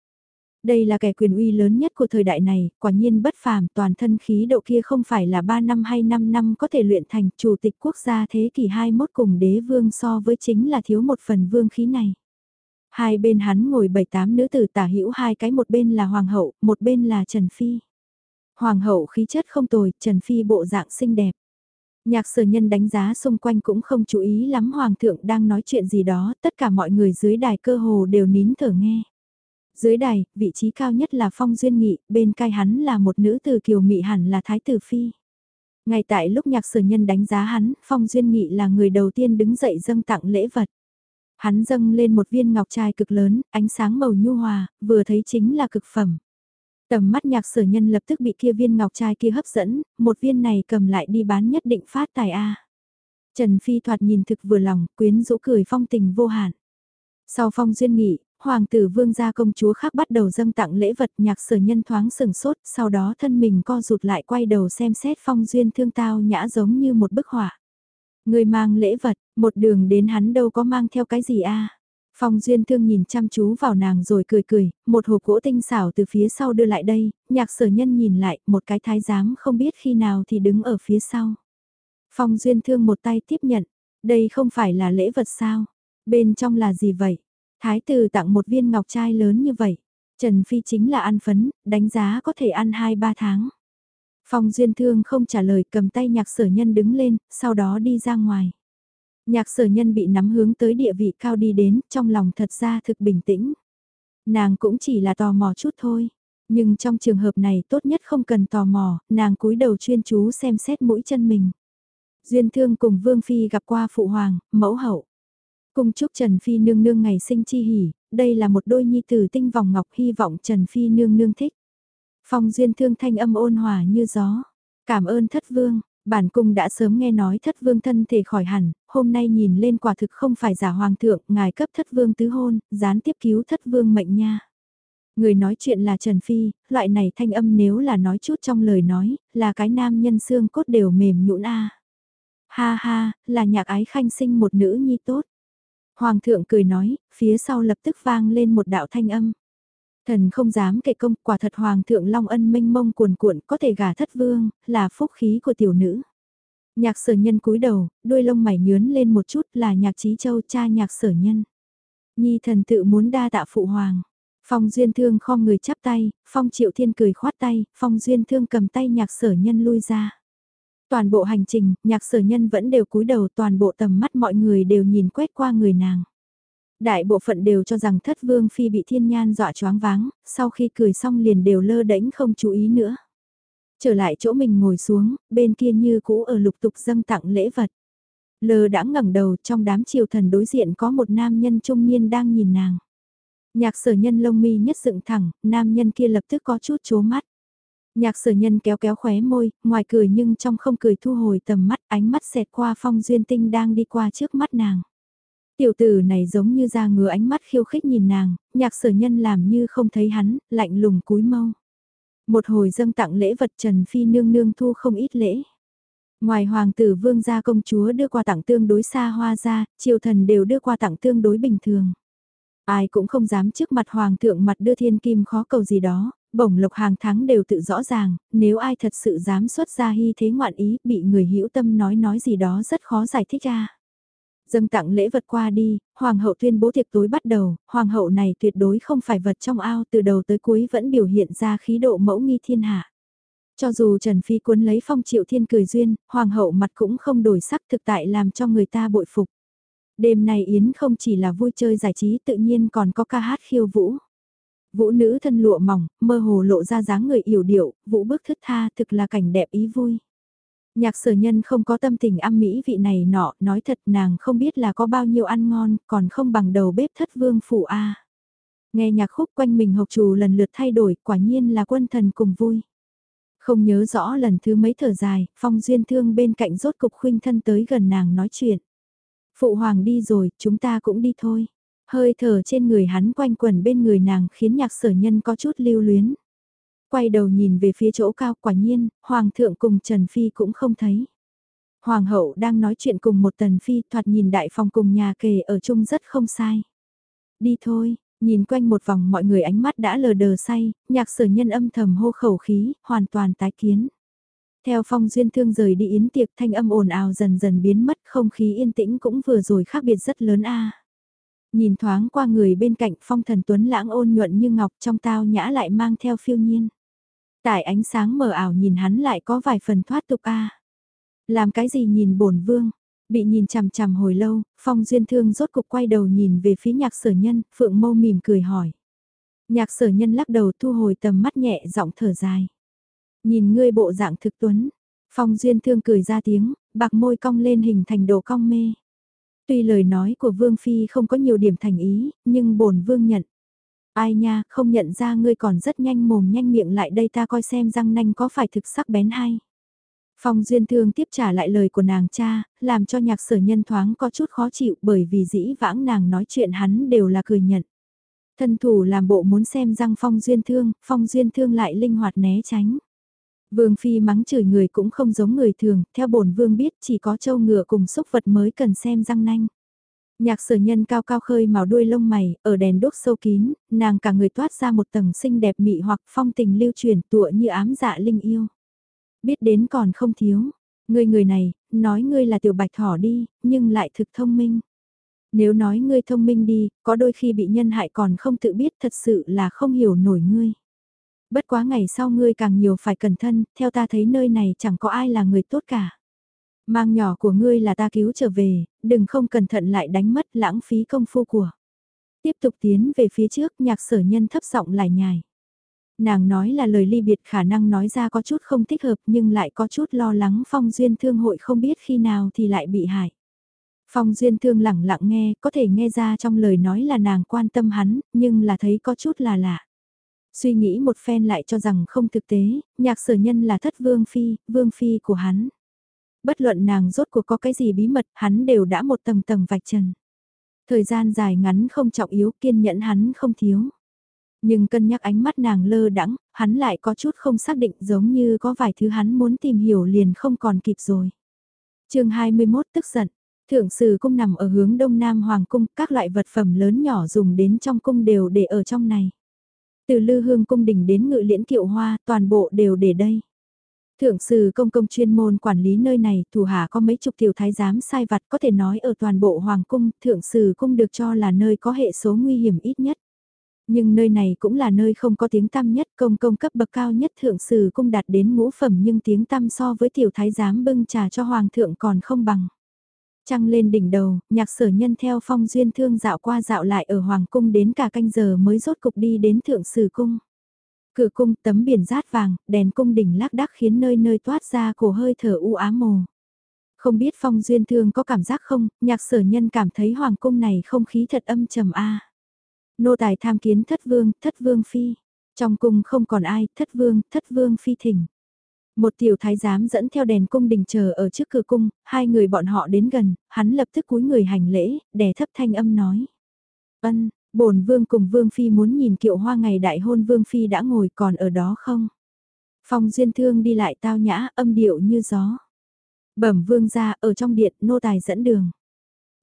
Đây là kẻ quyền uy lớn nhất của thời đại này, quả nhiên bất phàm, toàn thân khí độ kia không phải là 3 năm hay 5 năm có thể luyện thành chủ tịch quốc gia thế kỷ 21 cùng đế vương so với chính là thiếu một phần vương khí này. Hai bên hắn ngồi bảy tám nữ tử tả hữu hai cái một bên là hoàng hậu, một bên là Trần Phi. Hoàng hậu khí chất không tồi, Trần Phi bộ dạng xinh đẹp. Nhạc sở nhân đánh giá xung quanh cũng không chú ý lắm Hoàng thượng đang nói chuyện gì đó, tất cả mọi người dưới đài cơ hồ đều nín thở nghe. Dưới đài, vị trí cao nhất là Phong Duyên Nghị, bên cai hắn là một nữ tử kiều mị hẳn là Thái tử Phi. Ngay tại lúc nhạc sở nhân đánh giá hắn, Phong Duyên Nghị là người đầu tiên đứng dậy dâng tặng lễ vật. Hắn dâng lên một viên ngọc trai cực lớn, ánh sáng màu nhu hòa, vừa thấy chính là cực phẩm. Tầm mắt nhạc sở nhân lập tức bị kia viên ngọc trai kia hấp dẫn, một viên này cầm lại đi bán nhất định phát tài A. Trần Phi thoạt nhìn thực vừa lòng, quyến rũ cười phong tình vô hạn. Sau phong duyên nghị, hoàng tử vương gia công chúa khác bắt đầu dâng tặng lễ vật nhạc sở nhân thoáng sừng sốt, sau đó thân mình co rụt lại quay đầu xem xét phong duyên thương tao nhã giống như một bức họa. Người mang lễ vật, một đường đến hắn đâu có mang theo cái gì a Phong Duyên Thương nhìn chăm chú vào nàng rồi cười cười, một hộp gỗ tinh xảo từ phía sau đưa lại đây, nhạc sở nhân nhìn lại, một cái thái giám không biết khi nào thì đứng ở phía sau. Phong Duyên Thương một tay tiếp nhận, đây không phải là lễ vật sao, bên trong là gì vậy? Thái tử tặng một viên ngọc trai lớn như vậy, Trần Phi chính là ăn phấn, đánh giá có thể ăn 2-3 tháng. Phong Duyên Thương không trả lời cầm tay nhạc sở nhân đứng lên, sau đó đi ra ngoài. Nhạc sở nhân bị nắm hướng tới địa vị cao đi đến, trong lòng thật ra thực bình tĩnh. Nàng cũng chỉ là tò mò chút thôi. Nhưng trong trường hợp này tốt nhất không cần tò mò, nàng cúi đầu chuyên chú xem xét mũi chân mình. Duyên Thương cùng Vương Phi gặp qua Phụ Hoàng, mẫu hậu. Cùng chúc Trần Phi nương nương ngày sinh chi hỉ, đây là một đôi nhi tử tinh vòng ngọc hy vọng Trần Phi nương nương thích. Phong Duyên Thương thanh âm ôn hòa như gió. Cảm ơn thất vương, bản cung đã sớm nghe nói thất vương thân thể khỏi hẳn, hôm nay nhìn lên quả thực không phải giả hoàng thượng, ngài cấp thất vương tứ hôn, gián tiếp cứu thất vương mệnh nha. Người nói chuyện là Trần Phi, loại này thanh âm nếu là nói chút trong lời nói, là cái nam nhân xương cốt đều mềm nhũn a. Ha ha, là nhạc ái khanh sinh một nữ nhi tốt. Hoàng thượng cười nói, phía sau lập tức vang lên một đạo thanh âm. Thần không dám kệ công, quả thật Hoàng thượng Long ân minh mông cuồn cuộn có thể gả thất vương, là phúc khí của tiểu nữ. Nhạc sở nhân cúi đầu, đuôi lông mày nhướn lên một chút là nhạc trí châu cha nhạc sở nhân. Nhi thần tự muốn đa tạ phụ hoàng. Phong Duyên Thương khom người chắp tay, Phong Triệu Thiên cười khoát tay, Phong Duyên Thương cầm tay nhạc sở nhân lui ra. Toàn bộ hành trình, nhạc sở nhân vẫn đều cúi đầu toàn bộ tầm mắt mọi người đều nhìn quét qua người nàng. Đại bộ phận đều cho rằng thất vương phi bị thiên nhan dọa choáng váng, sau khi cười xong liền đều lơ đễnh không chú ý nữa. Trở lại chỗ mình ngồi xuống, bên kia như cũ ở lục tục dâng tặng lễ vật. Lơ đã ngẩng đầu trong đám triều thần đối diện có một nam nhân trung niên đang nhìn nàng. Nhạc sở nhân lông mi nhất dựng thẳng, nam nhân kia lập tức có chút chố mắt. Nhạc sở nhân kéo kéo khóe môi, ngoài cười nhưng trong không cười thu hồi tầm mắt ánh mắt xẹt qua phong duyên tinh đang đi qua trước mắt nàng. Tiểu tử này giống như ra ngứa ánh mắt khiêu khích nhìn nàng, nhạc sở nhân làm như không thấy hắn, lạnh lùng cúi mâu. Một hồi dâng tặng lễ vật Trần Phi nương nương thu không ít lễ. Ngoài hoàng tử vương gia công chúa đưa qua tặng tương đối xa hoa ra, triều thần đều đưa qua tặng tương đối bình thường. Ai cũng không dám trước mặt hoàng thượng mặt đưa thiên kim khó cầu gì đó, bổng lộc hàng tháng đều tự rõ ràng, nếu ai thật sự dám xuất ra hy thế ngoạn ý, bị người hữu tâm nói nói gì đó rất khó giải thích ra. Dâng tặng lễ vật qua đi, hoàng hậu tuyên bố tiệc tối bắt đầu, hoàng hậu này tuyệt đối không phải vật trong ao từ đầu tới cuối vẫn biểu hiện ra khí độ mẫu nghi thiên hạ. Cho dù Trần Phi cuốn lấy phong triệu thiên cười duyên, hoàng hậu mặt cũng không đổi sắc thực tại làm cho người ta bội phục. Đêm này Yến không chỉ là vui chơi giải trí tự nhiên còn có ca hát khiêu vũ. Vũ nữ thân lụa mỏng, mơ hồ lộ ra dáng người yểu điệu, vũ bước thức tha thực là cảnh đẹp ý vui. Nhạc sở nhân không có tâm tình âm mỹ vị này nọ, nói thật nàng không biết là có bao nhiêu ăn ngon, còn không bằng đầu bếp thất vương phủ A. Nghe nhạc khúc quanh mình hộc trù lần lượt thay đổi, quả nhiên là quân thần cùng vui. Không nhớ rõ lần thứ mấy thở dài, phong duyên thương bên cạnh rốt cục khuynh thân tới gần nàng nói chuyện. Phụ hoàng đi rồi, chúng ta cũng đi thôi. Hơi thở trên người hắn quanh quẩn bên người nàng khiến nhạc sở nhân có chút lưu luyến. Quay đầu nhìn về phía chỗ cao quả nhiên, Hoàng thượng cùng Trần Phi cũng không thấy. Hoàng hậu đang nói chuyện cùng một tần phi thoạt nhìn đại phòng cùng nhà kề ở chung rất không sai. Đi thôi, nhìn quanh một vòng mọi người ánh mắt đã lờ đờ say, nhạc sở nhân âm thầm hô khẩu khí, hoàn toàn tái kiến. Theo phong duyên thương rời đi yến tiệc thanh âm ồn ào dần dần biến mất không khí yên tĩnh cũng vừa rồi khác biệt rất lớn a Nhìn thoáng qua người bên cạnh phong thần tuấn lãng ôn nhuận như ngọc trong tao nhã lại mang theo phiêu nhiên. Tại ánh sáng mờ ảo nhìn hắn lại có vài phần thoát tục a Làm cái gì nhìn bổn vương, bị nhìn chằm chằm hồi lâu, phong duyên thương rốt cục quay đầu nhìn về phía nhạc sở nhân, phượng mâu mỉm cười hỏi. Nhạc sở nhân lắc đầu thu hồi tầm mắt nhẹ giọng thở dài. Nhìn ngươi bộ dạng thực tuấn, phong duyên thương cười ra tiếng, bạc môi cong lên hình thành đồ cong mê. Tuy lời nói của Vương Phi không có nhiều điểm thành ý, nhưng bổn Vương nhận. Ai nha, không nhận ra ngươi còn rất nhanh mồm nhanh miệng lại đây ta coi xem răng nanh có phải thực sắc bén hay. Phong Duyên Thương tiếp trả lại lời của nàng cha, làm cho nhạc sở nhân thoáng có chút khó chịu bởi vì dĩ vãng nàng nói chuyện hắn đều là cười nhận. Thân thủ làm bộ muốn xem răng Phong Duyên Thương, Phong Duyên Thương lại linh hoạt né tránh. Vương Phi mắng chửi người cũng không giống người thường, theo bổn Vương biết chỉ có châu ngựa cùng xúc vật mới cần xem răng nanh. Nhạc sở nhân cao cao khơi màu đuôi lông mày, ở đèn đốt sâu kín, nàng cả người toát ra một tầng xinh đẹp mị hoặc phong tình lưu truyền tụa như ám dạ linh yêu. Biết đến còn không thiếu, ngươi người này, nói ngươi là tiểu bạch thỏ đi, nhưng lại thực thông minh. Nếu nói ngươi thông minh đi, có đôi khi bị nhân hại còn không tự biết thật sự là không hiểu nổi ngươi. Bất quá ngày sau ngươi càng nhiều phải cẩn thân, theo ta thấy nơi này chẳng có ai là người tốt cả. Mang nhỏ của ngươi là ta cứu trở về, đừng không cẩn thận lại đánh mất lãng phí công phu của. Tiếp tục tiến về phía trước nhạc sở nhân thấp giọng lại nhài. Nàng nói là lời ly biệt khả năng nói ra có chút không thích hợp nhưng lại có chút lo lắng phong duyên thương hội không biết khi nào thì lại bị hại. Phong duyên thương lặng lặng nghe, có thể nghe ra trong lời nói là nàng quan tâm hắn, nhưng là thấy có chút là lạ. Suy nghĩ một phen lại cho rằng không thực tế, nhạc sở nhân là thất vương phi, vương phi của hắn. Bất luận nàng rốt cuộc có cái gì bí mật, hắn đều đã một tầng tầng vạch trần. Thời gian dài ngắn không trọng yếu kiên nhẫn hắn không thiếu. Nhưng cân nhắc ánh mắt nàng lơ đắng, hắn lại có chút không xác định giống như có vài thứ hắn muốn tìm hiểu liền không còn kịp rồi. chương 21 tức giận, thượng sử cung nằm ở hướng đông nam hoàng cung, các loại vật phẩm lớn nhỏ dùng đến trong cung đều để ở trong này. Từ lư hương cung đỉnh đến ngự liễn kiệu hoa, toàn bộ đều để đây. Thượng sử công công chuyên môn quản lý nơi này, thủ hạ có mấy chục tiểu thái giám sai vặt có thể nói ở toàn bộ hoàng cung, thượng sử cung được cho là nơi có hệ số nguy hiểm ít nhất. Nhưng nơi này cũng là nơi không có tiếng tăm nhất công công cấp bậc cao nhất thượng sử cung đạt đến ngũ phẩm nhưng tiếng tăm so với tiểu thái giám bưng trà cho hoàng thượng còn không bằng. Trăng lên đỉnh đầu, nhạc sở nhân theo phong duyên thương dạo qua dạo lại ở hoàng cung đến cả canh giờ mới rốt cục đi đến thượng sử cung. Cửa cung tấm biển rát vàng, đèn cung đỉnh lác đác khiến nơi nơi toát ra cổ hơi thở u ám mồ. Không biết phong duyên thương có cảm giác không, nhạc sở nhân cảm thấy hoàng cung này không khí thật âm trầm a. Nô tài tham kiến thất vương, thất vương phi. Trong cung không còn ai, thất vương, thất vương phi thỉnh. Một tiểu thái giám dẫn theo đèn cung đình chờ ở trước cửa cung, hai người bọn họ đến gần, hắn lập tức cúi người hành lễ, đè thấp thanh âm nói. Ân, bổn vương cùng vương phi muốn nhìn kiệu hoa ngày đại hôn vương phi đã ngồi còn ở đó không? Phong duyên thương đi lại tao nhã, âm điệu như gió. Bẩm vương ra, ở trong điện, nô tài dẫn đường.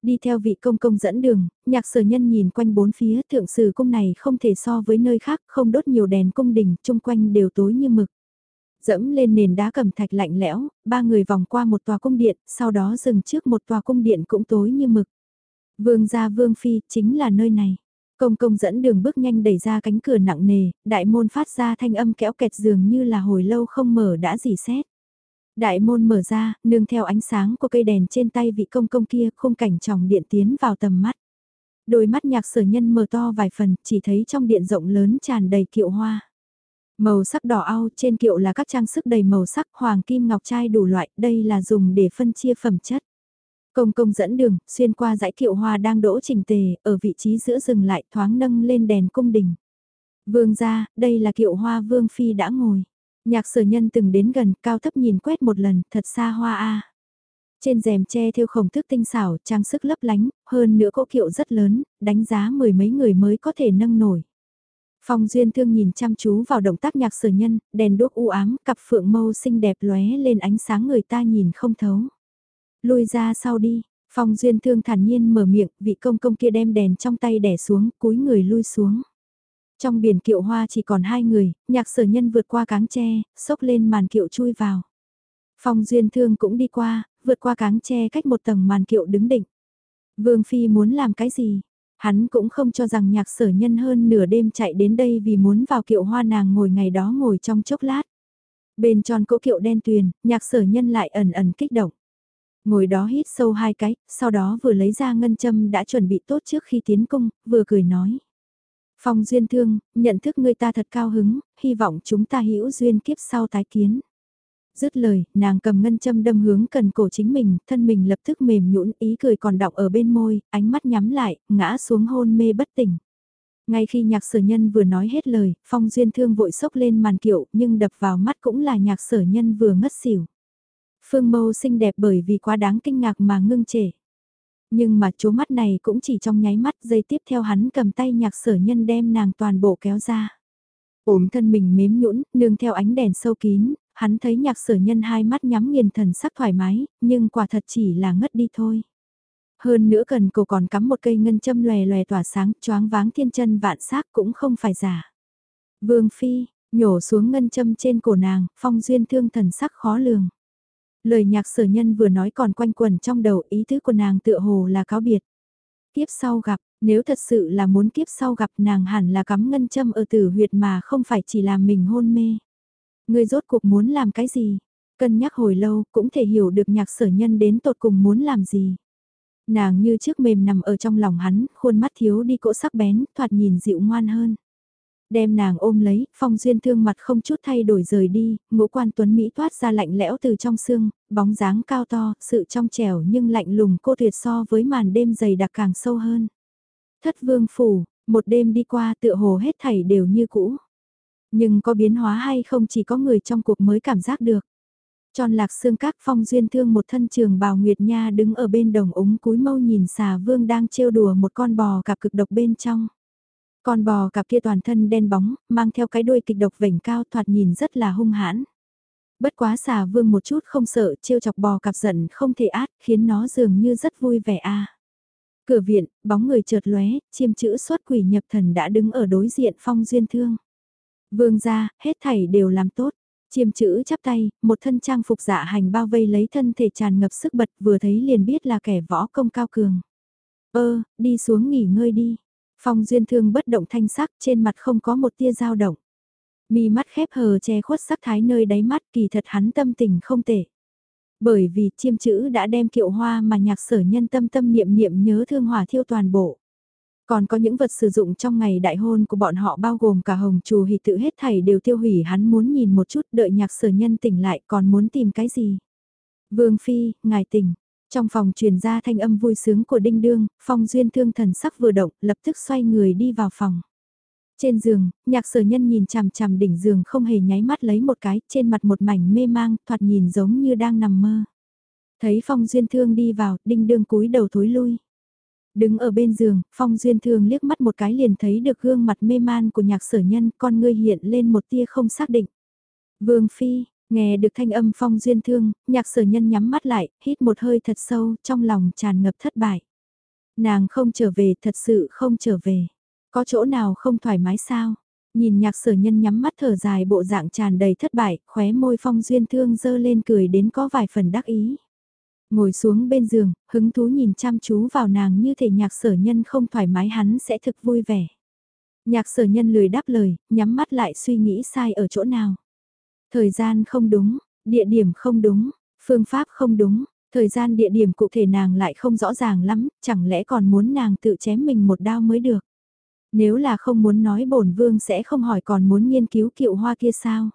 Đi theo vị công công dẫn đường, nhạc sở nhân nhìn quanh bốn phía thượng sử cung này không thể so với nơi khác, không đốt nhiều đèn cung đình, chung quanh đều tối như mực. Dẫm lên nền đá cẩm thạch lạnh lẽo, ba người vòng qua một tòa cung điện, sau đó dừng trước một tòa cung điện cũng tối như mực. Vương gia vương phi, chính là nơi này. Công công dẫn đường bước nhanh đẩy ra cánh cửa nặng nề, đại môn phát ra thanh âm kéo kẹt dường như là hồi lâu không mở đã dì xét. Đại môn mở ra, nương theo ánh sáng của cây đèn trên tay vị công công kia khung cảnh tròng điện tiến vào tầm mắt. Đôi mắt nhạc sở nhân mở to vài phần, chỉ thấy trong điện rộng lớn tràn đầy kiệu hoa. Màu sắc đỏ ao trên kiệu là các trang sức đầy màu sắc hoàng kim ngọc trai đủ loại, đây là dùng để phân chia phẩm chất. Công công dẫn đường, xuyên qua dãy kiệu hoa đang đỗ trình tề, ở vị trí giữa rừng lại thoáng nâng lên đèn cung đình. Vương ra, đây là kiệu hoa vương phi đã ngồi. Nhạc sở nhân từng đến gần, cao thấp nhìn quét một lần, thật xa hoa a. Trên rèm tre theo khổng thức tinh xảo, trang sức lấp lánh, hơn nữa cỗ kiệu rất lớn, đánh giá mười mấy người mới có thể nâng nổi. Phong Duyên Thương nhìn chăm chú vào động tác nhạc sở nhân, đèn đốt u ám, cặp phượng mâu xinh đẹp lóe lên ánh sáng người ta nhìn không thấu lui ra sau đi, Phong Duyên Thương thản nhiên mở miệng, vị công công kia đem đèn trong tay đẻ xuống, cúi người lui xuống. Trong biển kiệu hoa chỉ còn hai người, nhạc sở nhân vượt qua cáng tre, xốc lên màn kiệu chui vào. Phong Duyên Thương cũng đi qua, vượt qua cáng tre cách một tầng màn kiệu đứng định. Vương Phi muốn làm cái gì? Hắn cũng không cho rằng nhạc sở nhân hơn nửa đêm chạy đến đây vì muốn vào kiệu hoa nàng ngồi ngày đó ngồi trong chốc lát. Bên tròn cỗ kiệu đen tuyền, nhạc sở nhân lại ẩn ẩn kích động. Ngồi đó hít sâu hai cái, sau đó vừa lấy ra ngân châm đã chuẩn bị tốt trước khi tiến cung, vừa cười nói. Phong duyên thương, nhận thức người ta thật cao hứng, hy vọng chúng ta hữu duyên kiếp sau tái kiến. Dứt lời, nàng cầm ngân châm đâm hướng cần cổ chính mình, thân mình lập tức mềm nhũn ý cười còn đọng ở bên môi, ánh mắt nhắm lại, ngã xuống hôn mê bất tỉnh. Ngay khi nhạc sở nhân vừa nói hết lời, phong duyên thương vội sốc lên màn kiệu nhưng đập vào mắt cũng là nhạc sở nhân vừa ngất xỉu. Phương mâu xinh đẹp bởi vì quá đáng kinh ngạc mà ngưng trệ. Nhưng mà chố mắt này cũng chỉ trong nháy mắt giây tiếp theo hắn cầm tay nhạc sở nhân đem nàng toàn bộ kéo ra. Ổm thân mình mếm nhũn nương theo ánh đèn sâu kín, hắn thấy nhạc sở nhân hai mắt nhắm nghiền thần sắc thoải mái, nhưng quả thật chỉ là ngất đi thôi. Hơn nữa cần cổ còn cắm một cây ngân châm lòe lòe tỏa sáng, choáng váng thiên chân vạn xác cũng không phải giả. Vương Phi, nhổ xuống ngân châm trên cổ nàng, phong duyên thương thần sắc khó lường. Lời nhạc sở nhân vừa nói còn quanh quẩn trong đầu ý tứ của nàng tựa hồ là cáo biệt. Kiếp sau gặp, nếu thật sự là muốn kiếp sau gặp nàng hẳn là cắm ngân châm ở tử huyệt mà không phải chỉ làm mình hôn mê. Người rốt cuộc muốn làm cái gì? Cân nhắc hồi lâu cũng thể hiểu được nhạc sở nhân đến tột cùng muốn làm gì. Nàng như trước mềm nằm ở trong lòng hắn, khuôn mắt thiếu đi cỗ sắc bén, thoạt nhìn dịu ngoan hơn. Đem nàng ôm lấy, phong duyên thương mặt không chút thay đổi rời đi, ngũ quan tuấn Mỹ thoát ra lạnh lẽo từ trong xương, bóng dáng cao to, sự trong trẻo nhưng lạnh lùng cô tuyệt so với màn đêm dày đặc càng sâu hơn. Thất vương phủ, một đêm đi qua tựa hồ hết thảy đều như cũ. Nhưng có biến hóa hay không chỉ có người trong cuộc mới cảm giác được. Tròn lạc xương các phong duyên thương một thân trường bào Nguyệt Nha đứng ở bên đồng ống cúi mâu nhìn xà vương đang trêu đùa một con bò cặp cực độc bên trong. Con bò cặp kia toàn thân đen bóng, mang theo cái đuôi kịch độc vểnh cao thoạt nhìn rất là hung hãn. Bất quá xà vương một chút không sợ, trêu chọc bò cặp giận không thể át, khiến nó dường như rất vui vẻ a. Cửa viện, bóng người chợt lóe, chiêm chữ xuất quỷ nhập thần đã đứng ở đối diện phong duyên thương. Vương gia, hết thảy đều làm tốt. Chiêm chữ chắp tay, một thân trang phục dạ hành bao vây lấy thân thể tràn ngập sức bật vừa thấy liền biết là kẻ võ công cao cường. Ơ, đi xuống nghỉ ngơi đi. Phong duyên thương bất động thanh sắc trên mặt không có một tia dao động. Mi mắt khép hờ che khuất sắc thái nơi đáy mắt kỳ thật hắn tâm tình không tệ. Bởi vì chiêm chữ đã đem kiệu hoa mà nhạc sở nhân tâm tâm niệm niệm nhớ thương hòa thiêu toàn bộ. Còn có những vật sử dụng trong ngày đại hôn của bọn họ bao gồm cả hồng chù hỷ tự hết thảy đều tiêu hủy hắn muốn nhìn một chút đợi nhạc sở nhân tỉnh lại còn muốn tìm cái gì. Vương Phi, ngài tỉnh. Trong phòng truyền ra thanh âm vui sướng của đinh đương, phong duyên thương thần sắc vừa động, lập tức xoay người đi vào phòng. Trên giường, nhạc sở nhân nhìn chằm chằm đỉnh giường không hề nháy mắt lấy một cái, trên mặt một mảnh mê mang, thoạt nhìn giống như đang nằm mơ. Thấy phong duyên thương đi vào, đinh đương cúi đầu thối lui. Đứng ở bên giường, Phong Duyên Thương liếc mắt một cái liền thấy được gương mặt mê man của nhạc sở nhân, con ngươi hiện lên một tia không xác định. Vương Phi, nghe được thanh âm Phong Duyên Thương, nhạc sở nhân nhắm mắt lại, hít một hơi thật sâu, trong lòng tràn ngập thất bại. Nàng không trở về, thật sự không trở về. Có chỗ nào không thoải mái sao? Nhìn nhạc sở nhân nhắm mắt thở dài bộ dạng tràn đầy thất bại, khóe môi Phong Duyên Thương dơ lên cười đến có vài phần đắc ý. Ngồi xuống bên giường, hứng thú nhìn chăm chú vào nàng như thể nhạc sở nhân không thoải mái hắn sẽ thực vui vẻ. Nhạc sở nhân lười đáp lời, nhắm mắt lại suy nghĩ sai ở chỗ nào. Thời gian không đúng, địa điểm không đúng, phương pháp không đúng, thời gian địa điểm cụ thể nàng lại không rõ ràng lắm, chẳng lẽ còn muốn nàng tự chém mình một đao mới được. Nếu là không muốn nói bổn vương sẽ không hỏi còn muốn nghiên cứu kiệu hoa kia sao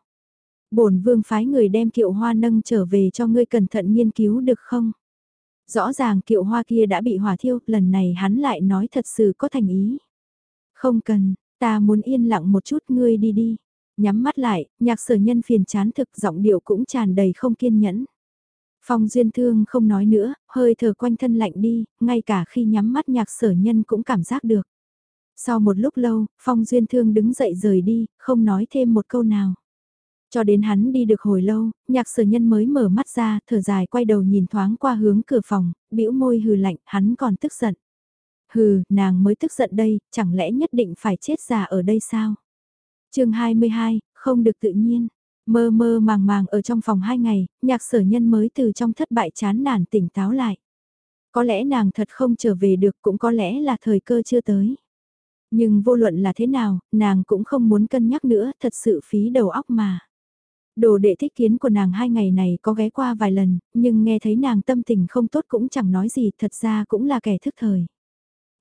bổn vương phái người đem kiệu hoa nâng trở về cho ngươi cẩn thận nghiên cứu được không? Rõ ràng kiệu hoa kia đã bị hỏa thiêu, lần này hắn lại nói thật sự có thành ý. Không cần, ta muốn yên lặng một chút ngươi đi đi. Nhắm mắt lại, nhạc sở nhân phiền chán thực giọng điệu cũng tràn đầy không kiên nhẫn. Phong duyên thương không nói nữa, hơi thở quanh thân lạnh đi, ngay cả khi nhắm mắt nhạc sở nhân cũng cảm giác được. Sau một lúc lâu, Phong duyên thương đứng dậy rời đi, không nói thêm một câu nào. Cho đến hắn đi được hồi lâu, nhạc sở nhân mới mở mắt ra, thở dài quay đầu nhìn thoáng qua hướng cửa phòng, bĩu môi hừ lạnh, hắn còn tức giận. Hừ, nàng mới tức giận đây, chẳng lẽ nhất định phải chết già ở đây sao? Chương 22, không được tự nhiên. Mơ mơ màng màng ở trong phòng hai ngày, nhạc sở nhân mới từ trong thất bại chán nản tỉnh táo lại. Có lẽ nàng thật không trở về được cũng có lẽ là thời cơ chưa tới. Nhưng vô luận là thế nào, nàng cũng không muốn cân nhắc nữa, thật sự phí đầu óc mà. Đồ đệ thích kiến của nàng hai ngày này có ghé qua vài lần, nhưng nghe thấy nàng tâm tình không tốt cũng chẳng nói gì, thật ra cũng là kẻ thức thời.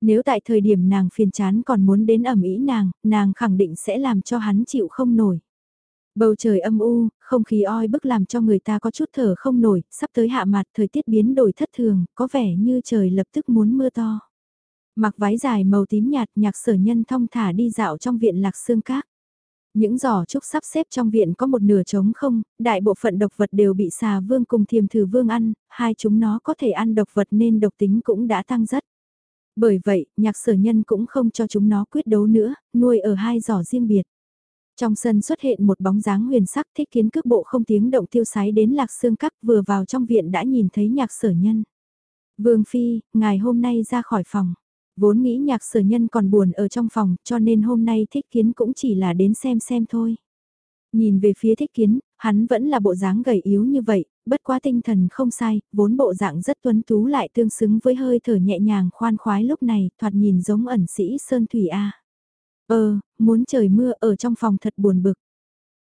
Nếu tại thời điểm nàng phiền chán còn muốn đến ẩm ý nàng, nàng khẳng định sẽ làm cho hắn chịu không nổi. Bầu trời âm u, không khí oi bức làm cho người ta có chút thở không nổi, sắp tới hạ mặt thời tiết biến đổi thất thường, có vẻ như trời lập tức muốn mưa to. Mặc váy dài màu tím nhạt nhạc sở nhân thong thả đi dạo trong viện lạc xương cát. Những giỏ trúc sắp xếp trong viện có một nửa trống không, đại bộ phận độc vật đều bị xà vương cùng thiềm thử vương ăn, hai chúng nó có thể ăn độc vật nên độc tính cũng đã tăng rất. Bởi vậy, nhạc sở nhân cũng không cho chúng nó quyết đấu nữa, nuôi ở hai giỏ riêng biệt. Trong sân xuất hiện một bóng dáng huyền sắc thích kiến cước bộ không tiếng động tiêu sái đến lạc xương cắc vừa vào trong viện đã nhìn thấy nhạc sở nhân. Vương Phi, ngài hôm nay ra khỏi phòng. Vốn nghĩ nhạc sở nhân còn buồn ở trong phòng cho nên hôm nay thích kiến cũng chỉ là đến xem xem thôi. Nhìn về phía thích kiến, hắn vẫn là bộ dáng gầy yếu như vậy, bất quá tinh thần không sai, vốn bộ dạng rất tuấn tú lại tương xứng với hơi thở nhẹ nhàng khoan khoái lúc này, thoạt nhìn giống ẩn sĩ Sơn Thủy A. Ờ, muốn trời mưa ở trong phòng thật buồn bực.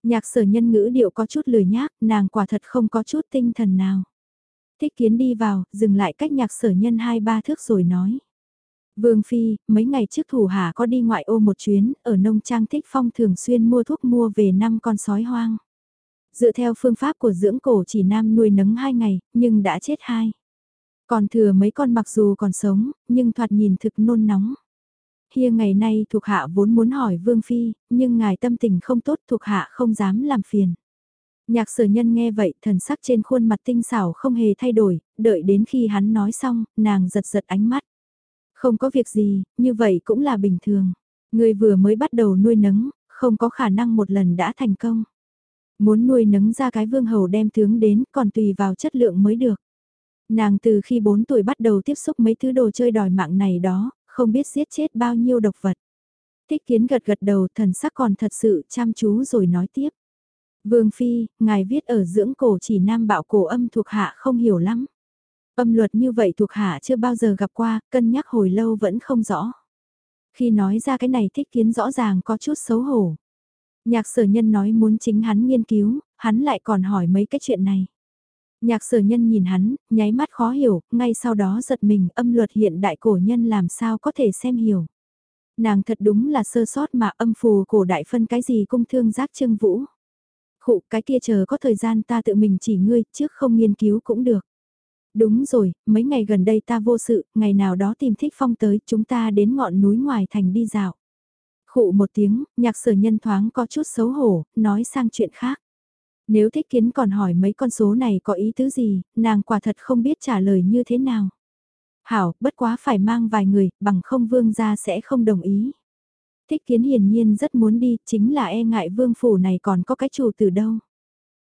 Nhạc sở nhân ngữ điệu có chút lười nhác, nàng quả thật không có chút tinh thần nào. Thích kiến đi vào, dừng lại cách nhạc sở nhân hai ba thước rồi nói. Vương Phi, mấy ngày trước thủ hạ có đi ngoại ô một chuyến, ở nông trang thích phong thường xuyên mua thuốc mua về năm con sói hoang. Dựa theo phương pháp của dưỡng cổ chỉ nam nuôi nấng hai ngày, nhưng đã chết hai. Còn thừa mấy con mặc dù còn sống, nhưng thoạt nhìn thực nôn nóng. Hia ngày nay thuộc hạ vốn muốn hỏi Vương Phi, nhưng ngài tâm tình không tốt thuộc hạ không dám làm phiền. Nhạc sở nhân nghe vậy thần sắc trên khuôn mặt tinh xảo không hề thay đổi, đợi đến khi hắn nói xong, nàng giật giật ánh mắt. Không có việc gì, như vậy cũng là bình thường. Người vừa mới bắt đầu nuôi nấng, không có khả năng một lần đã thành công. Muốn nuôi nấng ra cái vương hầu đem tướng đến còn tùy vào chất lượng mới được. Nàng từ khi 4 tuổi bắt đầu tiếp xúc mấy thứ đồ chơi đòi mạng này đó, không biết giết chết bao nhiêu độc vật. Thích kiến gật gật đầu thần sắc còn thật sự chăm chú rồi nói tiếp. Vương Phi, ngài viết ở dưỡng cổ chỉ nam bạo cổ âm thuộc hạ không hiểu lắm. Âm luật như vậy thuộc hạ chưa bao giờ gặp qua, cân nhắc hồi lâu vẫn không rõ. Khi nói ra cái này thích kiến rõ ràng có chút xấu hổ. Nhạc sở nhân nói muốn chính hắn nghiên cứu, hắn lại còn hỏi mấy cái chuyện này. Nhạc sở nhân nhìn hắn, nháy mắt khó hiểu, ngay sau đó giật mình âm luật hiện đại cổ nhân làm sao có thể xem hiểu. Nàng thật đúng là sơ sót mà âm phù cổ đại phân cái gì cung thương giác trương vũ. Khụ cái kia chờ có thời gian ta tự mình chỉ ngươi, trước không nghiên cứu cũng được. Đúng rồi, mấy ngày gần đây ta vô sự, ngày nào đó tìm thích phong tới, chúng ta đến ngọn núi ngoài thành đi dạo. Khụ một tiếng, nhạc sở nhân thoáng có chút xấu hổ, nói sang chuyện khác. Nếu thích kiến còn hỏi mấy con số này có ý tứ gì, nàng quả thật không biết trả lời như thế nào. Hảo, bất quá phải mang vài người, bằng không vương gia sẽ không đồng ý. Thích kiến hiển nhiên rất muốn đi, chính là e ngại vương phủ này còn có cái chủ từ đâu.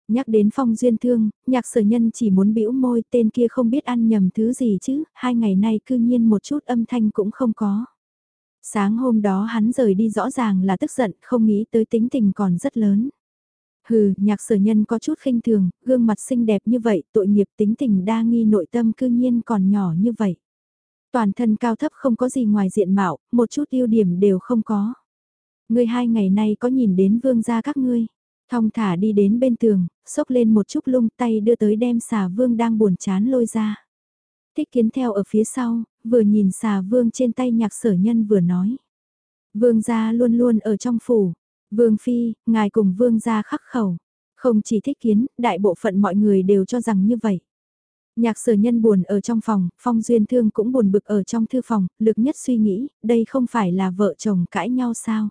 Nhắc đến phong duyên thương, nhạc sở nhân chỉ muốn bĩu môi tên kia không biết ăn nhầm thứ gì chứ, hai ngày nay cư nhiên một chút âm thanh cũng không có. Sáng hôm đó hắn rời đi rõ ràng là tức giận, không nghĩ tới tính tình còn rất lớn. Hừ, nhạc sở nhân có chút khinh thường, gương mặt xinh đẹp như vậy, tội nghiệp tính tình đa nghi nội tâm cư nhiên còn nhỏ như vậy. Toàn thân cao thấp không có gì ngoài diện mạo, một chút ưu điểm đều không có. Ngươi hai ngày nay có nhìn đến vương gia các ngươi. Thong thả đi đến bên tường, xốc lên một chút lung tay đưa tới đem xà vương đang buồn chán lôi ra. Thích kiến theo ở phía sau, vừa nhìn xà vương trên tay nhạc sở nhân vừa nói. Vương gia luôn luôn ở trong phủ. Vương phi, ngài cùng vương gia khắc khẩu. Không chỉ thích kiến, đại bộ phận mọi người đều cho rằng như vậy. Nhạc sở nhân buồn ở trong phòng, phong duyên thương cũng buồn bực ở trong thư phòng, lực nhất suy nghĩ, đây không phải là vợ chồng cãi nhau sao.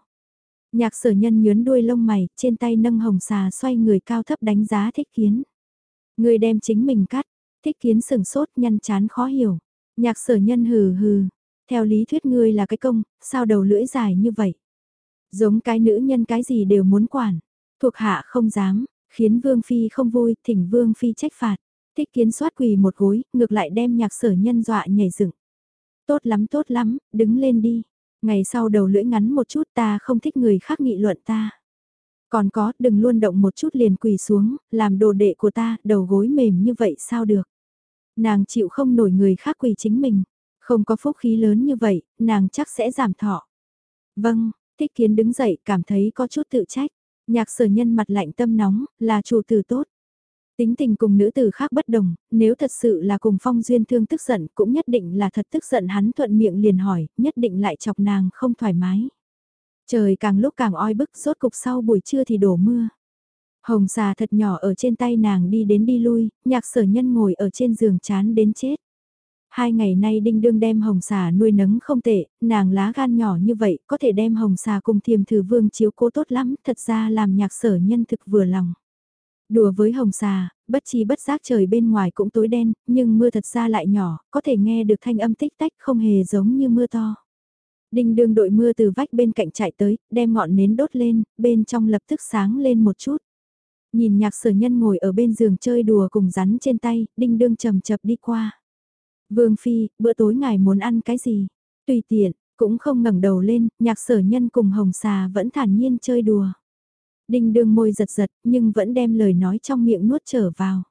Nhạc sở nhân nhớn đuôi lông mày, trên tay nâng hồng xà xoay người cao thấp đánh giá thích kiến. Người đem chính mình cắt, thích kiến sừng sốt nhăn chán khó hiểu. Nhạc sở nhân hừ hừ, theo lý thuyết ngươi là cái công, sao đầu lưỡi dài như vậy? Giống cái nữ nhân cái gì đều muốn quản, thuộc hạ không dám, khiến Vương Phi không vui, thỉnh Vương Phi trách phạt. Thích kiến soát quỳ một gối, ngược lại đem nhạc sở nhân dọa nhảy dựng. Tốt lắm tốt lắm, đứng lên đi. Ngày sau đầu lưỡi ngắn một chút ta không thích người khác nghị luận ta. Còn có, đừng luôn động một chút liền quỳ xuống, làm đồ đệ của ta, đầu gối mềm như vậy sao được. Nàng chịu không nổi người khác quỳ chính mình. Không có phúc khí lớn như vậy, nàng chắc sẽ giảm thọ. Vâng, thích kiến đứng dậy cảm thấy có chút tự trách. Nhạc sở nhân mặt lạnh tâm nóng, là chủ tử tốt. Tính tình cùng nữ tử khác bất đồng, nếu thật sự là cùng phong duyên thương tức giận cũng nhất định là thật tức giận hắn thuận miệng liền hỏi, nhất định lại chọc nàng không thoải mái. Trời càng lúc càng oi bức rốt cục sau buổi trưa thì đổ mưa. Hồng xà thật nhỏ ở trên tay nàng đi đến đi lui, nhạc sở nhân ngồi ở trên giường chán đến chết. Hai ngày nay đinh đương đem hồng xà nuôi nấng không tệ, nàng lá gan nhỏ như vậy có thể đem hồng xà cùng thiềm thử vương chiếu cố tốt lắm, thật ra làm nhạc sở nhân thực vừa lòng. Đùa với hồng xà, bất chi bất giác trời bên ngoài cũng tối đen, nhưng mưa thật ra lại nhỏ, có thể nghe được thanh âm tích tách không hề giống như mưa to. Đinh đương đội mưa từ vách bên cạnh chạy tới, đem ngọn nến đốt lên, bên trong lập tức sáng lên một chút. Nhìn nhạc sở nhân ngồi ở bên giường chơi đùa cùng rắn trên tay, đinh đương trầm chập đi qua. Vương Phi, bữa tối ngài muốn ăn cái gì? Tùy tiện, cũng không ngẩng đầu lên, nhạc sở nhân cùng hồng xà vẫn thản nhiên chơi đùa. Đinh đương môi giật giật nhưng vẫn đem lời nói trong miệng nuốt trở vào.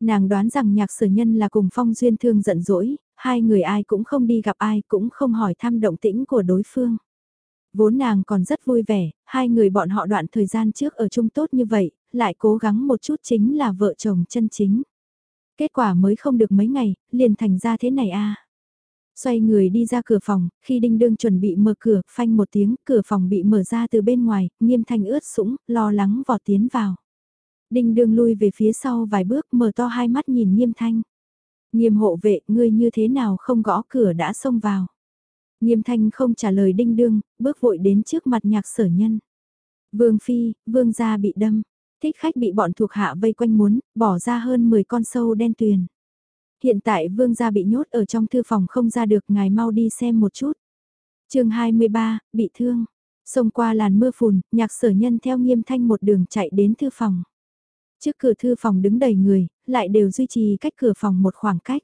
Nàng đoán rằng nhạc sở nhân là cùng phong duyên thương giận dỗi, hai người ai cũng không đi gặp ai cũng không hỏi thăm động tĩnh của đối phương. Vốn nàng còn rất vui vẻ, hai người bọn họ đoạn thời gian trước ở chung tốt như vậy, lại cố gắng một chút chính là vợ chồng chân chính. Kết quả mới không được mấy ngày, liền thành ra thế này a. Xoay người đi ra cửa phòng, khi đinh đương chuẩn bị mở cửa, phanh một tiếng, cửa phòng bị mở ra từ bên ngoài, nghiêm thanh ướt sũng, lo lắng vọt tiến vào. Đinh đương lui về phía sau vài bước mở to hai mắt nhìn nghiêm thanh. Nghiêm hộ vệ, ngươi như thế nào không gõ cửa đã xông vào. Nghiêm thanh không trả lời đinh đương, bước vội đến trước mặt nhạc sở nhân. Vương Phi, Vương gia bị đâm, thích khách bị bọn thuộc hạ vây quanh muốn, bỏ ra hơn 10 con sâu đen tuyền. Hiện tại Vương gia bị nhốt ở trong thư phòng không ra được, ngài mau đi xem một chút. chương 23, bị thương. Xông qua làn mưa phùn, nhạc sở nhân theo nghiêm thanh một đường chạy đến thư phòng. Trước cửa thư phòng đứng đầy người, lại đều duy trì cách cửa phòng một khoảng cách.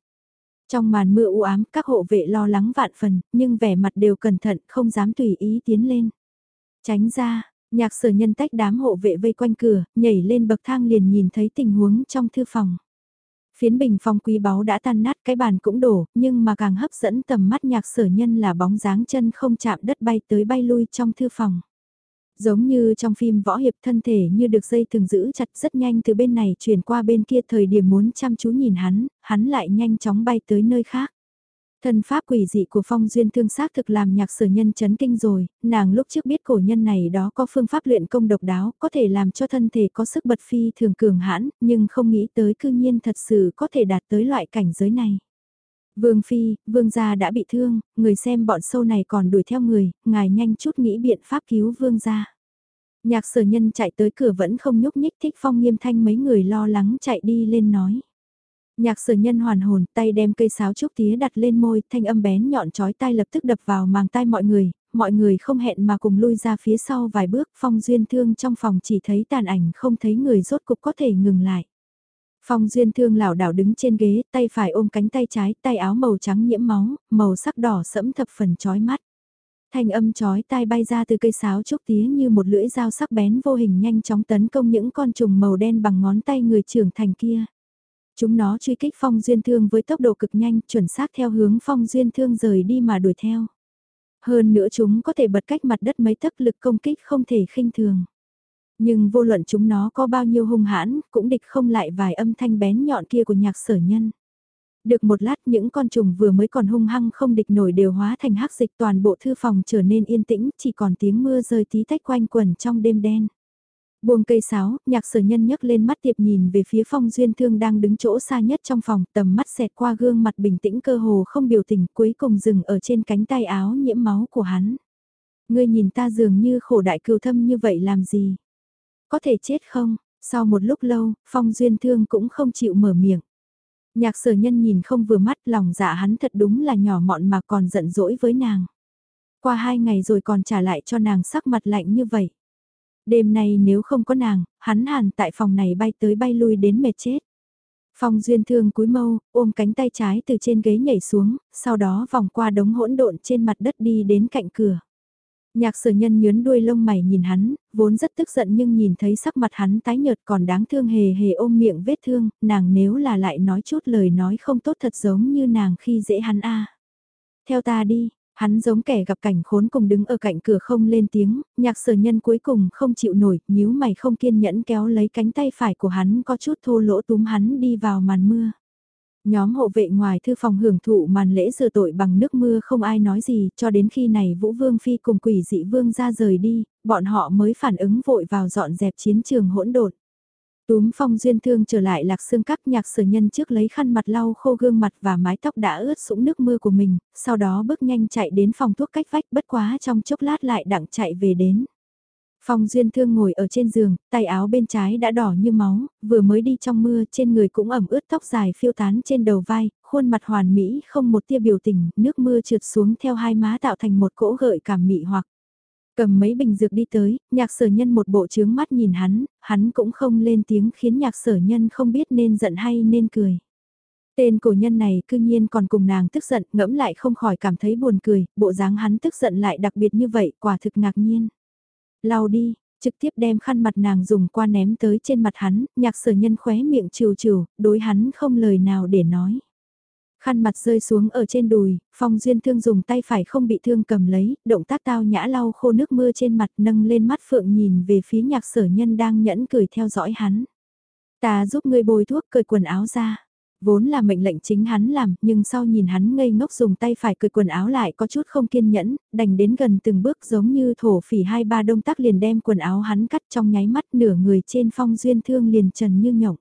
Trong màn mưa u ám, các hộ vệ lo lắng vạn phần, nhưng vẻ mặt đều cẩn thận, không dám tùy ý tiến lên. Tránh ra, nhạc sở nhân tách đám hộ vệ vây quanh cửa, nhảy lên bậc thang liền nhìn thấy tình huống trong thư phòng. Phiến bình phong quý báu đã tan nát cái bàn cũng đổ, nhưng mà càng hấp dẫn tầm mắt nhạc sở nhân là bóng dáng chân không chạm đất bay tới bay lui trong thư phòng. Giống như trong phim võ hiệp thân thể như được dây thường giữ chặt rất nhanh từ bên này chuyển qua bên kia thời điểm muốn chăm chú nhìn hắn, hắn lại nhanh chóng bay tới nơi khác. Thần pháp quỷ dị của phong duyên thương xác thực làm nhạc sở nhân chấn kinh rồi, nàng lúc trước biết cổ nhân này đó có phương pháp luyện công độc đáo, có thể làm cho thân thể có sức bật phi thường cường hãn, nhưng không nghĩ tới cư nhiên thật sự có thể đạt tới loại cảnh giới này. Vương Phi, Vương gia đã bị thương, người xem bọn sâu này còn đuổi theo người, ngài nhanh chút nghĩ biện pháp cứu Vương gia. Nhạc sở nhân chạy tới cửa vẫn không nhúc nhích thích phong nghiêm thanh mấy người lo lắng chạy đi lên nói. Nhạc sở nhân hoàn hồn, tay đem cây sáo trúc tía đặt lên môi, thanh âm bén nhọn chói tai lập tức đập vào màng tai mọi người, mọi người không hẹn mà cùng lui ra phía sau vài bước, phong duyên thương trong phòng chỉ thấy tàn ảnh không thấy người rốt cục có thể ngừng lại. Phong duyên thương lảo đảo đứng trên ghế, tay phải ôm cánh tay trái, tay áo màu trắng nhiễm máu, màu sắc đỏ sẫm thập phần chói mắt. Thanh âm chói tai bay ra từ cây sáo trúc tía như một lưỡi dao sắc bén vô hình nhanh chóng tấn công những con trùng màu đen bằng ngón tay người trưởng thành kia. Chúng nó truy kích phong duyên thương với tốc độ cực nhanh, chuẩn xác theo hướng phong duyên thương rời đi mà đuổi theo. Hơn nữa chúng có thể bật cách mặt đất mấy tấc lực công kích không thể khinh thường. Nhưng vô luận chúng nó có bao nhiêu hung hãn, cũng địch không lại vài âm thanh bén nhọn kia của nhạc sở nhân. Được một lát những con trùng vừa mới còn hung hăng không địch nổi đều hóa thành hắc dịch toàn bộ thư phòng trở nên yên tĩnh, chỉ còn tiếng mưa rơi tí tách quanh quần trong đêm đen. Buông cây sáo, nhạc sở nhân nhấc lên mắt tiệp nhìn về phía phong duyên thương đang đứng chỗ xa nhất trong phòng, tầm mắt xẹt qua gương mặt bình tĩnh cơ hồ không biểu tình cuối cùng dừng ở trên cánh tay áo nhiễm máu của hắn. Ngươi nhìn ta dường như khổ đại cừu thâm như vậy làm gì? Có thể chết không? Sau một lúc lâu, phong duyên thương cũng không chịu mở miệng. Nhạc sở nhân nhìn không vừa mắt lòng dạ hắn thật đúng là nhỏ mọn mà còn giận dỗi với nàng. Qua hai ngày rồi còn trả lại cho nàng sắc mặt lạnh như vậy. Đêm nay nếu không có nàng, hắn hàn tại phòng này bay tới bay lui đến mệt chết. Phong duyên thương cúi mâu, ôm cánh tay trái từ trên ghế nhảy xuống, sau đó vòng qua đống hỗn độn trên mặt đất đi đến cạnh cửa. Nhạc sở nhân nhướn đuôi lông mày nhìn hắn, vốn rất tức giận nhưng nhìn thấy sắc mặt hắn tái nhợt còn đáng thương hề hề ôm miệng vết thương, nàng nếu là lại nói chút lời nói không tốt thật giống như nàng khi dễ hắn a. Theo ta đi, hắn giống kẻ gặp cảnh khốn cùng đứng ở cạnh cửa không lên tiếng, nhạc sở nhân cuối cùng không chịu nổi, nhíu mày không kiên nhẫn kéo lấy cánh tay phải của hắn có chút thô lỗ túm hắn đi vào màn mưa. Nhóm hộ vệ ngoài thư phòng hưởng thụ màn lễ rửa tội bằng nước mưa không ai nói gì, cho đến khi này Vũ Vương Phi cùng quỷ dị Vương ra rời đi, bọn họ mới phản ứng vội vào dọn dẹp chiến trường hỗn độn. Túm phong duyên thương trở lại lạc xương các nhạc sở nhân trước lấy khăn mặt lau khô gương mặt và mái tóc đã ướt sũng nước mưa của mình, sau đó bước nhanh chạy đến phòng thuốc cách vách bất quá trong chốc lát lại đặng chạy về đến. Phong Duyên Thương ngồi ở trên giường, tay áo bên trái đã đỏ như máu, vừa mới đi trong mưa, trên người cũng ẩm ướt tóc dài phiêu tán trên đầu vai, khuôn mặt hoàn mỹ không một tia biểu tình, nước mưa trượt xuống theo hai má tạo thành một cỗ gợi cảm mị hoặc. Cầm mấy bình dược đi tới, nhạc sở nhân một bộ trướng mắt nhìn hắn, hắn cũng không lên tiếng khiến nhạc sở nhân không biết nên giận hay nên cười. Tên cổ nhân này cư nhiên còn cùng nàng tức giận, ngẫm lại không khỏi cảm thấy buồn cười, bộ dáng hắn tức giận lại đặc biệt như vậy, quả thực ngạc nhiên. Lau đi, trực tiếp đem khăn mặt nàng dùng qua ném tới trên mặt hắn, nhạc sở nhân khóe miệng trừ trừ, đối hắn không lời nào để nói. Khăn mặt rơi xuống ở trên đùi, phong duyên thương dùng tay phải không bị thương cầm lấy, động tác tao nhã lau khô nước mưa trên mặt nâng lên mắt phượng nhìn về phía nhạc sở nhân đang nhẫn cười theo dõi hắn. Ta giúp ngươi bôi thuốc cởi quần áo ra. Vốn là mệnh lệnh chính hắn làm, nhưng sau nhìn hắn ngây ngốc dùng tay phải cởi quần áo lại có chút không kiên nhẫn, đành đến gần từng bước giống như thổ phỉ hai ba đông tác liền đem quần áo hắn cắt trong nháy mắt nửa người trên phong duyên thương liền trần như nhộng.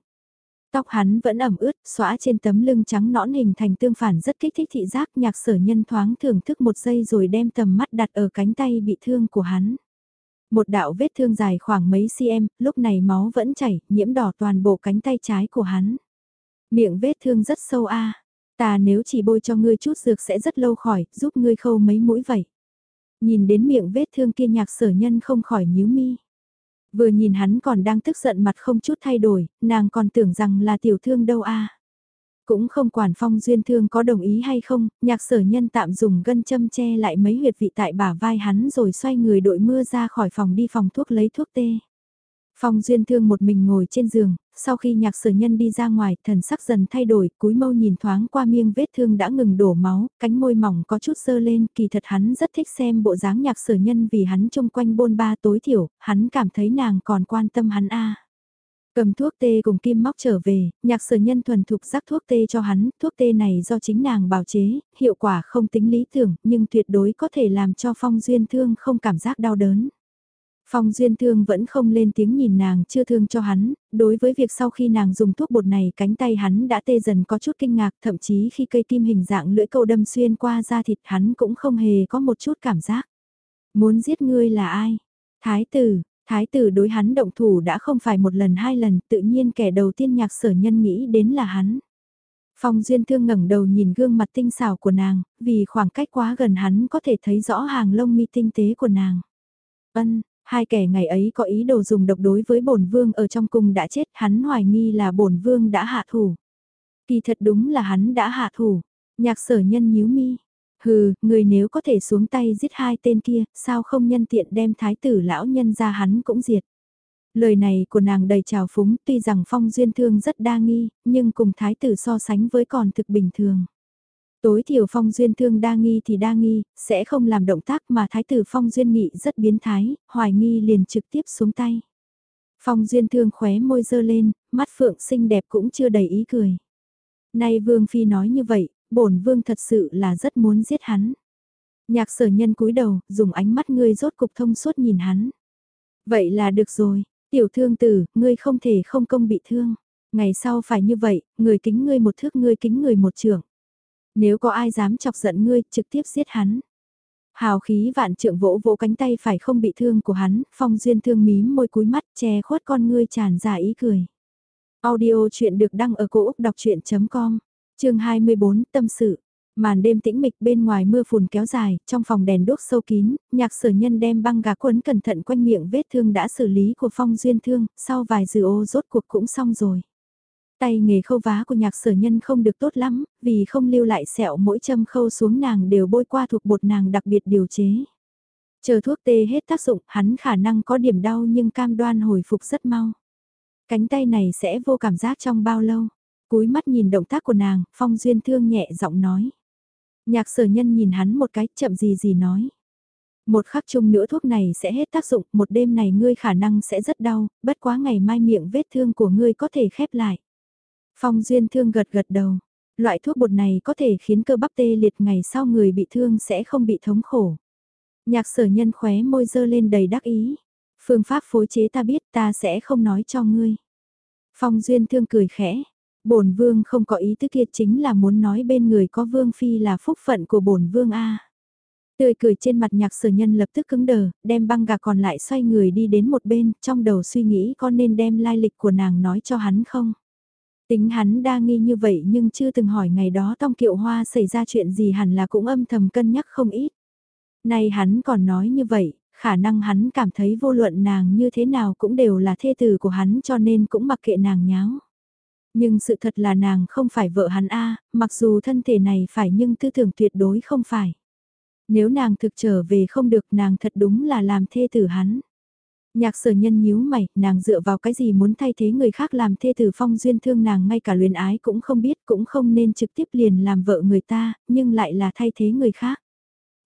Tóc hắn vẫn ẩm ướt, xóa trên tấm lưng trắng nõn hình thành tương phản rất kích thích thị giác nhạc sở nhân thoáng thưởng thức một giây rồi đem tầm mắt đặt ở cánh tay bị thương của hắn. Một đạo vết thương dài khoảng mấy cm, lúc này máu vẫn chảy, nhiễm đỏ toàn bộ cánh tay trái của hắn. Miệng vết thương rất sâu a Ta nếu chỉ bôi cho ngươi chút dược sẽ rất lâu khỏi, giúp ngươi khâu mấy mũi vậy. Nhìn đến miệng vết thương kia nhạc sở nhân không khỏi nhíu mi. Vừa nhìn hắn còn đang tức giận mặt không chút thay đổi, nàng còn tưởng rằng là tiểu thương đâu a Cũng không quản phong duyên thương có đồng ý hay không, nhạc sở nhân tạm dùng gân châm che lại mấy huyệt vị tại bả vai hắn rồi xoay người đội mưa ra khỏi phòng đi phòng thuốc lấy thuốc tê. Phong duyên thương một mình ngồi trên giường, sau khi nhạc sở nhân đi ra ngoài, thần sắc dần thay đổi, cúi mâu nhìn thoáng qua miêng vết thương đã ngừng đổ máu, cánh môi mỏng có chút sơ lên, kỳ thật hắn rất thích xem bộ dáng nhạc sở nhân vì hắn trông quanh bôn ba tối thiểu, hắn cảm thấy nàng còn quan tâm hắn a. Cầm thuốc tê cùng kim móc trở về, nhạc sở nhân thuần thục rắc thuốc tê cho hắn, thuốc tê này do chính nàng bào chế, hiệu quả không tính lý tưởng, nhưng tuyệt đối có thể làm cho phong duyên thương không cảm giác đau đớn. Phong Duyên Thương vẫn không lên tiếng nhìn nàng chưa thương cho hắn, đối với việc sau khi nàng dùng thuốc bột này cánh tay hắn đã tê dần có chút kinh ngạc thậm chí khi cây kim hình dạng lưỡi câu đâm xuyên qua da thịt hắn cũng không hề có một chút cảm giác. Muốn giết ngươi là ai? Thái tử, thái tử đối hắn động thủ đã không phải một lần hai lần tự nhiên kẻ đầu tiên nhạc sở nhân nghĩ đến là hắn. Phong Duyên Thương ngẩng đầu nhìn gương mặt tinh xảo của nàng, vì khoảng cách quá gần hắn có thể thấy rõ hàng lông mi tinh tế của nàng. Ân, Hai kẻ ngày ấy có ý đồ dùng độc đối với bổn vương ở trong cung đã chết, hắn hoài nghi là bổn vương đã hạ thủ. Kỳ thật đúng là hắn đã hạ thủ. Nhạc sở nhân nhíu mi. Hừ, người nếu có thể xuống tay giết hai tên kia, sao không nhân tiện đem thái tử lão nhân ra hắn cũng diệt. Lời này của nàng đầy trào phúng tuy rằng phong duyên thương rất đa nghi, nhưng cùng thái tử so sánh với còn thực bình thường. Tối thiểu phong duyên thương đa nghi thì đa nghi, sẽ không làm động tác mà thái tử phong duyên nghị rất biến thái, hoài nghi liền trực tiếp xuống tay. Phong duyên thương khóe môi dơ lên, mắt phượng xinh đẹp cũng chưa đầy ý cười. Nay vương phi nói như vậy, bổn vương thật sự là rất muốn giết hắn. Nhạc sở nhân cúi đầu, dùng ánh mắt ngươi rốt cục thông suốt nhìn hắn. Vậy là được rồi, tiểu thương tử, ngươi không thể không công bị thương. Ngày sau phải như vậy, người kính ngươi một thước ngươi kính người một trưởng. Nếu có ai dám chọc giận ngươi, trực tiếp giết hắn. Hào khí vạn trượng vỗ vỗ cánh tay phải không bị thương của hắn, phong duyên thương mím môi cúi mắt che khuất con ngươi tràn ra ý cười. Audio chuyện được đăng ở cổ Úc đọc chuyện.com, chương 24 tâm sự. Màn đêm tĩnh mịch bên ngoài mưa phùn kéo dài, trong phòng đèn đốt sâu kín, nhạc sở nhân đem băng gà quấn cẩn thận quanh miệng vết thương đã xử lý của phong duyên thương, sau vài giờ ô rốt cuộc cũng xong rồi. Tay nghề khâu vá của nhạc sở nhân không được tốt lắm, vì không lưu lại sẹo mỗi châm khâu xuống nàng đều bôi qua thuộc bột nàng đặc biệt điều chế. Chờ thuốc tê hết tác dụng, hắn khả năng có điểm đau nhưng cam đoan hồi phục rất mau. Cánh tay này sẽ vô cảm giác trong bao lâu? Cúi mắt nhìn động tác của nàng, Phong Duyên Thương nhẹ giọng nói. Nhạc sở nhân nhìn hắn một cái chậm gì gì nói. Một khắc chung nữa thuốc này sẽ hết tác dụng, một đêm này ngươi khả năng sẽ rất đau, bất quá ngày mai miệng vết thương của ngươi có thể khép lại. Phong Duyên Thương gật gật đầu. Loại thuốc bột này có thể khiến cơ bắp tê liệt ngày sau người bị thương sẽ không bị thống khổ. Nhạc sở nhân khóe môi dơ lên đầy đắc ý. Phương pháp phối chế ta biết ta sẽ không nói cho ngươi. Phong Duyên Thương cười khẽ. Bổn vương không có ý tứ kia chính là muốn nói bên người có vương phi là phúc phận của bổn vương A. Tươi cười trên mặt nhạc sở nhân lập tức cứng đờ, đem băng gà còn lại xoay người đi đến một bên, trong đầu suy nghĩ có nên đem lai lịch của nàng nói cho hắn không. Tính hắn đa nghi như vậy nhưng chưa từng hỏi ngày đó Tông Kiệu Hoa xảy ra chuyện gì hẳn là cũng âm thầm cân nhắc không ít. Nay hắn còn nói như vậy, khả năng hắn cảm thấy vô luận nàng như thế nào cũng đều là thê tử của hắn cho nên cũng mặc kệ nàng nháo. Nhưng sự thật là nàng không phải vợ hắn a mặc dù thân thể này phải nhưng tư tưởng tuyệt đối không phải. Nếu nàng thực trở về không được nàng thật đúng là làm thê tử hắn. Nhạc sở nhân nhíu mày, nàng dựa vào cái gì muốn thay thế người khác làm thê tử phong duyên thương nàng ngay cả luyến ái cũng không biết cũng không nên trực tiếp liền làm vợ người ta, nhưng lại là thay thế người khác.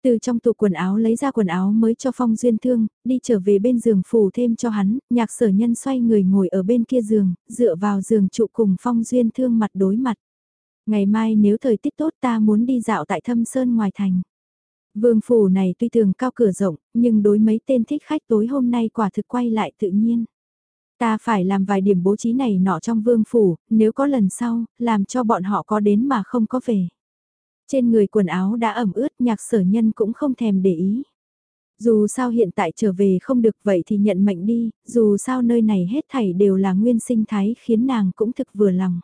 Từ trong tủ quần áo lấy ra quần áo mới cho phong duyên thương, đi trở về bên giường phủ thêm cho hắn, nhạc sở nhân xoay người ngồi ở bên kia giường, dựa vào giường trụ cùng phong duyên thương mặt đối mặt. Ngày mai nếu thời tiết tốt ta muốn đi dạo tại thâm sơn ngoài thành. Vương phủ này tuy tường cao cửa rộng, nhưng đối mấy tên thích khách tối hôm nay quả thực quay lại tự nhiên. Ta phải làm vài điểm bố trí này nọ trong vương phủ, nếu có lần sau, làm cho bọn họ có đến mà không có về. Trên người quần áo đã ẩm ướt nhạc sở nhân cũng không thèm để ý. Dù sao hiện tại trở về không được vậy thì nhận mệnh đi, dù sao nơi này hết thảy đều là nguyên sinh thái khiến nàng cũng thực vừa lòng.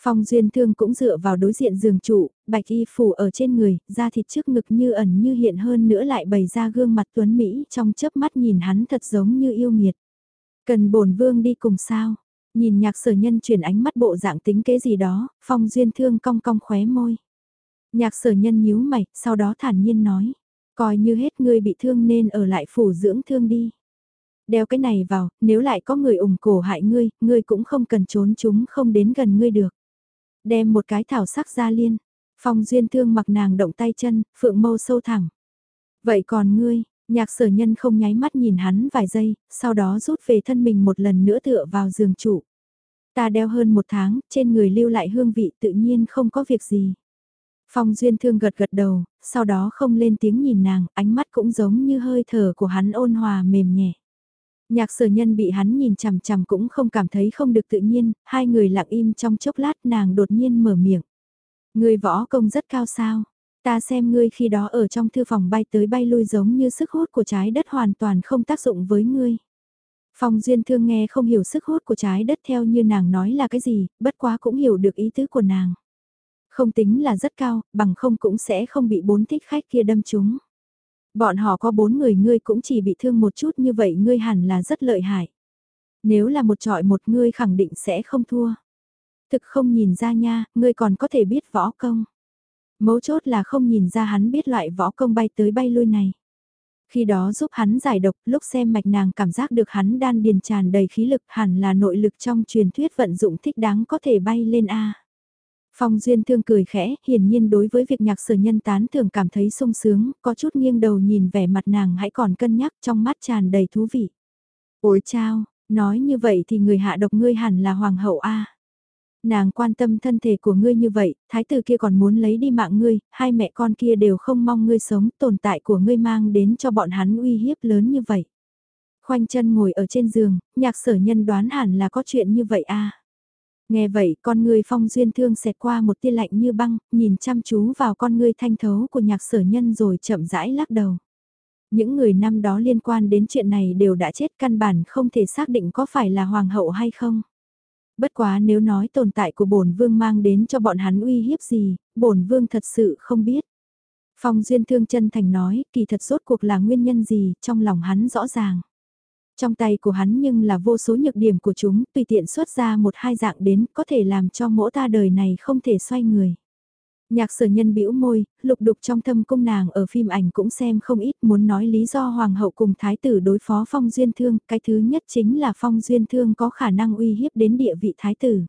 Phong duyên thương cũng dựa vào đối diện giường trụ, bạch y phủ ở trên người, da thịt trước ngực như ẩn như hiện hơn nữa lại bày ra gương mặt tuấn Mỹ trong chớp mắt nhìn hắn thật giống như yêu nghiệt. Cần bổn vương đi cùng sao? Nhìn nhạc sở nhân chuyển ánh mắt bộ dạng tính kế gì đó, phong duyên thương cong cong khóe môi. Nhạc sở nhân nhíu mày, sau đó thản nhiên nói. Coi như hết ngươi bị thương nên ở lại phủ dưỡng thương đi. Đeo cái này vào, nếu lại có người ủng cổ hại ngươi, ngươi cũng không cần trốn chúng không đến gần ngươi được. Đem một cái thảo sắc ra liên. Phong duyên thương mặc nàng động tay chân, phượng mâu sâu thẳng. Vậy còn ngươi, nhạc sở nhân không nháy mắt nhìn hắn vài giây, sau đó rút về thân mình một lần nữa tựa vào giường trụ. Ta đeo hơn một tháng, trên người lưu lại hương vị tự nhiên không có việc gì. Phong duyên thương gật gật đầu, sau đó không lên tiếng nhìn nàng, ánh mắt cũng giống như hơi thở của hắn ôn hòa mềm nhẹ. Nhạc sở nhân bị hắn nhìn chằm chằm cũng không cảm thấy không được tự nhiên, hai người lặng im trong chốc lát nàng đột nhiên mở miệng. Người võ công rất cao sao, ta xem ngươi khi đó ở trong thư phòng bay tới bay lui giống như sức hút của trái đất hoàn toàn không tác dụng với ngươi. Phong Duyên Thương nghe không hiểu sức hút của trái đất theo như nàng nói là cái gì, bất quá cũng hiểu được ý tứ của nàng. Không tính là rất cao, bằng không cũng sẽ không bị bốn thích khách kia đâm trúng. Bọn họ có bốn người ngươi cũng chỉ bị thương một chút như vậy ngươi hẳn là rất lợi hại. Nếu là một trọi một ngươi khẳng định sẽ không thua. Thực không nhìn ra nha, ngươi còn có thể biết võ công. Mấu chốt là không nhìn ra hắn biết loại võ công bay tới bay lui này. Khi đó giúp hắn giải độc, lúc xem mạch nàng cảm giác được hắn đan điền tràn đầy khí lực hẳn là nội lực trong truyền thuyết vận dụng thích đáng có thể bay lên A. Phong Duyên Thương cười khẽ, hiển nhiên đối với việc nhạc sở nhân tán thường cảm thấy sung sướng, có chút nghiêng đầu nhìn vẻ mặt nàng hãy còn cân nhắc trong mắt tràn đầy thú vị. Ôi chao, nói như vậy thì người hạ độc ngươi hẳn là hoàng hậu A. Nàng quan tâm thân thể của ngươi như vậy, thái tử kia còn muốn lấy đi mạng ngươi, hai mẹ con kia đều không mong ngươi sống, tồn tại của ngươi mang đến cho bọn hắn uy hiếp lớn như vậy. Khoanh chân ngồi ở trên giường, nhạc sở nhân đoán hẳn là có chuyện như vậy a Nghe vậy con người phong duyên thương xẹt qua một tia lạnh như băng, nhìn chăm chú vào con người thanh thấu của nhạc sở nhân rồi chậm rãi lắc đầu. Những người năm đó liên quan đến chuyện này đều đã chết căn bản không thể xác định có phải là hoàng hậu hay không. Bất quá nếu nói tồn tại của bổn vương mang đến cho bọn hắn uy hiếp gì, bổn vương thật sự không biết. Phong duyên thương chân thành nói, kỳ thật rốt cuộc là nguyên nhân gì, trong lòng hắn rõ ràng. Trong tay của hắn nhưng là vô số nhược điểm của chúng, tùy tiện xuất ra một hai dạng đến, có thể làm cho mỗi ta đời này không thể xoay người. Nhạc sở nhân bĩu môi, lục đục trong thâm cung nàng ở phim ảnh cũng xem không ít muốn nói lý do hoàng hậu cùng thái tử đối phó phong duyên thương, cái thứ nhất chính là phong duyên thương có khả năng uy hiếp đến địa vị thái tử.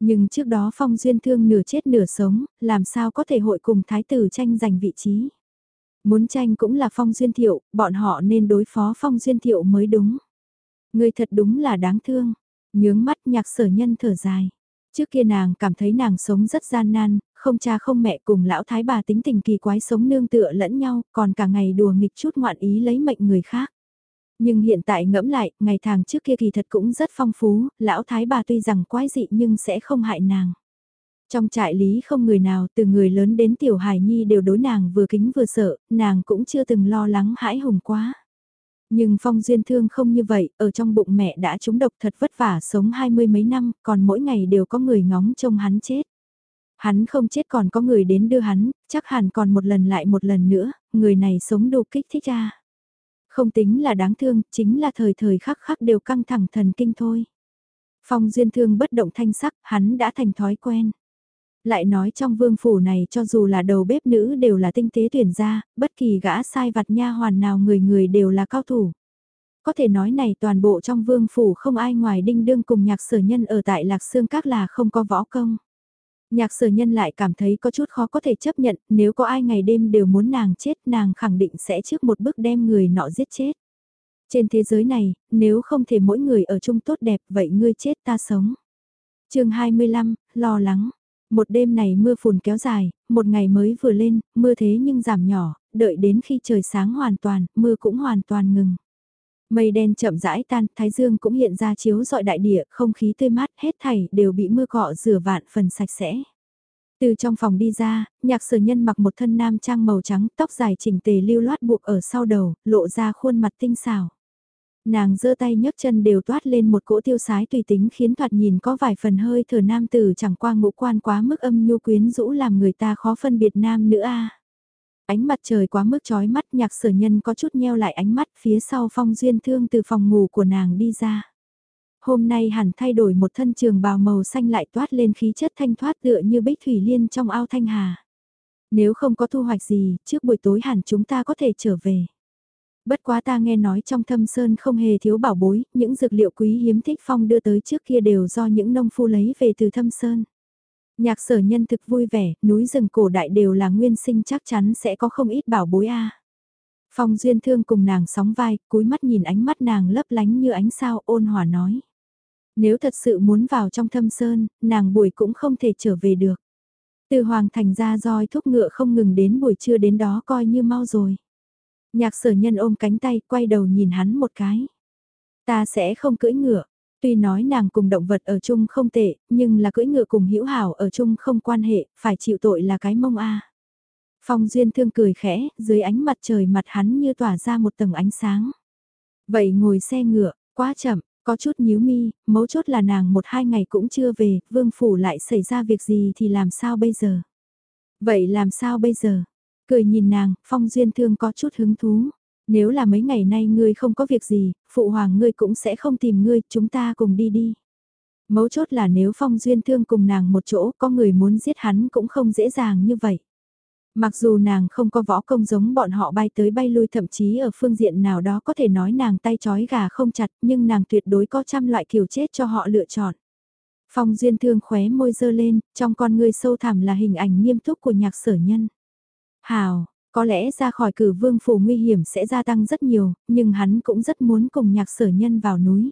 Nhưng trước đó phong duyên thương nửa chết nửa sống, làm sao có thể hội cùng thái tử tranh giành vị trí. Muốn tranh cũng là Phong Duyên Thiệu, bọn họ nên đối phó Phong Duyên Thiệu mới đúng. Người thật đúng là đáng thương. Nhướng mắt nhạc sở nhân thở dài. Trước kia nàng cảm thấy nàng sống rất gian nan, không cha không mẹ cùng lão thái bà tính tình kỳ quái sống nương tựa lẫn nhau, còn cả ngày đùa nghịch chút ngoạn ý lấy mệnh người khác. Nhưng hiện tại ngẫm lại, ngày tháng trước kia kỳ thật cũng rất phong phú, lão thái bà tuy rằng quái dị nhưng sẽ không hại nàng. Trong trại lý không người nào từ người lớn đến tiểu hài nhi đều đối nàng vừa kính vừa sợ, nàng cũng chưa từng lo lắng hãi hùng quá. Nhưng phong duyên thương không như vậy, ở trong bụng mẹ đã trúng độc thật vất vả sống hai mươi mấy năm, còn mỗi ngày đều có người ngóng trông hắn chết. Hắn không chết còn có người đến đưa hắn, chắc hẳn còn một lần lại một lần nữa, người này sống đủ kích thích ra. Không tính là đáng thương, chính là thời thời khắc khắc đều căng thẳng thần kinh thôi. Phong duyên thương bất động thanh sắc, hắn đã thành thói quen. Lại nói trong vương phủ này cho dù là đầu bếp nữ đều là tinh tế tuyển ra, bất kỳ gã sai vặt nha hoàn nào người người đều là cao thủ. Có thể nói này toàn bộ trong vương phủ không ai ngoài đinh đương cùng nhạc sở nhân ở tại Lạc Sương Các là không có võ công. Nhạc sở nhân lại cảm thấy có chút khó có thể chấp nhận, nếu có ai ngày đêm đều muốn nàng chết nàng khẳng định sẽ trước một bước đem người nọ giết chết. Trên thế giới này, nếu không thể mỗi người ở chung tốt đẹp vậy ngươi chết ta sống. chương 25, lo lắng. Một đêm này mưa phùn kéo dài, một ngày mới vừa lên, mưa thế nhưng giảm nhỏ, đợi đến khi trời sáng hoàn toàn, mưa cũng hoàn toàn ngừng. Mây đen chậm rãi tan, thái dương cũng hiện ra chiếu dọi đại địa, không khí tươi mát, hết thảy đều bị mưa cọ rửa vạn phần sạch sẽ. Từ trong phòng đi ra, nhạc sở nhân mặc một thân nam trang màu trắng, tóc dài chỉnh tề lưu loát buộc ở sau đầu, lộ ra khuôn mặt tinh xảo. Nàng giơ tay nhấc chân đều toát lên một cỗ tiêu sái tùy tính khiến thoạt nhìn có vài phần hơi thở nam tử chẳng qua ngũ quan quá mức âm nhu quyến rũ làm người ta khó phân biệt nam nữ a. Ánh mặt trời quá mức chói mắt nhạc sở nhân có chút nheo lại ánh mắt phía sau phong duyên thương từ phòng ngủ của nàng đi ra. Hôm nay hẳn thay đổi một thân trường bào màu xanh lại toát lên khí chất thanh thoát tựa như bích thủy liên trong ao thanh hà. Nếu không có thu hoạch gì, trước buổi tối hẳn chúng ta có thể trở về. Bất quá ta nghe nói trong thâm sơn không hề thiếu bảo bối, những dược liệu quý hiếm thích phong đưa tới trước kia đều do những nông phu lấy về từ thâm sơn. Nhạc sở nhân thực vui vẻ, núi rừng cổ đại đều là nguyên sinh chắc chắn sẽ có không ít bảo bối a. Phong duyên thương cùng nàng sóng vai, cúi mắt nhìn ánh mắt nàng lấp lánh như ánh sao ôn hòa nói. Nếu thật sự muốn vào trong thâm sơn, nàng buổi cũng không thể trở về được. Từ hoàng thành ra roi thúc ngựa không ngừng đến buổi trưa đến đó coi như mau rồi. Nhạc sở nhân ôm cánh tay quay đầu nhìn hắn một cái. Ta sẽ không cưỡi ngựa. Tuy nói nàng cùng động vật ở chung không tệ, nhưng là cưỡi ngựa cùng hữu hảo ở chung không quan hệ, phải chịu tội là cái mông a. Phong duyên thương cười khẽ, dưới ánh mặt trời mặt hắn như tỏa ra một tầng ánh sáng. Vậy ngồi xe ngựa, quá chậm, có chút nhíu mi, mấu chốt là nàng một hai ngày cũng chưa về, vương phủ lại xảy ra việc gì thì làm sao bây giờ? Vậy làm sao bây giờ? Cười nhìn nàng, phong duyên thương có chút hứng thú. Nếu là mấy ngày nay ngươi không có việc gì, phụ hoàng ngươi cũng sẽ không tìm ngươi, chúng ta cùng đi đi. Mấu chốt là nếu phong duyên thương cùng nàng một chỗ, có người muốn giết hắn cũng không dễ dàng như vậy. Mặc dù nàng không có võ công giống bọn họ bay tới bay lui thậm chí ở phương diện nào đó có thể nói nàng tay chói gà không chặt nhưng nàng tuyệt đối có trăm loại kiểu chết cho họ lựa chọn. Phong duyên thương khóe môi dơ lên, trong con người sâu thẳm là hình ảnh nghiêm túc của nhạc sở nhân. Hào, có lẽ ra khỏi cử vương phủ nguy hiểm sẽ gia tăng rất nhiều, nhưng hắn cũng rất muốn cùng nhạc sở nhân vào núi.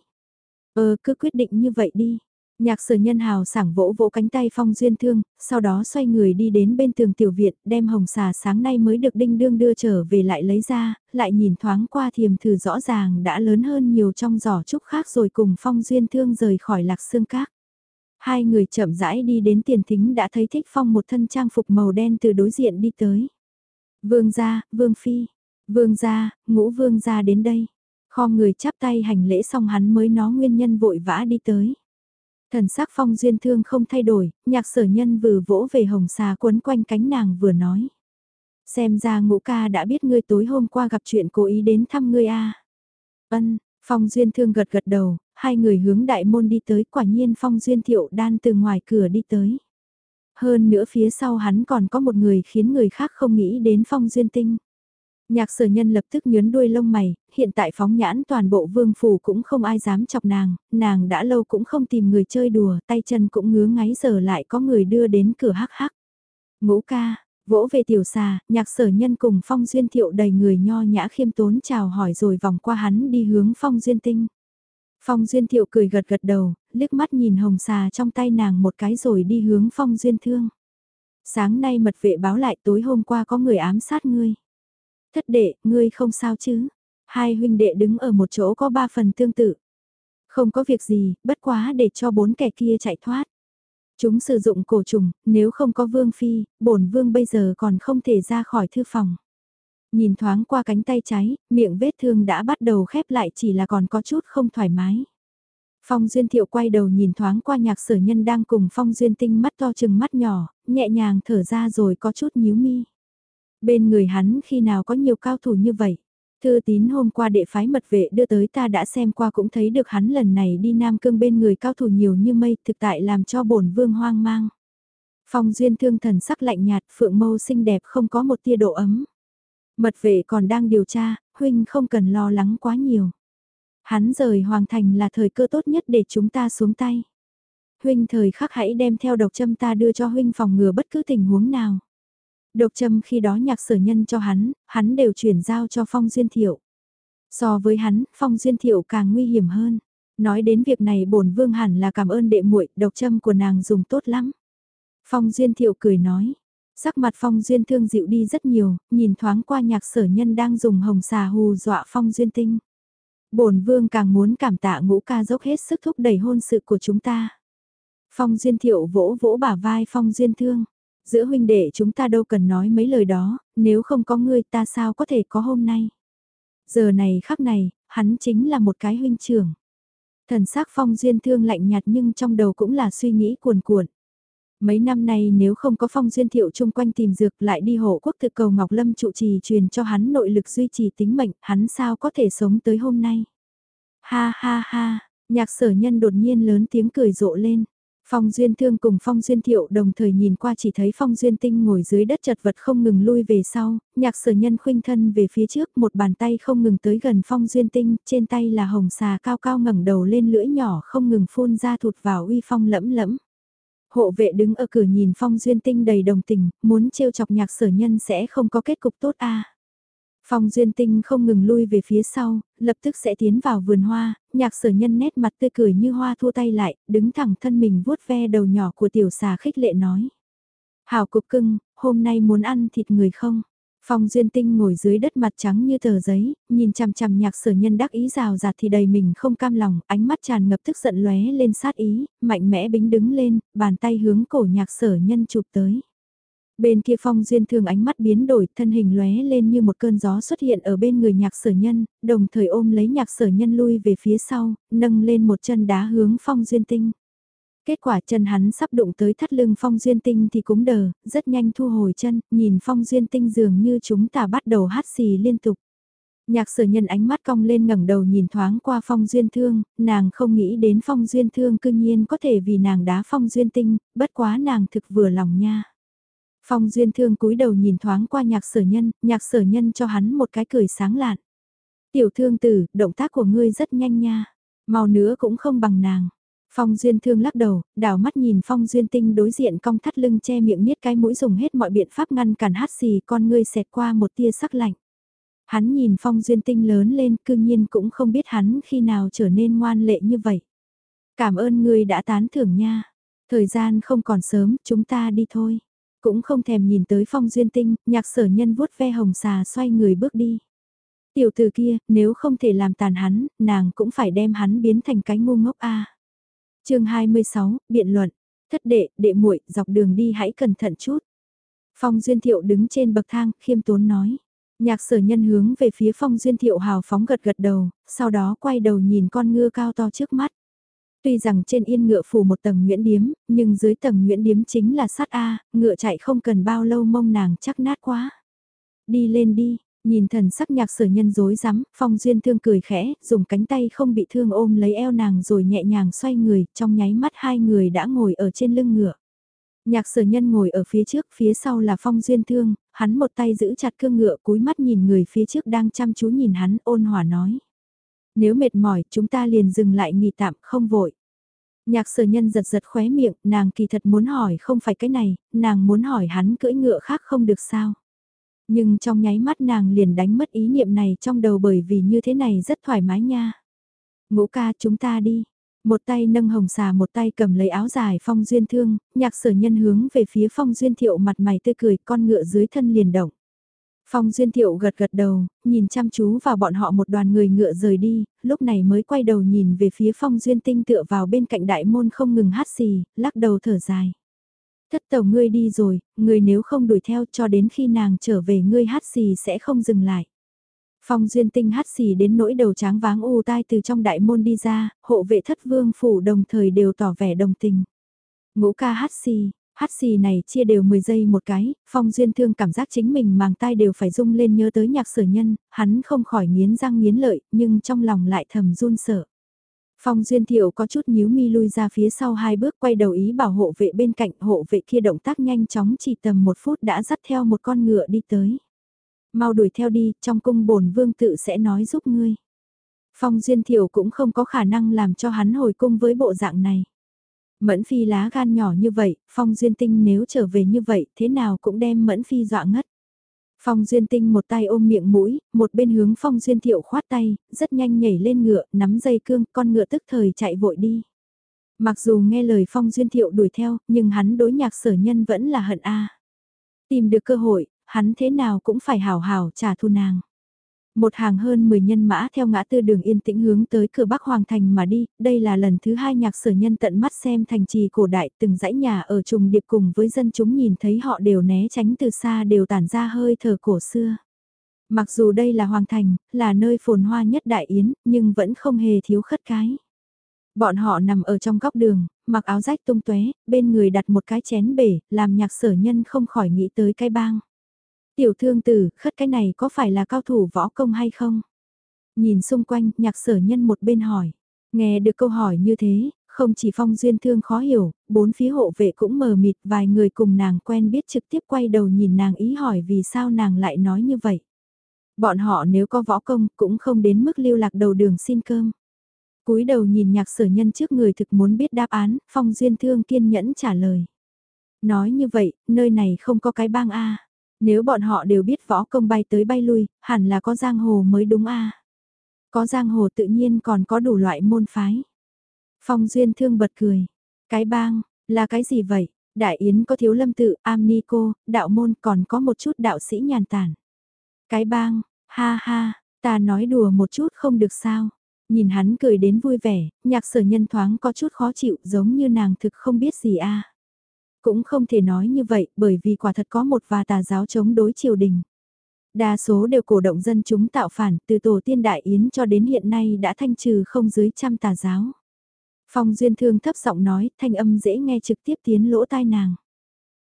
Ờ cứ quyết định như vậy đi. Nhạc sở nhân hào sảng vỗ vỗ cánh tay phong duyên thương, sau đó xoay người đi đến bên tường tiểu viện, đem hồng xà sáng nay mới được đinh đương đưa trở về lại lấy ra, lại nhìn thoáng qua thiềm thử rõ ràng đã lớn hơn nhiều trong giỏ trúc khác rồi cùng phong duyên thương rời khỏi lạc xương các. Hai người chậm rãi đi đến tiền thính đã thấy thích phong một thân trang phục màu đen từ đối diện đi tới. Vương gia, vương phi, vương gia, ngũ vương gia đến đây. Kho người chắp tay hành lễ xong hắn mới nó nguyên nhân vội vã đi tới. Thần sắc phong duyên thương không thay đổi, nhạc sở nhân vừa vỗ về hồng xà quấn quanh cánh nàng vừa nói. Xem ra ngũ ca đã biết ngươi tối hôm qua gặp chuyện cố ý đến thăm ngươi a à. Ân, phong duyên thương gật gật đầu, hai người hướng đại môn đi tới quả nhiên phong duyên thiệu đan từ ngoài cửa đi tới. Hơn nữa phía sau hắn còn có một người khiến người khác không nghĩ đến phong duyên tinh. Nhạc sở nhân lập tức nhớn đuôi lông mày, hiện tại phóng nhãn toàn bộ vương phủ cũng không ai dám chọc nàng, nàng đã lâu cũng không tìm người chơi đùa, tay chân cũng ngứa ngáy giờ lại có người đưa đến cửa hắc hắc. Ngũ ca, vỗ về tiểu xà, nhạc sở nhân cùng phong duyên thiệu đầy người nho nhã khiêm tốn chào hỏi rồi vòng qua hắn đi hướng phong duyên tinh. Phong duyên thiệu cười gật gật đầu, liếc mắt nhìn hồng xà trong tay nàng một cái rồi đi hướng phong duyên thương. Sáng nay mật vệ báo lại tối hôm qua có người ám sát ngươi. Thất đệ, ngươi không sao chứ? Hai huynh đệ đứng ở một chỗ có ba phần tương tự. Không có việc gì, bất quá để cho bốn kẻ kia chạy thoát. Chúng sử dụng cổ trùng, nếu không có vương phi, bổn vương bây giờ còn không thể ra khỏi thư phòng. Nhìn thoáng qua cánh tay trái, miệng vết thương đã bắt đầu khép lại chỉ là còn có chút không thoải mái. Phong Duyên Thiệu quay đầu nhìn thoáng qua nhạc sở nhân đang cùng Phong Duyên Tinh mắt to chừng mắt nhỏ, nhẹ nhàng thở ra rồi có chút nhíu mi. Bên người hắn khi nào có nhiều cao thủ như vậy? Thư tín hôm qua đệ phái mật vệ đưa tới ta đã xem qua cũng thấy được hắn lần này đi Nam Cương bên người cao thủ nhiều như mây thực tại làm cho bổn vương hoang mang. Phong duyên thương thần sắc lạnh nhạt phượng mâu xinh đẹp không có một tia độ ấm. Mật vệ còn đang điều tra, huynh không cần lo lắng quá nhiều. Hắn rời Hoàng Thành là thời cơ tốt nhất để chúng ta xuống tay. Huynh thời khắc hãy đem theo độc châm ta đưa cho huynh phòng ngừa bất cứ tình huống nào. Độc châm khi đó nhạc sở nhân cho hắn, hắn đều chuyển giao cho Phong Duyên Thiệu. So với hắn, Phong Duyên Thiệu càng nguy hiểm hơn. Nói đến việc này bổn vương hẳn là cảm ơn đệ muội, độc châm của nàng dùng tốt lắm. Phong Duyên Thiệu cười nói, sắc mặt Phong Duyên thương dịu đi rất nhiều, nhìn thoáng qua nhạc sở nhân đang dùng hồng xà hù dọa Phong Duyên tinh. Bổn vương càng muốn cảm tạ ngũ ca dốc hết sức thúc đẩy hôn sự của chúng ta. Phong Duyên Thiệu vỗ vỗ bả vai Phong Duyên Thương. Giữa huynh đệ chúng ta đâu cần nói mấy lời đó, nếu không có ngươi ta sao có thể có hôm nay. Giờ này khắc này, hắn chính là một cái huynh trưởng. Thần sắc Phong Duyên Thương lạnh nhạt nhưng trong đầu cũng là suy nghĩ cuồn cuộn. Mấy năm nay nếu không có phong duyên thiệu chung quanh tìm dược lại đi hộ quốc thực cầu Ngọc Lâm trụ trì truyền cho hắn nội lực duy trì tính mệnh, hắn sao có thể sống tới hôm nay. Ha ha ha, nhạc sở nhân đột nhiên lớn tiếng cười rộ lên. Phong Duyên Thương cùng Phong Duyên Thiệu đồng thời nhìn qua chỉ thấy Phong Duyên Tinh ngồi dưới đất chật vật không ngừng lui về sau, nhạc sở nhân khuynh thân về phía trước một bàn tay không ngừng tới gần Phong Duyên Tinh, trên tay là hồng xà cao cao ngẩng đầu lên lưỡi nhỏ không ngừng phun ra thụt vào uy phong lẫm lẫm. Hộ vệ đứng ở cửa nhìn Phong Duyên Tinh đầy đồng tình, muốn trêu chọc nhạc sở nhân sẽ không có kết cục tốt a. Phong Duyên Tinh không ngừng lui về phía sau, lập tức sẽ tiến vào vườn hoa, nhạc sở nhân nét mặt tươi cười như hoa thua tay lại, đứng thẳng thân mình vuốt ve đầu nhỏ của tiểu xà khích lệ nói. Hảo cục cưng, hôm nay muốn ăn thịt người không? Phong Duyên Tinh ngồi dưới đất mặt trắng như tờ giấy, nhìn chằm chằm nhạc sở nhân đắc ý rào rạt thì đầy mình không cam lòng, ánh mắt tràn ngập tức giận lóe lên sát ý, mạnh mẽ bính đứng lên, bàn tay hướng cổ nhạc sở nhân chụp tới. Bên kia Phong Duyên thường ánh mắt biến đổi, thân hình lóe lên như một cơn gió xuất hiện ở bên người nhạc sở nhân, đồng thời ôm lấy nhạc sở nhân lui về phía sau, nâng lên một chân đá hướng Phong Duyên Tinh. Kết quả chân hắn sắp đụng tới thắt lưng Phong Duyên Tinh thì cũng đờ, rất nhanh thu hồi chân, nhìn Phong Duyên Tinh dường như chúng ta bắt đầu hát xì liên tục. Nhạc sở nhân ánh mắt cong lên ngẩng đầu nhìn thoáng qua Phong Duyên Thương, nàng không nghĩ đến Phong Duyên Thương cương nhiên có thể vì nàng đá Phong Duyên Tinh, bất quá nàng thực vừa lòng nha. Phong Duyên Thương cúi đầu nhìn thoáng qua nhạc sở nhân, nhạc sở nhân cho hắn một cái cười sáng lạn. Tiểu thương tử, động tác của ngươi rất nhanh nha, màu nữa cũng không bằng nàng. Phong Duyên Thương lắc đầu, đảo mắt nhìn Phong Duyên Tinh đối diện cong thắt lưng che miệng niết cái mũi dùng hết mọi biện pháp ngăn cản hát xì con ngươi xẹt qua một tia sắc lạnh. Hắn nhìn Phong Duyên Tinh lớn lên cương nhiên cũng không biết hắn khi nào trở nên ngoan lệ như vậy. Cảm ơn ngươi đã tán thưởng nha. Thời gian không còn sớm, chúng ta đi thôi. Cũng không thèm nhìn tới Phong Duyên Tinh, nhạc sở nhân vuốt ve hồng xà xoay người bước đi. Tiểu từ kia, nếu không thể làm tàn hắn, nàng cũng phải đem hắn biến thành cái ngu ngốc a chương 26, biện luận. Thất đệ, đệ muội dọc đường đi hãy cẩn thận chút. Phong Duyên Thiệu đứng trên bậc thang, khiêm tốn nói. Nhạc sở nhân hướng về phía Phong Duyên Thiệu hào phóng gật gật đầu, sau đó quay đầu nhìn con ngựa cao to trước mắt. Tuy rằng trên yên ngựa phủ một tầng nguyễn điếm, nhưng dưới tầng nguyễn điếm chính là sắt A, ngựa chạy không cần bao lâu mông nàng chắc nát quá. Đi lên đi, Nhìn thần sắc nhạc sở nhân dối rắm phong duyên thương cười khẽ, dùng cánh tay không bị thương ôm lấy eo nàng rồi nhẹ nhàng xoay người, trong nháy mắt hai người đã ngồi ở trên lưng ngựa. Nhạc sở nhân ngồi ở phía trước, phía sau là phong duyên thương, hắn một tay giữ chặt cương ngựa cúi mắt nhìn người phía trước đang chăm chú nhìn hắn ôn hòa nói. Nếu mệt mỏi, chúng ta liền dừng lại nghỉ tạm, không vội. Nhạc sở nhân giật giật khóe miệng, nàng kỳ thật muốn hỏi không phải cái này, nàng muốn hỏi hắn cưỡi ngựa khác không được sao. Nhưng trong nháy mắt nàng liền đánh mất ý niệm này trong đầu bởi vì như thế này rất thoải mái nha. Ngũ ca chúng ta đi. Một tay nâng hồng xà một tay cầm lấy áo dài phong duyên thương, nhạc sở nhân hướng về phía phong duyên thiệu mặt mày tươi cười con ngựa dưới thân liền động. Phong duyên thiệu gật gật đầu, nhìn chăm chú vào bọn họ một đoàn người ngựa rời đi, lúc này mới quay đầu nhìn về phía phong duyên tinh tựa vào bên cạnh đại môn không ngừng hát xì, lắc đầu thở dài. Thất tàu ngươi đi rồi, ngươi nếu không đuổi theo cho đến khi nàng trở về ngươi hát xì sẽ không dừng lại. Phong duyên tinh hát xì đến nỗi đầu tráng váng u tai từ trong đại môn đi ra, hộ vệ thất vương phủ đồng thời đều tỏ vẻ đồng tình. Ngũ ca hát xì, hát xì này chia đều 10 giây một cái, phong duyên thương cảm giác chính mình màng tai đều phải rung lên nhớ tới nhạc sở nhân, hắn không khỏi nghiến răng nghiến lợi, nhưng trong lòng lại thầm run sợ. Phong Duyên Thiệu có chút nhíu mi lui ra phía sau hai bước quay đầu ý bảo hộ vệ bên cạnh hộ vệ kia động tác nhanh chóng chỉ tầm một phút đã dắt theo một con ngựa đi tới. Mau đuổi theo đi, trong cung bổn vương tự sẽ nói giúp ngươi. Phong Duyên Thiệu cũng không có khả năng làm cho hắn hồi cung với bộ dạng này. Mẫn Phi lá gan nhỏ như vậy, Phong Duyên Tinh nếu trở về như vậy thế nào cũng đem Mẫn Phi dọa ngất. Phong Duyên Tinh một tay ôm miệng mũi, một bên hướng Phong Duyên Thiệu khoát tay, rất nhanh nhảy lên ngựa, nắm dây cương, con ngựa tức thời chạy vội đi. Mặc dù nghe lời Phong Duyên Thiệu đuổi theo, nhưng hắn đối nhạc sở nhân vẫn là hận a. Tìm được cơ hội, hắn thế nào cũng phải hào hào trả thù nàng. Một hàng hơn 10 nhân mã theo ngã tư đường yên tĩnh hướng tới cửa Bắc Hoàng Thành mà đi, đây là lần thứ hai nhạc sở nhân tận mắt xem thành trì cổ đại từng dãy nhà ở trùng điệp cùng với dân chúng nhìn thấy họ đều né tránh từ xa đều tản ra hơi thở cổ xưa. Mặc dù đây là Hoàng Thành, là nơi phồn hoa nhất đại yến, nhưng vẫn không hề thiếu khất cái. Bọn họ nằm ở trong góc đường, mặc áo rách tung tóe, bên người đặt một cái chén bể, làm nhạc sở nhân không khỏi nghĩ tới cái bang. Tiểu thương tử, khất cái này có phải là cao thủ võ công hay không? Nhìn xung quanh, nhạc sở nhân một bên hỏi. Nghe được câu hỏi như thế, không chỉ phong duyên thương khó hiểu, bốn phía hộ vệ cũng mờ mịt vài người cùng nàng quen biết trực tiếp quay đầu nhìn nàng ý hỏi vì sao nàng lại nói như vậy. Bọn họ nếu có võ công cũng không đến mức lưu lạc đầu đường xin cơm. cúi đầu nhìn nhạc sở nhân trước người thực muốn biết đáp án, phong duyên thương kiên nhẫn trả lời. Nói như vậy, nơi này không có cái bang A. Nếu bọn họ đều biết võ công bay tới bay lui, hẳn là có giang hồ mới đúng a. Có giang hồ tự nhiên còn có đủ loại môn phái. Phong Duyên Thương bật cười. Cái bang, là cái gì vậy? Đại Yến có thiếu lâm tự, am ni cô, đạo môn còn có một chút đạo sĩ nhàn tản. Cái bang, ha ha, ta nói đùa một chút không được sao. Nhìn hắn cười đến vui vẻ, nhạc sở nhân thoáng có chút khó chịu giống như nàng thực không biết gì a. Cũng không thể nói như vậy bởi vì quả thật có một và tà giáo chống đối triều đình. Đa số đều cổ động dân chúng tạo phản từ tổ tiên đại yến cho đến hiện nay đã thanh trừ không dưới trăm tà giáo. Phong Duyên Thương thấp giọng nói, thanh âm dễ nghe trực tiếp tiến lỗ tai nàng.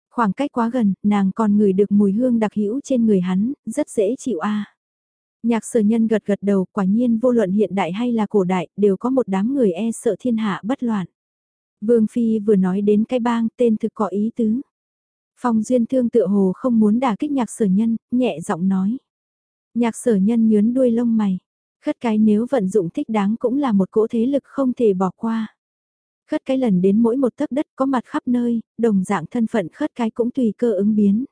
Khoảng cách quá gần, nàng còn ngửi được mùi hương đặc hữu trên người hắn, rất dễ chịu a. Nhạc sở nhân gật gật đầu, quả nhiên vô luận hiện đại hay là cổ đại, đều có một đám người e sợ thiên hạ bất loạn. Vương Phi vừa nói đến cái bang tên thực có ý tứ. Phong Duyên Thương tựa hồ không muốn đả kích nhạc sở nhân, nhẹ giọng nói. Nhạc sở nhân nhướn đuôi lông mày. Khất cái nếu vận dụng thích đáng cũng là một cỗ thế lực không thể bỏ qua. Khất cái lần đến mỗi một tấc đất có mặt khắp nơi, đồng dạng thân phận khất cái cũng tùy cơ ứng biến.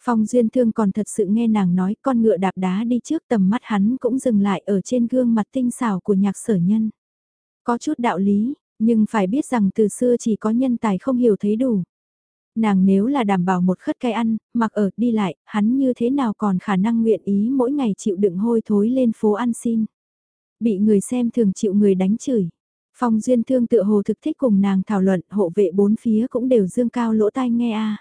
Phong Duyên Thương còn thật sự nghe nàng nói con ngựa đạp đá đi trước tầm mắt hắn cũng dừng lại ở trên gương mặt tinh xảo của nhạc sở nhân. Có chút đạo lý, nhưng phải biết rằng từ xưa chỉ có nhân tài không hiểu thấy đủ. Nàng nếu là đảm bảo một khất cái ăn, mặc ở, đi lại, hắn như thế nào còn khả năng nguyện ý mỗi ngày chịu đựng hôi thối lên phố ăn xin. Bị người xem thường chịu người đánh chửi. Phong Duyên Thương tự hồ thực thích cùng nàng thảo luận, hộ vệ bốn phía cũng đều dương cao lỗ tai nghe a.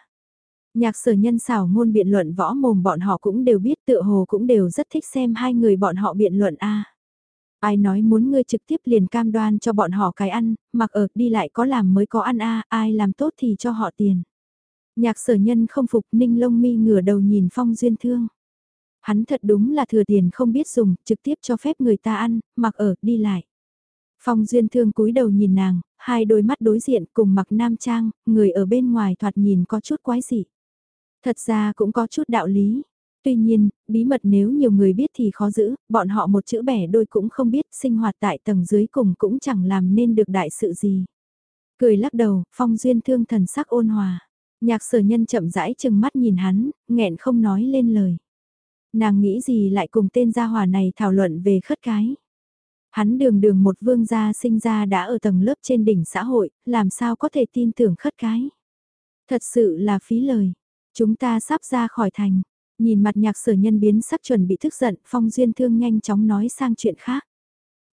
Nhạc sở nhân xảo ngôn biện luận võ mồm bọn họ cũng đều biết tự hồ cũng đều rất thích xem hai người bọn họ biện luận a. Ai nói muốn ngươi trực tiếp liền cam đoan cho bọn họ cái ăn, mặc ở đi lại có làm mới có ăn a ai làm tốt thì cho họ tiền. Nhạc sở nhân không phục ninh lông mi ngửa đầu nhìn phong duyên thương. Hắn thật đúng là thừa tiền không biết dùng, trực tiếp cho phép người ta ăn, mặc ở, đi lại. Phong duyên thương cúi đầu nhìn nàng, hai đôi mắt đối diện cùng mặc nam trang, người ở bên ngoài thoạt nhìn có chút quái dị. Thật ra cũng có chút đạo lý, Tuy nhiên, bí mật nếu nhiều người biết thì khó giữ, bọn họ một chữ bẻ đôi cũng không biết sinh hoạt tại tầng dưới cùng cũng chẳng làm nên được đại sự gì. Cười lắc đầu, phong duyên thương thần sắc ôn hòa. Nhạc sở nhân chậm rãi chừng mắt nhìn hắn, nghẹn không nói lên lời. Nàng nghĩ gì lại cùng tên gia hòa này thảo luận về khất cái. Hắn đường đường một vương gia sinh ra đã ở tầng lớp trên đỉnh xã hội, làm sao có thể tin tưởng khất cái. Thật sự là phí lời. Chúng ta sắp ra khỏi thành. Nhìn mặt nhạc sở nhân biến sắc chuẩn bị thức giận, phong duyên thương nhanh chóng nói sang chuyện khác.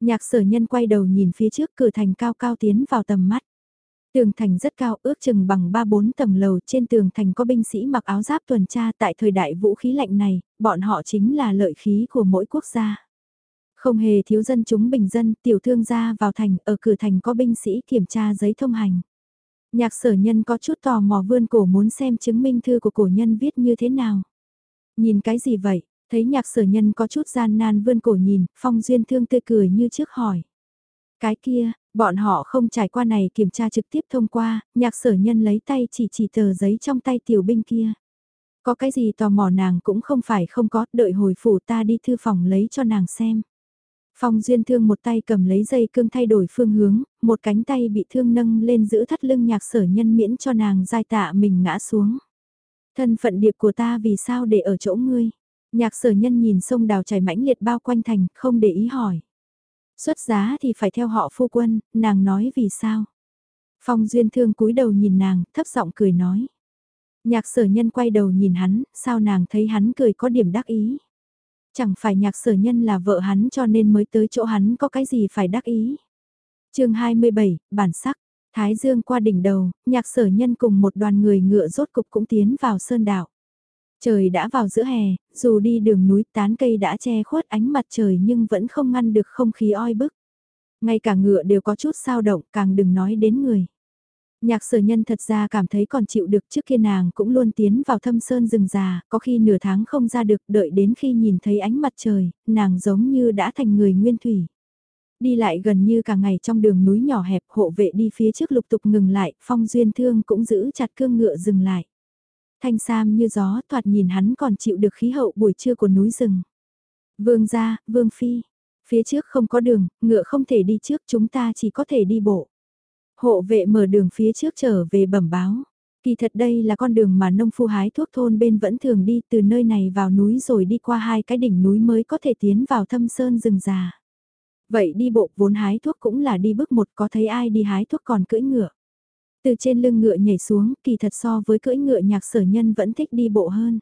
Nhạc sở nhân quay đầu nhìn phía trước cửa thành cao cao tiến vào tầm mắt. Tường thành rất cao ước chừng bằng 3-4 tầng lầu trên tường thành có binh sĩ mặc áo giáp tuần tra tại thời đại vũ khí lạnh này, bọn họ chính là lợi khí của mỗi quốc gia. Không hề thiếu dân chúng bình dân, tiểu thương gia vào thành, ở cửa thành có binh sĩ kiểm tra giấy thông hành. Nhạc sở nhân có chút tò mò vươn cổ muốn xem chứng minh thư của cổ nhân viết như thế nào. Nhìn cái gì vậy? Thấy nhạc sở nhân có chút gian nan vươn cổ nhìn, phong duyên thương tươi cười như trước hỏi. Cái kia, bọn họ không trải qua này kiểm tra trực tiếp thông qua, nhạc sở nhân lấy tay chỉ chỉ tờ giấy trong tay tiểu binh kia. Có cái gì tò mò nàng cũng không phải không có, đợi hồi phủ ta đi thư phòng lấy cho nàng xem. Phong Duyên Thương một tay cầm lấy dây cương thay đổi phương hướng, một cánh tay bị thương nâng lên giữ thắt lưng nhạc sở nhân miễn cho nàng dai tạ mình ngã xuống. Thân phận điệp của ta vì sao để ở chỗ ngươi? Nhạc sở nhân nhìn sông đào chảy mãnh liệt bao quanh thành, không để ý hỏi. Xuất giá thì phải theo họ phu quân, nàng nói vì sao? Phong Duyên Thương cúi đầu nhìn nàng, thấp giọng cười nói. Nhạc sở nhân quay đầu nhìn hắn, sao nàng thấy hắn cười có điểm đắc ý. Chẳng phải nhạc sở nhân là vợ hắn cho nên mới tới chỗ hắn có cái gì phải đắc ý. chương 27, bản sắc, Thái Dương qua đỉnh đầu, nhạc sở nhân cùng một đoàn người ngựa rốt cục cũng tiến vào sơn đảo. Trời đã vào giữa hè, dù đi đường núi tán cây đã che khuất ánh mặt trời nhưng vẫn không ngăn được không khí oi bức. Ngay cả ngựa đều có chút sao động, càng đừng nói đến người. Nhạc sở nhân thật ra cảm thấy còn chịu được trước kia nàng cũng luôn tiến vào thâm sơn rừng già, có khi nửa tháng không ra được đợi đến khi nhìn thấy ánh mặt trời, nàng giống như đã thành người nguyên thủy. Đi lại gần như cả ngày trong đường núi nhỏ hẹp hộ vệ đi phía trước lục tục ngừng lại, phong duyên thương cũng giữ chặt cương ngựa dừng lại. Thanh sam như gió thoạt nhìn hắn còn chịu được khí hậu buổi trưa của núi rừng. Vương gia, vương phi, phía trước không có đường, ngựa không thể đi trước chúng ta chỉ có thể đi bộ. Hộ vệ mở đường phía trước trở về bẩm báo. Kỳ thật đây là con đường mà nông phu hái thuốc thôn bên vẫn thường đi từ nơi này vào núi rồi đi qua hai cái đỉnh núi mới có thể tiến vào thâm sơn rừng già. Vậy đi bộ, vốn hái thuốc cũng là đi bước một, có thấy ai đi hái thuốc còn cưỡi ngựa. Từ trên lưng ngựa nhảy xuống, kỳ thật so với cưỡi ngựa nhạc sở nhân vẫn thích đi bộ hơn.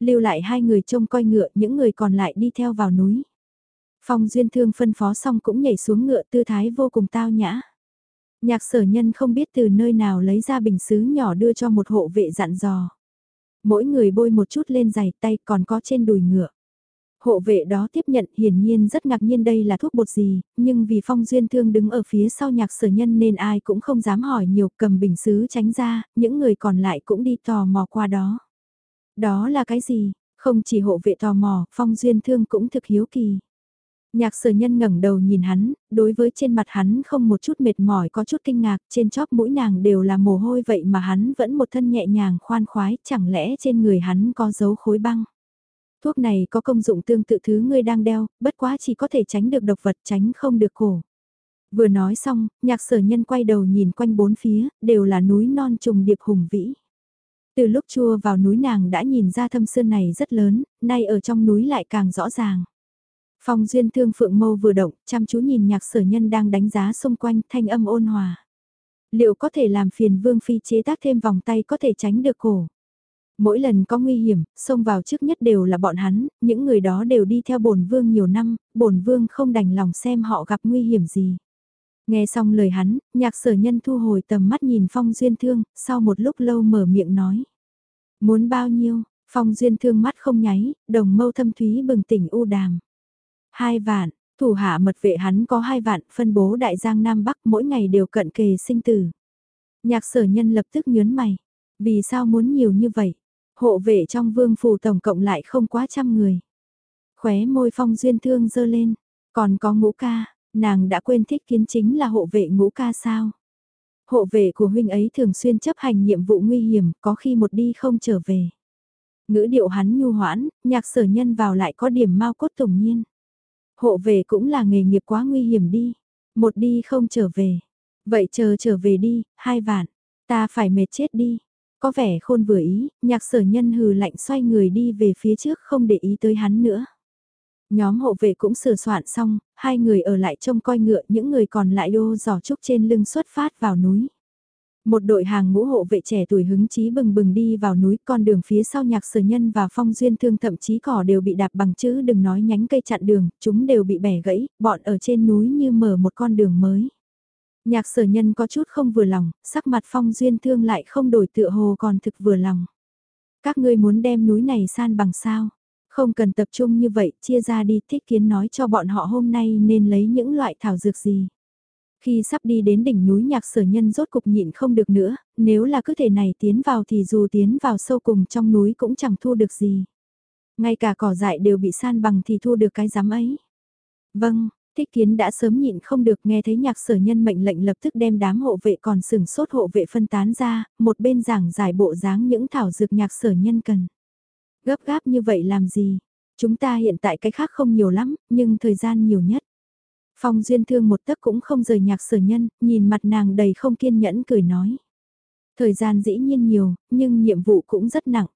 Lưu lại hai người trông coi ngựa, những người còn lại đi theo vào núi. Phong duyên thương phân phó xong cũng nhảy xuống ngựa, tư thái vô cùng tao nhã. Nhạc sở nhân không biết từ nơi nào lấy ra bình xứ nhỏ đưa cho một hộ vệ dặn dò. Mỗi người bôi một chút lên giày, tay còn có trên đùi ngựa. Hộ vệ đó tiếp nhận hiển nhiên rất ngạc nhiên đây là thuốc bột gì, nhưng vì phong duyên thương đứng ở phía sau nhạc sở nhân nên ai cũng không dám hỏi nhiều cầm bình xứ tránh ra, những người còn lại cũng đi tò mò qua đó. Đó là cái gì? Không chỉ hộ vệ tò mò, phong duyên thương cũng thực hiếu kỳ. Nhạc sở nhân ngẩng đầu nhìn hắn, đối với trên mặt hắn không một chút mệt mỏi có chút kinh ngạc, trên chóp mũi nàng đều là mồ hôi vậy mà hắn vẫn một thân nhẹ nhàng khoan khoái, chẳng lẽ trên người hắn có dấu khối băng. Thuốc này có công dụng tương tự thứ ngươi đang đeo, bất quá chỉ có thể tránh được độc vật tránh không được khổ. Vừa nói xong, nhạc sở nhân quay đầu nhìn quanh bốn phía, đều là núi non trùng điệp hùng vĩ. Từ lúc chua vào núi nàng đã nhìn ra thâm sơn này rất lớn, nay ở trong núi lại càng rõ ràng. Phong duyên thương phượng mâu vừa động, chăm chú nhìn nhạc sở nhân đang đánh giá xung quanh thanh âm ôn hòa. Liệu có thể làm phiền vương phi chế tác thêm vòng tay có thể tránh được cổ? Mỗi lần có nguy hiểm, xông vào trước nhất đều là bọn hắn, những người đó đều đi theo bổn vương nhiều năm, bổn vương không đành lòng xem họ gặp nguy hiểm gì. Nghe xong lời hắn, nhạc sở nhân thu hồi tầm mắt nhìn Phong Duyên Thương, sau một lúc lâu mở miệng nói. Muốn bao nhiêu, Phong Duyên Thương mắt không nháy, đồng mâu thâm thúy bừng tỉnh u đàm. Hai vạn, thủ hạ mật vệ hắn có hai vạn, phân bố đại giang Nam Bắc mỗi ngày đều cận kề sinh tử. Nhạc sở nhân lập tức nhớn mày. Vì sao muốn nhiều như vậy? Hộ vệ trong vương phủ tổng cộng lại không quá trăm người. Khóe môi phong duyên thương dơ lên. Còn có ngũ ca, nàng đã quên thích kiến chính là hộ vệ ngũ ca sao? Hộ vệ của huynh ấy thường xuyên chấp hành nhiệm vụ nguy hiểm, có khi một đi không trở về. Ngữ điệu hắn nhu hoãn, nhạc sở nhân vào lại có điểm mau cốt tổng nhiên. Hộ vệ cũng là nghề nghiệp quá nguy hiểm đi. Một đi không trở về. Vậy chờ trở về đi, hai vạn. Ta phải mệt chết đi. Có vẻ khôn vừa ý, nhạc sở nhân hừ lạnh xoay người đi về phía trước không để ý tới hắn nữa. Nhóm hộ vệ cũng sửa soạn xong, hai người ở lại trông coi ngựa những người còn lại đô giỏ trúc trên lưng xuất phát vào núi. Một đội hàng ngũ hộ vệ trẻ tuổi hứng chí bừng bừng đi vào núi con đường phía sau nhạc sở nhân và phong duyên thương thậm chí cỏ đều bị đạp bằng chữ đừng nói nhánh cây chặn đường, chúng đều bị bẻ gãy, bọn ở trên núi như mở một con đường mới. Nhạc sở nhân có chút không vừa lòng, sắc mặt phong duyên thương lại không đổi tựa hồ còn thực vừa lòng. Các ngươi muốn đem núi này san bằng sao? Không cần tập trung như vậy, chia ra đi thích kiến nói cho bọn họ hôm nay nên lấy những loại thảo dược gì. Khi sắp đi đến đỉnh núi nhạc sở nhân rốt cục nhịn không được nữa, nếu là cứ thể này tiến vào thì dù tiến vào sâu cùng trong núi cũng chẳng thu được gì. Ngay cả cỏ dại đều bị san bằng thì thu được cái giám ấy. Vâng, thích kiến đã sớm nhịn không được nghe thấy nhạc sở nhân mệnh lệnh lập tức đem đám hộ vệ còn sừng sốt hộ vệ phân tán ra, một bên giảng giải bộ dáng những thảo dược nhạc sở nhân cần. Gấp gáp như vậy làm gì? Chúng ta hiện tại cái khác không nhiều lắm, nhưng thời gian nhiều nhất. Phong Duyên Thương một tấc cũng không rời nhạc sở nhân, nhìn mặt nàng đầy không kiên nhẫn cười nói. Thời gian dĩ nhiên nhiều, nhưng nhiệm vụ cũng rất nặng.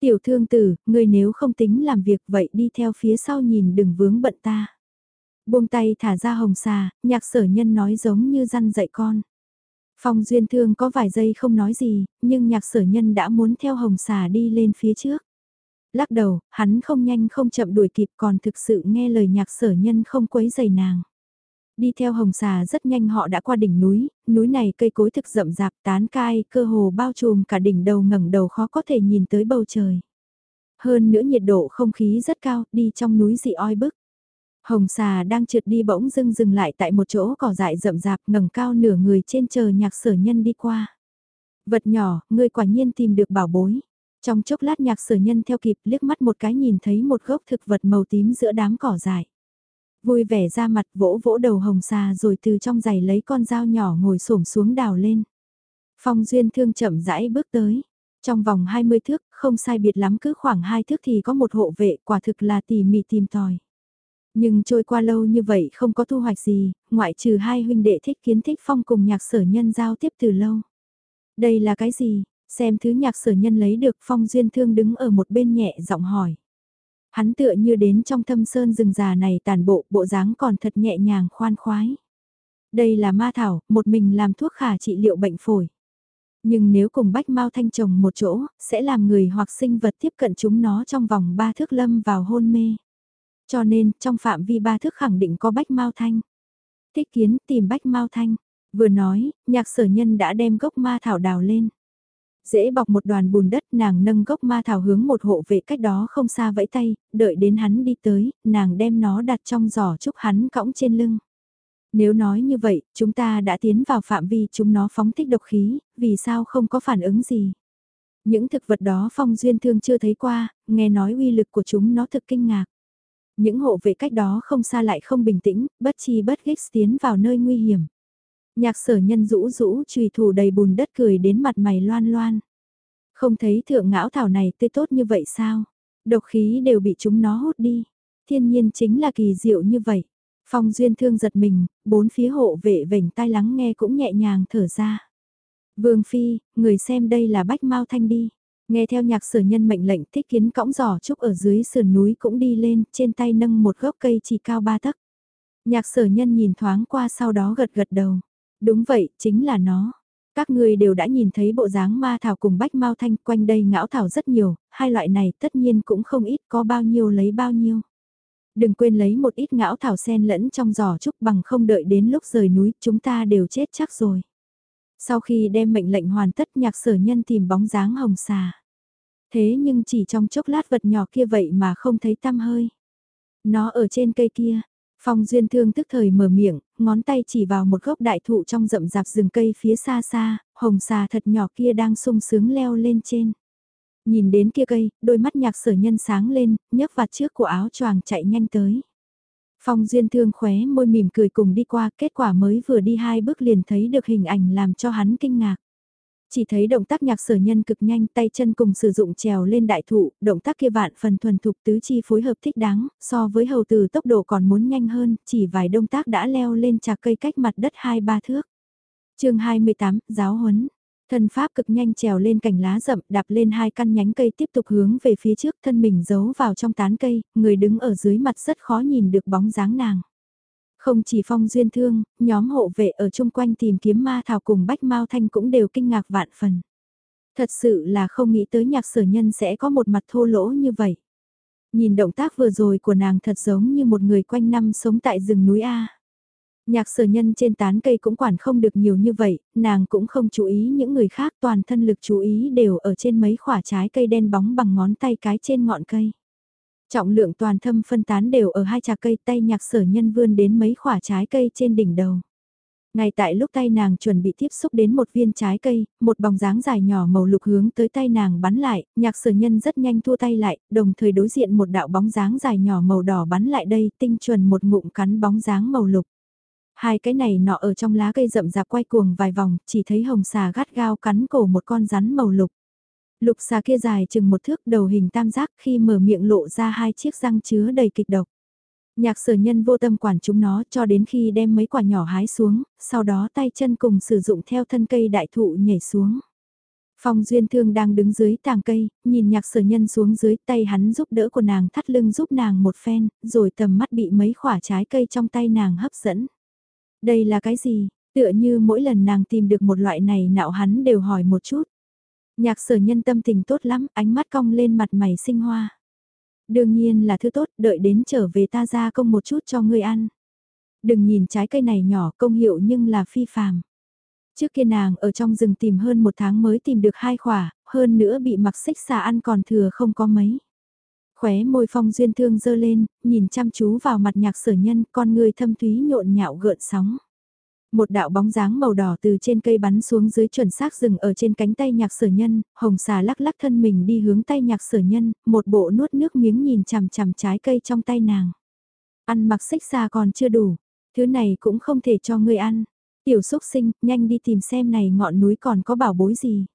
Tiểu thương tử, người nếu không tính làm việc vậy đi theo phía sau nhìn đừng vướng bận ta. Buông tay thả ra hồng xà, nhạc sở nhân nói giống như răn dạy con. Phong duyên thương có vài giây không nói gì, nhưng nhạc sở nhân đã muốn theo hồng xà đi lên phía trước. Lắc đầu, hắn không nhanh không chậm đuổi kịp còn thực sự nghe lời nhạc sở nhân không quấy giày nàng. Đi theo hồng xà rất nhanh họ đã qua đỉnh núi, núi này cây cối thực rậm rạp tán cai, cơ hồ bao trùm cả đỉnh đầu ngẩng đầu khó có thể nhìn tới bầu trời. Hơn nữa nhiệt độ không khí rất cao, đi trong núi dị oi bức. Hồng xà đang trượt đi bỗng dưng dừng lại tại một chỗ cỏ dại rậm rạp ngẩng cao nửa người trên chờ nhạc sở nhân đi qua. Vật nhỏ, ngươi quả nhiên tìm được bảo bối. Trong chốc lát nhạc sở nhân theo kịp liếc mắt một cái nhìn thấy một gốc thực vật màu tím giữa đám cỏ dại. Vui vẻ ra mặt vỗ vỗ đầu hồng xà rồi từ trong giày lấy con dao nhỏ ngồi xổm xuống đào lên. Phong duyên thương chậm rãi bước tới. Trong vòng 20 thước, không sai biệt lắm cứ khoảng 2 thước thì có một hộ vệ quả thực là tỉ mỉ tìm tòi. Nhưng trôi qua lâu như vậy không có thu hoạch gì, ngoại trừ hai huynh đệ thích kiến thích phong cùng nhạc sở nhân giao tiếp từ lâu. Đây là cái gì? Xem thứ nhạc sở nhân lấy được phong duyên thương đứng ở một bên nhẹ giọng hỏi. Hắn tựa như đến trong thâm sơn rừng già này tàn bộ, bộ dáng còn thật nhẹ nhàng khoan khoái. Đây là ma thảo, một mình làm thuốc khả trị liệu bệnh phổi. Nhưng nếu cùng bách mau thanh trồng một chỗ, sẽ làm người hoặc sinh vật tiếp cận chúng nó trong vòng ba thước lâm vào hôn mê. Cho nên, trong phạm vi ba thước khẳng định có bách mau thanh. Thích kiến tìm bách mau thanh. Vừa nói, nhạc sở nhân đã đem gốc ma thảo đào lên. Dễ bọc một đoàn bùn đất nàng nâng gốc ma thảo hướng một hộ vệ cách đó không xa vẫy tay, đợi đến hắn đi tới, nàng đem nó đặt trong giỏ chúc hắn cõng trên lưng. Nếu nói như vậy, chúng ta đã tiến vào phạm vi chúng nó phóng thích độc khí, vì sao không có phản ứng gì? Những thực vật đó phong duyên thương chưa thấy qua, nghe nói uy lực của chúng nó thực kinh ngạc. Những hộ vệ cách đó không xa lại không bình tĩnh, bất chi bất ghét tiến vào nơi nguy hiểm. Nhạc sở nhân rũ rũ trùy thủ đầy bùn đất cười đến mặt mày loan loan. Không thấy thượng ngão thảo này tươi tốt như vậy sao? Độc khí đều bị chúng nó hút đi. Thiên nhiên chính là kỳ diệu như vậy. Phong duyên thương giật mình, bốn phía hộ vệ vểnh tai lắng nghe cũng nhẹ nhàng thở ra. Vương Phi, người xem đây là bách mau thanh đi. Nghe theo nhạc sở nhân mệnh lệnh thích kiến cõng giỏ trúc ở dưới sườn núi cũng đi lên, trên tay nâng một gốc cây chỉ cao ba tấc. Nhạc sở nhân nhìn thoáng qua sau đó gật gật đầu. Đúng vậy, chính là nó. Các người đều đã nhìn thấy bộ dáng ma thảo cùng bách mau thanh quanh đây ngão thảo rất nhiều, hai loại này tất nhiên cũng không ít có bao nhiêu lấy bao nhiêu. Đừng quên lấy một ít ngão thảo sen lẫn trong giỏ trúc bằng không đợi đến lúc rời núi chúng ta đều chết chắc rồi. Sau khi đem mệnh lệnh hoàn tất nhạc sở nhân tìm bóng dáng hồng xà. Thế nhưng chỉ trong chốc lát vật nhỏ kia vậy mà không thấy tăm hơi. Nó ở trên cây kia, Phong Duyên Thương tức thời mở miệng, ngón tay chỉ vào một gốc đại thụ trong rậm rạp rừng cây phía xa xa, hồng xà thật nhỏ kia đang sung sướng leo lên trên. Nhìn đến kia cây, đôi mắt nhạc sở nhân sáng lên, nhấc vạt trước của áo choàng chạy nhanh tới. Phong Duyên Thương khóe môi mỉm cười cùng đi qua, kết quả mới vừa đi hai bước liền thấy được hình ảnh làm cho hắn kinh ngạc. Chỉ thấy động tác nhạc sở nhân cực nhanh tay chân cùng sử dụng trèo lên đại thụ, động tác kia vạn phần thuần thục tứ chi phối hợp thích đáng, so với hầu từ tốc độ còn muốn nhanh hơn, chỉ vài động tác đã leo lên trà cây cách mặt đất hai ba thước. chương 28, Giáo huấn Thân pháp cực nhanh trèo lên cành lá rậm đạp lên hai căn nhánh cây tiếp tục hướng về phía trước thân mình giấu vào trong tán cây, người đứng ở dưới mặt rất khó nhìn được bóng dáng nàng. Không chỉ phong duyên thương, nhóm hộ vệ ở chung quanh tìm kiếm ma thảo cùng bách mau thanh cũng đều kinh ngạc vạn phần. Thật sự là không nghĩ tới nhạc sở nhân sẽ có một mặt thô lỗ như vậy. Nhìn động tác vừa rồi của nàng thật giống như một người quanh năm sống tại rừng núi A. Nhạc sở nhân trên tán cây cũng quản không được nhiều như vậy, nàng cũng không chú ý những người khác toàn thân lực chú ý đều ở trên mấy khỏa trái cây đen bóng bằng ngón tay cái trên ngọn cây. Trọng lượng toàn thâm phân tán đều ở hai trà cây tay nhạc sở nhân vươn đến mấy khỏa trái cây trên đỉnh đầu. Ngay tại lúc tay nàng chuẩn bị tiếp xúc đến một viên trái cây, một bóng dáng dài nhỏ màu lục hướng tới tay nàng bắn lại, nhạc sở nhân rất nhanh thua tay lại, đồng thời đối diện một đạo bóng dáng dài nhỏ màu đỏ bắn lại đây, tinh chuẩn một ngụm cắn bóng dáng màu lục. Hai cái này nọ ở trong lá cây rậm rạp quay cuồng vài vòng, chỉ thấy hồng xà gắt gao cắn cổ một con rắn màu lục. Lục xà kia dài chừng một thước đầu hình tam giác khi mở miệng lộ ra hai chiếc răng chứa đầy kịch độc. Nhạc sở nhân vô tâm quản chúng nó cho đến khi đem mấy quả nhỏ hái xuống, sau đó tay chân cùng sử dụng theo thân cây đại thụ nhảy xuống. Phong Duyên Thương đang đứng dưới tàng cây, nhìn nhạc sở nhân xuống dưới tay hắn giúp đỡ của nàng thắt lưng giúp nàng một phen, rồi tầm mắt bị mấy quả trái cây trong tay nàng hấp dẫn. Đây là cái gì? Tựa như mỗi lần nàng tìm được một loại này nạo hắn đều hỏi một chút. Nhạc sở nhân tâm tình tốt lắm, ánh mắt cong lên mặt mày sinh hoa. Đương nhiên là thứ tốt, đợi đến trở về ta ra công một chút cho ngươi ăn. Đừng nhìn trái cây này nhỏ công hiệu nhưng là phi phàm. Trước kia nàng ở trong rừng tìm hơn một tháng mới tìm được hai khỏa, hơn nữa bị mặc xích xà ăn còn thừa không có mấy. Khóe môi phong duyên thương dơ lên, nhìn chăm chú vào mặt nhạc sở nhân, con người thâm thúy nhộn nhạo gợn sóng. Một đạo bóng dáng màu đỏ từ trên cây bắn xuống dưới chuẩn xác rừng ở trên cánh tay nhạc sở nhân, hồng xà lắc lắc thân mình đi hướng tay nhạc sở nhân, một bộ nuốt nước miếng nhìn chằm chằm trái cây trong tay nàng. Ăn mặc xích xa còn chưa đủ, thứ này cũng không thể cho người ăn. Tiểu xúc sinh, nhanh đi tìm xem này ngọn núi còn có bảo bối gì.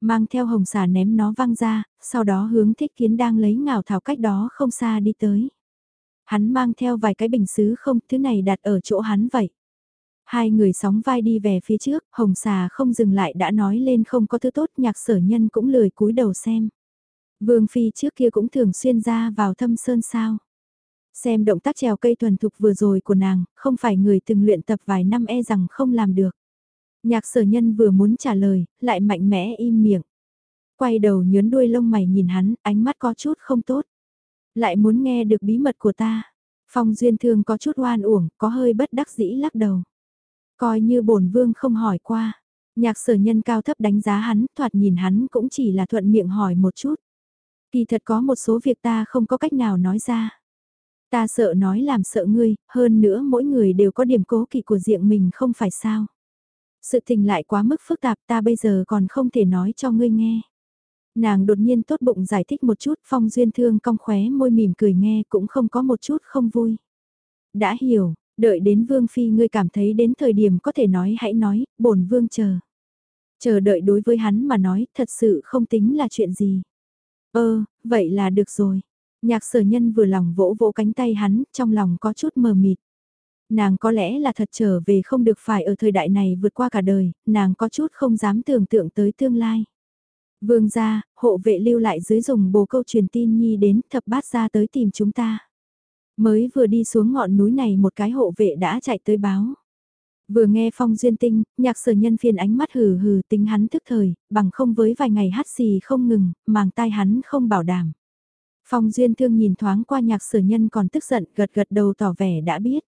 Mang theo hồng xà ném nó văng ra, sau đó hướng thích kiến đang lấy ngào thảo cách đó không xa đi tới. Hắn mang theo vài cái bình xứ không, thứ này đặt ở chỗ hắn vậy. Hai người sóng vai đi về phía trước, hồng xà không dừng lại đã nói lên không có thứ tốt nhạc sở nhân cũng lười cúi đầu xem. Vương Phi trước kia cũng thường xuyên ra vào thâm sơn sao. Xem động tác trèo cây thuần thục vừa rồi của nàng, không phải người từng luyện tập vài năm e rằng không làm được. Nhạc sở nhân vừa muốn trả lời, lại mạnh mẽ im miệng. Quay đầu nhớn đuôi lông mày nhìn hắn, ánh mắt có chút không tốt. Lại muốn nghe được bí mật của ta. Phong duyên thương có chút oan uổng, có hơi bất đắc dĩ lắc đầu. Coi như bổn vương không hỏi qua. Nhạc sở nhân cao thấp đánh giá hắn, thoạt nhìn hắn cũng chỉ là thuận miệng hỏi một chút. Kỳ thật có một số việc ta không có cách nào nói ra. Ta sợ nói làm sợ ngươi, hơn nữa mỗi người đều có điểm cố kỵ của riêng mình không phải sao. Sự tình lại quá mức phức tạp ta bây giờ còn không thể nói cho ngươi nghe. Nàng đột nhiên tốt bụng giải thích một chút phong duyên thương cong khóe môi mỉm cười nghe cũng không có một chút không vui. Đã hiểu, đợi đến vương phi ngươi cảm thấy đến thời điểm có thể nói hãy nói, bổn vương chờ. Chờ đợi đối với hắn mà nói thật sự không tính là chuyện gì. Ơ, vậy là được rồi. Nhạc sở nhân vừa lòng vỗ vỗ cánh tay hắn, trong lòng có chút mờ mịt. Nàng có lẽ là thật trở về không được phải ở thời đại này vượt qua cả đời, nàng có chút không dám tưởng tượng tới tương lai. Vương gia, hộ vệ lưu lại dưới dùng bồ câu truyền tin nhi đến thập bát ra tới tìm chúng ta. Mới vừa đi xuống ngọn núi này một cái hộ vệ đã chạy tới báo. Vừa nghe phong duyên tinh, nhạc sở nhân phiền ánh mắt hừ hừ tính hắn thức thời, bằng không với vài ngày hát xì không ngừng, màng tai hắn không bảo đảm. Phong duyên thương nhìn thoáng qua nhạc sở nhân còn tức giận gật gật đầu tỏ vẻ đã biết.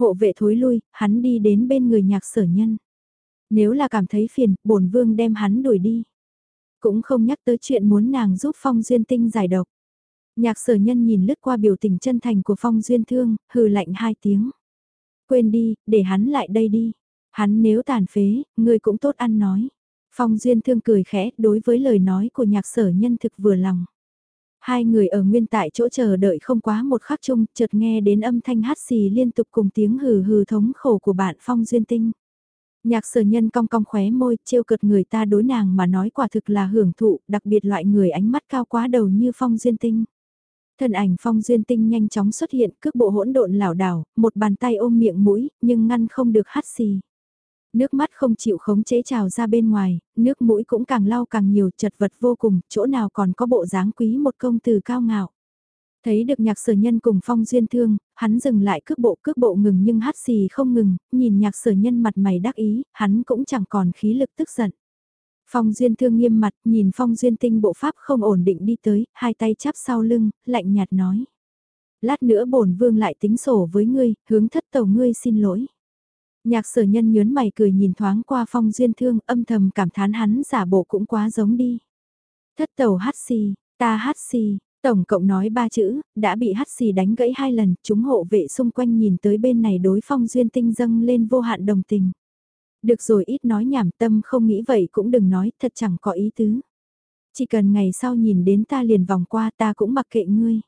Hộ vệ thối lui, hắn đi đến bên người nhạc sở nhân. Nếu là cảm thấy phiền, bổn vương đem hắn đuổi đi. Cũng không nhắc tới chuyện muốn nàng giúp phong duyên tinh giải độc. Nhạc sở nhân nhìn lướt qua biểu tình chân thành của phong duyên thương, hừ lạnh hai tiếng. Quên đi, để hắn lại đây đi. Hắn nếu tàn phế, người cũng tốt ăn nói. Phong duyên thương cười khẽ đối với lời nói của nhạc sở nhân thực vừa lòng. Hai người ở nguyên tại chỗ chờ đợi không quá một khắc chung, chợt nghe đến âm thanh hát xì liên tục cùng tiếng hừ hừ thống khổ của bạn Phong Duyên Tinh. Nhạc sở nhân cong cong khóe môi, trêu cợt người ta đối nàng mà nói quả thực là hưởng thụ, đặc biệt loại người ánh mắt cao quá đầu như Phong Duyên Tinh. Thân ảnh Phong Duyên Tinh nhanh chóng xuất hiện, cước bộ hỗn độn lảo đảo, một bàn tay ôm miệng mũi, nhưng ngăn không được hát xì. Nước mắt không chịu khống chế trào ra bên ngoài, nước mũi cũng càng lau càng nhiều chật vật vô cùng, chỗ nào còn có bộ dáng quý một công từ cao ngạo. Thấy được nhạc sở nhân cùng phong duyên thương, hắn dừng lại cước bộ cước bộ ngừng nhưng hát xì không ngừng, nhìn nhạc sở nhân mặt mày đắc ý, hắn cũng chẳng còn khí lực tức giận. Phong duyên thương nghiêm mặt, nhìn phong duyên tinh bộ pháp không ổn định đi tới, hai tay chắp sau lưng, lạnh nhạt nói. Lát nữa bổn vương lại tính sổ với ngươi, hướng thất tàu ngươi xin lỗi. Nhạc sở nhân nhớn mày cười nhìn thoáng qua phong duyên thương âm thầm cảm thán hắn giả bộ cũng quá giống đi. Thất tàu hát xì, ta hát xì, tổng cộng nói ba chữ, đã bị hát xì đánh gãy hai lần, chúng hộ vệ xung quanh nhìn tới bên này đối phong duyên tinh dâng lên vô hạn đồng tình. Được rồi ít nói nhảm tâm không nghĩ vậy cũng đừng nói, thật chẳng có ý tứ. Chỉ cần ngày sau nhìn đến ta liền vòng qua ta cũng mặc kệ ngươi.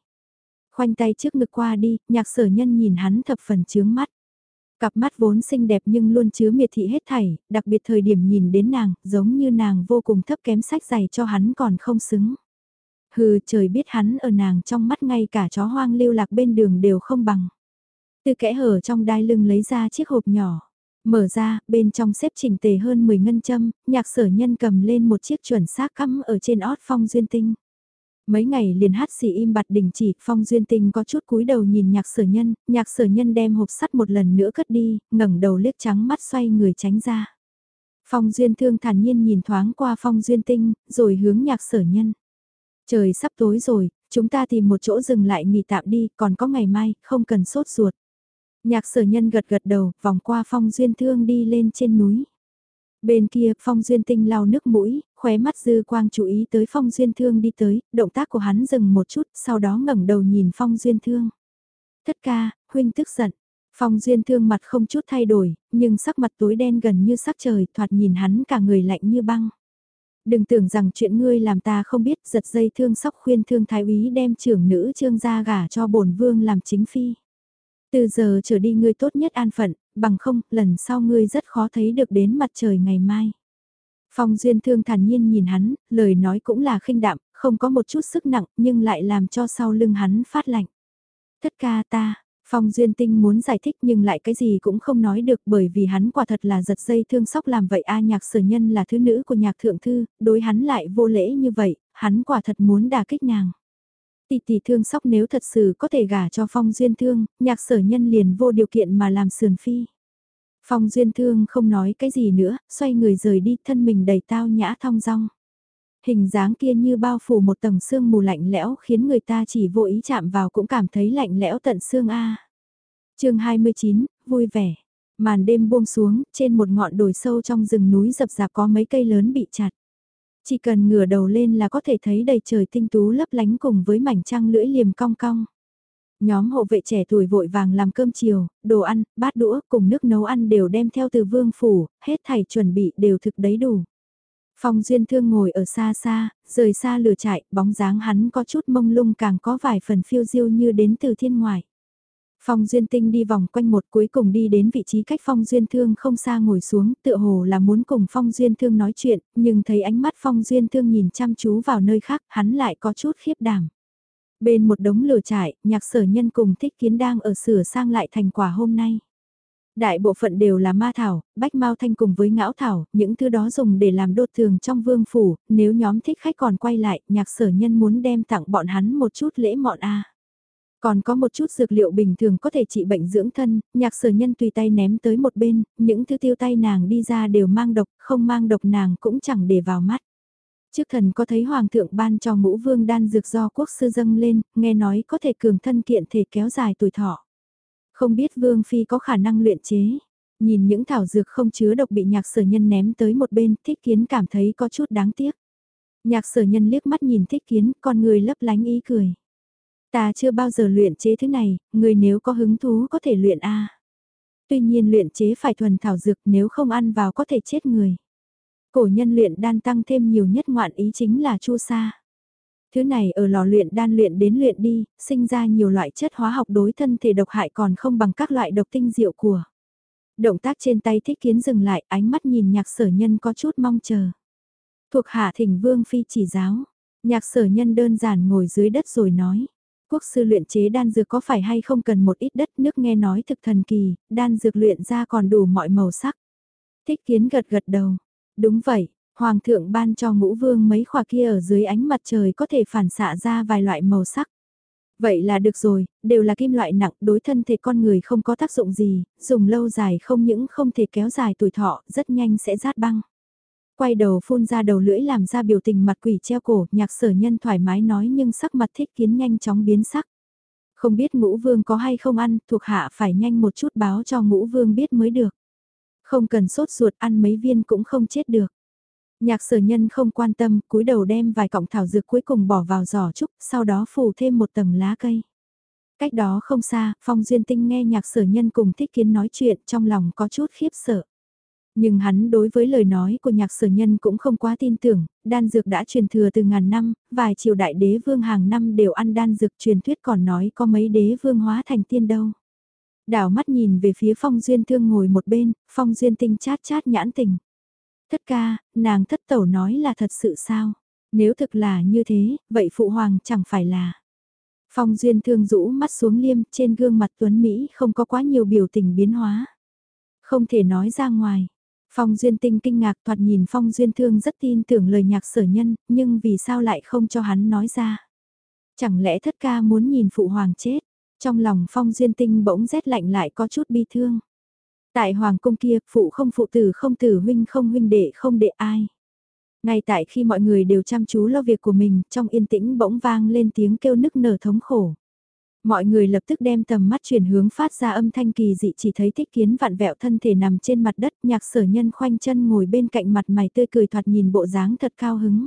Khoanh tay trước ngực qua đi, nhạc sở nhân nhìn hắn thập phần chướng mắt. Cặp mắt vốn xinh đẹp nhưng luôn chứa miệt thị hết thảy, đặc biệt thời điểm nhìn đến nàng, giống như nàng vô cùng thấp kém sách giày cho hắn còn không xứng. Hừ trời biết hắn ở nàng trong mắt ngay cả chó hoang lưu lạc bên đường đều không bằng. Từ kẽ hở trong đai lưng lấy ra chiếc hộp nhỏ. Mở ra, bên trong xếp chỉnh tề hơn 10 ngân châm, nhạc sở nhân cầm lên một chiếc chuẩn xác cắm ở trên ót phong duyên tinh. Mấy ngày liền hát xì im bặt đình chỉ, phong duyên tinh có chút cúi đầu nhìn nhạc sở nhân, nhạc sở nhân đem hộp sắt một lần nữa cất đi, ngẩng đầu liếc trắng mắt xoay người tránh ra. Phong duyên thương thản nhiên nhìn thoáng qua phong duyên tinh, rồi hướng nhạc sở nhân. Trời sắp tối rồi, chúng ta tìm một chỗ dừng lại nghỉ tạm đi, còn có ngày mai, không cần sốt ruột. Nhạc sở nhân gật gật đầu, vòng qua phong duyên thương đi lên trên núi. Bên kia, phong duyên tinh lau nước mũi, khóe mắt dư quang chú ý tới phong duyên thương đi tới, động tác của hắn dừng một chút, sau đó ngẩng đầu nhìn phong duyên thương. Thất ca, huynh tức giận. Phong duyên thương mặt không chút thay đổi, nhưng sắc mặt tối đen gần như sắc trời, thoạt nhìn hắn cả người lạnh như băng. Đừng tưởng rằng chuyện ngươi làm ta không biết, giật dây thương sóc khuyên thương thái úy đem trưởng nữ trương gia gả cho bổn vương làm chính phi. Từ giờ trở đi ngươi tốt nhất an phận, bằng không, lần sau ngươi rất khó thấy được đến mặt trời ngày mai. Phong Duyên Thương thản nhiên nhìn hắn, lời nói cũng là khinh đạm, không có một chút sức nặng, nhưng lại làm cho sau lưng hắn phát lạnh. Thất ca ta, Phong Duyên Tinh muốn giải thích nhưng lại cái gì cũng không nói được bởi vì hắn quả thật là giật dây thương sóc làm vậy a nhạc sở nhân là thứ nữ của nhạc thượng thư, đối hắn lại vô lễ như vậy, hắn quả thật muốn đả kích nàng. Tỷ tỷ thương sóc nếu thật sự có thể gả cho Phong Duyên Thương, nhạc sở nhân liền vô điều kiện mà làm sườn phi. Phong Duyên Thương không nói cái gì nữa, xoay người rời đi thân mình đầy tao nhã thong dong. Hình dáng kia như bao phủ một tầng xương mù lạnh lẽo khiến người ta chỉ vô ý chạm vào cũng cảm thấy lạnh lẽo tận xương A. Chương 29, vui vẻ. Màn đêm buông xuống, trên một ngọn đồi sâu trong rừng núi dập dạp có mấy cây lớn bị chặt. Chỉ cần ngửa đầu lên là có thể thấy đầy trời tinh tú lấp lánh cùng với mảnh trăng lưỡi liềm cong cong. Nhóm hộ vệ trẻ tuổi vội vàng làm cơm chiều, đồ ăn, bát đũa cùng nước nấu ăn đều đem theo từ vương phủ, hết thảy chuẩn bị đều thực đấy đủ. Phong Duyên Thương ngồi ở xa xa, rời xa lửa chạy, bóng dáng hắn có chút mông lung càng có vài phần phiêu diêu như đến từ thiên ngoại. Phong Duyên Tinh đi vòng quanh một cuối cùng đi đến vị trí cách Phong Duyên Thương không xa ngồi xuống, tựa hồ là muốn cùng Phong Duyên Thương nói chuyện, nhưng thấy ánh mắt Phong Duyên Thương nhìn chăm chú vào nơi khác, hắn lại có chút khiếp đảm. Bên một đống lửa trại, nhạc sở nhân cùng thích kiến đang ở sửa sang lại thành quả hôm nay. Đại bộ phận đều là ma thảo, bách mau thanh cùng với ngão thảo, những thứ đó dùng để làm đốt thường trong vương phủ, nếu nhóm thích khách còn quay lại, nhạc sở nhân muốn đem tặng bọn hắn một chút lễ mọn a. Còn có một chút dược liệu bình thường có thể trị bệnh dưỡng thân, nhạc sở nhân tùy tay ném tới một bên, những thứ tiêu tay nàng đi ra đều mang độc, không mang độc nàng cũng chẳng để vào mắt. Trước thần có thấy hoàng thượng ban cho ngũ vương đan dược do quốc sư dâng lên, nghe nói có thể cường thân kiện thể kéo dài tuổi thọ. Không biết vương phi có khả năng luyện chế. Nhìn những thảo dược không chứa độc bị nhạc sở nhân ném tới một bên, thích kiến cảm thấy có chút đáng tiếc. Nhạc sở nhân liếc mắt nhìn thích kiến, con người lấp lánh ý cười. Ta chưa bao giờ luyện chế thứ này, người nếu có hứng thú có thể luyện A. Tuy nhiên luyện chế phải thuần thảo dược nếu không ăn vào có thể chết người. Cổ nhân luyện đan tăng thêm nhiều nhất ngoạn ý chính là chu sa. Thứ này ở lò luyện đan luyện đến luyện đi, sinh ra nhiều loại chất hóa học đối thân thể độc hại còn không bằng các loại độc tinh diệu của. Động tác trên tay thích kiến dừng lại, ánh mắt nhìn nhạc sở nhân có chút mong chờ. Thuộc hạ thỉnh vương phi chỉ giáo, nhạc sở nhân đơn giản ngồi dưới đất rồi nói. Quốc sư luyện chế đan dược có phải hay không cần một ít đất nước nghe nói thực thần kỳ, đan dược luyện ra còn đủ mọi màu sắc. Thích kiến gật gật đầu, Đúng vậy, Hoàng thượng ban cho ngũ vương mấy khỏa kia ở dưới ánh mặt trời có thể phản xạ ra vài loại màu sắc. Vậy là được rồi, đều là kim loại nặng đối thân thể con người không có tác dụng gì, dùng lâu dài không những không thể kéo dài tuổi thọ, rất nhanh sẽ rát băng. Quay đầu phun ra đầu lưỡi làm ra biểu tình mặt quỷ treo cổ, nhạc sở nhân thoải mái nói nhưng sắc mặt thích kiến nhanh chóng biến sắc. Không biết ngũ vương có hay không ăn, thuộc hạ phải nhanh một chút báo cho ngũ vương biết mới được. Không cần sốt ruột ăn mấy viên cũng không chết được. Nhạc sở nhân không quan tâm, cúi đầu đem vài cọng thảo dược cuối cùng bỏ vào giỏ trúc, sau đó phủ thêm một tầng lá cây. Cách đó không xa, Phong Duyên Tinh nghe nhạc sở nhân cùng thích kiến nói chuyện trong lòng có chút khiếp sợ. Nhưng hắn đối với lời nói của nhạc sở nhân cũng không quá tin tưởng, đan dược đã truyền thừa từ ngàn năm, vài triều đại đế vương hàng năm đều ăn đan dược truyền thuyết còn nói có mấy đế vương hóa thành tiên đâu. Đảo mắt nhìn về phía Phong Duyên Thương ngồi một bên, Phong Duyên Tinh chát chát nhãn tình. Thất ca, nàng thất tẩu nói là thật sự sao? Nếu thực là như thế, vậy phụ hoàng chẳng phải là... Phong Duyên Thương rũ mắt xuống liêm, trên gương mặt Tuấn Mỹ không có quá nhiều biểu tình biến hóa. Không thể nói ra ngoài. Phong Duyên Tinh kinh ngạc thoạt nhìn Phong Duyên Thương rất tin tưởng lời nhạc sở nhân, nhưng vì sao lại không cho hắn nói ra. Chẳng lẽ thất ca muốn nhìn phụ hoàng chết, trong lòng Phong Duyên Tinh bỗng rét lạnh lại có chút bi thương. Tại hoàng cung kia, phụ không phụ tử không tử huynh không huynh đệ không đệ ai. Ngay tại khi mọi người đều chăm chú lo việc của mình, trong yên tĩnh bỗng vang lên tiếng kêu nức nở thống khổ. Mọi người lập tức đem tầm mắt chuyển hướng phát ra âm thanh kỳ dị chỉ thấy thích kiến vạn vẹo thân thể nằm trên mặt đất nhạc sở nhân khoanh chân ngồi bên cạnh mặt mày tươi cười thoạt nhìn bộ dáng thật cao hứng.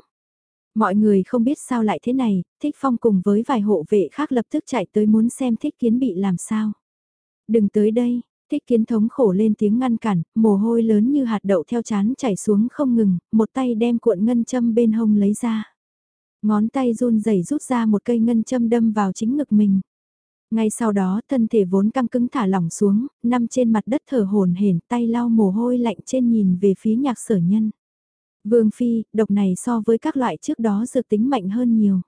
Mọi người không biết sao lại thế này, thích phong cùng với vài hộ vệ khác lập tức chạy tới muốn xem thích kiến bị làm sao. Đừng tới đây, thích kiến thống khổ lên tiếng ngăn cản, mồ hôi lớn như hạt đậu theo chán chảy xuống không ngừng, một tay đem cuộn ngân châm bên hông lấy ra. Ngón tay run rẩy rút ra một cây ngân châm đâm vào chính ngực mình. Ngay sau đó thân thể vốn căng cứng thả lỏng xuống, nằm trên mặt đất thở hồn hển tay lau mồ hôi lạnh trên nhìn về phía nhạc sở nhân. Vương Phi, độc này so với các loại trước đó dược tính mạnh hơn nhiều.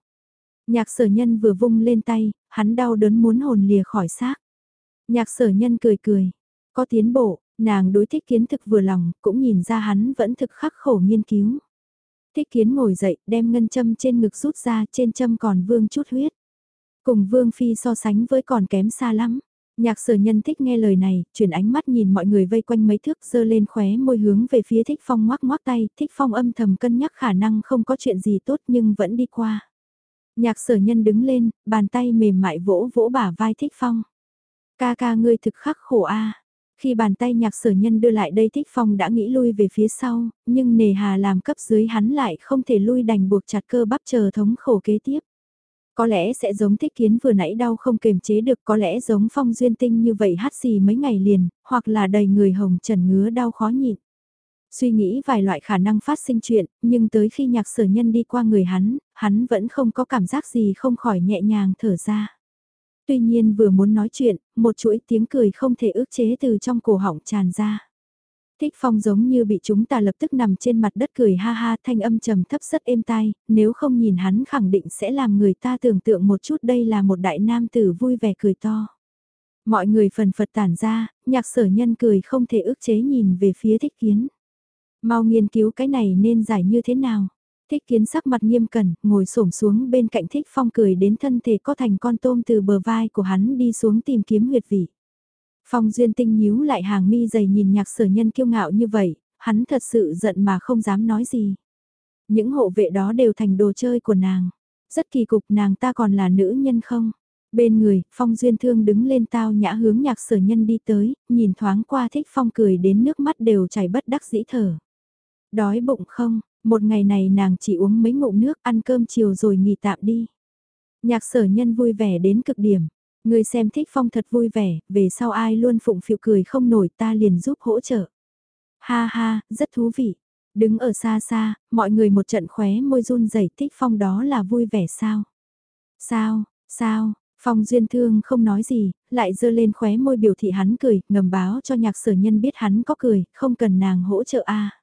Nhạc sở nhân vừa vung lên tay, hắn đau đớn muốn hồn lìa khỏi xác. Nhạc sở nhân cười cười, có tiến bộ, nàng đối thích kiến thực vừa lòng, cũng nhìn ra hắn vẫn thực khắc khổ nghiên cứu. Thích kiến ngồi dậy, đem ngân châm trên ngực rút ra, trên châm còn vương chút huyết. Cùng Vương Phi so sánh với còn kém xa lắm. Nhạc sở nhân thích nghe lời này, chuyển ánh mắt nhìn mọi người vây quanh mấy thước dơ lên khóe môi hướng về phía thích phong ngoác ngoác tay, thích phong âm thầm cân nhắc khả năng không có chuyện gì tốt nhưng vẫn đi qua. Nhạc sở nhân đứng lên, bàn tay mềm mại vỗ vỗ bả vai thích phong. Ca ca ngươi thực khắc khổ a Khi bàn tay nhạc sở nhân đưa lại đây thích phong đã nghĩ lui về phía sau, nhưng nề hà làm cấp dưới hắn lại không thể lui đành buộc chặt cơ bắp chờ thống khổ kế tiếp. Có lẽ sẽ giống thích kiến vừa nãy đau không kềm chế được, có lẽ giống phong duyên tinh như vậy hát xì mấy ngày liền, hoặc là đầy người hồng trần ngứa đau khó nhịn. Suy nghĩ vài loại khả năng phát sinh chuyện, nhưng tới khi nhạc sở nhân đi qua người hắn, hắn vẫn không có cảm giác gì không khỏi nhẹ nhàng thở ra. Tuy nhiên vừa muốn nói chuyện, một chuỗi tiếng cười không thể ước chế từ trong cổ họng tràn ra. Thích Phong giống như bị chúng ta lập tức nằm trên mặt đất cười ha ha thanh âm trầm thấp rất êm tai, nếu không nhìn hắn khẳng định sẽ làm người ta tưởng tượng một chút đây là một đại nam tử vui vẻ cười to. Mọi người phần phật tản ra, nhạc sở nhân cười không thể ước chế nhìn về phía thích kiến. Mau nghiên cứu cái này nên giải như thế nào. Thích kiến sắc mặt nghiêm cẩn, ngồi xổm xuống bên cạnh thích phong cười đến thân thể có thành con tôm từ bờ vai của hắn đi xuống tìm kiếm huyệt vị. Phong Duyên Tinh nhíu lại hàng mi dày nhìn nhạc sở nhân kiêu ngạo như vậy, hắn thật sự giận mà không dám nói gì. Những hộ vệ đó đều thành đồ chơi của nàng. Rất kỳ cục nàng ta còn là nữ nhân không? Bên người, Phong Duyên Thương đứng lên tao nhã hướng nhạc sở nhân đi tới, nhìn thoáng qua thích Phong cười đến nước mắt đều chảy bất đắc dĩ thở. Đói bụng không, một ngày này nàng chỉ uống mấy ngụm nước ăn cơm chiều rồi nghỉ tạm đi. Nhạc sở nhân vui vẻ đến cực điểm. Người xem thích phong thật vui vẻ, về sau ai luôn phụng phịu cười không nổi ta liền giúp hỗ trợ. Ha ha, rất thú vị. Đứng ở xa xa, mọi người một trận khóe môi run rẩy thích phong đó là vui vẻ sao? Sao, sao, phong duyên thương không nói gì, lại dơ lên khóe môi biểu thị hắn cười, ngầm báo cho nhạc sở nhân biết hắn có cười, không cần nàng hỗ trợ a. À.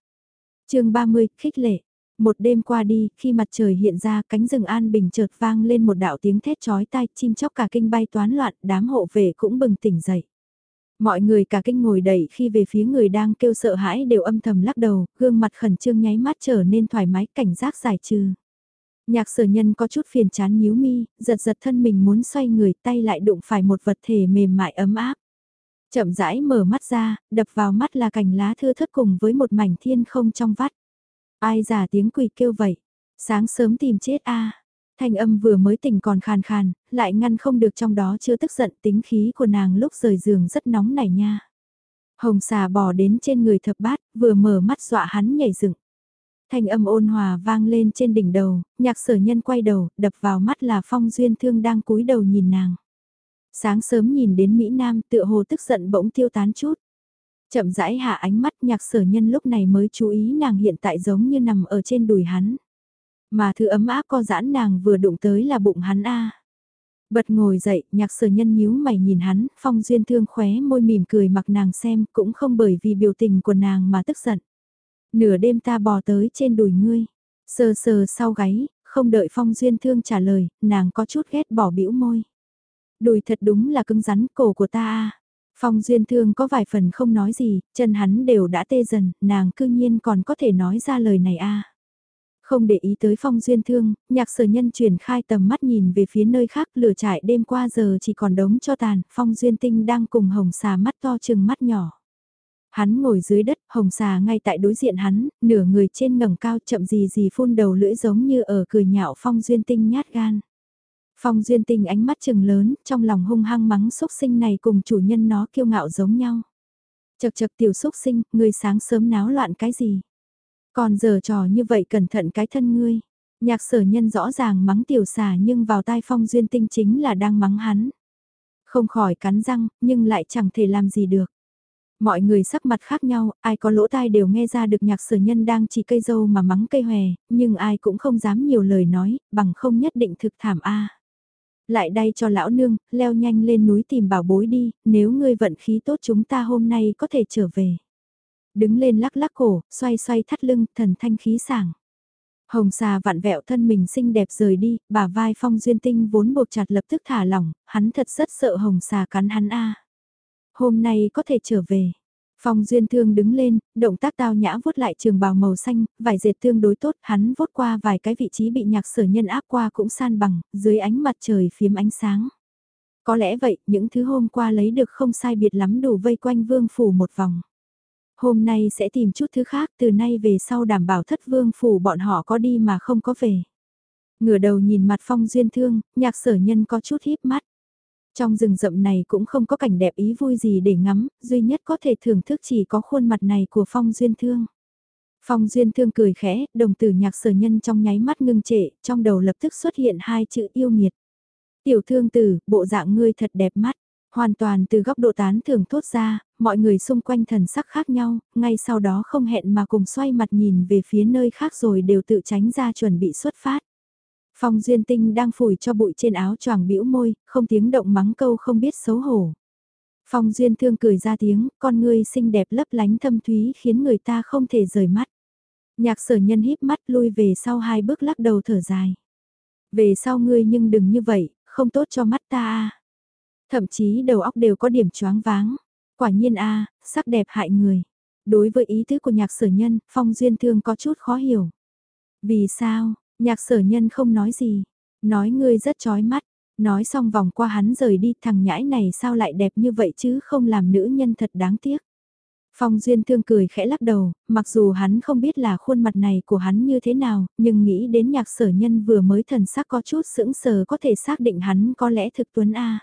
chương 30, khích lệ. Một đêm qua đi, khi mặt trời hiện ra cánh rừng an bình chợt vang lên một đạo tiếng thét chói tai, chim chóc cả kinh bay toán loạn, đám hộ về cũng bừng tỉnh dậy. Mọi người cả kinh ngồi đẩy khi về phía người đang kêu sợ hãi đều âm thầm lắc đầu, gương mặt khẩn trương nháy mắt trở nên thoải mái cảnh giác giải trừ. Nhạc sở nhân có chút phiền chán nhíu mi, giật giật thân mình muốn xoay người tay lại đụng phải một vật thể mềm mại ấm áp. Chậm rãi mở mắt ra, đập vào mắt là cành lá thưa thất cùng với một mảnh thiên không trong vắt. Ai giả tiếng quỳ kêu vậy? Sáng sớm tìm chết a Thanh âm vừa mới tỉnh còn khàn khàn, lại ngăn không được trong đó chưa tức giận tính khí của nàng lúc rời giường rất nóng nảy nha. Hồng xà bò đến trên người thập bát, vừa mở mắt dọa hắn nhảy dựng. Thanh âm ôn hòa vang lên trên đỉnh đầu, nhạc sở nhân quay đầu, đập vào mắt là phong duyên thương đang cúi đầu nhìn nàng. Sáng sớm nhìn đến Mỹ Nam tựa hồ tức giận bỗng tiêu tán chút. Chậm rãi hạ ánh mắt nhạc sở nhân lúc này mới chú ý nàng hiện tại giống như nằm ở trên đùi hắn. Mà thứ ấm áp co giãn nàng vừa đụng tới là bụng hắn a Bật ngồi dậy, nhạc sở nhân nhíu mày nhìn hắn, phong duyên thương khóe môi mỉm cười mặc nàng xem, cũng không bởi vì biểu tình của nàng mà tức giận. Nửa đêm ta bò tới trên đùi ngươi, Sờ sờ sau gáy, không đợi Phong Duyên Thương trả lời, nàng có chút ghét bỏ bĩu môi. Đùi thật đúng là cứng rắn cổ của ta a. Phong Duyên Thương có vài phần không nói gì, chân hắn đều đã tê dần, nàng cư nhiên còn có thể nói ra lời này a. Không để ý tới Phong Duyên Thương, nhạc sở nhân chuyển khai tầm mắt nhìn về phía nơi khác lửa trại đêm qua giờ chỉ còn đống cho tàn, Phong Duyên Tinh đang cùng hồng xà mắt to chừng mắt nhỏ. Hắn ngồi dưới đất, hồng xà ngay tại đối diện hắn, nửa người trên ngẩng cao chậm gì gì phun đầu lưỡi giống như ở cười nhạo Phong Duyên Tinh nhát gan. Phong Duyên Tinh ánh mắt trừng lớn, trong lòng hung hăng mắng xúc sinh này cùng chủ nhân nó kiêu ngạo giống nhau. Chật chật tiểu xúc sinh, người sáng sớm náo loạn cái gì? Còn giờ trò như vậy cẩn thận cái thân ngươi. Nhạc sở nhân rõ ràng mắng tiểu xà nhưng vào tai Phong Duyên Tinh chính là đang mắng hắn. Không khỏi cắn răng, nhưng lại chẳng thể làm gì được. Mọi người sắc mặt khác nhau, ai có lỗ tai đều nghe ra được nhạc sở nhân đang chỉ cây dâu mà mắng cây hòe, nhưng ai cũng không dám nhiều lời nói, bằng không nhất định thực thảm a. Lại đây cho lão nương, leo nhanh lên núi tìm bảo bối đi, nếu ngươi vận khí tốt chúng ta hôm nay có thể trở về. Đứng lên lắc lắc cổ, xoay xoay thắt lưng, thần thanh khí sảng. Hồng xà vặn vẹo thân mình xinh đẹp rời đi, bà vai phong duyên tinh vốn buộc chặt lập tức thả lỏng, hắn thật rất sợ hồng xà cắn hắn a. Hôm nay có thể trở về. Phong Duyên Thương đứng lên, động tác tao nhã vuốt lại trường bào màu xanh, vải dệt tương đối tốt, hắn vuốt qua vài cái vị trí bị nhạc sở nhân áp qua cũng san bằng, dưới ánh mặt trời phiếm ánh sáng. Có lẽ vậy, những thứ hôm qua lấy được không sai biệt lắm đủ vây quanh vương phủ một vòng. Hôm nay sẽ tìm chút thứ khác, từ nay về sau đảm bảo thất vương phủ bọn họ có đi mà không có về. Ngửa đầu nhìn mặt Phong Duyên Thương, nhạc sở nhân có chút híp mắt. Trong rừng rậm này cũng không có cảnh đẹp ý vui gì để ngắm, duy nhất có thể thưởng thức chỉ có khuôn mặt này của Phong Duyên Thương. Phong Duyên Thương cười khẽ, đồng tử nhạc sở nhân trong nháy mắt ngưng trệ, trong đầu lập tức xuất hiện hai chữ yêu nghiệt. Tiểu thương tử, bộ dạng ngươi thật đẹp mắt. Hoàn toàn từ góc độ tán thưởng thốt ra, mọi người xung quanh thần sắc khác nhau, ngay sau đó không hẹn mà cùng xoay mặt nhìn về phía nơi khác rồi đều tự tránh ra chuẩn bị xuất phát. Phong Duyên Tinh đang phủi cho bụi trên áo choàng bĩu môi, không tiếng động mắng câu không biết xấu hổ. Phong Duyên Thương cười ra tiếng, con ngươi xinh đẹp lấp lánh thâm thúy khiến người ta không thể rời mắt. Nhạc sở nhân híp mắt lui về sau hai bước lắc đầu thở dài. Về sau ngươi nhưng đừng như vậy, không tốt cho mắt ta a. Thậm chí đầu óc đều có điểm choáng váng. Quả nhiên a, sắc đẹp hại người. Đối với ý tứ của nhạc sở nhân, Phong Duyên Thương có chút khó hiểu. Vì sao, Nhạc sở nhân không nói gì, nói ngươi rất chói mắt, nói xong vòng qua hắn rời đi thằng nhãi này sao lại đẹp như vậy chứ không làm nữ nhân thật đáng tiếc. Phong Duyên Thương cười khẽ lắc đầu, mặc dù hắn không biết là khuôn mặt này của hắn như thế nào, nhưng nghĩ đến nhạc sở nhân vừa mới thần sắc có chút sững sờ có thể xác định hắn có lẽ thực tuấn A.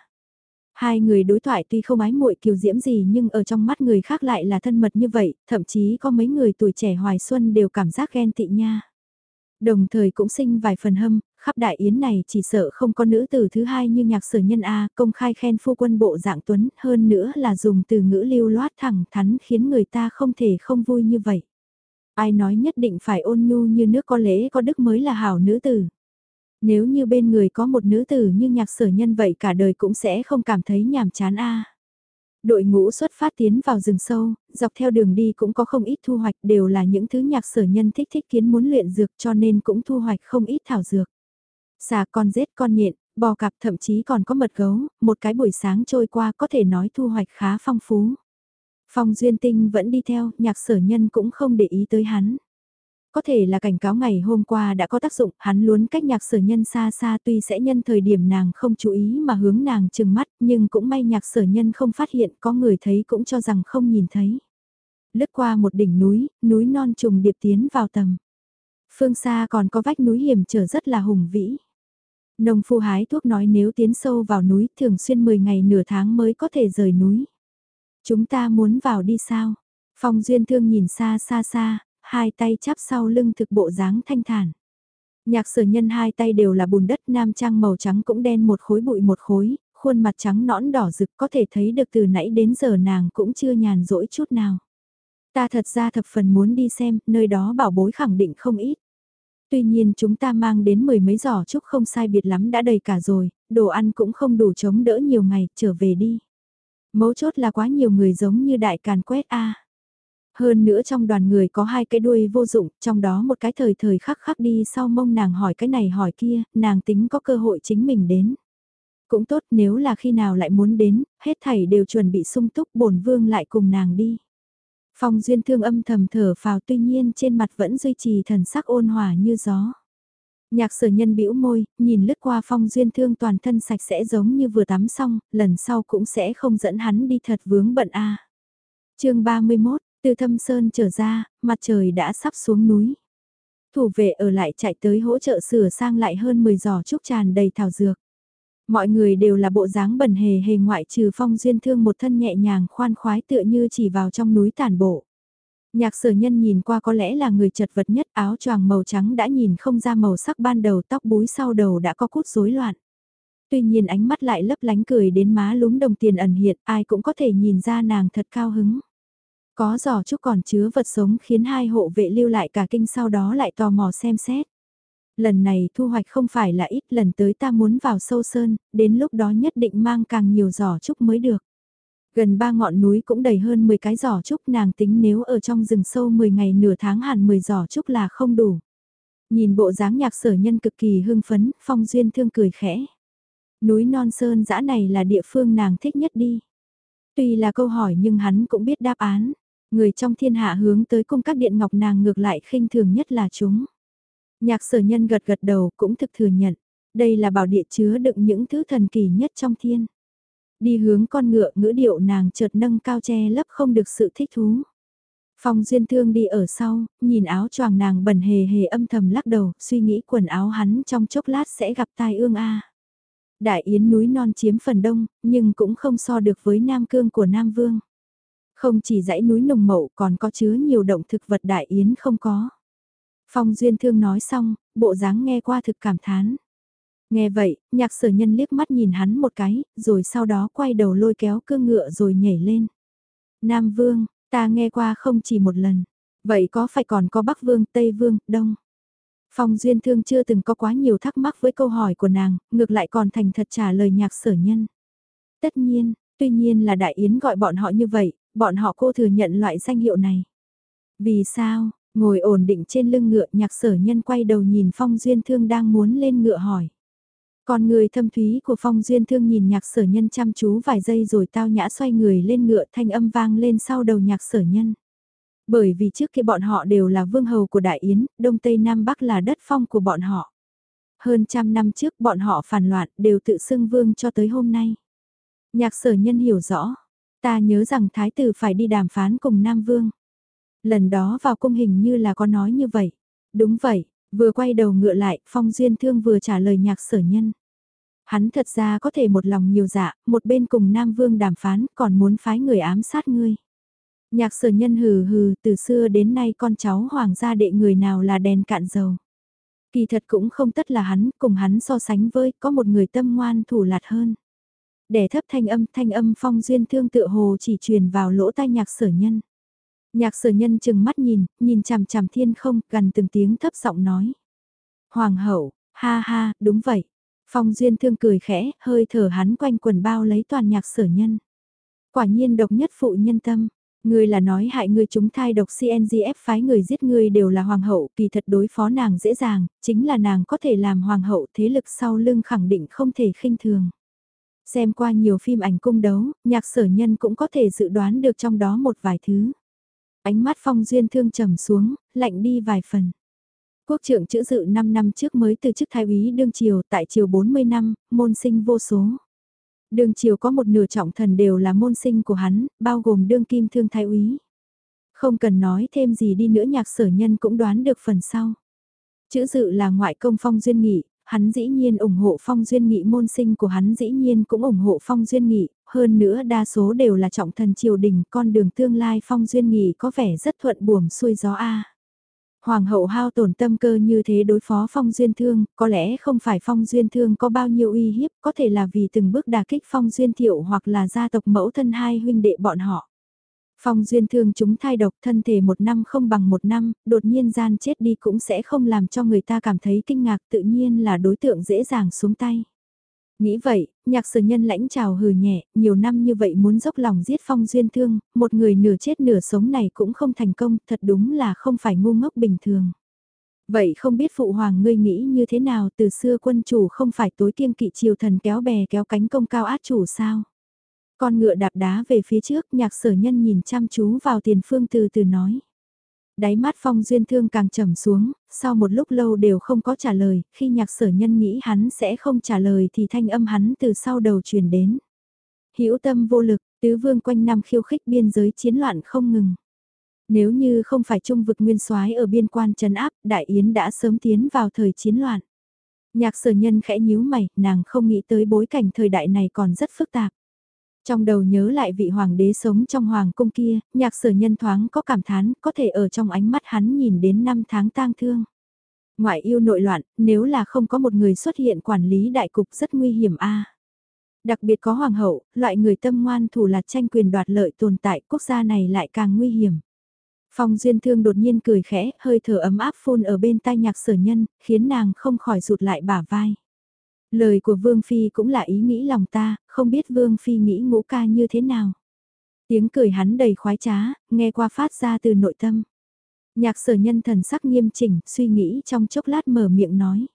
Hai người đối thoại tuy không ái muội kiều diễm gì nhưng ở trong mắt người khác lại là thân mật như vậy, thậm chí có mấy người tuổi trẻ hoài xuân đều cảm giác ghen tị nha. Đồng thời cũng sinh vài phần hâm, khắp đại yến này chỉ sợ không có nữ tử thứ hai như nhạc sở nhân A công khai khen phu quân bộ dạng tuấn hơn nữa là dùng từ ngữ lưu loát thẳng thắn khiến người ta không thể không vui như vậy. Ai nói nhất định phải ôn nhu như nước có lễ có đức mới là hảo nữ tử. Nếu như bên người có một nữ tử như nhạc sở nhân vậy cả đời cũng sẽ không cảm thấy nhàm chán A. Đội ngũ xuất phát tiến vào rừng sâu, dọc theo đường đi cũng có không ít thu hoạch đều là những thứ nhạc sở nhân thích thích kiến muốn luyện dược cho nên cũng thu hoạch không ít thảo dược. Xà con rết con nhện, bò cạp thậm chí còn có mật gấu, một cái buổi sáng trôi qua có thể nói thu hoạch khá phong phú. Phong Duyên Tinh vẫn đi theo, nhạc sở nhân cũng không để ý tới hắn. Có thể là cảnh cáo ngày hôm qua đã có tác dụng, hắn luôn cách nhạc sở nhân xa xa tuy sẽ nhân thời điểm nàng không chú ý mà hướng nàng chừng mắt, nhưng cũng may nhạc sở nhân không phát hiện có người thấy cũng cho rằng không nhìn thấy. Lướt qua một đỉnh núi, núi non trùng điệp tiến vào tầm. Phương xa còn có vách núi hiểm trở rất là hùng vĩ. Nông phu hái thuốc nói nếu tiến sâu vào núi thường xuyên 10 ngày nửa tháng mới có thể rời núi. Chúng ta muốn vào đi sao? Phong Duyên Thương nhìn xa xa xa, hai tay chắp sau lưng thực bộ dáng thanh thản. Nhạc sở nhân hai tay đều là bùn đất nam trang màu trắng cũng đen một khối bụi một khối, khuôn mặt trắng nõn đỏ rực có thể thấy được từ nãy đến giờ nàng cũng chưa nhàn rỗi chút nào. Ta thật ra thập phần muốn đi xem, nơi đó bảo bối khẳng định không ít. Tuy nhiên chúng ta mang đến mười mấy giỏ chúc không sai biệt lắm đã đầy cả rồi, đồ ăn cũng không đủ chống đỡ nhiều ngày, trở về đi. Mấu chốt là quá nhiều người giống như đại càn quét a hơn nữa trong đoàn người có hai cái đuôi vô dụng, trong đó một cái thời thời khắc khắc đi sau mông nàng hỏi cái này hỏi kia, nàng tính có cơ hội chính mình đến. Cũng tốt nếu là khi nào lại muốn đến, hết thảy đều chuẩn bị sung túc bổn vương lại cùng nàng đi. Phong duyên thương âm thầm thở phào tuy nhiên trên mặt vẫn duy trì thần sắc ôn hòa như gió. Nhạc sở nhân bĩu môi, nhìn lướt qua phong duyên thương toàn thân sạch sẽ giống như vừa tắm xong, lần sau cũng sẽ không dẫn hắn đi thật vướng bận a. À. chương 31, từ thâm sơn trở ra, mặt trời đã sắp xuống núi. Thủ vệ ở lại chạy tới hỗ trợ sửa sang lại hơn 10 giỏ trúc tràn đầy thảo dược. Mọi người đều là bộ dáng bẩn hề hề ngoại trừ phong duyên thương một thân nhẹ nhàng khoan khoái tựa như chỉ vào trong núi tàn bộ. Nhạc sở nhân nhìn qua có lẽ là người chật vật nhất áo choàng màu trắng đã nhìn không ra màu sắc ban đầu tóc búi sau đầu đã có cút rối loạn. Tuy nhiên ánh mắt lại lấp lánh cười đến má lúm đồng tiền ẩn hiện ai cũng có thể nhìn ra nàng thật cao hứng. Có giỏ trúc còn chứa vật sống khiến hai hộ vệ lưu lại cả kinh sau đó lại tò mò xem xét. Lần này thu hoạch không phải là ít lần tới ta muốn vào sâu sơn, đến lúc đó nhất định mang càng nhiều giỏ trúc mới được. Gần ba ngọn núi cũng đầy hơn 10 cái giỏ trúc nàng tính nếu ở trong rừng sâu 10 ngày nửa tháng hẳn 10 giỏ trúc là không đủ. Nhìn bộ dáng nhạc sở nhân cực kỳ hưng phấn, phong duyên thương cười khẽ. Núi non sơn dã này là địa phương nàng thích nhất đi. Tuy là câu hỏi nhưng hắn cũng biết đáp án. Người trong thiên hạ hướng tới cung các điện ngọc nàng ngược lại khinh thường nhất là chúng. Nhạc sở nhân gật gật đầu cũng thực thừa nhận. Đây là bảo địa chứa đựng những thứ thần kỳ nhất trong thiên. Đi hướng con ngựa ngữ điệu nàng chợt nâng cao che lấp không được sự thích thú. Phong duyên thương đi ở sau, nhìn áo choàng nàng bẩn hề hề âm thầm lắc đầu, suy nghĩ quần áo hắn trong chốc lát sẽ gặp tai ương a. Đại yến núi non chiếm phần đông, nhưng cũng không so được với nam cương của Nam Vương. Không chỉ dãy núi nồng mậu còn có chứa nhiều động thực vật đại yến không có. Phong Duyên Thương nói xong, bộ dáng nghe qua thực cảm thán. Nghe vậy, nhạc sở nhân liếc mắt nhìn hắn một cái, rồi sau đó quay đầu lôi kéo cương ngựa rồi nhảy lên. Nam Vương, ta nghe qua không chỉ một lần. Vậy có phải còn có Bắc Vương, Tây Vương, Đông? Phong Duyên Thương chưa từng có quá nhiều thắc mắc với câu hỏi của nàng, ngược lại còn thành thật trả lời nhạc sở nhân. Tất nhiên, tuy nhiên là Đại Yến gọi bọn họ như vậy, bọn họ cô thừa nhận loại danh hiệu này. Vì sao, ngồi ổn định trên lưng ngựa nhạc sở nhân quay đầu nhìn Phong Duyên Thương đang muốn lên ngựa hỏi. Còn người thâm thúy của Phong Duyên Thương nhìn nhạc sở nhân chăm chú vài giây rồi tao nhã xoay người lên ngựa thanh âm vang lên sau đầu nhạc sở nhân. Bởi vì trước kia bọn họ đều là vương hầu của Đại Yến, Đông Tây Nam Bắc là đất phong của bọn họ. Hơn trăm năm trước bọn họ phản loạn đều tự xưng vương cho tới hôm nay. Nhạc sở nhân hiểu rõ, ta nhớ rằng Thái tử phải đi đàm phán cùng Nam Vương. Lần đó vào cung hình như là có nói như vậy. Đúng vậy, vừa quay đầu ngựa lại, Phong Duyên Thương vừa trả lời nhạc sở nhân. Hắn thật ra có thể một lòng nhiều dạ, một bên cùng Nam Vương đàm phán, còn muốn phái người ám sát ngươi. Nhạc sở nhân hừ hừ, từ xưa đến nay con cháu hoàng gia đệ người nào là đèn cạn dầu. Kỳ thật cũng không tất là hắn, cùng hắn so sánh với, có một người tâm ngoan thủ lạt hơn để thấp thanh âm, thanh âm phong duyên thương tựa hồ chỉ truyền vào lỗ tai nhạc sở nhân. Nhạc sở nhân chừng mắt nhìn, nhìn chằm chằm thiên không, gần từng tiếng thấp giọng nói. Hoàng hậu, ha ha, đúng vậy. Phong duyên thương cười khẽ, hơi thở hắn quanh quần bao lấy toàn nhạc sở nhân. Quả nhiên độc nhất phụ nhân tâm. Người là nói hại người chúng thai độc CNGF phái người giết người đều là hoàng hậu, kỳ thật đối phó nàng dễ dàng, chính là nàng có thể làm hoàng hậu thế lực sau lưng khẳng định không thể khinh thường. Xem qua nhiều phim ảnh cung đấu, nhạc sở nhân cũng có thể dự đoán được trong đó một vài thứ. Ánh mắt phong duyên thương trầm xuống, lạnh đi vài phần. Quốc trưởng chữ dự 5 năm trước mới từ chức thái úy đương triều tại triều 40 năm, môn sinh vô số. Đường triều có một nửa trọng thần đều là môn sinh của hắn, bao gồm đương kim thương thái úy. Không cần nói thêm gì đi nữa nhạc sở nhân cũng đoán được phần sau. Chữ dự là ngoại công phong duyên nghị, hắn dĩ nhiên ủng hộ phong duyên nghị môn sinh của hắn dĩ nhiên cũng ủng hộ phong duyên nghị, hơn nữa đa số đều là trọng thần triều đình, con đường tương lai phong duyên nghị có vẻ rất thuận buồm xuôi gió a. Hoàng hậu hao tổn tâm cơ như thế đối phó phong duyên thương, có lẽ không phải phong duyên thương có bao nhiêu uy hiếp, có thể là vì từng bước đà kích phong duyên thiệu hoặc là gia tộc mẫu thân hai huynh đệ bọn họ. Phong duyên thương chúng thai độc thân thể một năm không bằng một năm, đột nhiên gian chết đi cũng sẽ không làm cho người ta cảm thấy kinh ngạc tự nhiên là đối tượng dễ dàng xuống tay. Nghĩ vậy, nhạc sở nhân lãnh trào hừ nhẹ, nhiều năm như vậy muốn dốc lòng giết phong duyên thương, một người nửa chết nửa sống này cũng không thành công, thật đúng là không phải ngu ngốc bình thường. Vậy không biết phụ hoàng ngươi nghĩ như thế nào từ xưa quân chủ không phải tối kiêng kỵ triều thần kéo bè kéo cánh công cao át chủ sao? Con ngựa đạp đá về phía trước nhạc sở nhân nhìn chăm chú vào tiền phương từ từ nói. Đáy mắt phong duyên thương càng trầm xuống, sau một lúc lâu đều không có trả lời, khi nhạc sở nhân nghĩ hắn sẽ không trả lời thì thanh âm hắn từ sau đầu truyền đến. hữu tâm vô lực, tứ vương quanh năm khiêu khích biên giới chiến loạn không ngừng. Nếu như không phải trung vực nguyên soái ở biên quan trấn áp, Đại Yến đã sớm tiến vào thời chiến loạn. Nhạc sở nhân khẽ nhíu mày, nàng không nghĩ tới bối cảnh thời đại này còn rất phức tạp. Trong đầu nhớ lại vị hoàng đế sống trong hoàng cung kia, nhạc sở nhân thoáng có cảm thán, có thể ở trong ánh mắt hắn nhìn đến năm tháng tang thương. Ngoại yêu nội loạn, nếu là không có một người xuất hiện quản lý đại cục rất nguy hiểm a. Đặc biệt có hoàng hậu, loại người tâm ngoan thủ là tranh quyền đoạt lợi tồn tại quốc gia này lại càng nguy hiểm. Phong Duyên Thương đột nhiên cười khẽ, hơi thở ấm áp phun ở bên tai nhạc sở nhân, khiến nàng không khỏi rụt lại bả vai. Lời của Vương Phi cũng là ý nghĩ lòng ta, không biết Vương Phi nghĩ ngũ ca như thế nào. Tiếng cười hắn đầy khoái trá, nghe qua phát ra từ nội tâm. Nhạc sở nhân thần sắc nghiêm chỉnh, suy nghĩ trong chốc lát mở miệng nói.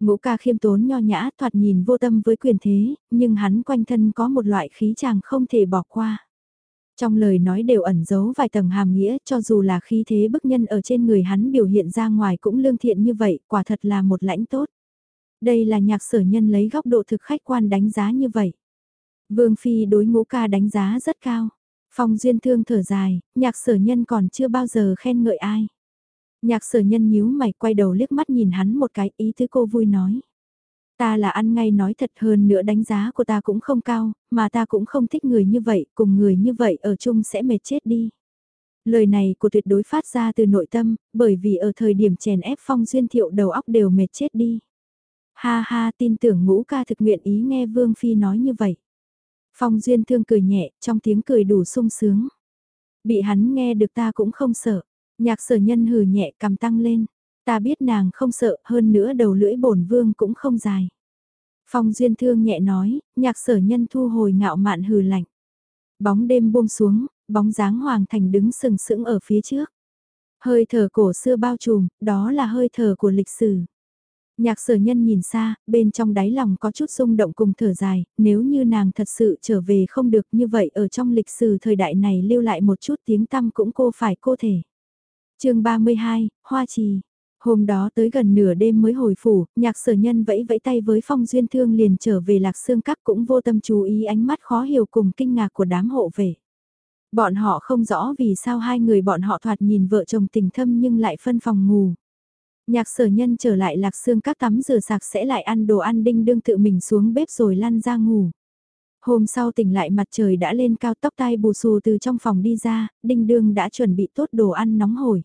Ngũ ca khiêm tốn nho nhã thoạt nhìn vô tâm với quyền thế, nhưng hắn quanh thân có một loại khí chàng không thể bỏ qua. Trong lời nói đều ẩn giấu vài tầng hàm nghĩa cho dù là khí thế bức nhân ở trên người hắn biểu hiện ra ngoài cũng lương thiện như vậy, quả thật là một lãnh tốt. Đây là nhạc sở nhân lấy góc độ thực khách quan đánh giá như vậy. Vương Phi đối ngũ ca đánh giá rất cao. Phong duyên thương thở dài, nhạc sở nhân còn chưa bao giờ khen ngợi ai. Nhạc sở nhân nhíu mày quay đầu liếc mắt nhìn hắn một cái ý thứ cô vui nói. Ta là ăn ngay nói thật hơn nữa đánh giá của ta cũng không cao, mà ta cũng không thích người như vậy, cùng người như vậy ở chung sẽ mệt chết đi. Lời này của tuyệt đối phát ra từ nội tâm, bởi vì ở thời điểm chèn ép phong duyên thiệu đầu óc đều mệt chết đi. Ha ha tin tưởng ngũ ca thực nguyện ý nghe Vương Phi nói như vậy. Phong duyên thương cười nhẹ, trong tiếng cười đủ sung sướng. Bị hắn nghe được ta cũng không sợ. Nhạc sở nhân hừ nhẹ cầm tăng lên. Ta biết nàng không sợ, hơn nữa đầu lưỡi bổn vương cũng không dài. Phong duyên thương nhẹ nói, nhạc sở nhân thu hồi ngạo mạn hừ lạnh. Bóng đêm buông xuống, bóng dáng hoàng thành đứng sừng sững ở phía trước. Hơi thở cổ xưa bao trùm, đó là hơi thở của lịch sử. Nhạc sở nhân nhìn xa, bên trong đáy lòng có chút rung động cùng thở dài, nếu như nàng thật sự trở về không được như vậy ở trong lịch sử thời đại này lưu lại một chút tiếng tăm cũng cô phải cô thể. chương 32, Hoa Trì Hôm đó tới gần nửa đêm mới hồi phủ, nhạc sở nhân vẫy vẫy tay với phong duyên thương liền trở về lạc xương các cũng vô tâm chú ý ánh mắt khó hiểu cùng kinh ngạc của đám hộ về. Bọn họ không rõ vì sao hai người bọn họ thoạt nhìn vợ chồng tình thâm nhưng lại phân phòng ngủ. Nhạc sở nhân trở lại lạc xương các tắm rửa sạc sẽ lại ăn đồ ăn đinh đương tự mình xuống bếp rồi lăn ra ngủ. Hôm sau tỉnh lại mặt trời đã lên cao tóc tai bù xù từ trong phòng đi ra, đinh đương đã chuẩn bị tốt đồ ăn nóng hổi.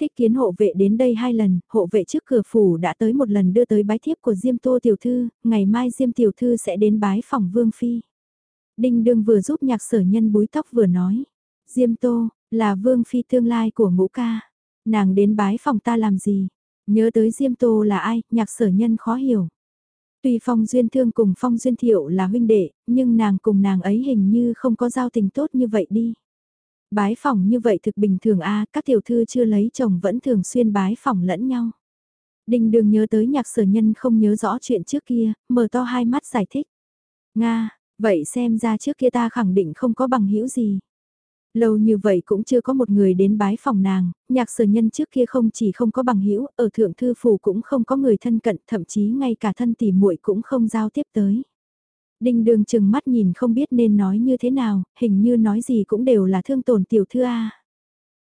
Thích kiến hộ vệ đến đây hai lần, hộ vệ trước cửa phủ đã tới một lần đưa tới bái thiếp của Diêm Tô Tiểu Thư, ngày mai Diêm Tiểu Thư sẽ đến bái phòng Vương Phi. Đinh đương vừa giúp nhạc sở nhân búi tóc vừa nói. Diêm Tô, là Vương Phi tương lai của ngũ ca. Nàng đến bái phòng ta làm gì? Nhớ tới Diêm Tô là ai, nhạc sở nhân khó hiểu. Tuy Phong Duyên Thương cùng Phong Duyên Thiệu là huynh đệ, nhưng nàng cùng nàng ấy hình như không có giao tình tốt như vậy đi. Bái phỏng như vậy thực bình thường a các tiểu thư chưa lấy chồng vẫn thường xuyên bái phỏng lẫn nhau. Đình đường nhớ tới nhạc sở nhân không nhớ rõ chuyện trước kia, mở to hai mắt giải thích. Nga, vậy xem ra trước kia ta khẳng định không có bằng hữu gì. Lâu như vậy cũng chưa có một người đến bái phòng nàng, nhạc sở nhân trước kia không chỉ không có bằng hữu ở thượng thư phủ cũng không có người thân cận, thậm chí ngay cả thân tỉ muội cũng không giao tiếp tới. Đinh đường chừng mắt nhìn không biết nên nói như thế nào, hình như nói gì cũng đều là thương tổn tiểu thư A.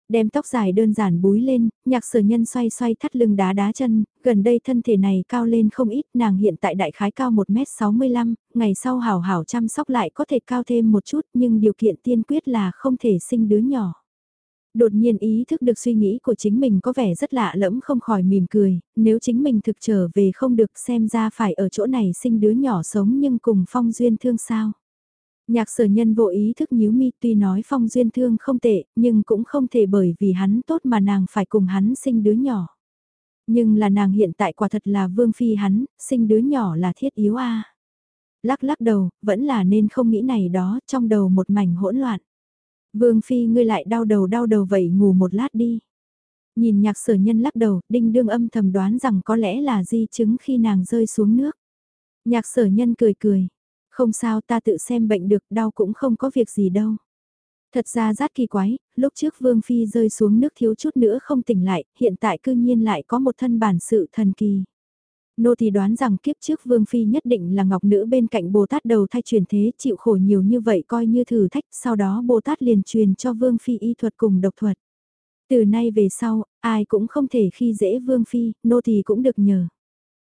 Đem tóc dài đơn giản búi lên, nhạc sở nhân xoay xoay thắt lưng đá đá chân, gần đây thân thể này cao lên không ít, nàng hiện tại đại khái cao 1m65, ngày sau hảo hảo chăm sóc lại có thể cao thêm một chút nhưng điều kiện tiên quyết là không thể sinh đứa nhỏ đột nhiên ý thức được suy nghĩ của chính mình có vẻ rất lạ lẫm không khỏi mỉm cười, nếu chính mình thực trở về không được xem ra phải ở chỗ này sinh đứa nhỏ sống nhưng cùng phong duyên thương sao. Nhạc sở nhân vô ý thức nhíu mi tuy nói phong duyên thương không tệ, nhưng cũng không thể bởi vì hắn tốt mà nàng phải cùng hắn sinh đứa nhỏ. Nhưng là nàng hiện tại quả thật là vương phi hắn, sinh đứa nhỏ là thiết yếu a lắc lắc đầu, vẫn là nên không nghĩ này đó, trong đầu một mảnh hỗn loạn. Vương Phi ngươi lại đau đầu đau đầu vậy ngủ một lát đi. Nhìn nhạc sở nhân lắc đầu, đinh đương âm thầm đoán rằng có lẽ là di chứng khi nàng rơi xuống nước. Nhạc sở nhân cười cười, không sao ta tự xem bệnh được đau cũng không có việc gì đâu. Thật ra rất kỳ quái, lúc trước Vương Phi rơi xuống nước thiếu chút nữa không tỉnh lại, hiện tại cư nhiên lại có một thân bản sự thần kỳ. Nô thì đoán rằng kiếp trước Vương Phi nhất định là ngọc nữ bên cạnh Bồ Tát đầu thay truyền thế chịu khổ nhiều như vậy coi như thử thách, sau đó Bồ Tát liền truyền cho Vương Phi y thuật cùng độc thuật. Từ nay về sau, ai cũng không thể khi dễ Vương Phi, nô thì cũng được nhờ.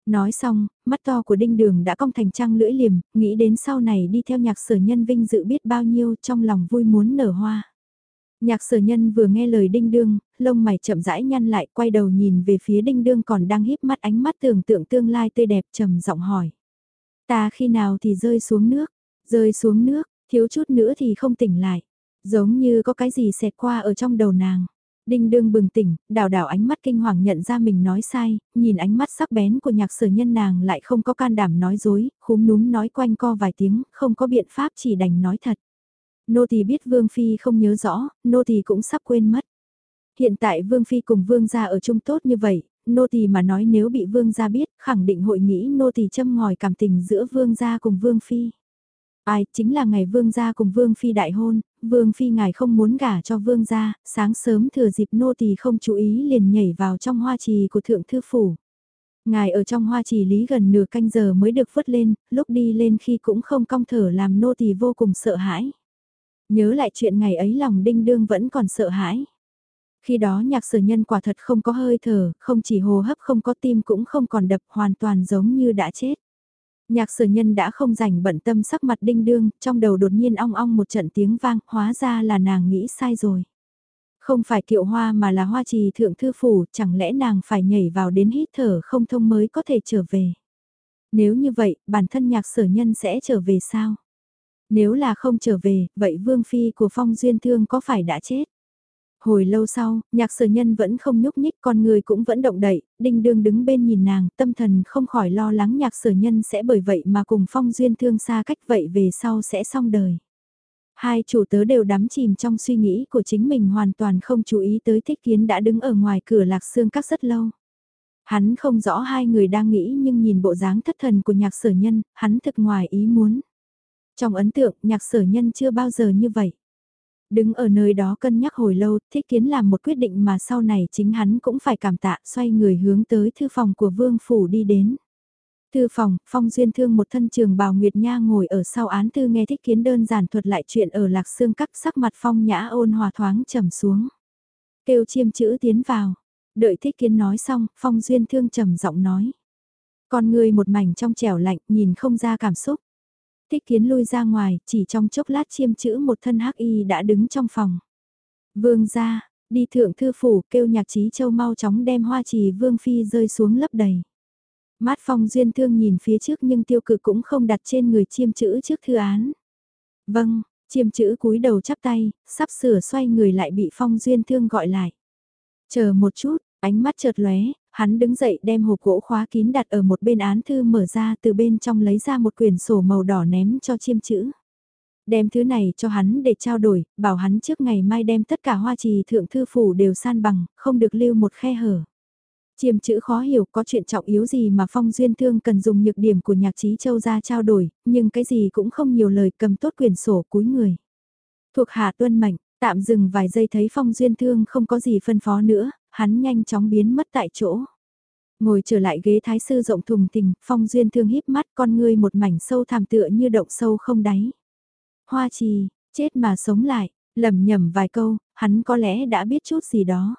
Nói xong, mắt to của đinh đường đã cong thành trăng lưỡi liềm, nghĩ đến sau này đi theo nhạc sở nhân vinh dự biết bao nhiêu trong lòng vui muốn nở hoa. Nhạc sở nhân vừa nghe lời đinh đương, lông mày chậm rãi nhăn lại quay đầu nhìn về phía đinh đương còn đang híp mắt ánh mắt tưởng tượng tương lai tươi đẹp trầm giọng hỏi. Ta khi nào thì rơi xuống nước, rơi xuống nước, thiếu chút nữa thì không tỉnh lại, giống như có cái gì xẹt qua ở trong đầu nàng. Đinh đương bừng tỉnh, đào đảo ánh mắt kinh hoàng nhận ra mình nói sai, nhìn ánh mắt sắc bén của nhạc sở nhân nàng lại không có can đảm nói dối, khúm núm nói quanh co vài tiếng, không có biện pháp chỉ đành nói thật. Nô tỳ biết Vương Phi không nhớ rõ, nô tỳ cũng sắp quên mất. Hiện tại Vương Phi cùng Vương gia ở chung tốt như vậy, nô tỳ mà nói nếu bị Vương gia biết, khẳng định hội nghĩ nô tỳ châm ngòi cảm tình giữa Vương gia cùng Vương Phi. Ai, chính là ngày Vương gia cùng Vương Phi đại hôn, Vương Phi ngài không muốn gả cho Vương gia, sáng sớm thừa dịp nô tỳ không chú ý liền nhảy vào trong hoa trì của Thượng Thư Phủ. Ngài ở trong hoa trì lý gần nửa canh giờ mới được vứt lên, lúc đi lên khi cũng không cong thở làm nô tỳ vô cùng sợ hãi. Nhớ lại chuyện ngày ấy lòng đinh đương vẫn còn sợ hãi. Khi đó nhạc sở nhân quả thật không có hơi thở, không chỉ hồ hấp không có tim cũng không còn đập hoàn toàn giống như đã chết. Nhạc sở nhân đã không rảnh bận tâm sắc mặt đinh đương, trong đầu đột nhiên ong ong một trận tiếng vang, hóa ra là nàng nghĩ sai rồi. Không phải kiệu hoa mà là hoa trì thượng thư phủ, chẳng lẽ nàng phải nhảy vào đến hít thở không thông mới có thể trở về. Nếu như vậy, bản thân nhạc sở nhân sẽ trở về sao? Nếu là không trở về, vậy vương phi của phong duyên thương có phải đã chết? Hồi lâu sau, nhạc sở nhân vẫn không nhúc nhích con người cũng vẫn động đậy, đinh đương đứng bên nhìn nàng, tâm thần không khỏi lo lắng nhạc sở nhân sẽ bởi vậy mà cùng phong duyên thương xa cách vậy về sau sẽ xong đời. Hai chủ tớ đều đắm chìm trong suy nghĩ của chính mình hoàn toàn không chú ý tới thích kiến đã đứng ở ngoài cửa lạc xương các rất lâu. Hắn không rõ hai người đang nghĩ nhưng nhìn bộ dáng thất thần của nhạc sở nhân, hắn thực ngoài ý muốn. Trong ấn tượng, nhạc sở nhân chưa bao giờ như vậy. Đứng ở nơi đó cân nhắc hồi lâu, thích kiến làm một quyết định mà sau này chính hắn cũng phải cảm tạ xoay người hướng tới thư phòng của vương phủ đi đến. Thư phòng, phong duyên thương một thân trường bào Nguyệt Nha ngồi ở sau án thư nghe thích kiến đơn giản thuật lại chuyện ở lạc xương cắt sắc mặt phong nhã ôn hòa thoáng trầm xuống. Kêu chiêm chữ tiến vào. Đợi thích kiến nói xong, phong duyên thương trầm giọng nói. Con người một mảnh trong trẻo lạnh nhìn không ra cảm xúc. Thích kiến lui ra ngoài, chỉ trong chốc lát chiêm chữ một thân hắc y đã đứng trong phòng. Vương ra, đi thượng thư phủ kêu nhạc trí châu mau chóng đem hoa trì vương phi rơi xuống lấp đầy. Mát phong duyên thương nhìn phía trước nhưng tiêu cực cũng không đặt trên người chiêm chữ trước thư án. Vâng, chiêm chữ cúi đầu chắp tay, sắp sửa xoay người lại bị phong duyên thương gọi lại. Chờ một chút, ánh mắt chợt lóe, hắn đứng dậy đem hộp gỗ khóa kín đặt ở một bên án thư mở ra từ bên trong lấy ra một quyển sổ màu đỏ ném cho chiêm chữ. Đem thứ này cho hắn để trao đổi, bảo hắn trước ngày mai đem tất cả hoa trì thượng thư phủ đều san bằng, không được lưu một khe hở. Chiêm chữ khó hiểu có chuyện trọng yếu gì mà Phong Duyên Thương cần dùng nhược điểm của nhạc trí châu ra trao đổi, nhưng cái gì cũng không nhiều lời cầm tốt quyển sổ cúi người. Thuộc hạ tuân mệnh, tạm dừng vài giây thấy Phong Duyên Thương không có gì phân phó nữa, hắn nhanh chóng biến mất tại chỗ. Ngồi trở lại ghế thái sư rộng thùng tình, phong duyên thương híp mắt con ngươi một mảnh sâu thẳm tựa như động sâu không đáy. Hoa trì, chết mà sống lại, lầm nhầm vài câu, hắn có lẽ đã biết chút gì đó.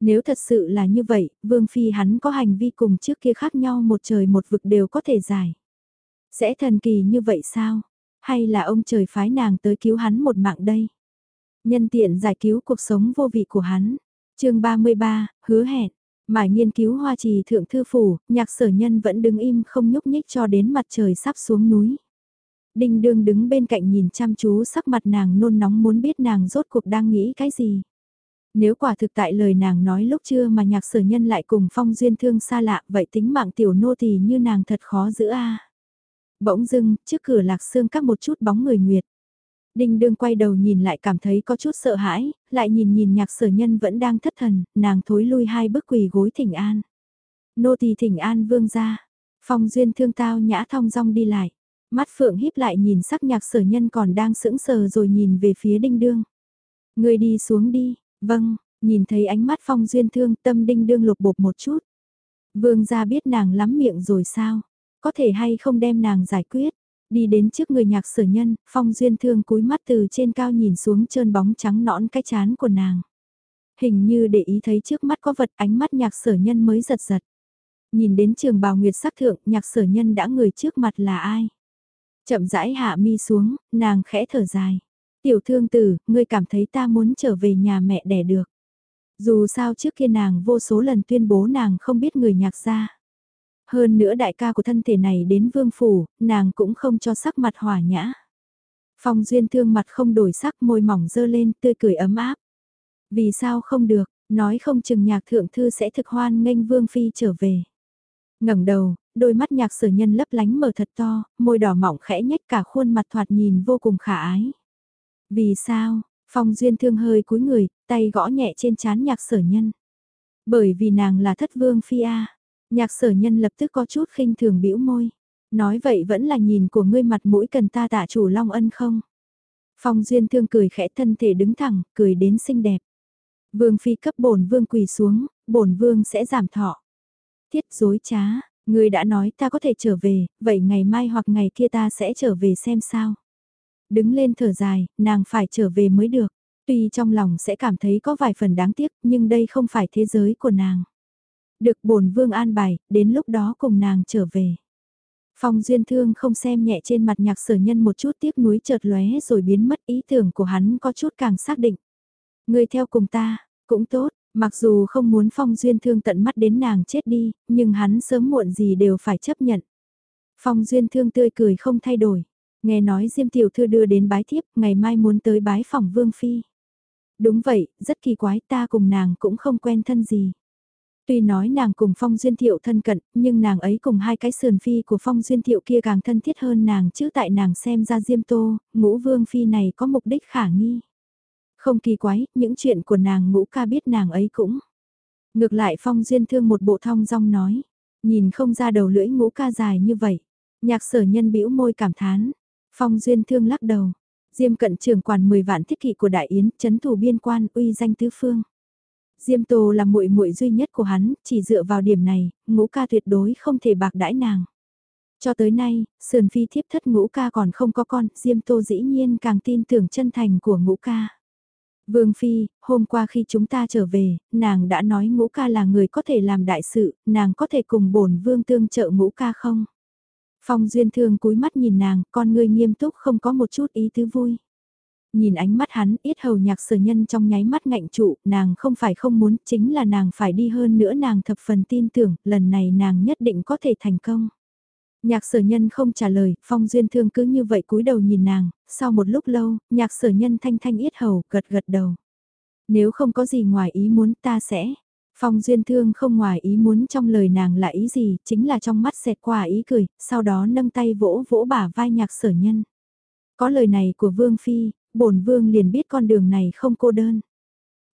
Nếu thật sự là như vậy, Vương Phi hắn có hành vi cùng trước kia khác nhau một trời một vực đều có thể giải. Sẽ thần kỳ như vậy sao? Hay là ông trời phái nàng tới cứu hắn một mạng đây? Nhân tiện giải cứu cuộc sống vô vị của hắn chương 33, hứa hẹn. Mải nghiên cứu hoa trì thượng thư phủ, nhạc sở nhân vẫn đứng im không nhúc nhích cho đến mặt trời sắp xuống núi. Đinh đương đứng bên cạnh nhìn chăm chú sắc mặt nàng nôn nóng muốn biết nàng rốt cuộc đang nghĩ cái gì. Nếu quả thực tại lời nàng nói lúc chưa mà nhạc sở nhân lại cùng phong duyên thương xa lạ vậy tính mạng tiểu nô thì như nàng thật khó giữ a Bỗng dưng, trước cửa lạc xương các một chút bóng người nguyệt. Đinh đương quay đầu nhìn lại cảm thấy có chút sợ hãi, lại nhìn nhìn nhạc sở nhân vẫn đang thất thần, nàng thối lui hai bước quỳ gối thỉnh an. Nô tỳ thỉnh an vương ra, phong duyên thương tao nhã thong dong đi lại. Mắt phượng híp lại nhìn sắc nhạc sở nhân còn đang sững sờ rồi nhìn về phía đinh đương. Người đi xuống đi, vâng, nhìn thấy ánh mắt phong duyên thương tâm đinh đương lục bột một chút. Vương gia biết nàng lắm miệng rồi sao, có thể hay không đem nàng giải quyết. Đi đến trước người nhạc sở nhân, phong duyên thương cúi mắt từ trên cao nhìn xuống trơn bóng trắng nõn cái chán của nàng. Hình như để ý thấy trước mắt có vật ánh mắt nhạc sở nhân mới giật giật. Nhìn đến trường bào nguyệt sắc thượng, nhạc sở nhân đã người trước mặt là ai? Chậm rãi hạ mi xuống, nàng khẽ thở dài. Tiểu thương tử, ngươi cảm thấy ta muốn trở về nhà mẹ đẻ được. Dù sao trước kia nàng vô số lần tuyên bố nàng không biết người nhạc gia. Hơn nữa đại ca của thân thể này đến vương phủ, nàng cũng không cho sắc mặt hòa nhã. Phong duyên thương mặt không đổi sắc môi mỏng dơ lên tươi cười ấm áp. Vì sao không được, nói không chừng nhạc thượng thư sẽ thực hoan nghênh vương phi trở về. ngẩng đầu, đôi mắt nhạc sở nhân lấp lánh mở thật to, môi đỏ mỏng khẽ nhếch cả khuôn mặt thoạt nhìn vô cùng khả ái. Vì sao, phong duyên thương hơi cúi người, tay gõ nhẹ trên chán nhạc sở nhân. Bởi vì nàng là thất vương phi a Nhạc sở nhân lập tức có chút khinh thường bĩu môi. Nói vậy vẫn là nhìn của ngươi mặt mũi cần ta tạ chủ long ân không? Phong duyên thương cười khẽ thân thể đứng thẳng, cười đến xinh đẹp. Vương phi cấp bổn vương quỳ xuống, bổn vương sẽ giảm thọ. tiết dối trá, ngươi đã nói ta có thể trở về, vậy ngày mai hoặc ngày kia ta sẽ trở về xem sao. Đứng lên thở dài, nàng phải trở về mới được. Tuy trong lòng sẽ cảm thấy có vài phần đáng tiếc, nhưng đây không phải thế giới của nàng. Được bổn vương an bài, đến lúc đó cùng nàng trở về. Phong duyên thương không xem nhẹ trên mặt nhạc sở nhân một chút tiếc nuối chợt lóe rồi biến mất ý tưởng của hắn có chút càng xác định. Người theo cùng ta, cũng tốt, mặc dù không muốn phong duyên thương tận mắt đến nàng chết đi, nhưng hắn sớm muộn gì đều phải chấp nhận. Phong duyên thương tươi cười không thay đổi. Nghe nói Diêm Tiểu Thư đưa đến bái thiếp, ngày mai muốn tới bái phòng Vương Phi. Đúng vậy, rất kỳ quái ta cùng nàng cũng không quen thân gì. Tuy nói nàng cùng Phong Duyên Thiệu thân cận, nhưng nàng ấy cùng hai cái sườn phi của Phong Duyên Thiệu kia càng thân thiết hơn nàng chứ tại nàng xem ra Diêm Tô, ngũ vương phi này có mục đích khả nghi. Không kỳ quái, những chuyện của nàng ngũ ca biết nàng ấy cũng. Ngược lại Phong Duyên thương một bộ thong rong nói, nhìn không ra đầu lưỡi ngũ ca dài như vậy. Nhạc sở nhân bĩu môi cảm thán, Phong Duyên thương lắc đầu. Diêm cận trưởng quản 10 vạn thiết kỵ của Đại Yến, chấn thủ biên quan, uy danh tứ phương. Diêm Tô là muội muội duy nhất của hắn, chỉ dựa vào điểm này, ngũ ca tuyệt đối không thể bạc đãi nàng. Cho tới nay, sườn phi thiếp thất ngũ ca còn không có con, Diêm Tô dĩ nhiên càng tin tưởng chân thành của ngũ ca. Vương Phi, hôm qua khi chúng ta trở về, nàng đã nói ngũ ca là người có thể làm đại sự, nàng có thể cùng bổn vương tương trợ ngũ ca không? Phong Duyên Thương cúi mắt nhìn nàng, con người nghiêm túc không có một chút ý tứ vui. Nhìn ánh mắt hắn, ít hầu nhạc sở nhân trong nháy mắt ngạnh trụ, nàng không phải không muốn, chính là nàng phải đi hơn nữa nàng thập phần tin tưởng, lần này nàng nhất định có thể thành công. Nhạc sở nhân không trả lời, phong duyên thương cứ như vậy cúi đầu nhìn nàng, sau một lúc lâu, nhạc sở nhân thanh thanh yết hầu, gật gật đầu. Nếu không có gì ngoài ý muốn ta sẽ, Phong duyên thương không ngoài ý muốn trong lời nàng là ý gì, chính là trong mắt xẹt qua ý cười, sau đó nâng tay vỗ vỗ bả vai nhạc sở nhân. Có lời này của Vương Phi, bổn Vương liền biết con đường này không cô đơn.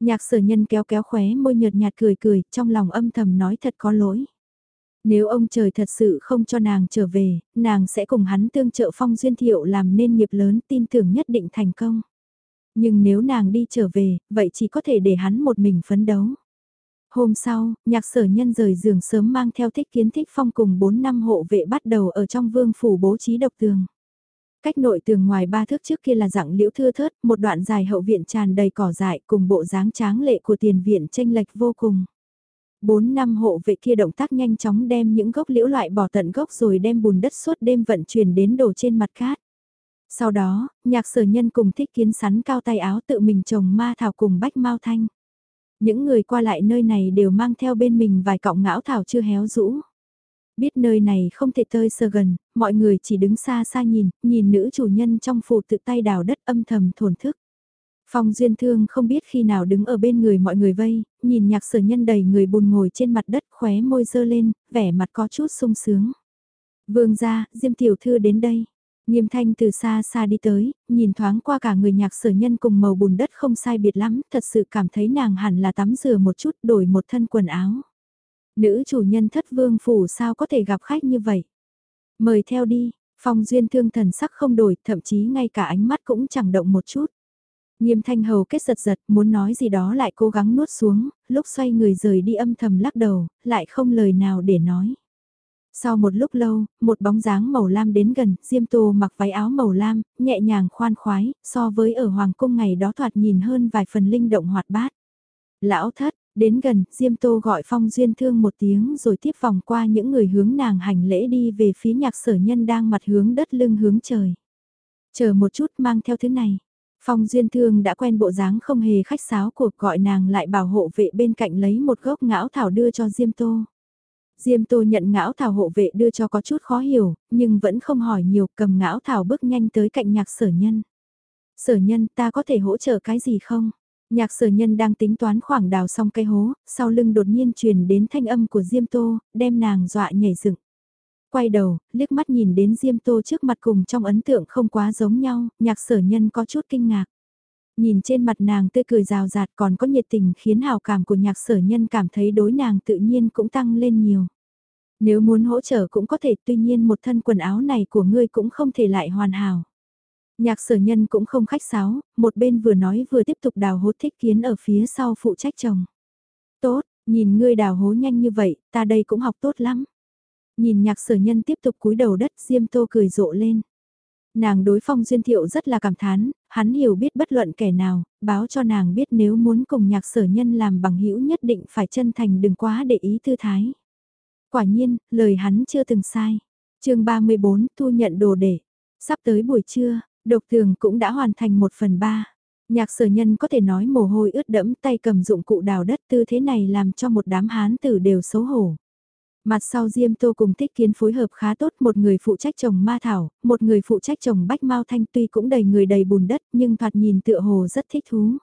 Nhạc sở nhân kéo kéo khóe môi nhợt nhạt cười cười, trong lòng âm thầm nói thật có lỗi. Nếu ông trời thật sự không cho nàng trở về, nàng sẽ cùng hắn tương trợ phong duyên thiệu làm nên nghiệp lớn tin tưởng nhất định thành công. Nhưng nếu nàng đi trở về, vậy chỉ có thể để hắn một mình phấn đấu. Hôm sau, nhạc sở nhân rời giường sớm mang theo thích kiến thích phong cùng 4 năm hộ vệ bắt đầu ở trong vương phủ bố trí độc tường. Cách nội tường ngoài ba thước trước kia là dạng liễu thưa thớt, một đoạn dài hậu viện tràn đầy cỏ dại cùng bộ dáng tráng lệ của tiền viện tranh lệch vô cùng. Bốn năm hộ vệ kia động tác nhanh chóng đem những gốc liễu loại bỏ tận gốc rồi đem bùn đất suốt đêm vận chuyển đến đổ trên mặt cát. Sau đó, nhạc sở nhân cùng thích kiến sắn cao tay áo tự mình trồng ma thảo cùng bách mau thanh. Những người qua lại nơi này đều mang theo bên mình vài cọng ngão thảo chưa héo rũ. Biết nơi này không thể tơi sơ gần, mọi người chỉ đứng xa xa nhìn, nhìn nữ chủ nhân trong phủ tự tay đào đất âm thầm thổn thức. Phong Duyên Thương không biết khi nào đứng ở bên người mọi người vây, nhìn nhạc sở nhân đầy người bùn ngồi trên mặt đất khóe môi dơ lên, vẻ mặt có chút sung sướng. Vương gia, Diêm tiểu thư đến đây. Nghiêm thanh từ xa xa đi tới, nhìn thoáng qua cả người nhạc sở nhân cùng màu bùn đất không sai biệt lắm, thật sự cảm thấy nàng hẳn là tắm rửa một chút đổi một thân quần áo. Nữ chủ nhân thất vương phủ sao có thể gặp khách như vậy? Mời theo đi, phong duyên thương thần sắc không đổi, thậm chí ngay cả ánh mắt cũng chẳng động một chút. Nghiêm thanh hầu kết giật giật, muốn nói gì đó lại cố gắng nuốt xuống, lúc xoay người rời đi âm thầm lắc đầu, lại không lời nào để nói. Sau một lúc lâu, một bóng dáng màu lam đến gần, Diêm Tô mặc váy áo màu lam, nhẹ nhàng khoan khoái, so với ở Hoàng Cung ngày đó thoạt nhìn hơn vài phần linh động hoạt bát. Lão thất, đến gần, Diêm Tô gọi Phong Duyên Thương một tiếng rồi tiếp vòng qua những người hướng nàng hành lễ đi về phía nhạc sở nhân đang mặt hướng đất lưng hướng trời. Chờ một chút mang theo thứ này. Phong Duyên Thương đã quen bộ dáng không hề khách sáo cuộc gọi nàng lại bảo hộ vệ bên cạnh lấy một gốc ngão thảo đưa cho Diêm Tô. Diêm Tô nhận ngão thảo hộ vệ đưa cho có chút khó hiểu, nhưng vẫn không hỏi nhiều cầm ngão thảo bước nhanh tới cạnh nhạc sở nhân. Sở nhân ta có thể hỗ trợ cái gì không? Nhạc sở nhân đang tính toán khoảng đào xong cây hố, sau lưng đột nhiên truyền đến thanh âm của Diêm Tô, đem nàng dọa nhảy dựng. Quay đầu, liếc mắt nhìn đến Diêm Tô trước mặt cùng trong ấn tượng không quá giống nhau, nhạc sở nhân có chút kinh ngạc. Nhìn trên mặt nàng tươi cười rào rạt còn có nhiệt tình khiến hào cảm của nhạc sở nhân cảm thấy đối nàng tự nhiên cũng tăng lên nhiều. Nếu muốn hỗ trợ cũng có thể tuy nhiên một thân quần áo này của ngươi cũng không thể lại hoàn hảo. Nhạc sở nhân cũng không khách sáo, một bên vừa nói vừa tiếp tục đào hố thích kiến ở phía sau phụ trách chồng. Tốt, nhìn ngươi đào hố nhanh như vậy, ta đây cũng học tốt lắm. Nhìn nhạc sở nhân tiếp tục cúi đầu đất Diêm Tô cười rộ lên. Nàng đối phong duyên thiệu rất là cảm thán, hắn hiểu biết bất luận kẻ nào, báo cho nàng biết nếu muốn cùng nhạc sở nhân làm bằng hữu nhất định phải chân thành đừng quá để ý tư thái. Quả nhiên, lời hắn chưa từng sai. chương 34 thu nhận đồ để. Sắp tới buổi trưa, độc thường cũng đã hoàn thành một phần ba. Nhạc sở nhân có thể nói mồ hôi ướt đẫm tay cầm dụng cụ đào đất tư thế này làm cho một đám hán tử đều xấu hổ. Mặt sau Diêm Tô cùng Thích Kiến phối hợp khá tốt, một người phụ trách trồng ma thảo, một người phụ trách trồng bách mau thanh tuy cũng đầy người đầy bùn đất nhưng thoạt nhìn tựa hồ rất thích thú.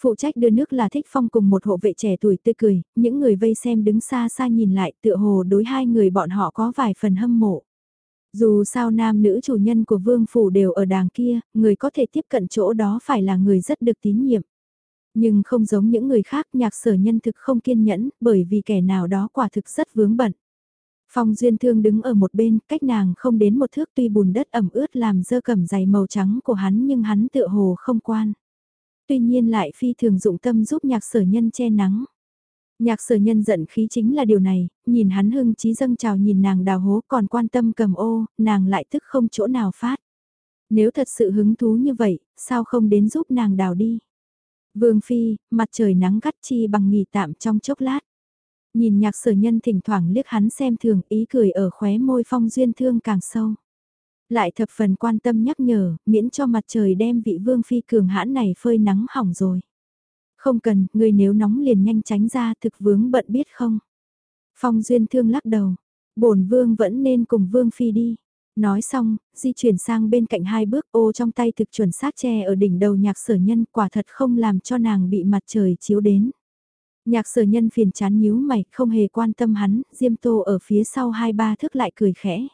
Phụ trách đưa nước là Thích Phong cùng một hộ vệ trẻ tuổi tươi cười, những người vây xem đứng xa xa nhìn lại tựa hồ đối hai người bọn họ có vài phần hâm mộ. Dù sao nam nữ chủ nhân của vương phủ đều ở đàng kia, người có thể tiếp cận chỗ đó phải là người rất được tín nhiệm. Nhưng không giống những người khác nhạc sở nhân thực không kiên nhẫn bởi vì kẻ nào đó quả thực rất vướng bận. Phong Duyên Thương đứng ở một bên, cách nàng không đến một thước tuy bùn đất ẩm ướt làm dơ cẩm dày màu trắng của hắn nhưng hắn tựa hồ không quan. Tuy nhiên lại phi thường dụng tâm giúp nhạc sở nhân che nắng. Nhạc sở nhân giận khí chính là điều này, nhìn hắn hưng trí dâng trào nhìn nàng đào hố còn quan tâm cầm ô, nàng lại tức không chỗ nào phát. Nếu thật sự hứng thú như vậy, sao không đến giúp nàng đào đi? Vương Phi, mặt trời nắng gắt chi bằng nghỉ tạm trong chốc lát. Nhìn nhạc sở nhân thỉnh thoảng liếc hắn xem thường ý cười ở khóe môi phong duyên thương càng sâu. Lại thập phần quan tâm nhắc nhở, miễn cho mặt trời đem vị Vương Phi cường hãn này phơi nắng hỏng rồi. Không cần, ngươi nếu nóng liền nhanh tránh ra thực vướng bận biết không. Phong duyên thương lắc đầu, bổn Vương vẫn nên cùng Vương Phi đi. Nói xong, di chuyển sang bên cạnh hai bước ô trong tay thực chuẩn sát che ở đỉnh đầu nhạc sở nhân quả thật không làm cho nàng bị mặt trời chiếu đến. Nhạc sở nhân phiền chán nhíu mày, không hề quan tâm hắn, Diêm Tô ở phía sau hai ba thước lại cười khẽ.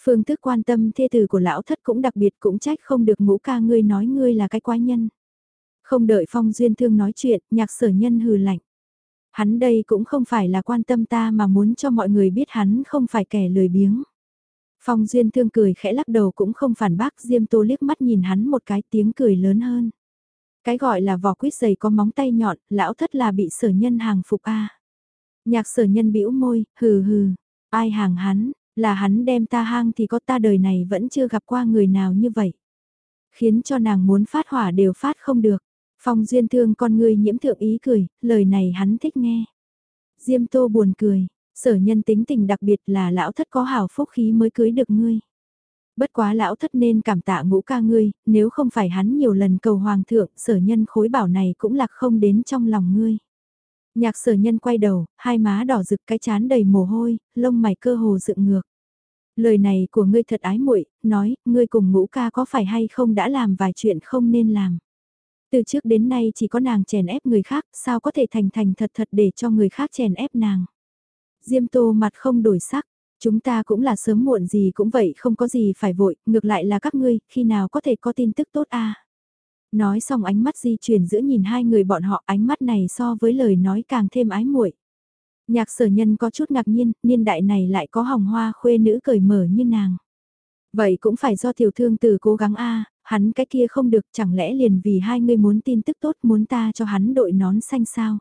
Phương thức quan tâm thê tử của lão thất cũng đặc biệt cũng trách không được ngũ ca ngươi nói ngươi là cái quái nhân. Không đợi Phong Duyên Thương nói chuyện, nhạc sở nhân hừ lạnh. Hắn đây cũng không phải là quan tâm ta mà muốn cho mọi người biết hắn không phải kẻ lười biếng. Phong Duyên Thương cười khẽ lắc đầu cũng không phản bác Diêm Tô liếc mắt nhìn hắn một cái tiếng cười lớn hơn. Cái gọi là vỏ quýt dày có móng tay nhọn, lão thất là bị sở nhân hàng phục a. Nhạc sở nhân bĩu môi, hừ hừ, ai hàng hắn, là hắn đem ta hang thì có ta đời này vẫn chưa gặp qua người nào như vậy. Khiến cho nàng muốn phát hỏa đều phát không được. Phong duyên thương con người nhiễm thượng ý cười, lời này hắn thích nghe. Diêm tô buồn cười, Sở nhân tính tình đặc biệt là lão thất có hào phúc khí mới cưới được ngươi. Bất quá lão thất nên cảm tạ ngũ ca ngươi, nếu không phải hắn nhiều lần cầu hoàng thượng, sở nhân khối bảo này cũng lạc không đến trong lòng ngươi. Nhạc sở nhân quay đầu, hai má đỏ rực cái chán đầy mồ hôi, lông mày cơ hồ dựng ngược. Lời này của ngươi thật ái muội, nói, ngươi cùng ngũ ca có phải hay không đã làm vài chuyện không nên làm. Từ trước đến nay chỉ có nàng chèn ép người khác, sao có thể thành thành thật thật để cho người khác chèn ép nàng. Diêm Tô mặt không đổi sắc, Chúng ta cũng là sớm muộn gì cũng vậy không có gì phải vội, ngược lại là các ngươi, khi nào có thể có tin tức tốt a Nói xong ánh mắt di chuyển giữa nhìn hai người bọn họ ánh mắt này so với lời nói càng thêm ái muội. Nhạc sở nhân có chút ngạc nhiên, niên đại này lại có hồng hoa khuê nữ cởi mở như nàng. Vậy cũng phải do tiểu thương từ cố gắng a hắn cái kia không được chẳng lẽ liền vì hai người muốn tin tức tốt muốn ta cho hắn đội nón xanh sao.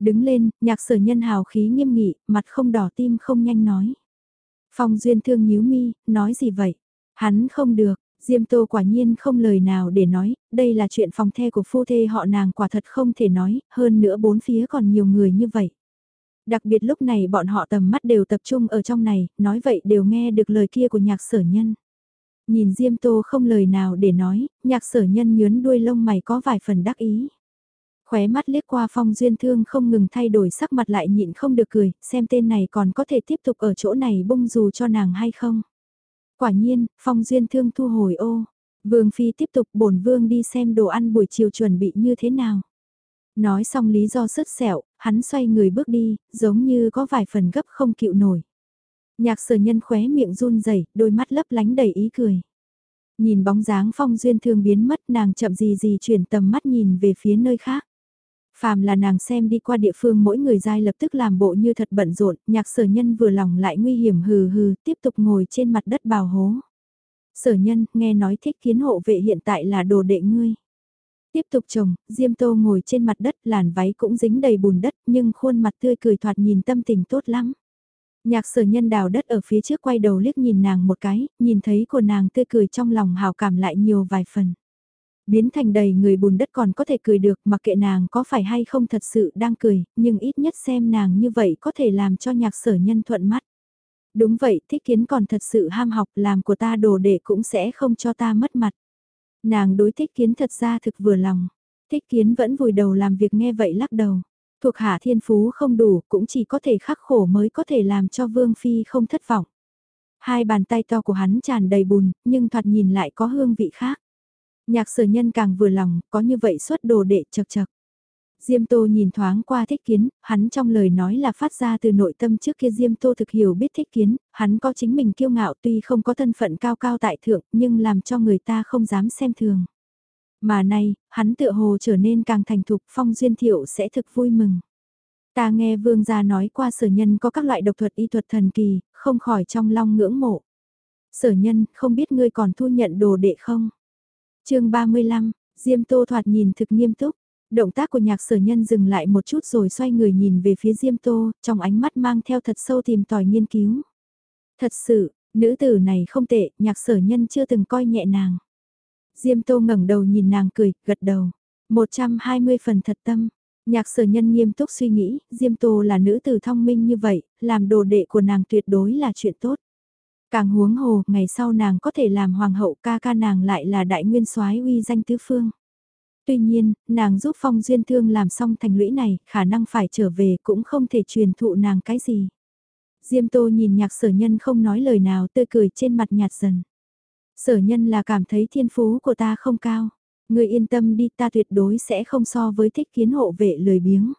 Đứng lên, nhạc sở nhân hào khí nghiêm nghị, mặt không đỏ tim không nhanh nói. Phong duyên thương nhíu mi, nói gì vậy? Hắn không được, Diêm Tô quả nhiên không lời nào để nói, đây là chuyện phòng the của phu thê họ nàng quả thật không thể nói, hơn nữa bốn phía còn nhiều người như vậy. Đặc biệt lúc này bọn họ tầm mắt đều tập trung ở trong này, nói vậy đều nghe được lời kia của nhạc sở nhân. Nhìn Diêm Tô không lời nào để nói, nhạc sở nhân nhướn đuôi lông mày có vài phần đắc ý. Khóe mắt liếc qua phong duyên thương không ngừng thay đổi sắc mặt lại nhịn không được cười, xem tên này còn có thể tiếp tục ở chỗ này bung dù cho nàng hay không. Quả nhiên, phong duyên thương thu hồi ô. Vương Phi tiếp tục bổn vương đi xem đồ ăn buổi chiều chuẩn bị như thế nào. Nói xong lý do sứt sẹo, hắn xoay người bước đi, giống như có vài phần gấp không chịu nổi. Nhạc sở nhân khóe miệng run rẩy đôi mắt lấp lánh đầy ý cười. Nhìn bóng dáng phong duyên thương biến mất nàng chậm gì gì chuyển tầm mắt nhìn về phía nơi khác. Phàm là nàng xem đi qua địa phương mỗi người dai lập tức làm bộ như thật bận rộn, nhạc sở nhân vừa lòng lại nguy hiểm hừ hừ, tiếp tục ngồi trên mặt đất bào hố. Sở nhân, nghe nói thích kiến hộ vệ hiện tại là đồ đệ ngươi. Tiếp tục chồng Diêm Tô ngồi trên mặt đất, làn váy cũng dính đầy bùn đất, nhưng khuôn mặt tươi cười thoạt nhìn tâm tình tốt lắm. Nhạc sở nhân đào đất ở phía trước quay đầu liếc nhìn nàng một cái, nhìn thấy của nàng tươi cười trong lòng hào cảm lại nhiều vài phần. Biến thành đầy người bùn đất còn có thể cười được mặc kệ nàng có phải hay không thật sự đang cười, nhưng ít nhất xem nàng như vậy có thể làm cho nhạc sở nhân thuận mắt. Đúng vậy, thích kiến còn thật sự ham học làm của ta đồ để cũng sẽ không cho ta mất mặt. Nàng đối thích kiến thật ra thực vừa lòng. Thích kiến vẫn vùi đầu làm việc nghe vậy lắc đầu. Thuộc hạ thiên phú không đủ cũng chỉ có thể khắc khổ mới có thể làm cho Vương Phi không thất vọng. Hai bàn tay to của hắn tràn đầy bùn, nhưng thoạt nhìn lại có hương vị khác. Nhạc sở nhân càng vừa lòng, có như vậy suốt đồ đệ chật chật. Diêm Tô nhìn thoáng qua thích kiến, hắn trong lời nói là phát ra từ nội tâm trước kia Diêm Tô thực hiểu biết thích kiến, hắn có chính mình kiêu ngạo tuy không có thân phận cao cao tại thượng nhưng làm cho người ta không dám xem thường. Mà nay, hắn tựa hồ trở nên càng thành thục phong duyên thiệu sẽ thực vui mừng. Ta nghe vương gia nói qua sở nhân có các loại độc thuật y thuật thần kỳ, không khỏi trong long ngưỡng mộ. Sở nhân, không biết ngươi còn thu nhận đồ đệ không? chương 35, Diêm Tô thoạt nhìn thực nghiêm túc. Động tác của nhạc sở nhân dừng lại một chút rồi xoay người nhìn về phía Diêm Tô, trong ánh mắt mang theo thật sâu tìm tòi nghiên cứu. Thật sự, nữ tử này không tệ, nhạc sở nhân chưa từng coi nhẹ nàng. Diêm Tô ngẩng đầu nhìn nàng cười, gật đầu. 120 phần thật tâm. Nhạc sở nhân nghiêm túc suy nghĩ, Diêm Tô là nữ tử thông minh như vậy, làm đồ đệ của nàng tuyệt đối là chuyện tốt. Càng huống hồ, ngày sau nàng có thể làm hoàng hậu ca ca nàng lại là đại nguyên soái uy danh tứ phương. Tuy nhiên, nàng giúp phong duyên thương làm xong thành lũy này, khả năng phải trở về cũng không thể truyền thụ nàng cái gì. Diêm tô nhìn nhạc sở nhân không nói lời nào tươi cười trên mặt nhạt dần. Sở nhân là cảm thấy thiên phú của ta không cao. Người yên tâm đi ta tuyệt đối sẽ không so với thích kiến hộ vệ lười biếng.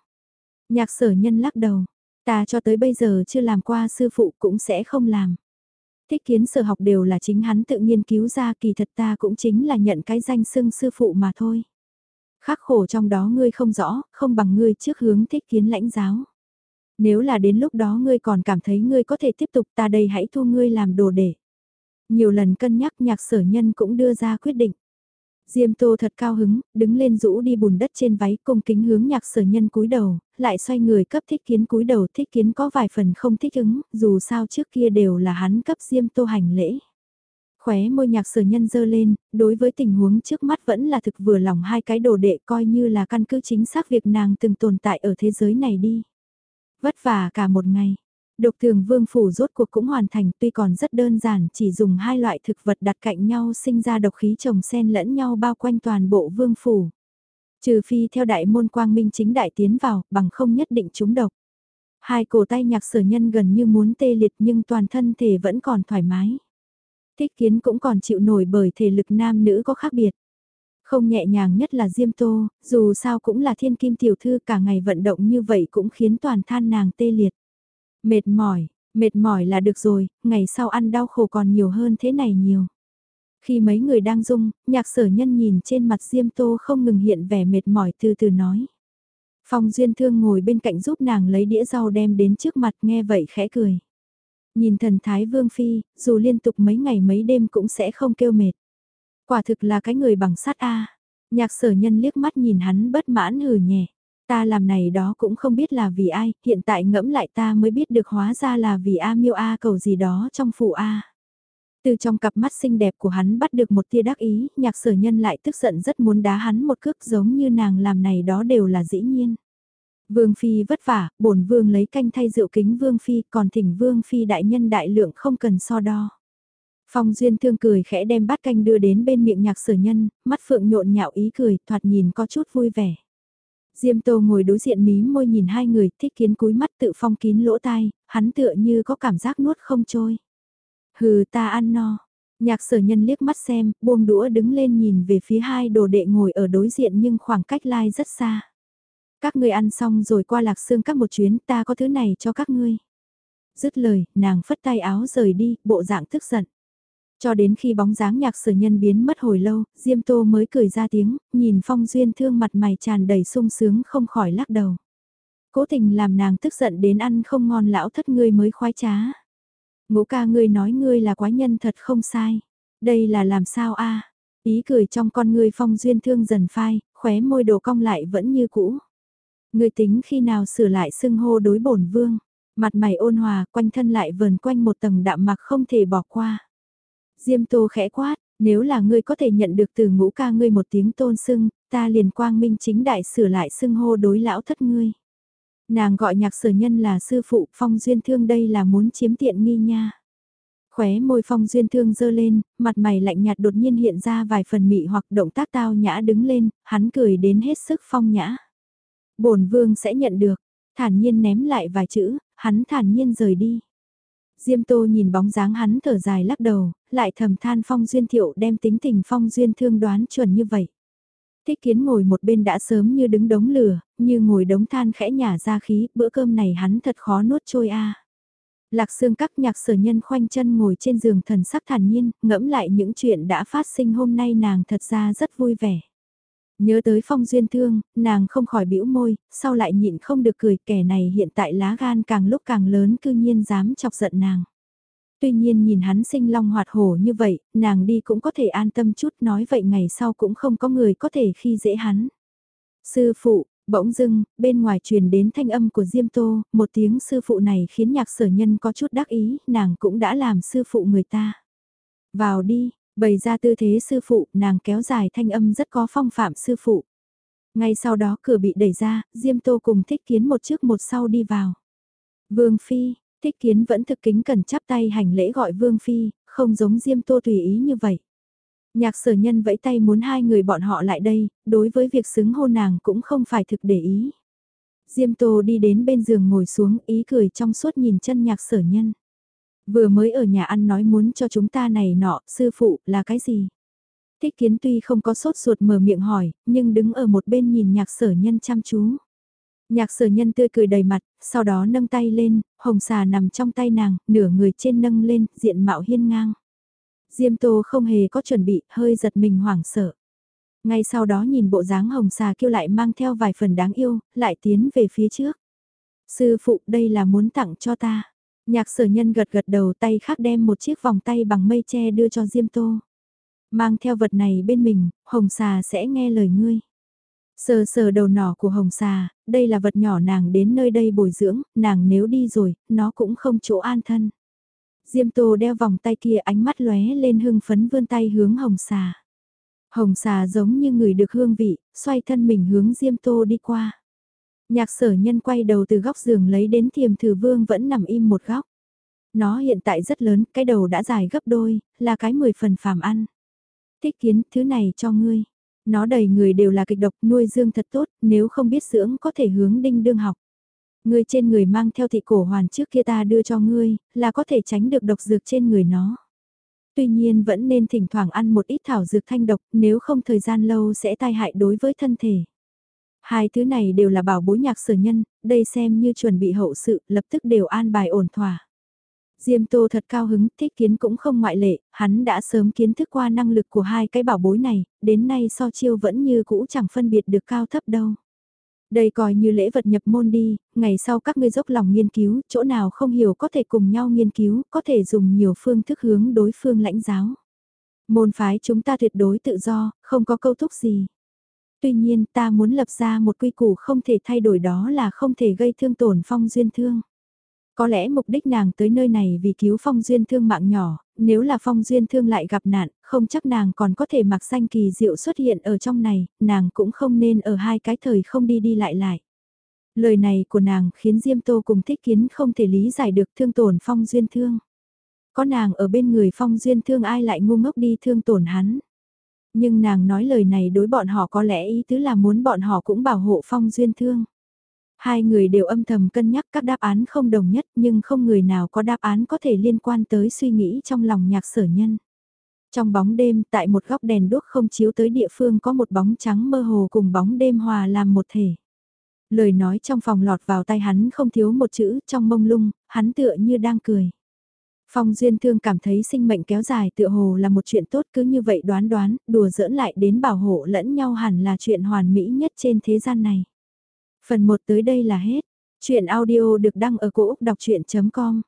Nhạc sở nhân lắc đầu. Ta cho tới bây giờ chưa làm qua sư phụ cũng sẽ không làm. Thích kiến sở học đều là chính hắn tự nghiên cứu ra kỳ thật ta cũng chính là nhận cái danh xưng sư phụ mà thôi. Khắc khổ trong đó ngươi không rõ, không bằng ngươi trước hướng thích kiến lãnh giáo. Nếu là đến lúc đó ngươi còn cảm thấy ngươi có thể tiếp tục ta đây hãy thu ngươi làm đồ để. Nhiều lần cân nhắc nhạc sở nhân cũng đưa ra quyết định. Diêm Tô thật cao hứng, đứng lên rũ đi bùn đất trên váy cung kính hướng nhạc sở nhân cúi đầu, lại xoay người cấp thích kiến cúi đầu thích kiến có vài phần không thích ứng, dù sao trước kia đều là hắn cấp Diêm Tô hành lễ. Khóe môi nhạc sở nhân dơ lên, đối với tình huống trước mắt vẫn là thực vừa lòng hai cái đồ đệ coi như là căn cứ chính xác việc nàng từng tồn tại ở thế giới này đi. Vất vả cả một ngày, Độc thường vương phủ rốt cuộc cũng hoàn thành tuy còn rất đơn giản chỉ dùng hai loại thực vật đặt cạnh nhau sinh ra độc khí trồng xen lẫn nhau bao quanh toàn bộ vương phủ. Trừ phi theo đại môn quang minh chính đại tiến vào bằng không nhất định chúng độc. Hai cổ tay nhạc sở nhân gần như muốn tê liệt nhưng toàn thân thể vẫn còn thoải mái. Thích kiến cũng còn chịu nổi bởi thể lực nam nữ có khác biệt. Không nhẹ nhàng nhất là Diêm Tô, dù sao cũng là thiên kim tiểu thư cả ngày vận động như vậy cũng khiến toàn than nàng tê liệt. Mệt mỏi, Mệt mỏi là được rồi, ngày sau ăn đau khổ còn nhiều hơn thế này nhiều. Khi mấy người đang dung, nhạc sở nhân nhìn trên mặt Diêm Tô không ngừng hiện vẻ mệt mỏi từ từ nói. Phong Duyên Thương ngồi bên cạnh giúp nàng lấy đĩa rau đem đến trước mặt nghe vậy khẽ cười. Nhìn thần thái Vương Phi, dù liên tục mấy ngày mấy đêm cũng sẽ không kêu mệt. Quả thực là cái người bằng sắt A. Nhạc sở nhân liếc mắt nhìn hắn bất mãn hừ nhẹ. Ta làm này đó cũng không biết là vì ai, hiện tại ngẫm lại ta mới biết được hóa ra là vì A miêu A cầu gì đó trong phủ A. Từ trong cặp mắt xinh đẹp của hắn bắt được một tia đắc ý, nhạc sở nhân lại tức giận rất muốn đá hắn một cước giống như nàng làm này đó đều là dĩ nhiên. Vương Phi vất vả, bổn Vương lấy canh thay rượu kính Vương Phi, còn thỉnh Vương Phi đại nhân đại lượng không cần so đo. Phong Duyên Thương cười khẽ đem bát canh đưa đến bên miệng nhạc sở nhân, mắt phượng nhộn nhạo ý cười, thoạt nhìn có chút vui vẻ. Diêm Tô ngồi đối diện mí môi nhìn hai người, thích kiến cúi mắt tự phong kín lỗ tai, hắn tựa như có cảm giác nuốt không trôi. Hừ ta ăn no. Nhạc sở nhân liếc mắt xem, buông đũa đứng lên nhìn về phía hai đồ đệ ngồi ở đối diện nhưng khoảng cách lai rất xa. Các ngươi ăn xong rồi qua lạc xương các một chuyến ta có thứ này cho các ngươi. Dứt lời, nàng phất tay áo rời đi, bộ dạng tức giận. Cho đến khi bóng dáng nhạc sở nhân biến mất hồi lâu, Diêm Tô mới cười ra tiếng, nhìn Phong Duyên thương mặt mày tràn đầy sung sướng không khỏi lắc đầu. Cố tình làm nàng tức giận đến ăn không ngon lão thất ngươi mới khoái trá. Ngũ ca ngươi nói ngươi là quái nhân thật không sai. Đây là làm sao a? Ý cười trong con ngươi Phong Duyên thương dần phai, khóe môi đồ cong lại vẫn như cũ. Ngươi tính khi nào sửa lại xưng hô đối bổn vương. Mặt mày ôn hòa, quanh thân lại vờn quanh một tầng đạm mặc không thể bỏ qua. Diêm Tô khẽ quát, nếu là ngươi có thể nhận được từ ngũ ca ngươi một tiếng tôn sưng, ta liền quang minh chính đại sửa lại sưng hô đối lão thất ngươi. Nàng gọi nhạc sở nhân là sư phụ phong duyên thương đây là muốn chiếm tiện nghi nha. Khóe môi phong duyên thương dơ lên, mặt mày lạnh nhạt đột nhiên hiện ra vài phần mị hoặc động tác tao nhã đứng lên, hắn cười đến hết sức phong nhã. bổn vương sẽ nhận được, thản nhiên ném lại vài chữ, hắn thản nhiên rời đi. Diêm Tô nhìn bóng dáng hắn thở dài lắc đầu, lại thầm than Phong Duyên Thiệu đem tính tình Phong Duyên thương đoán chuẩn như vậy. Thích kiến ngồi một bên đã sớm như đứng đống lửa, như ngồi đống than khẽ nhả ra khí, bữa cơm này hắn thật khó nuốt trôi a. Lạc xương các nhạc sở nhân khoanh chân ngồi trên giường thần sắc thản nhiên, ngẫm lại những chuyện đã phát sinh hôm nay nàng thật ra rất vui vẻ. Nhớ tới phong duyên thương, nàng không khỏi bĩu môi, sau lại nhịn không được cười kẻ này hiện tại lá gan càng lúc càng lớn cư nhiên dám chọc giận nàng. Tuy nhiên nhìn hắn sinh long hoạt hổ như vậy, nàng đi cũng có thể an tâm chút nói vậy ngày sau cũng không có người có thể khi dễ hắn. Sư phụ, bỗng dưng, bên ngoài truyền đến thanh âm của Diêm Tô, một tiếng sư phụ này khiến nhạc sở nhân có chút đắc ý, nàng cũng đã làm sư phụ người ta. Vào đi, Bày ra tư thế sư phụ, nàng kéo dài thanh âm rất có phong phạm sư phụ. Ngay sau đó cửa bị đẩy ra, Diêm Tô cùng Thích Kiến một trước một sau đi vào. Vương Phi, Thích Kiến vẫn thực kính cẩn chắp tay hành lễ gọi Vương Phi, không giống Diêm Tô tùy ý như vậy. Nhạc sở nhân vẫy tay muốn hai người bọn họ lại đây, đối với việc xứng hôn nàng cũng không phải thực để ý. Diêm Tô đi đến bên giường ngồi xuống ý cười trong suốt nhìn chân nhạc sở nhân. Vừa mới ở nhà ăn nói muốn cho chúng ta này nọ, sư phụ, là cái gì? Thích kiến tuy không có sốt ruột mở miệng hỏi, nhưng đứng ở một bên nhìn nhạc sở nhân chăm chú. Nhạc sở nhân tươi cười đầy mặt, sau đó nâng tay lên, hồng xà nằm trong tay nàng, nửa người trên nâng lên, diện mạo hiên ngang. Diêm tô không hề có chuẩn bị, hơi giật mình hoảng sợ. Ngay sau đó nhìn bộ dáng hồng xà kêu lại mang theo vài phần đáng yêu, lại tiến về phía trước. Sư phụ đây là muốn tặng cho ta. Nhạc sở nhân gật gật đầu tay khác đem một chiếc vòng tay bằng mây tre đưa cho Diêm Tô. Mang theo vật này bên mình, Hồng Xà sẽ nghe lời ngươi. Sờ sờ đầu nỏ của Hồng Xà, đây là vật nhỏ nàng đến nơi đây bồi dưỡng, nàng nếu đi rồi, nó cũng không chỗ an thân. Diêm Tô đeo vòng tay kia ánh mắt lóe lên hưng phấn vươn tay hướng Hồng Xà. Hồng Xà giống như người được hương vị, xoay thân mình hướng Diêm Tô đi qua. Nhạc sở nhân quay đầu từ góc giường lấy đến thiềm thử vương vẫn nằm im một góc. Nó hiện tại rất lớn, cái đầu đã dài gấp đôi, là cái mười phần phàm ăn. Thích kiến, thứ này cho ngươi. Nó đầy người đều là kịch độc nuôi dương thật tốt, nếu không biết dưỡng có thể hướng đinh đương học. Ngươi trên người mang theo thị cổ hoàn trước kia ta đưa cho ngươi, là có thể tránh được độc dược trên người nó. Tuy nhiên vẫn nên thỉnh thoảng ăn một ít thảo dược thanh độc, nếu không thời gian lâu sẽ tai hại đối với thân thể. Hai thứ này đều là bảo bối nhạc sở nhân, đây xem như chuẩn bị hậu sự, lập tức đều an bài ổn thỏa. Diêm Tô thật cao hứng, thích kiến cũng không ngoại lệ, hắn đã sớm kiến thức qua năng lực của hai cái bảo bối này, đến nay so chiêu vẫn như cũ chẳng phân biệt được cao thấp đâu. Đây coi như lễ vật nhập môn đi, ngày sau các ngươi dốc lòng nghiên cứu, chỗ nào không hiểu có thể cùng nhau nghiên cứu, có thể dùng nhiều phương thức hướng đối phương lãnh giáo. Môn phái chúng ta tuyệt đối tự do, không có câu thúc gì. Tuy nhiên ta muốn lập ra một quy củ không thể thay đổi đó là không thể gây thương tổn phong duyên thương. Có lẽ mục đích nàng tới nơi này vì cứu phong duyên thương mạng nhỏ, nếu là phong duyên thương lại gặp nạn, không chắc nàng còn có thể mặc danh kỳ diệu xuất hiện ở trong này, nàng cũng không nên ở hai cái thời không đi đi lại lại. Lời này của nàng khiến Diêm Tô cùng thích kiến không thể lý giải được thương tổn phong duyên thương. Có nàng ở bên người phong duyên thương ai lại ngu ngốc đi thương tổn hắn. Nhưng nàng nói lời này đối bọn họ có lẽ ý tứ là muốn bọn họ cũng bảo hộ phong duyên thương. Hai người đều âm thầm cân nhắc các đáp án không đồng nhất nhưng không người nào có đáp án có thể liên quan tới suy nghĩ trong lòng nhạc sở nhân. Trong bóng đêm tại một góc đèn đuốc không chiếu tới địa phương có một bóng trắng mơ hồ cùng bóng đêm hòa làm một thể. Lời nói trong phòng lọt vào tay hắn không thiếu một chữ trong mông lung, hắn tựa như đang cười. Phong Duyên Thương cảm thấy sinh mệnh kéo dài tựa hồ là một chuyện tốt cứ như vậy đoán đoán, đùa giỡn lại đến bảo hộ lẫn nhau hẳn là chuyện hoàn mỹ nhất trên thế gian này. Phần 1 tới đây là hết. Chuyện audio được đăng ở cổ Úc đọc chuyện.com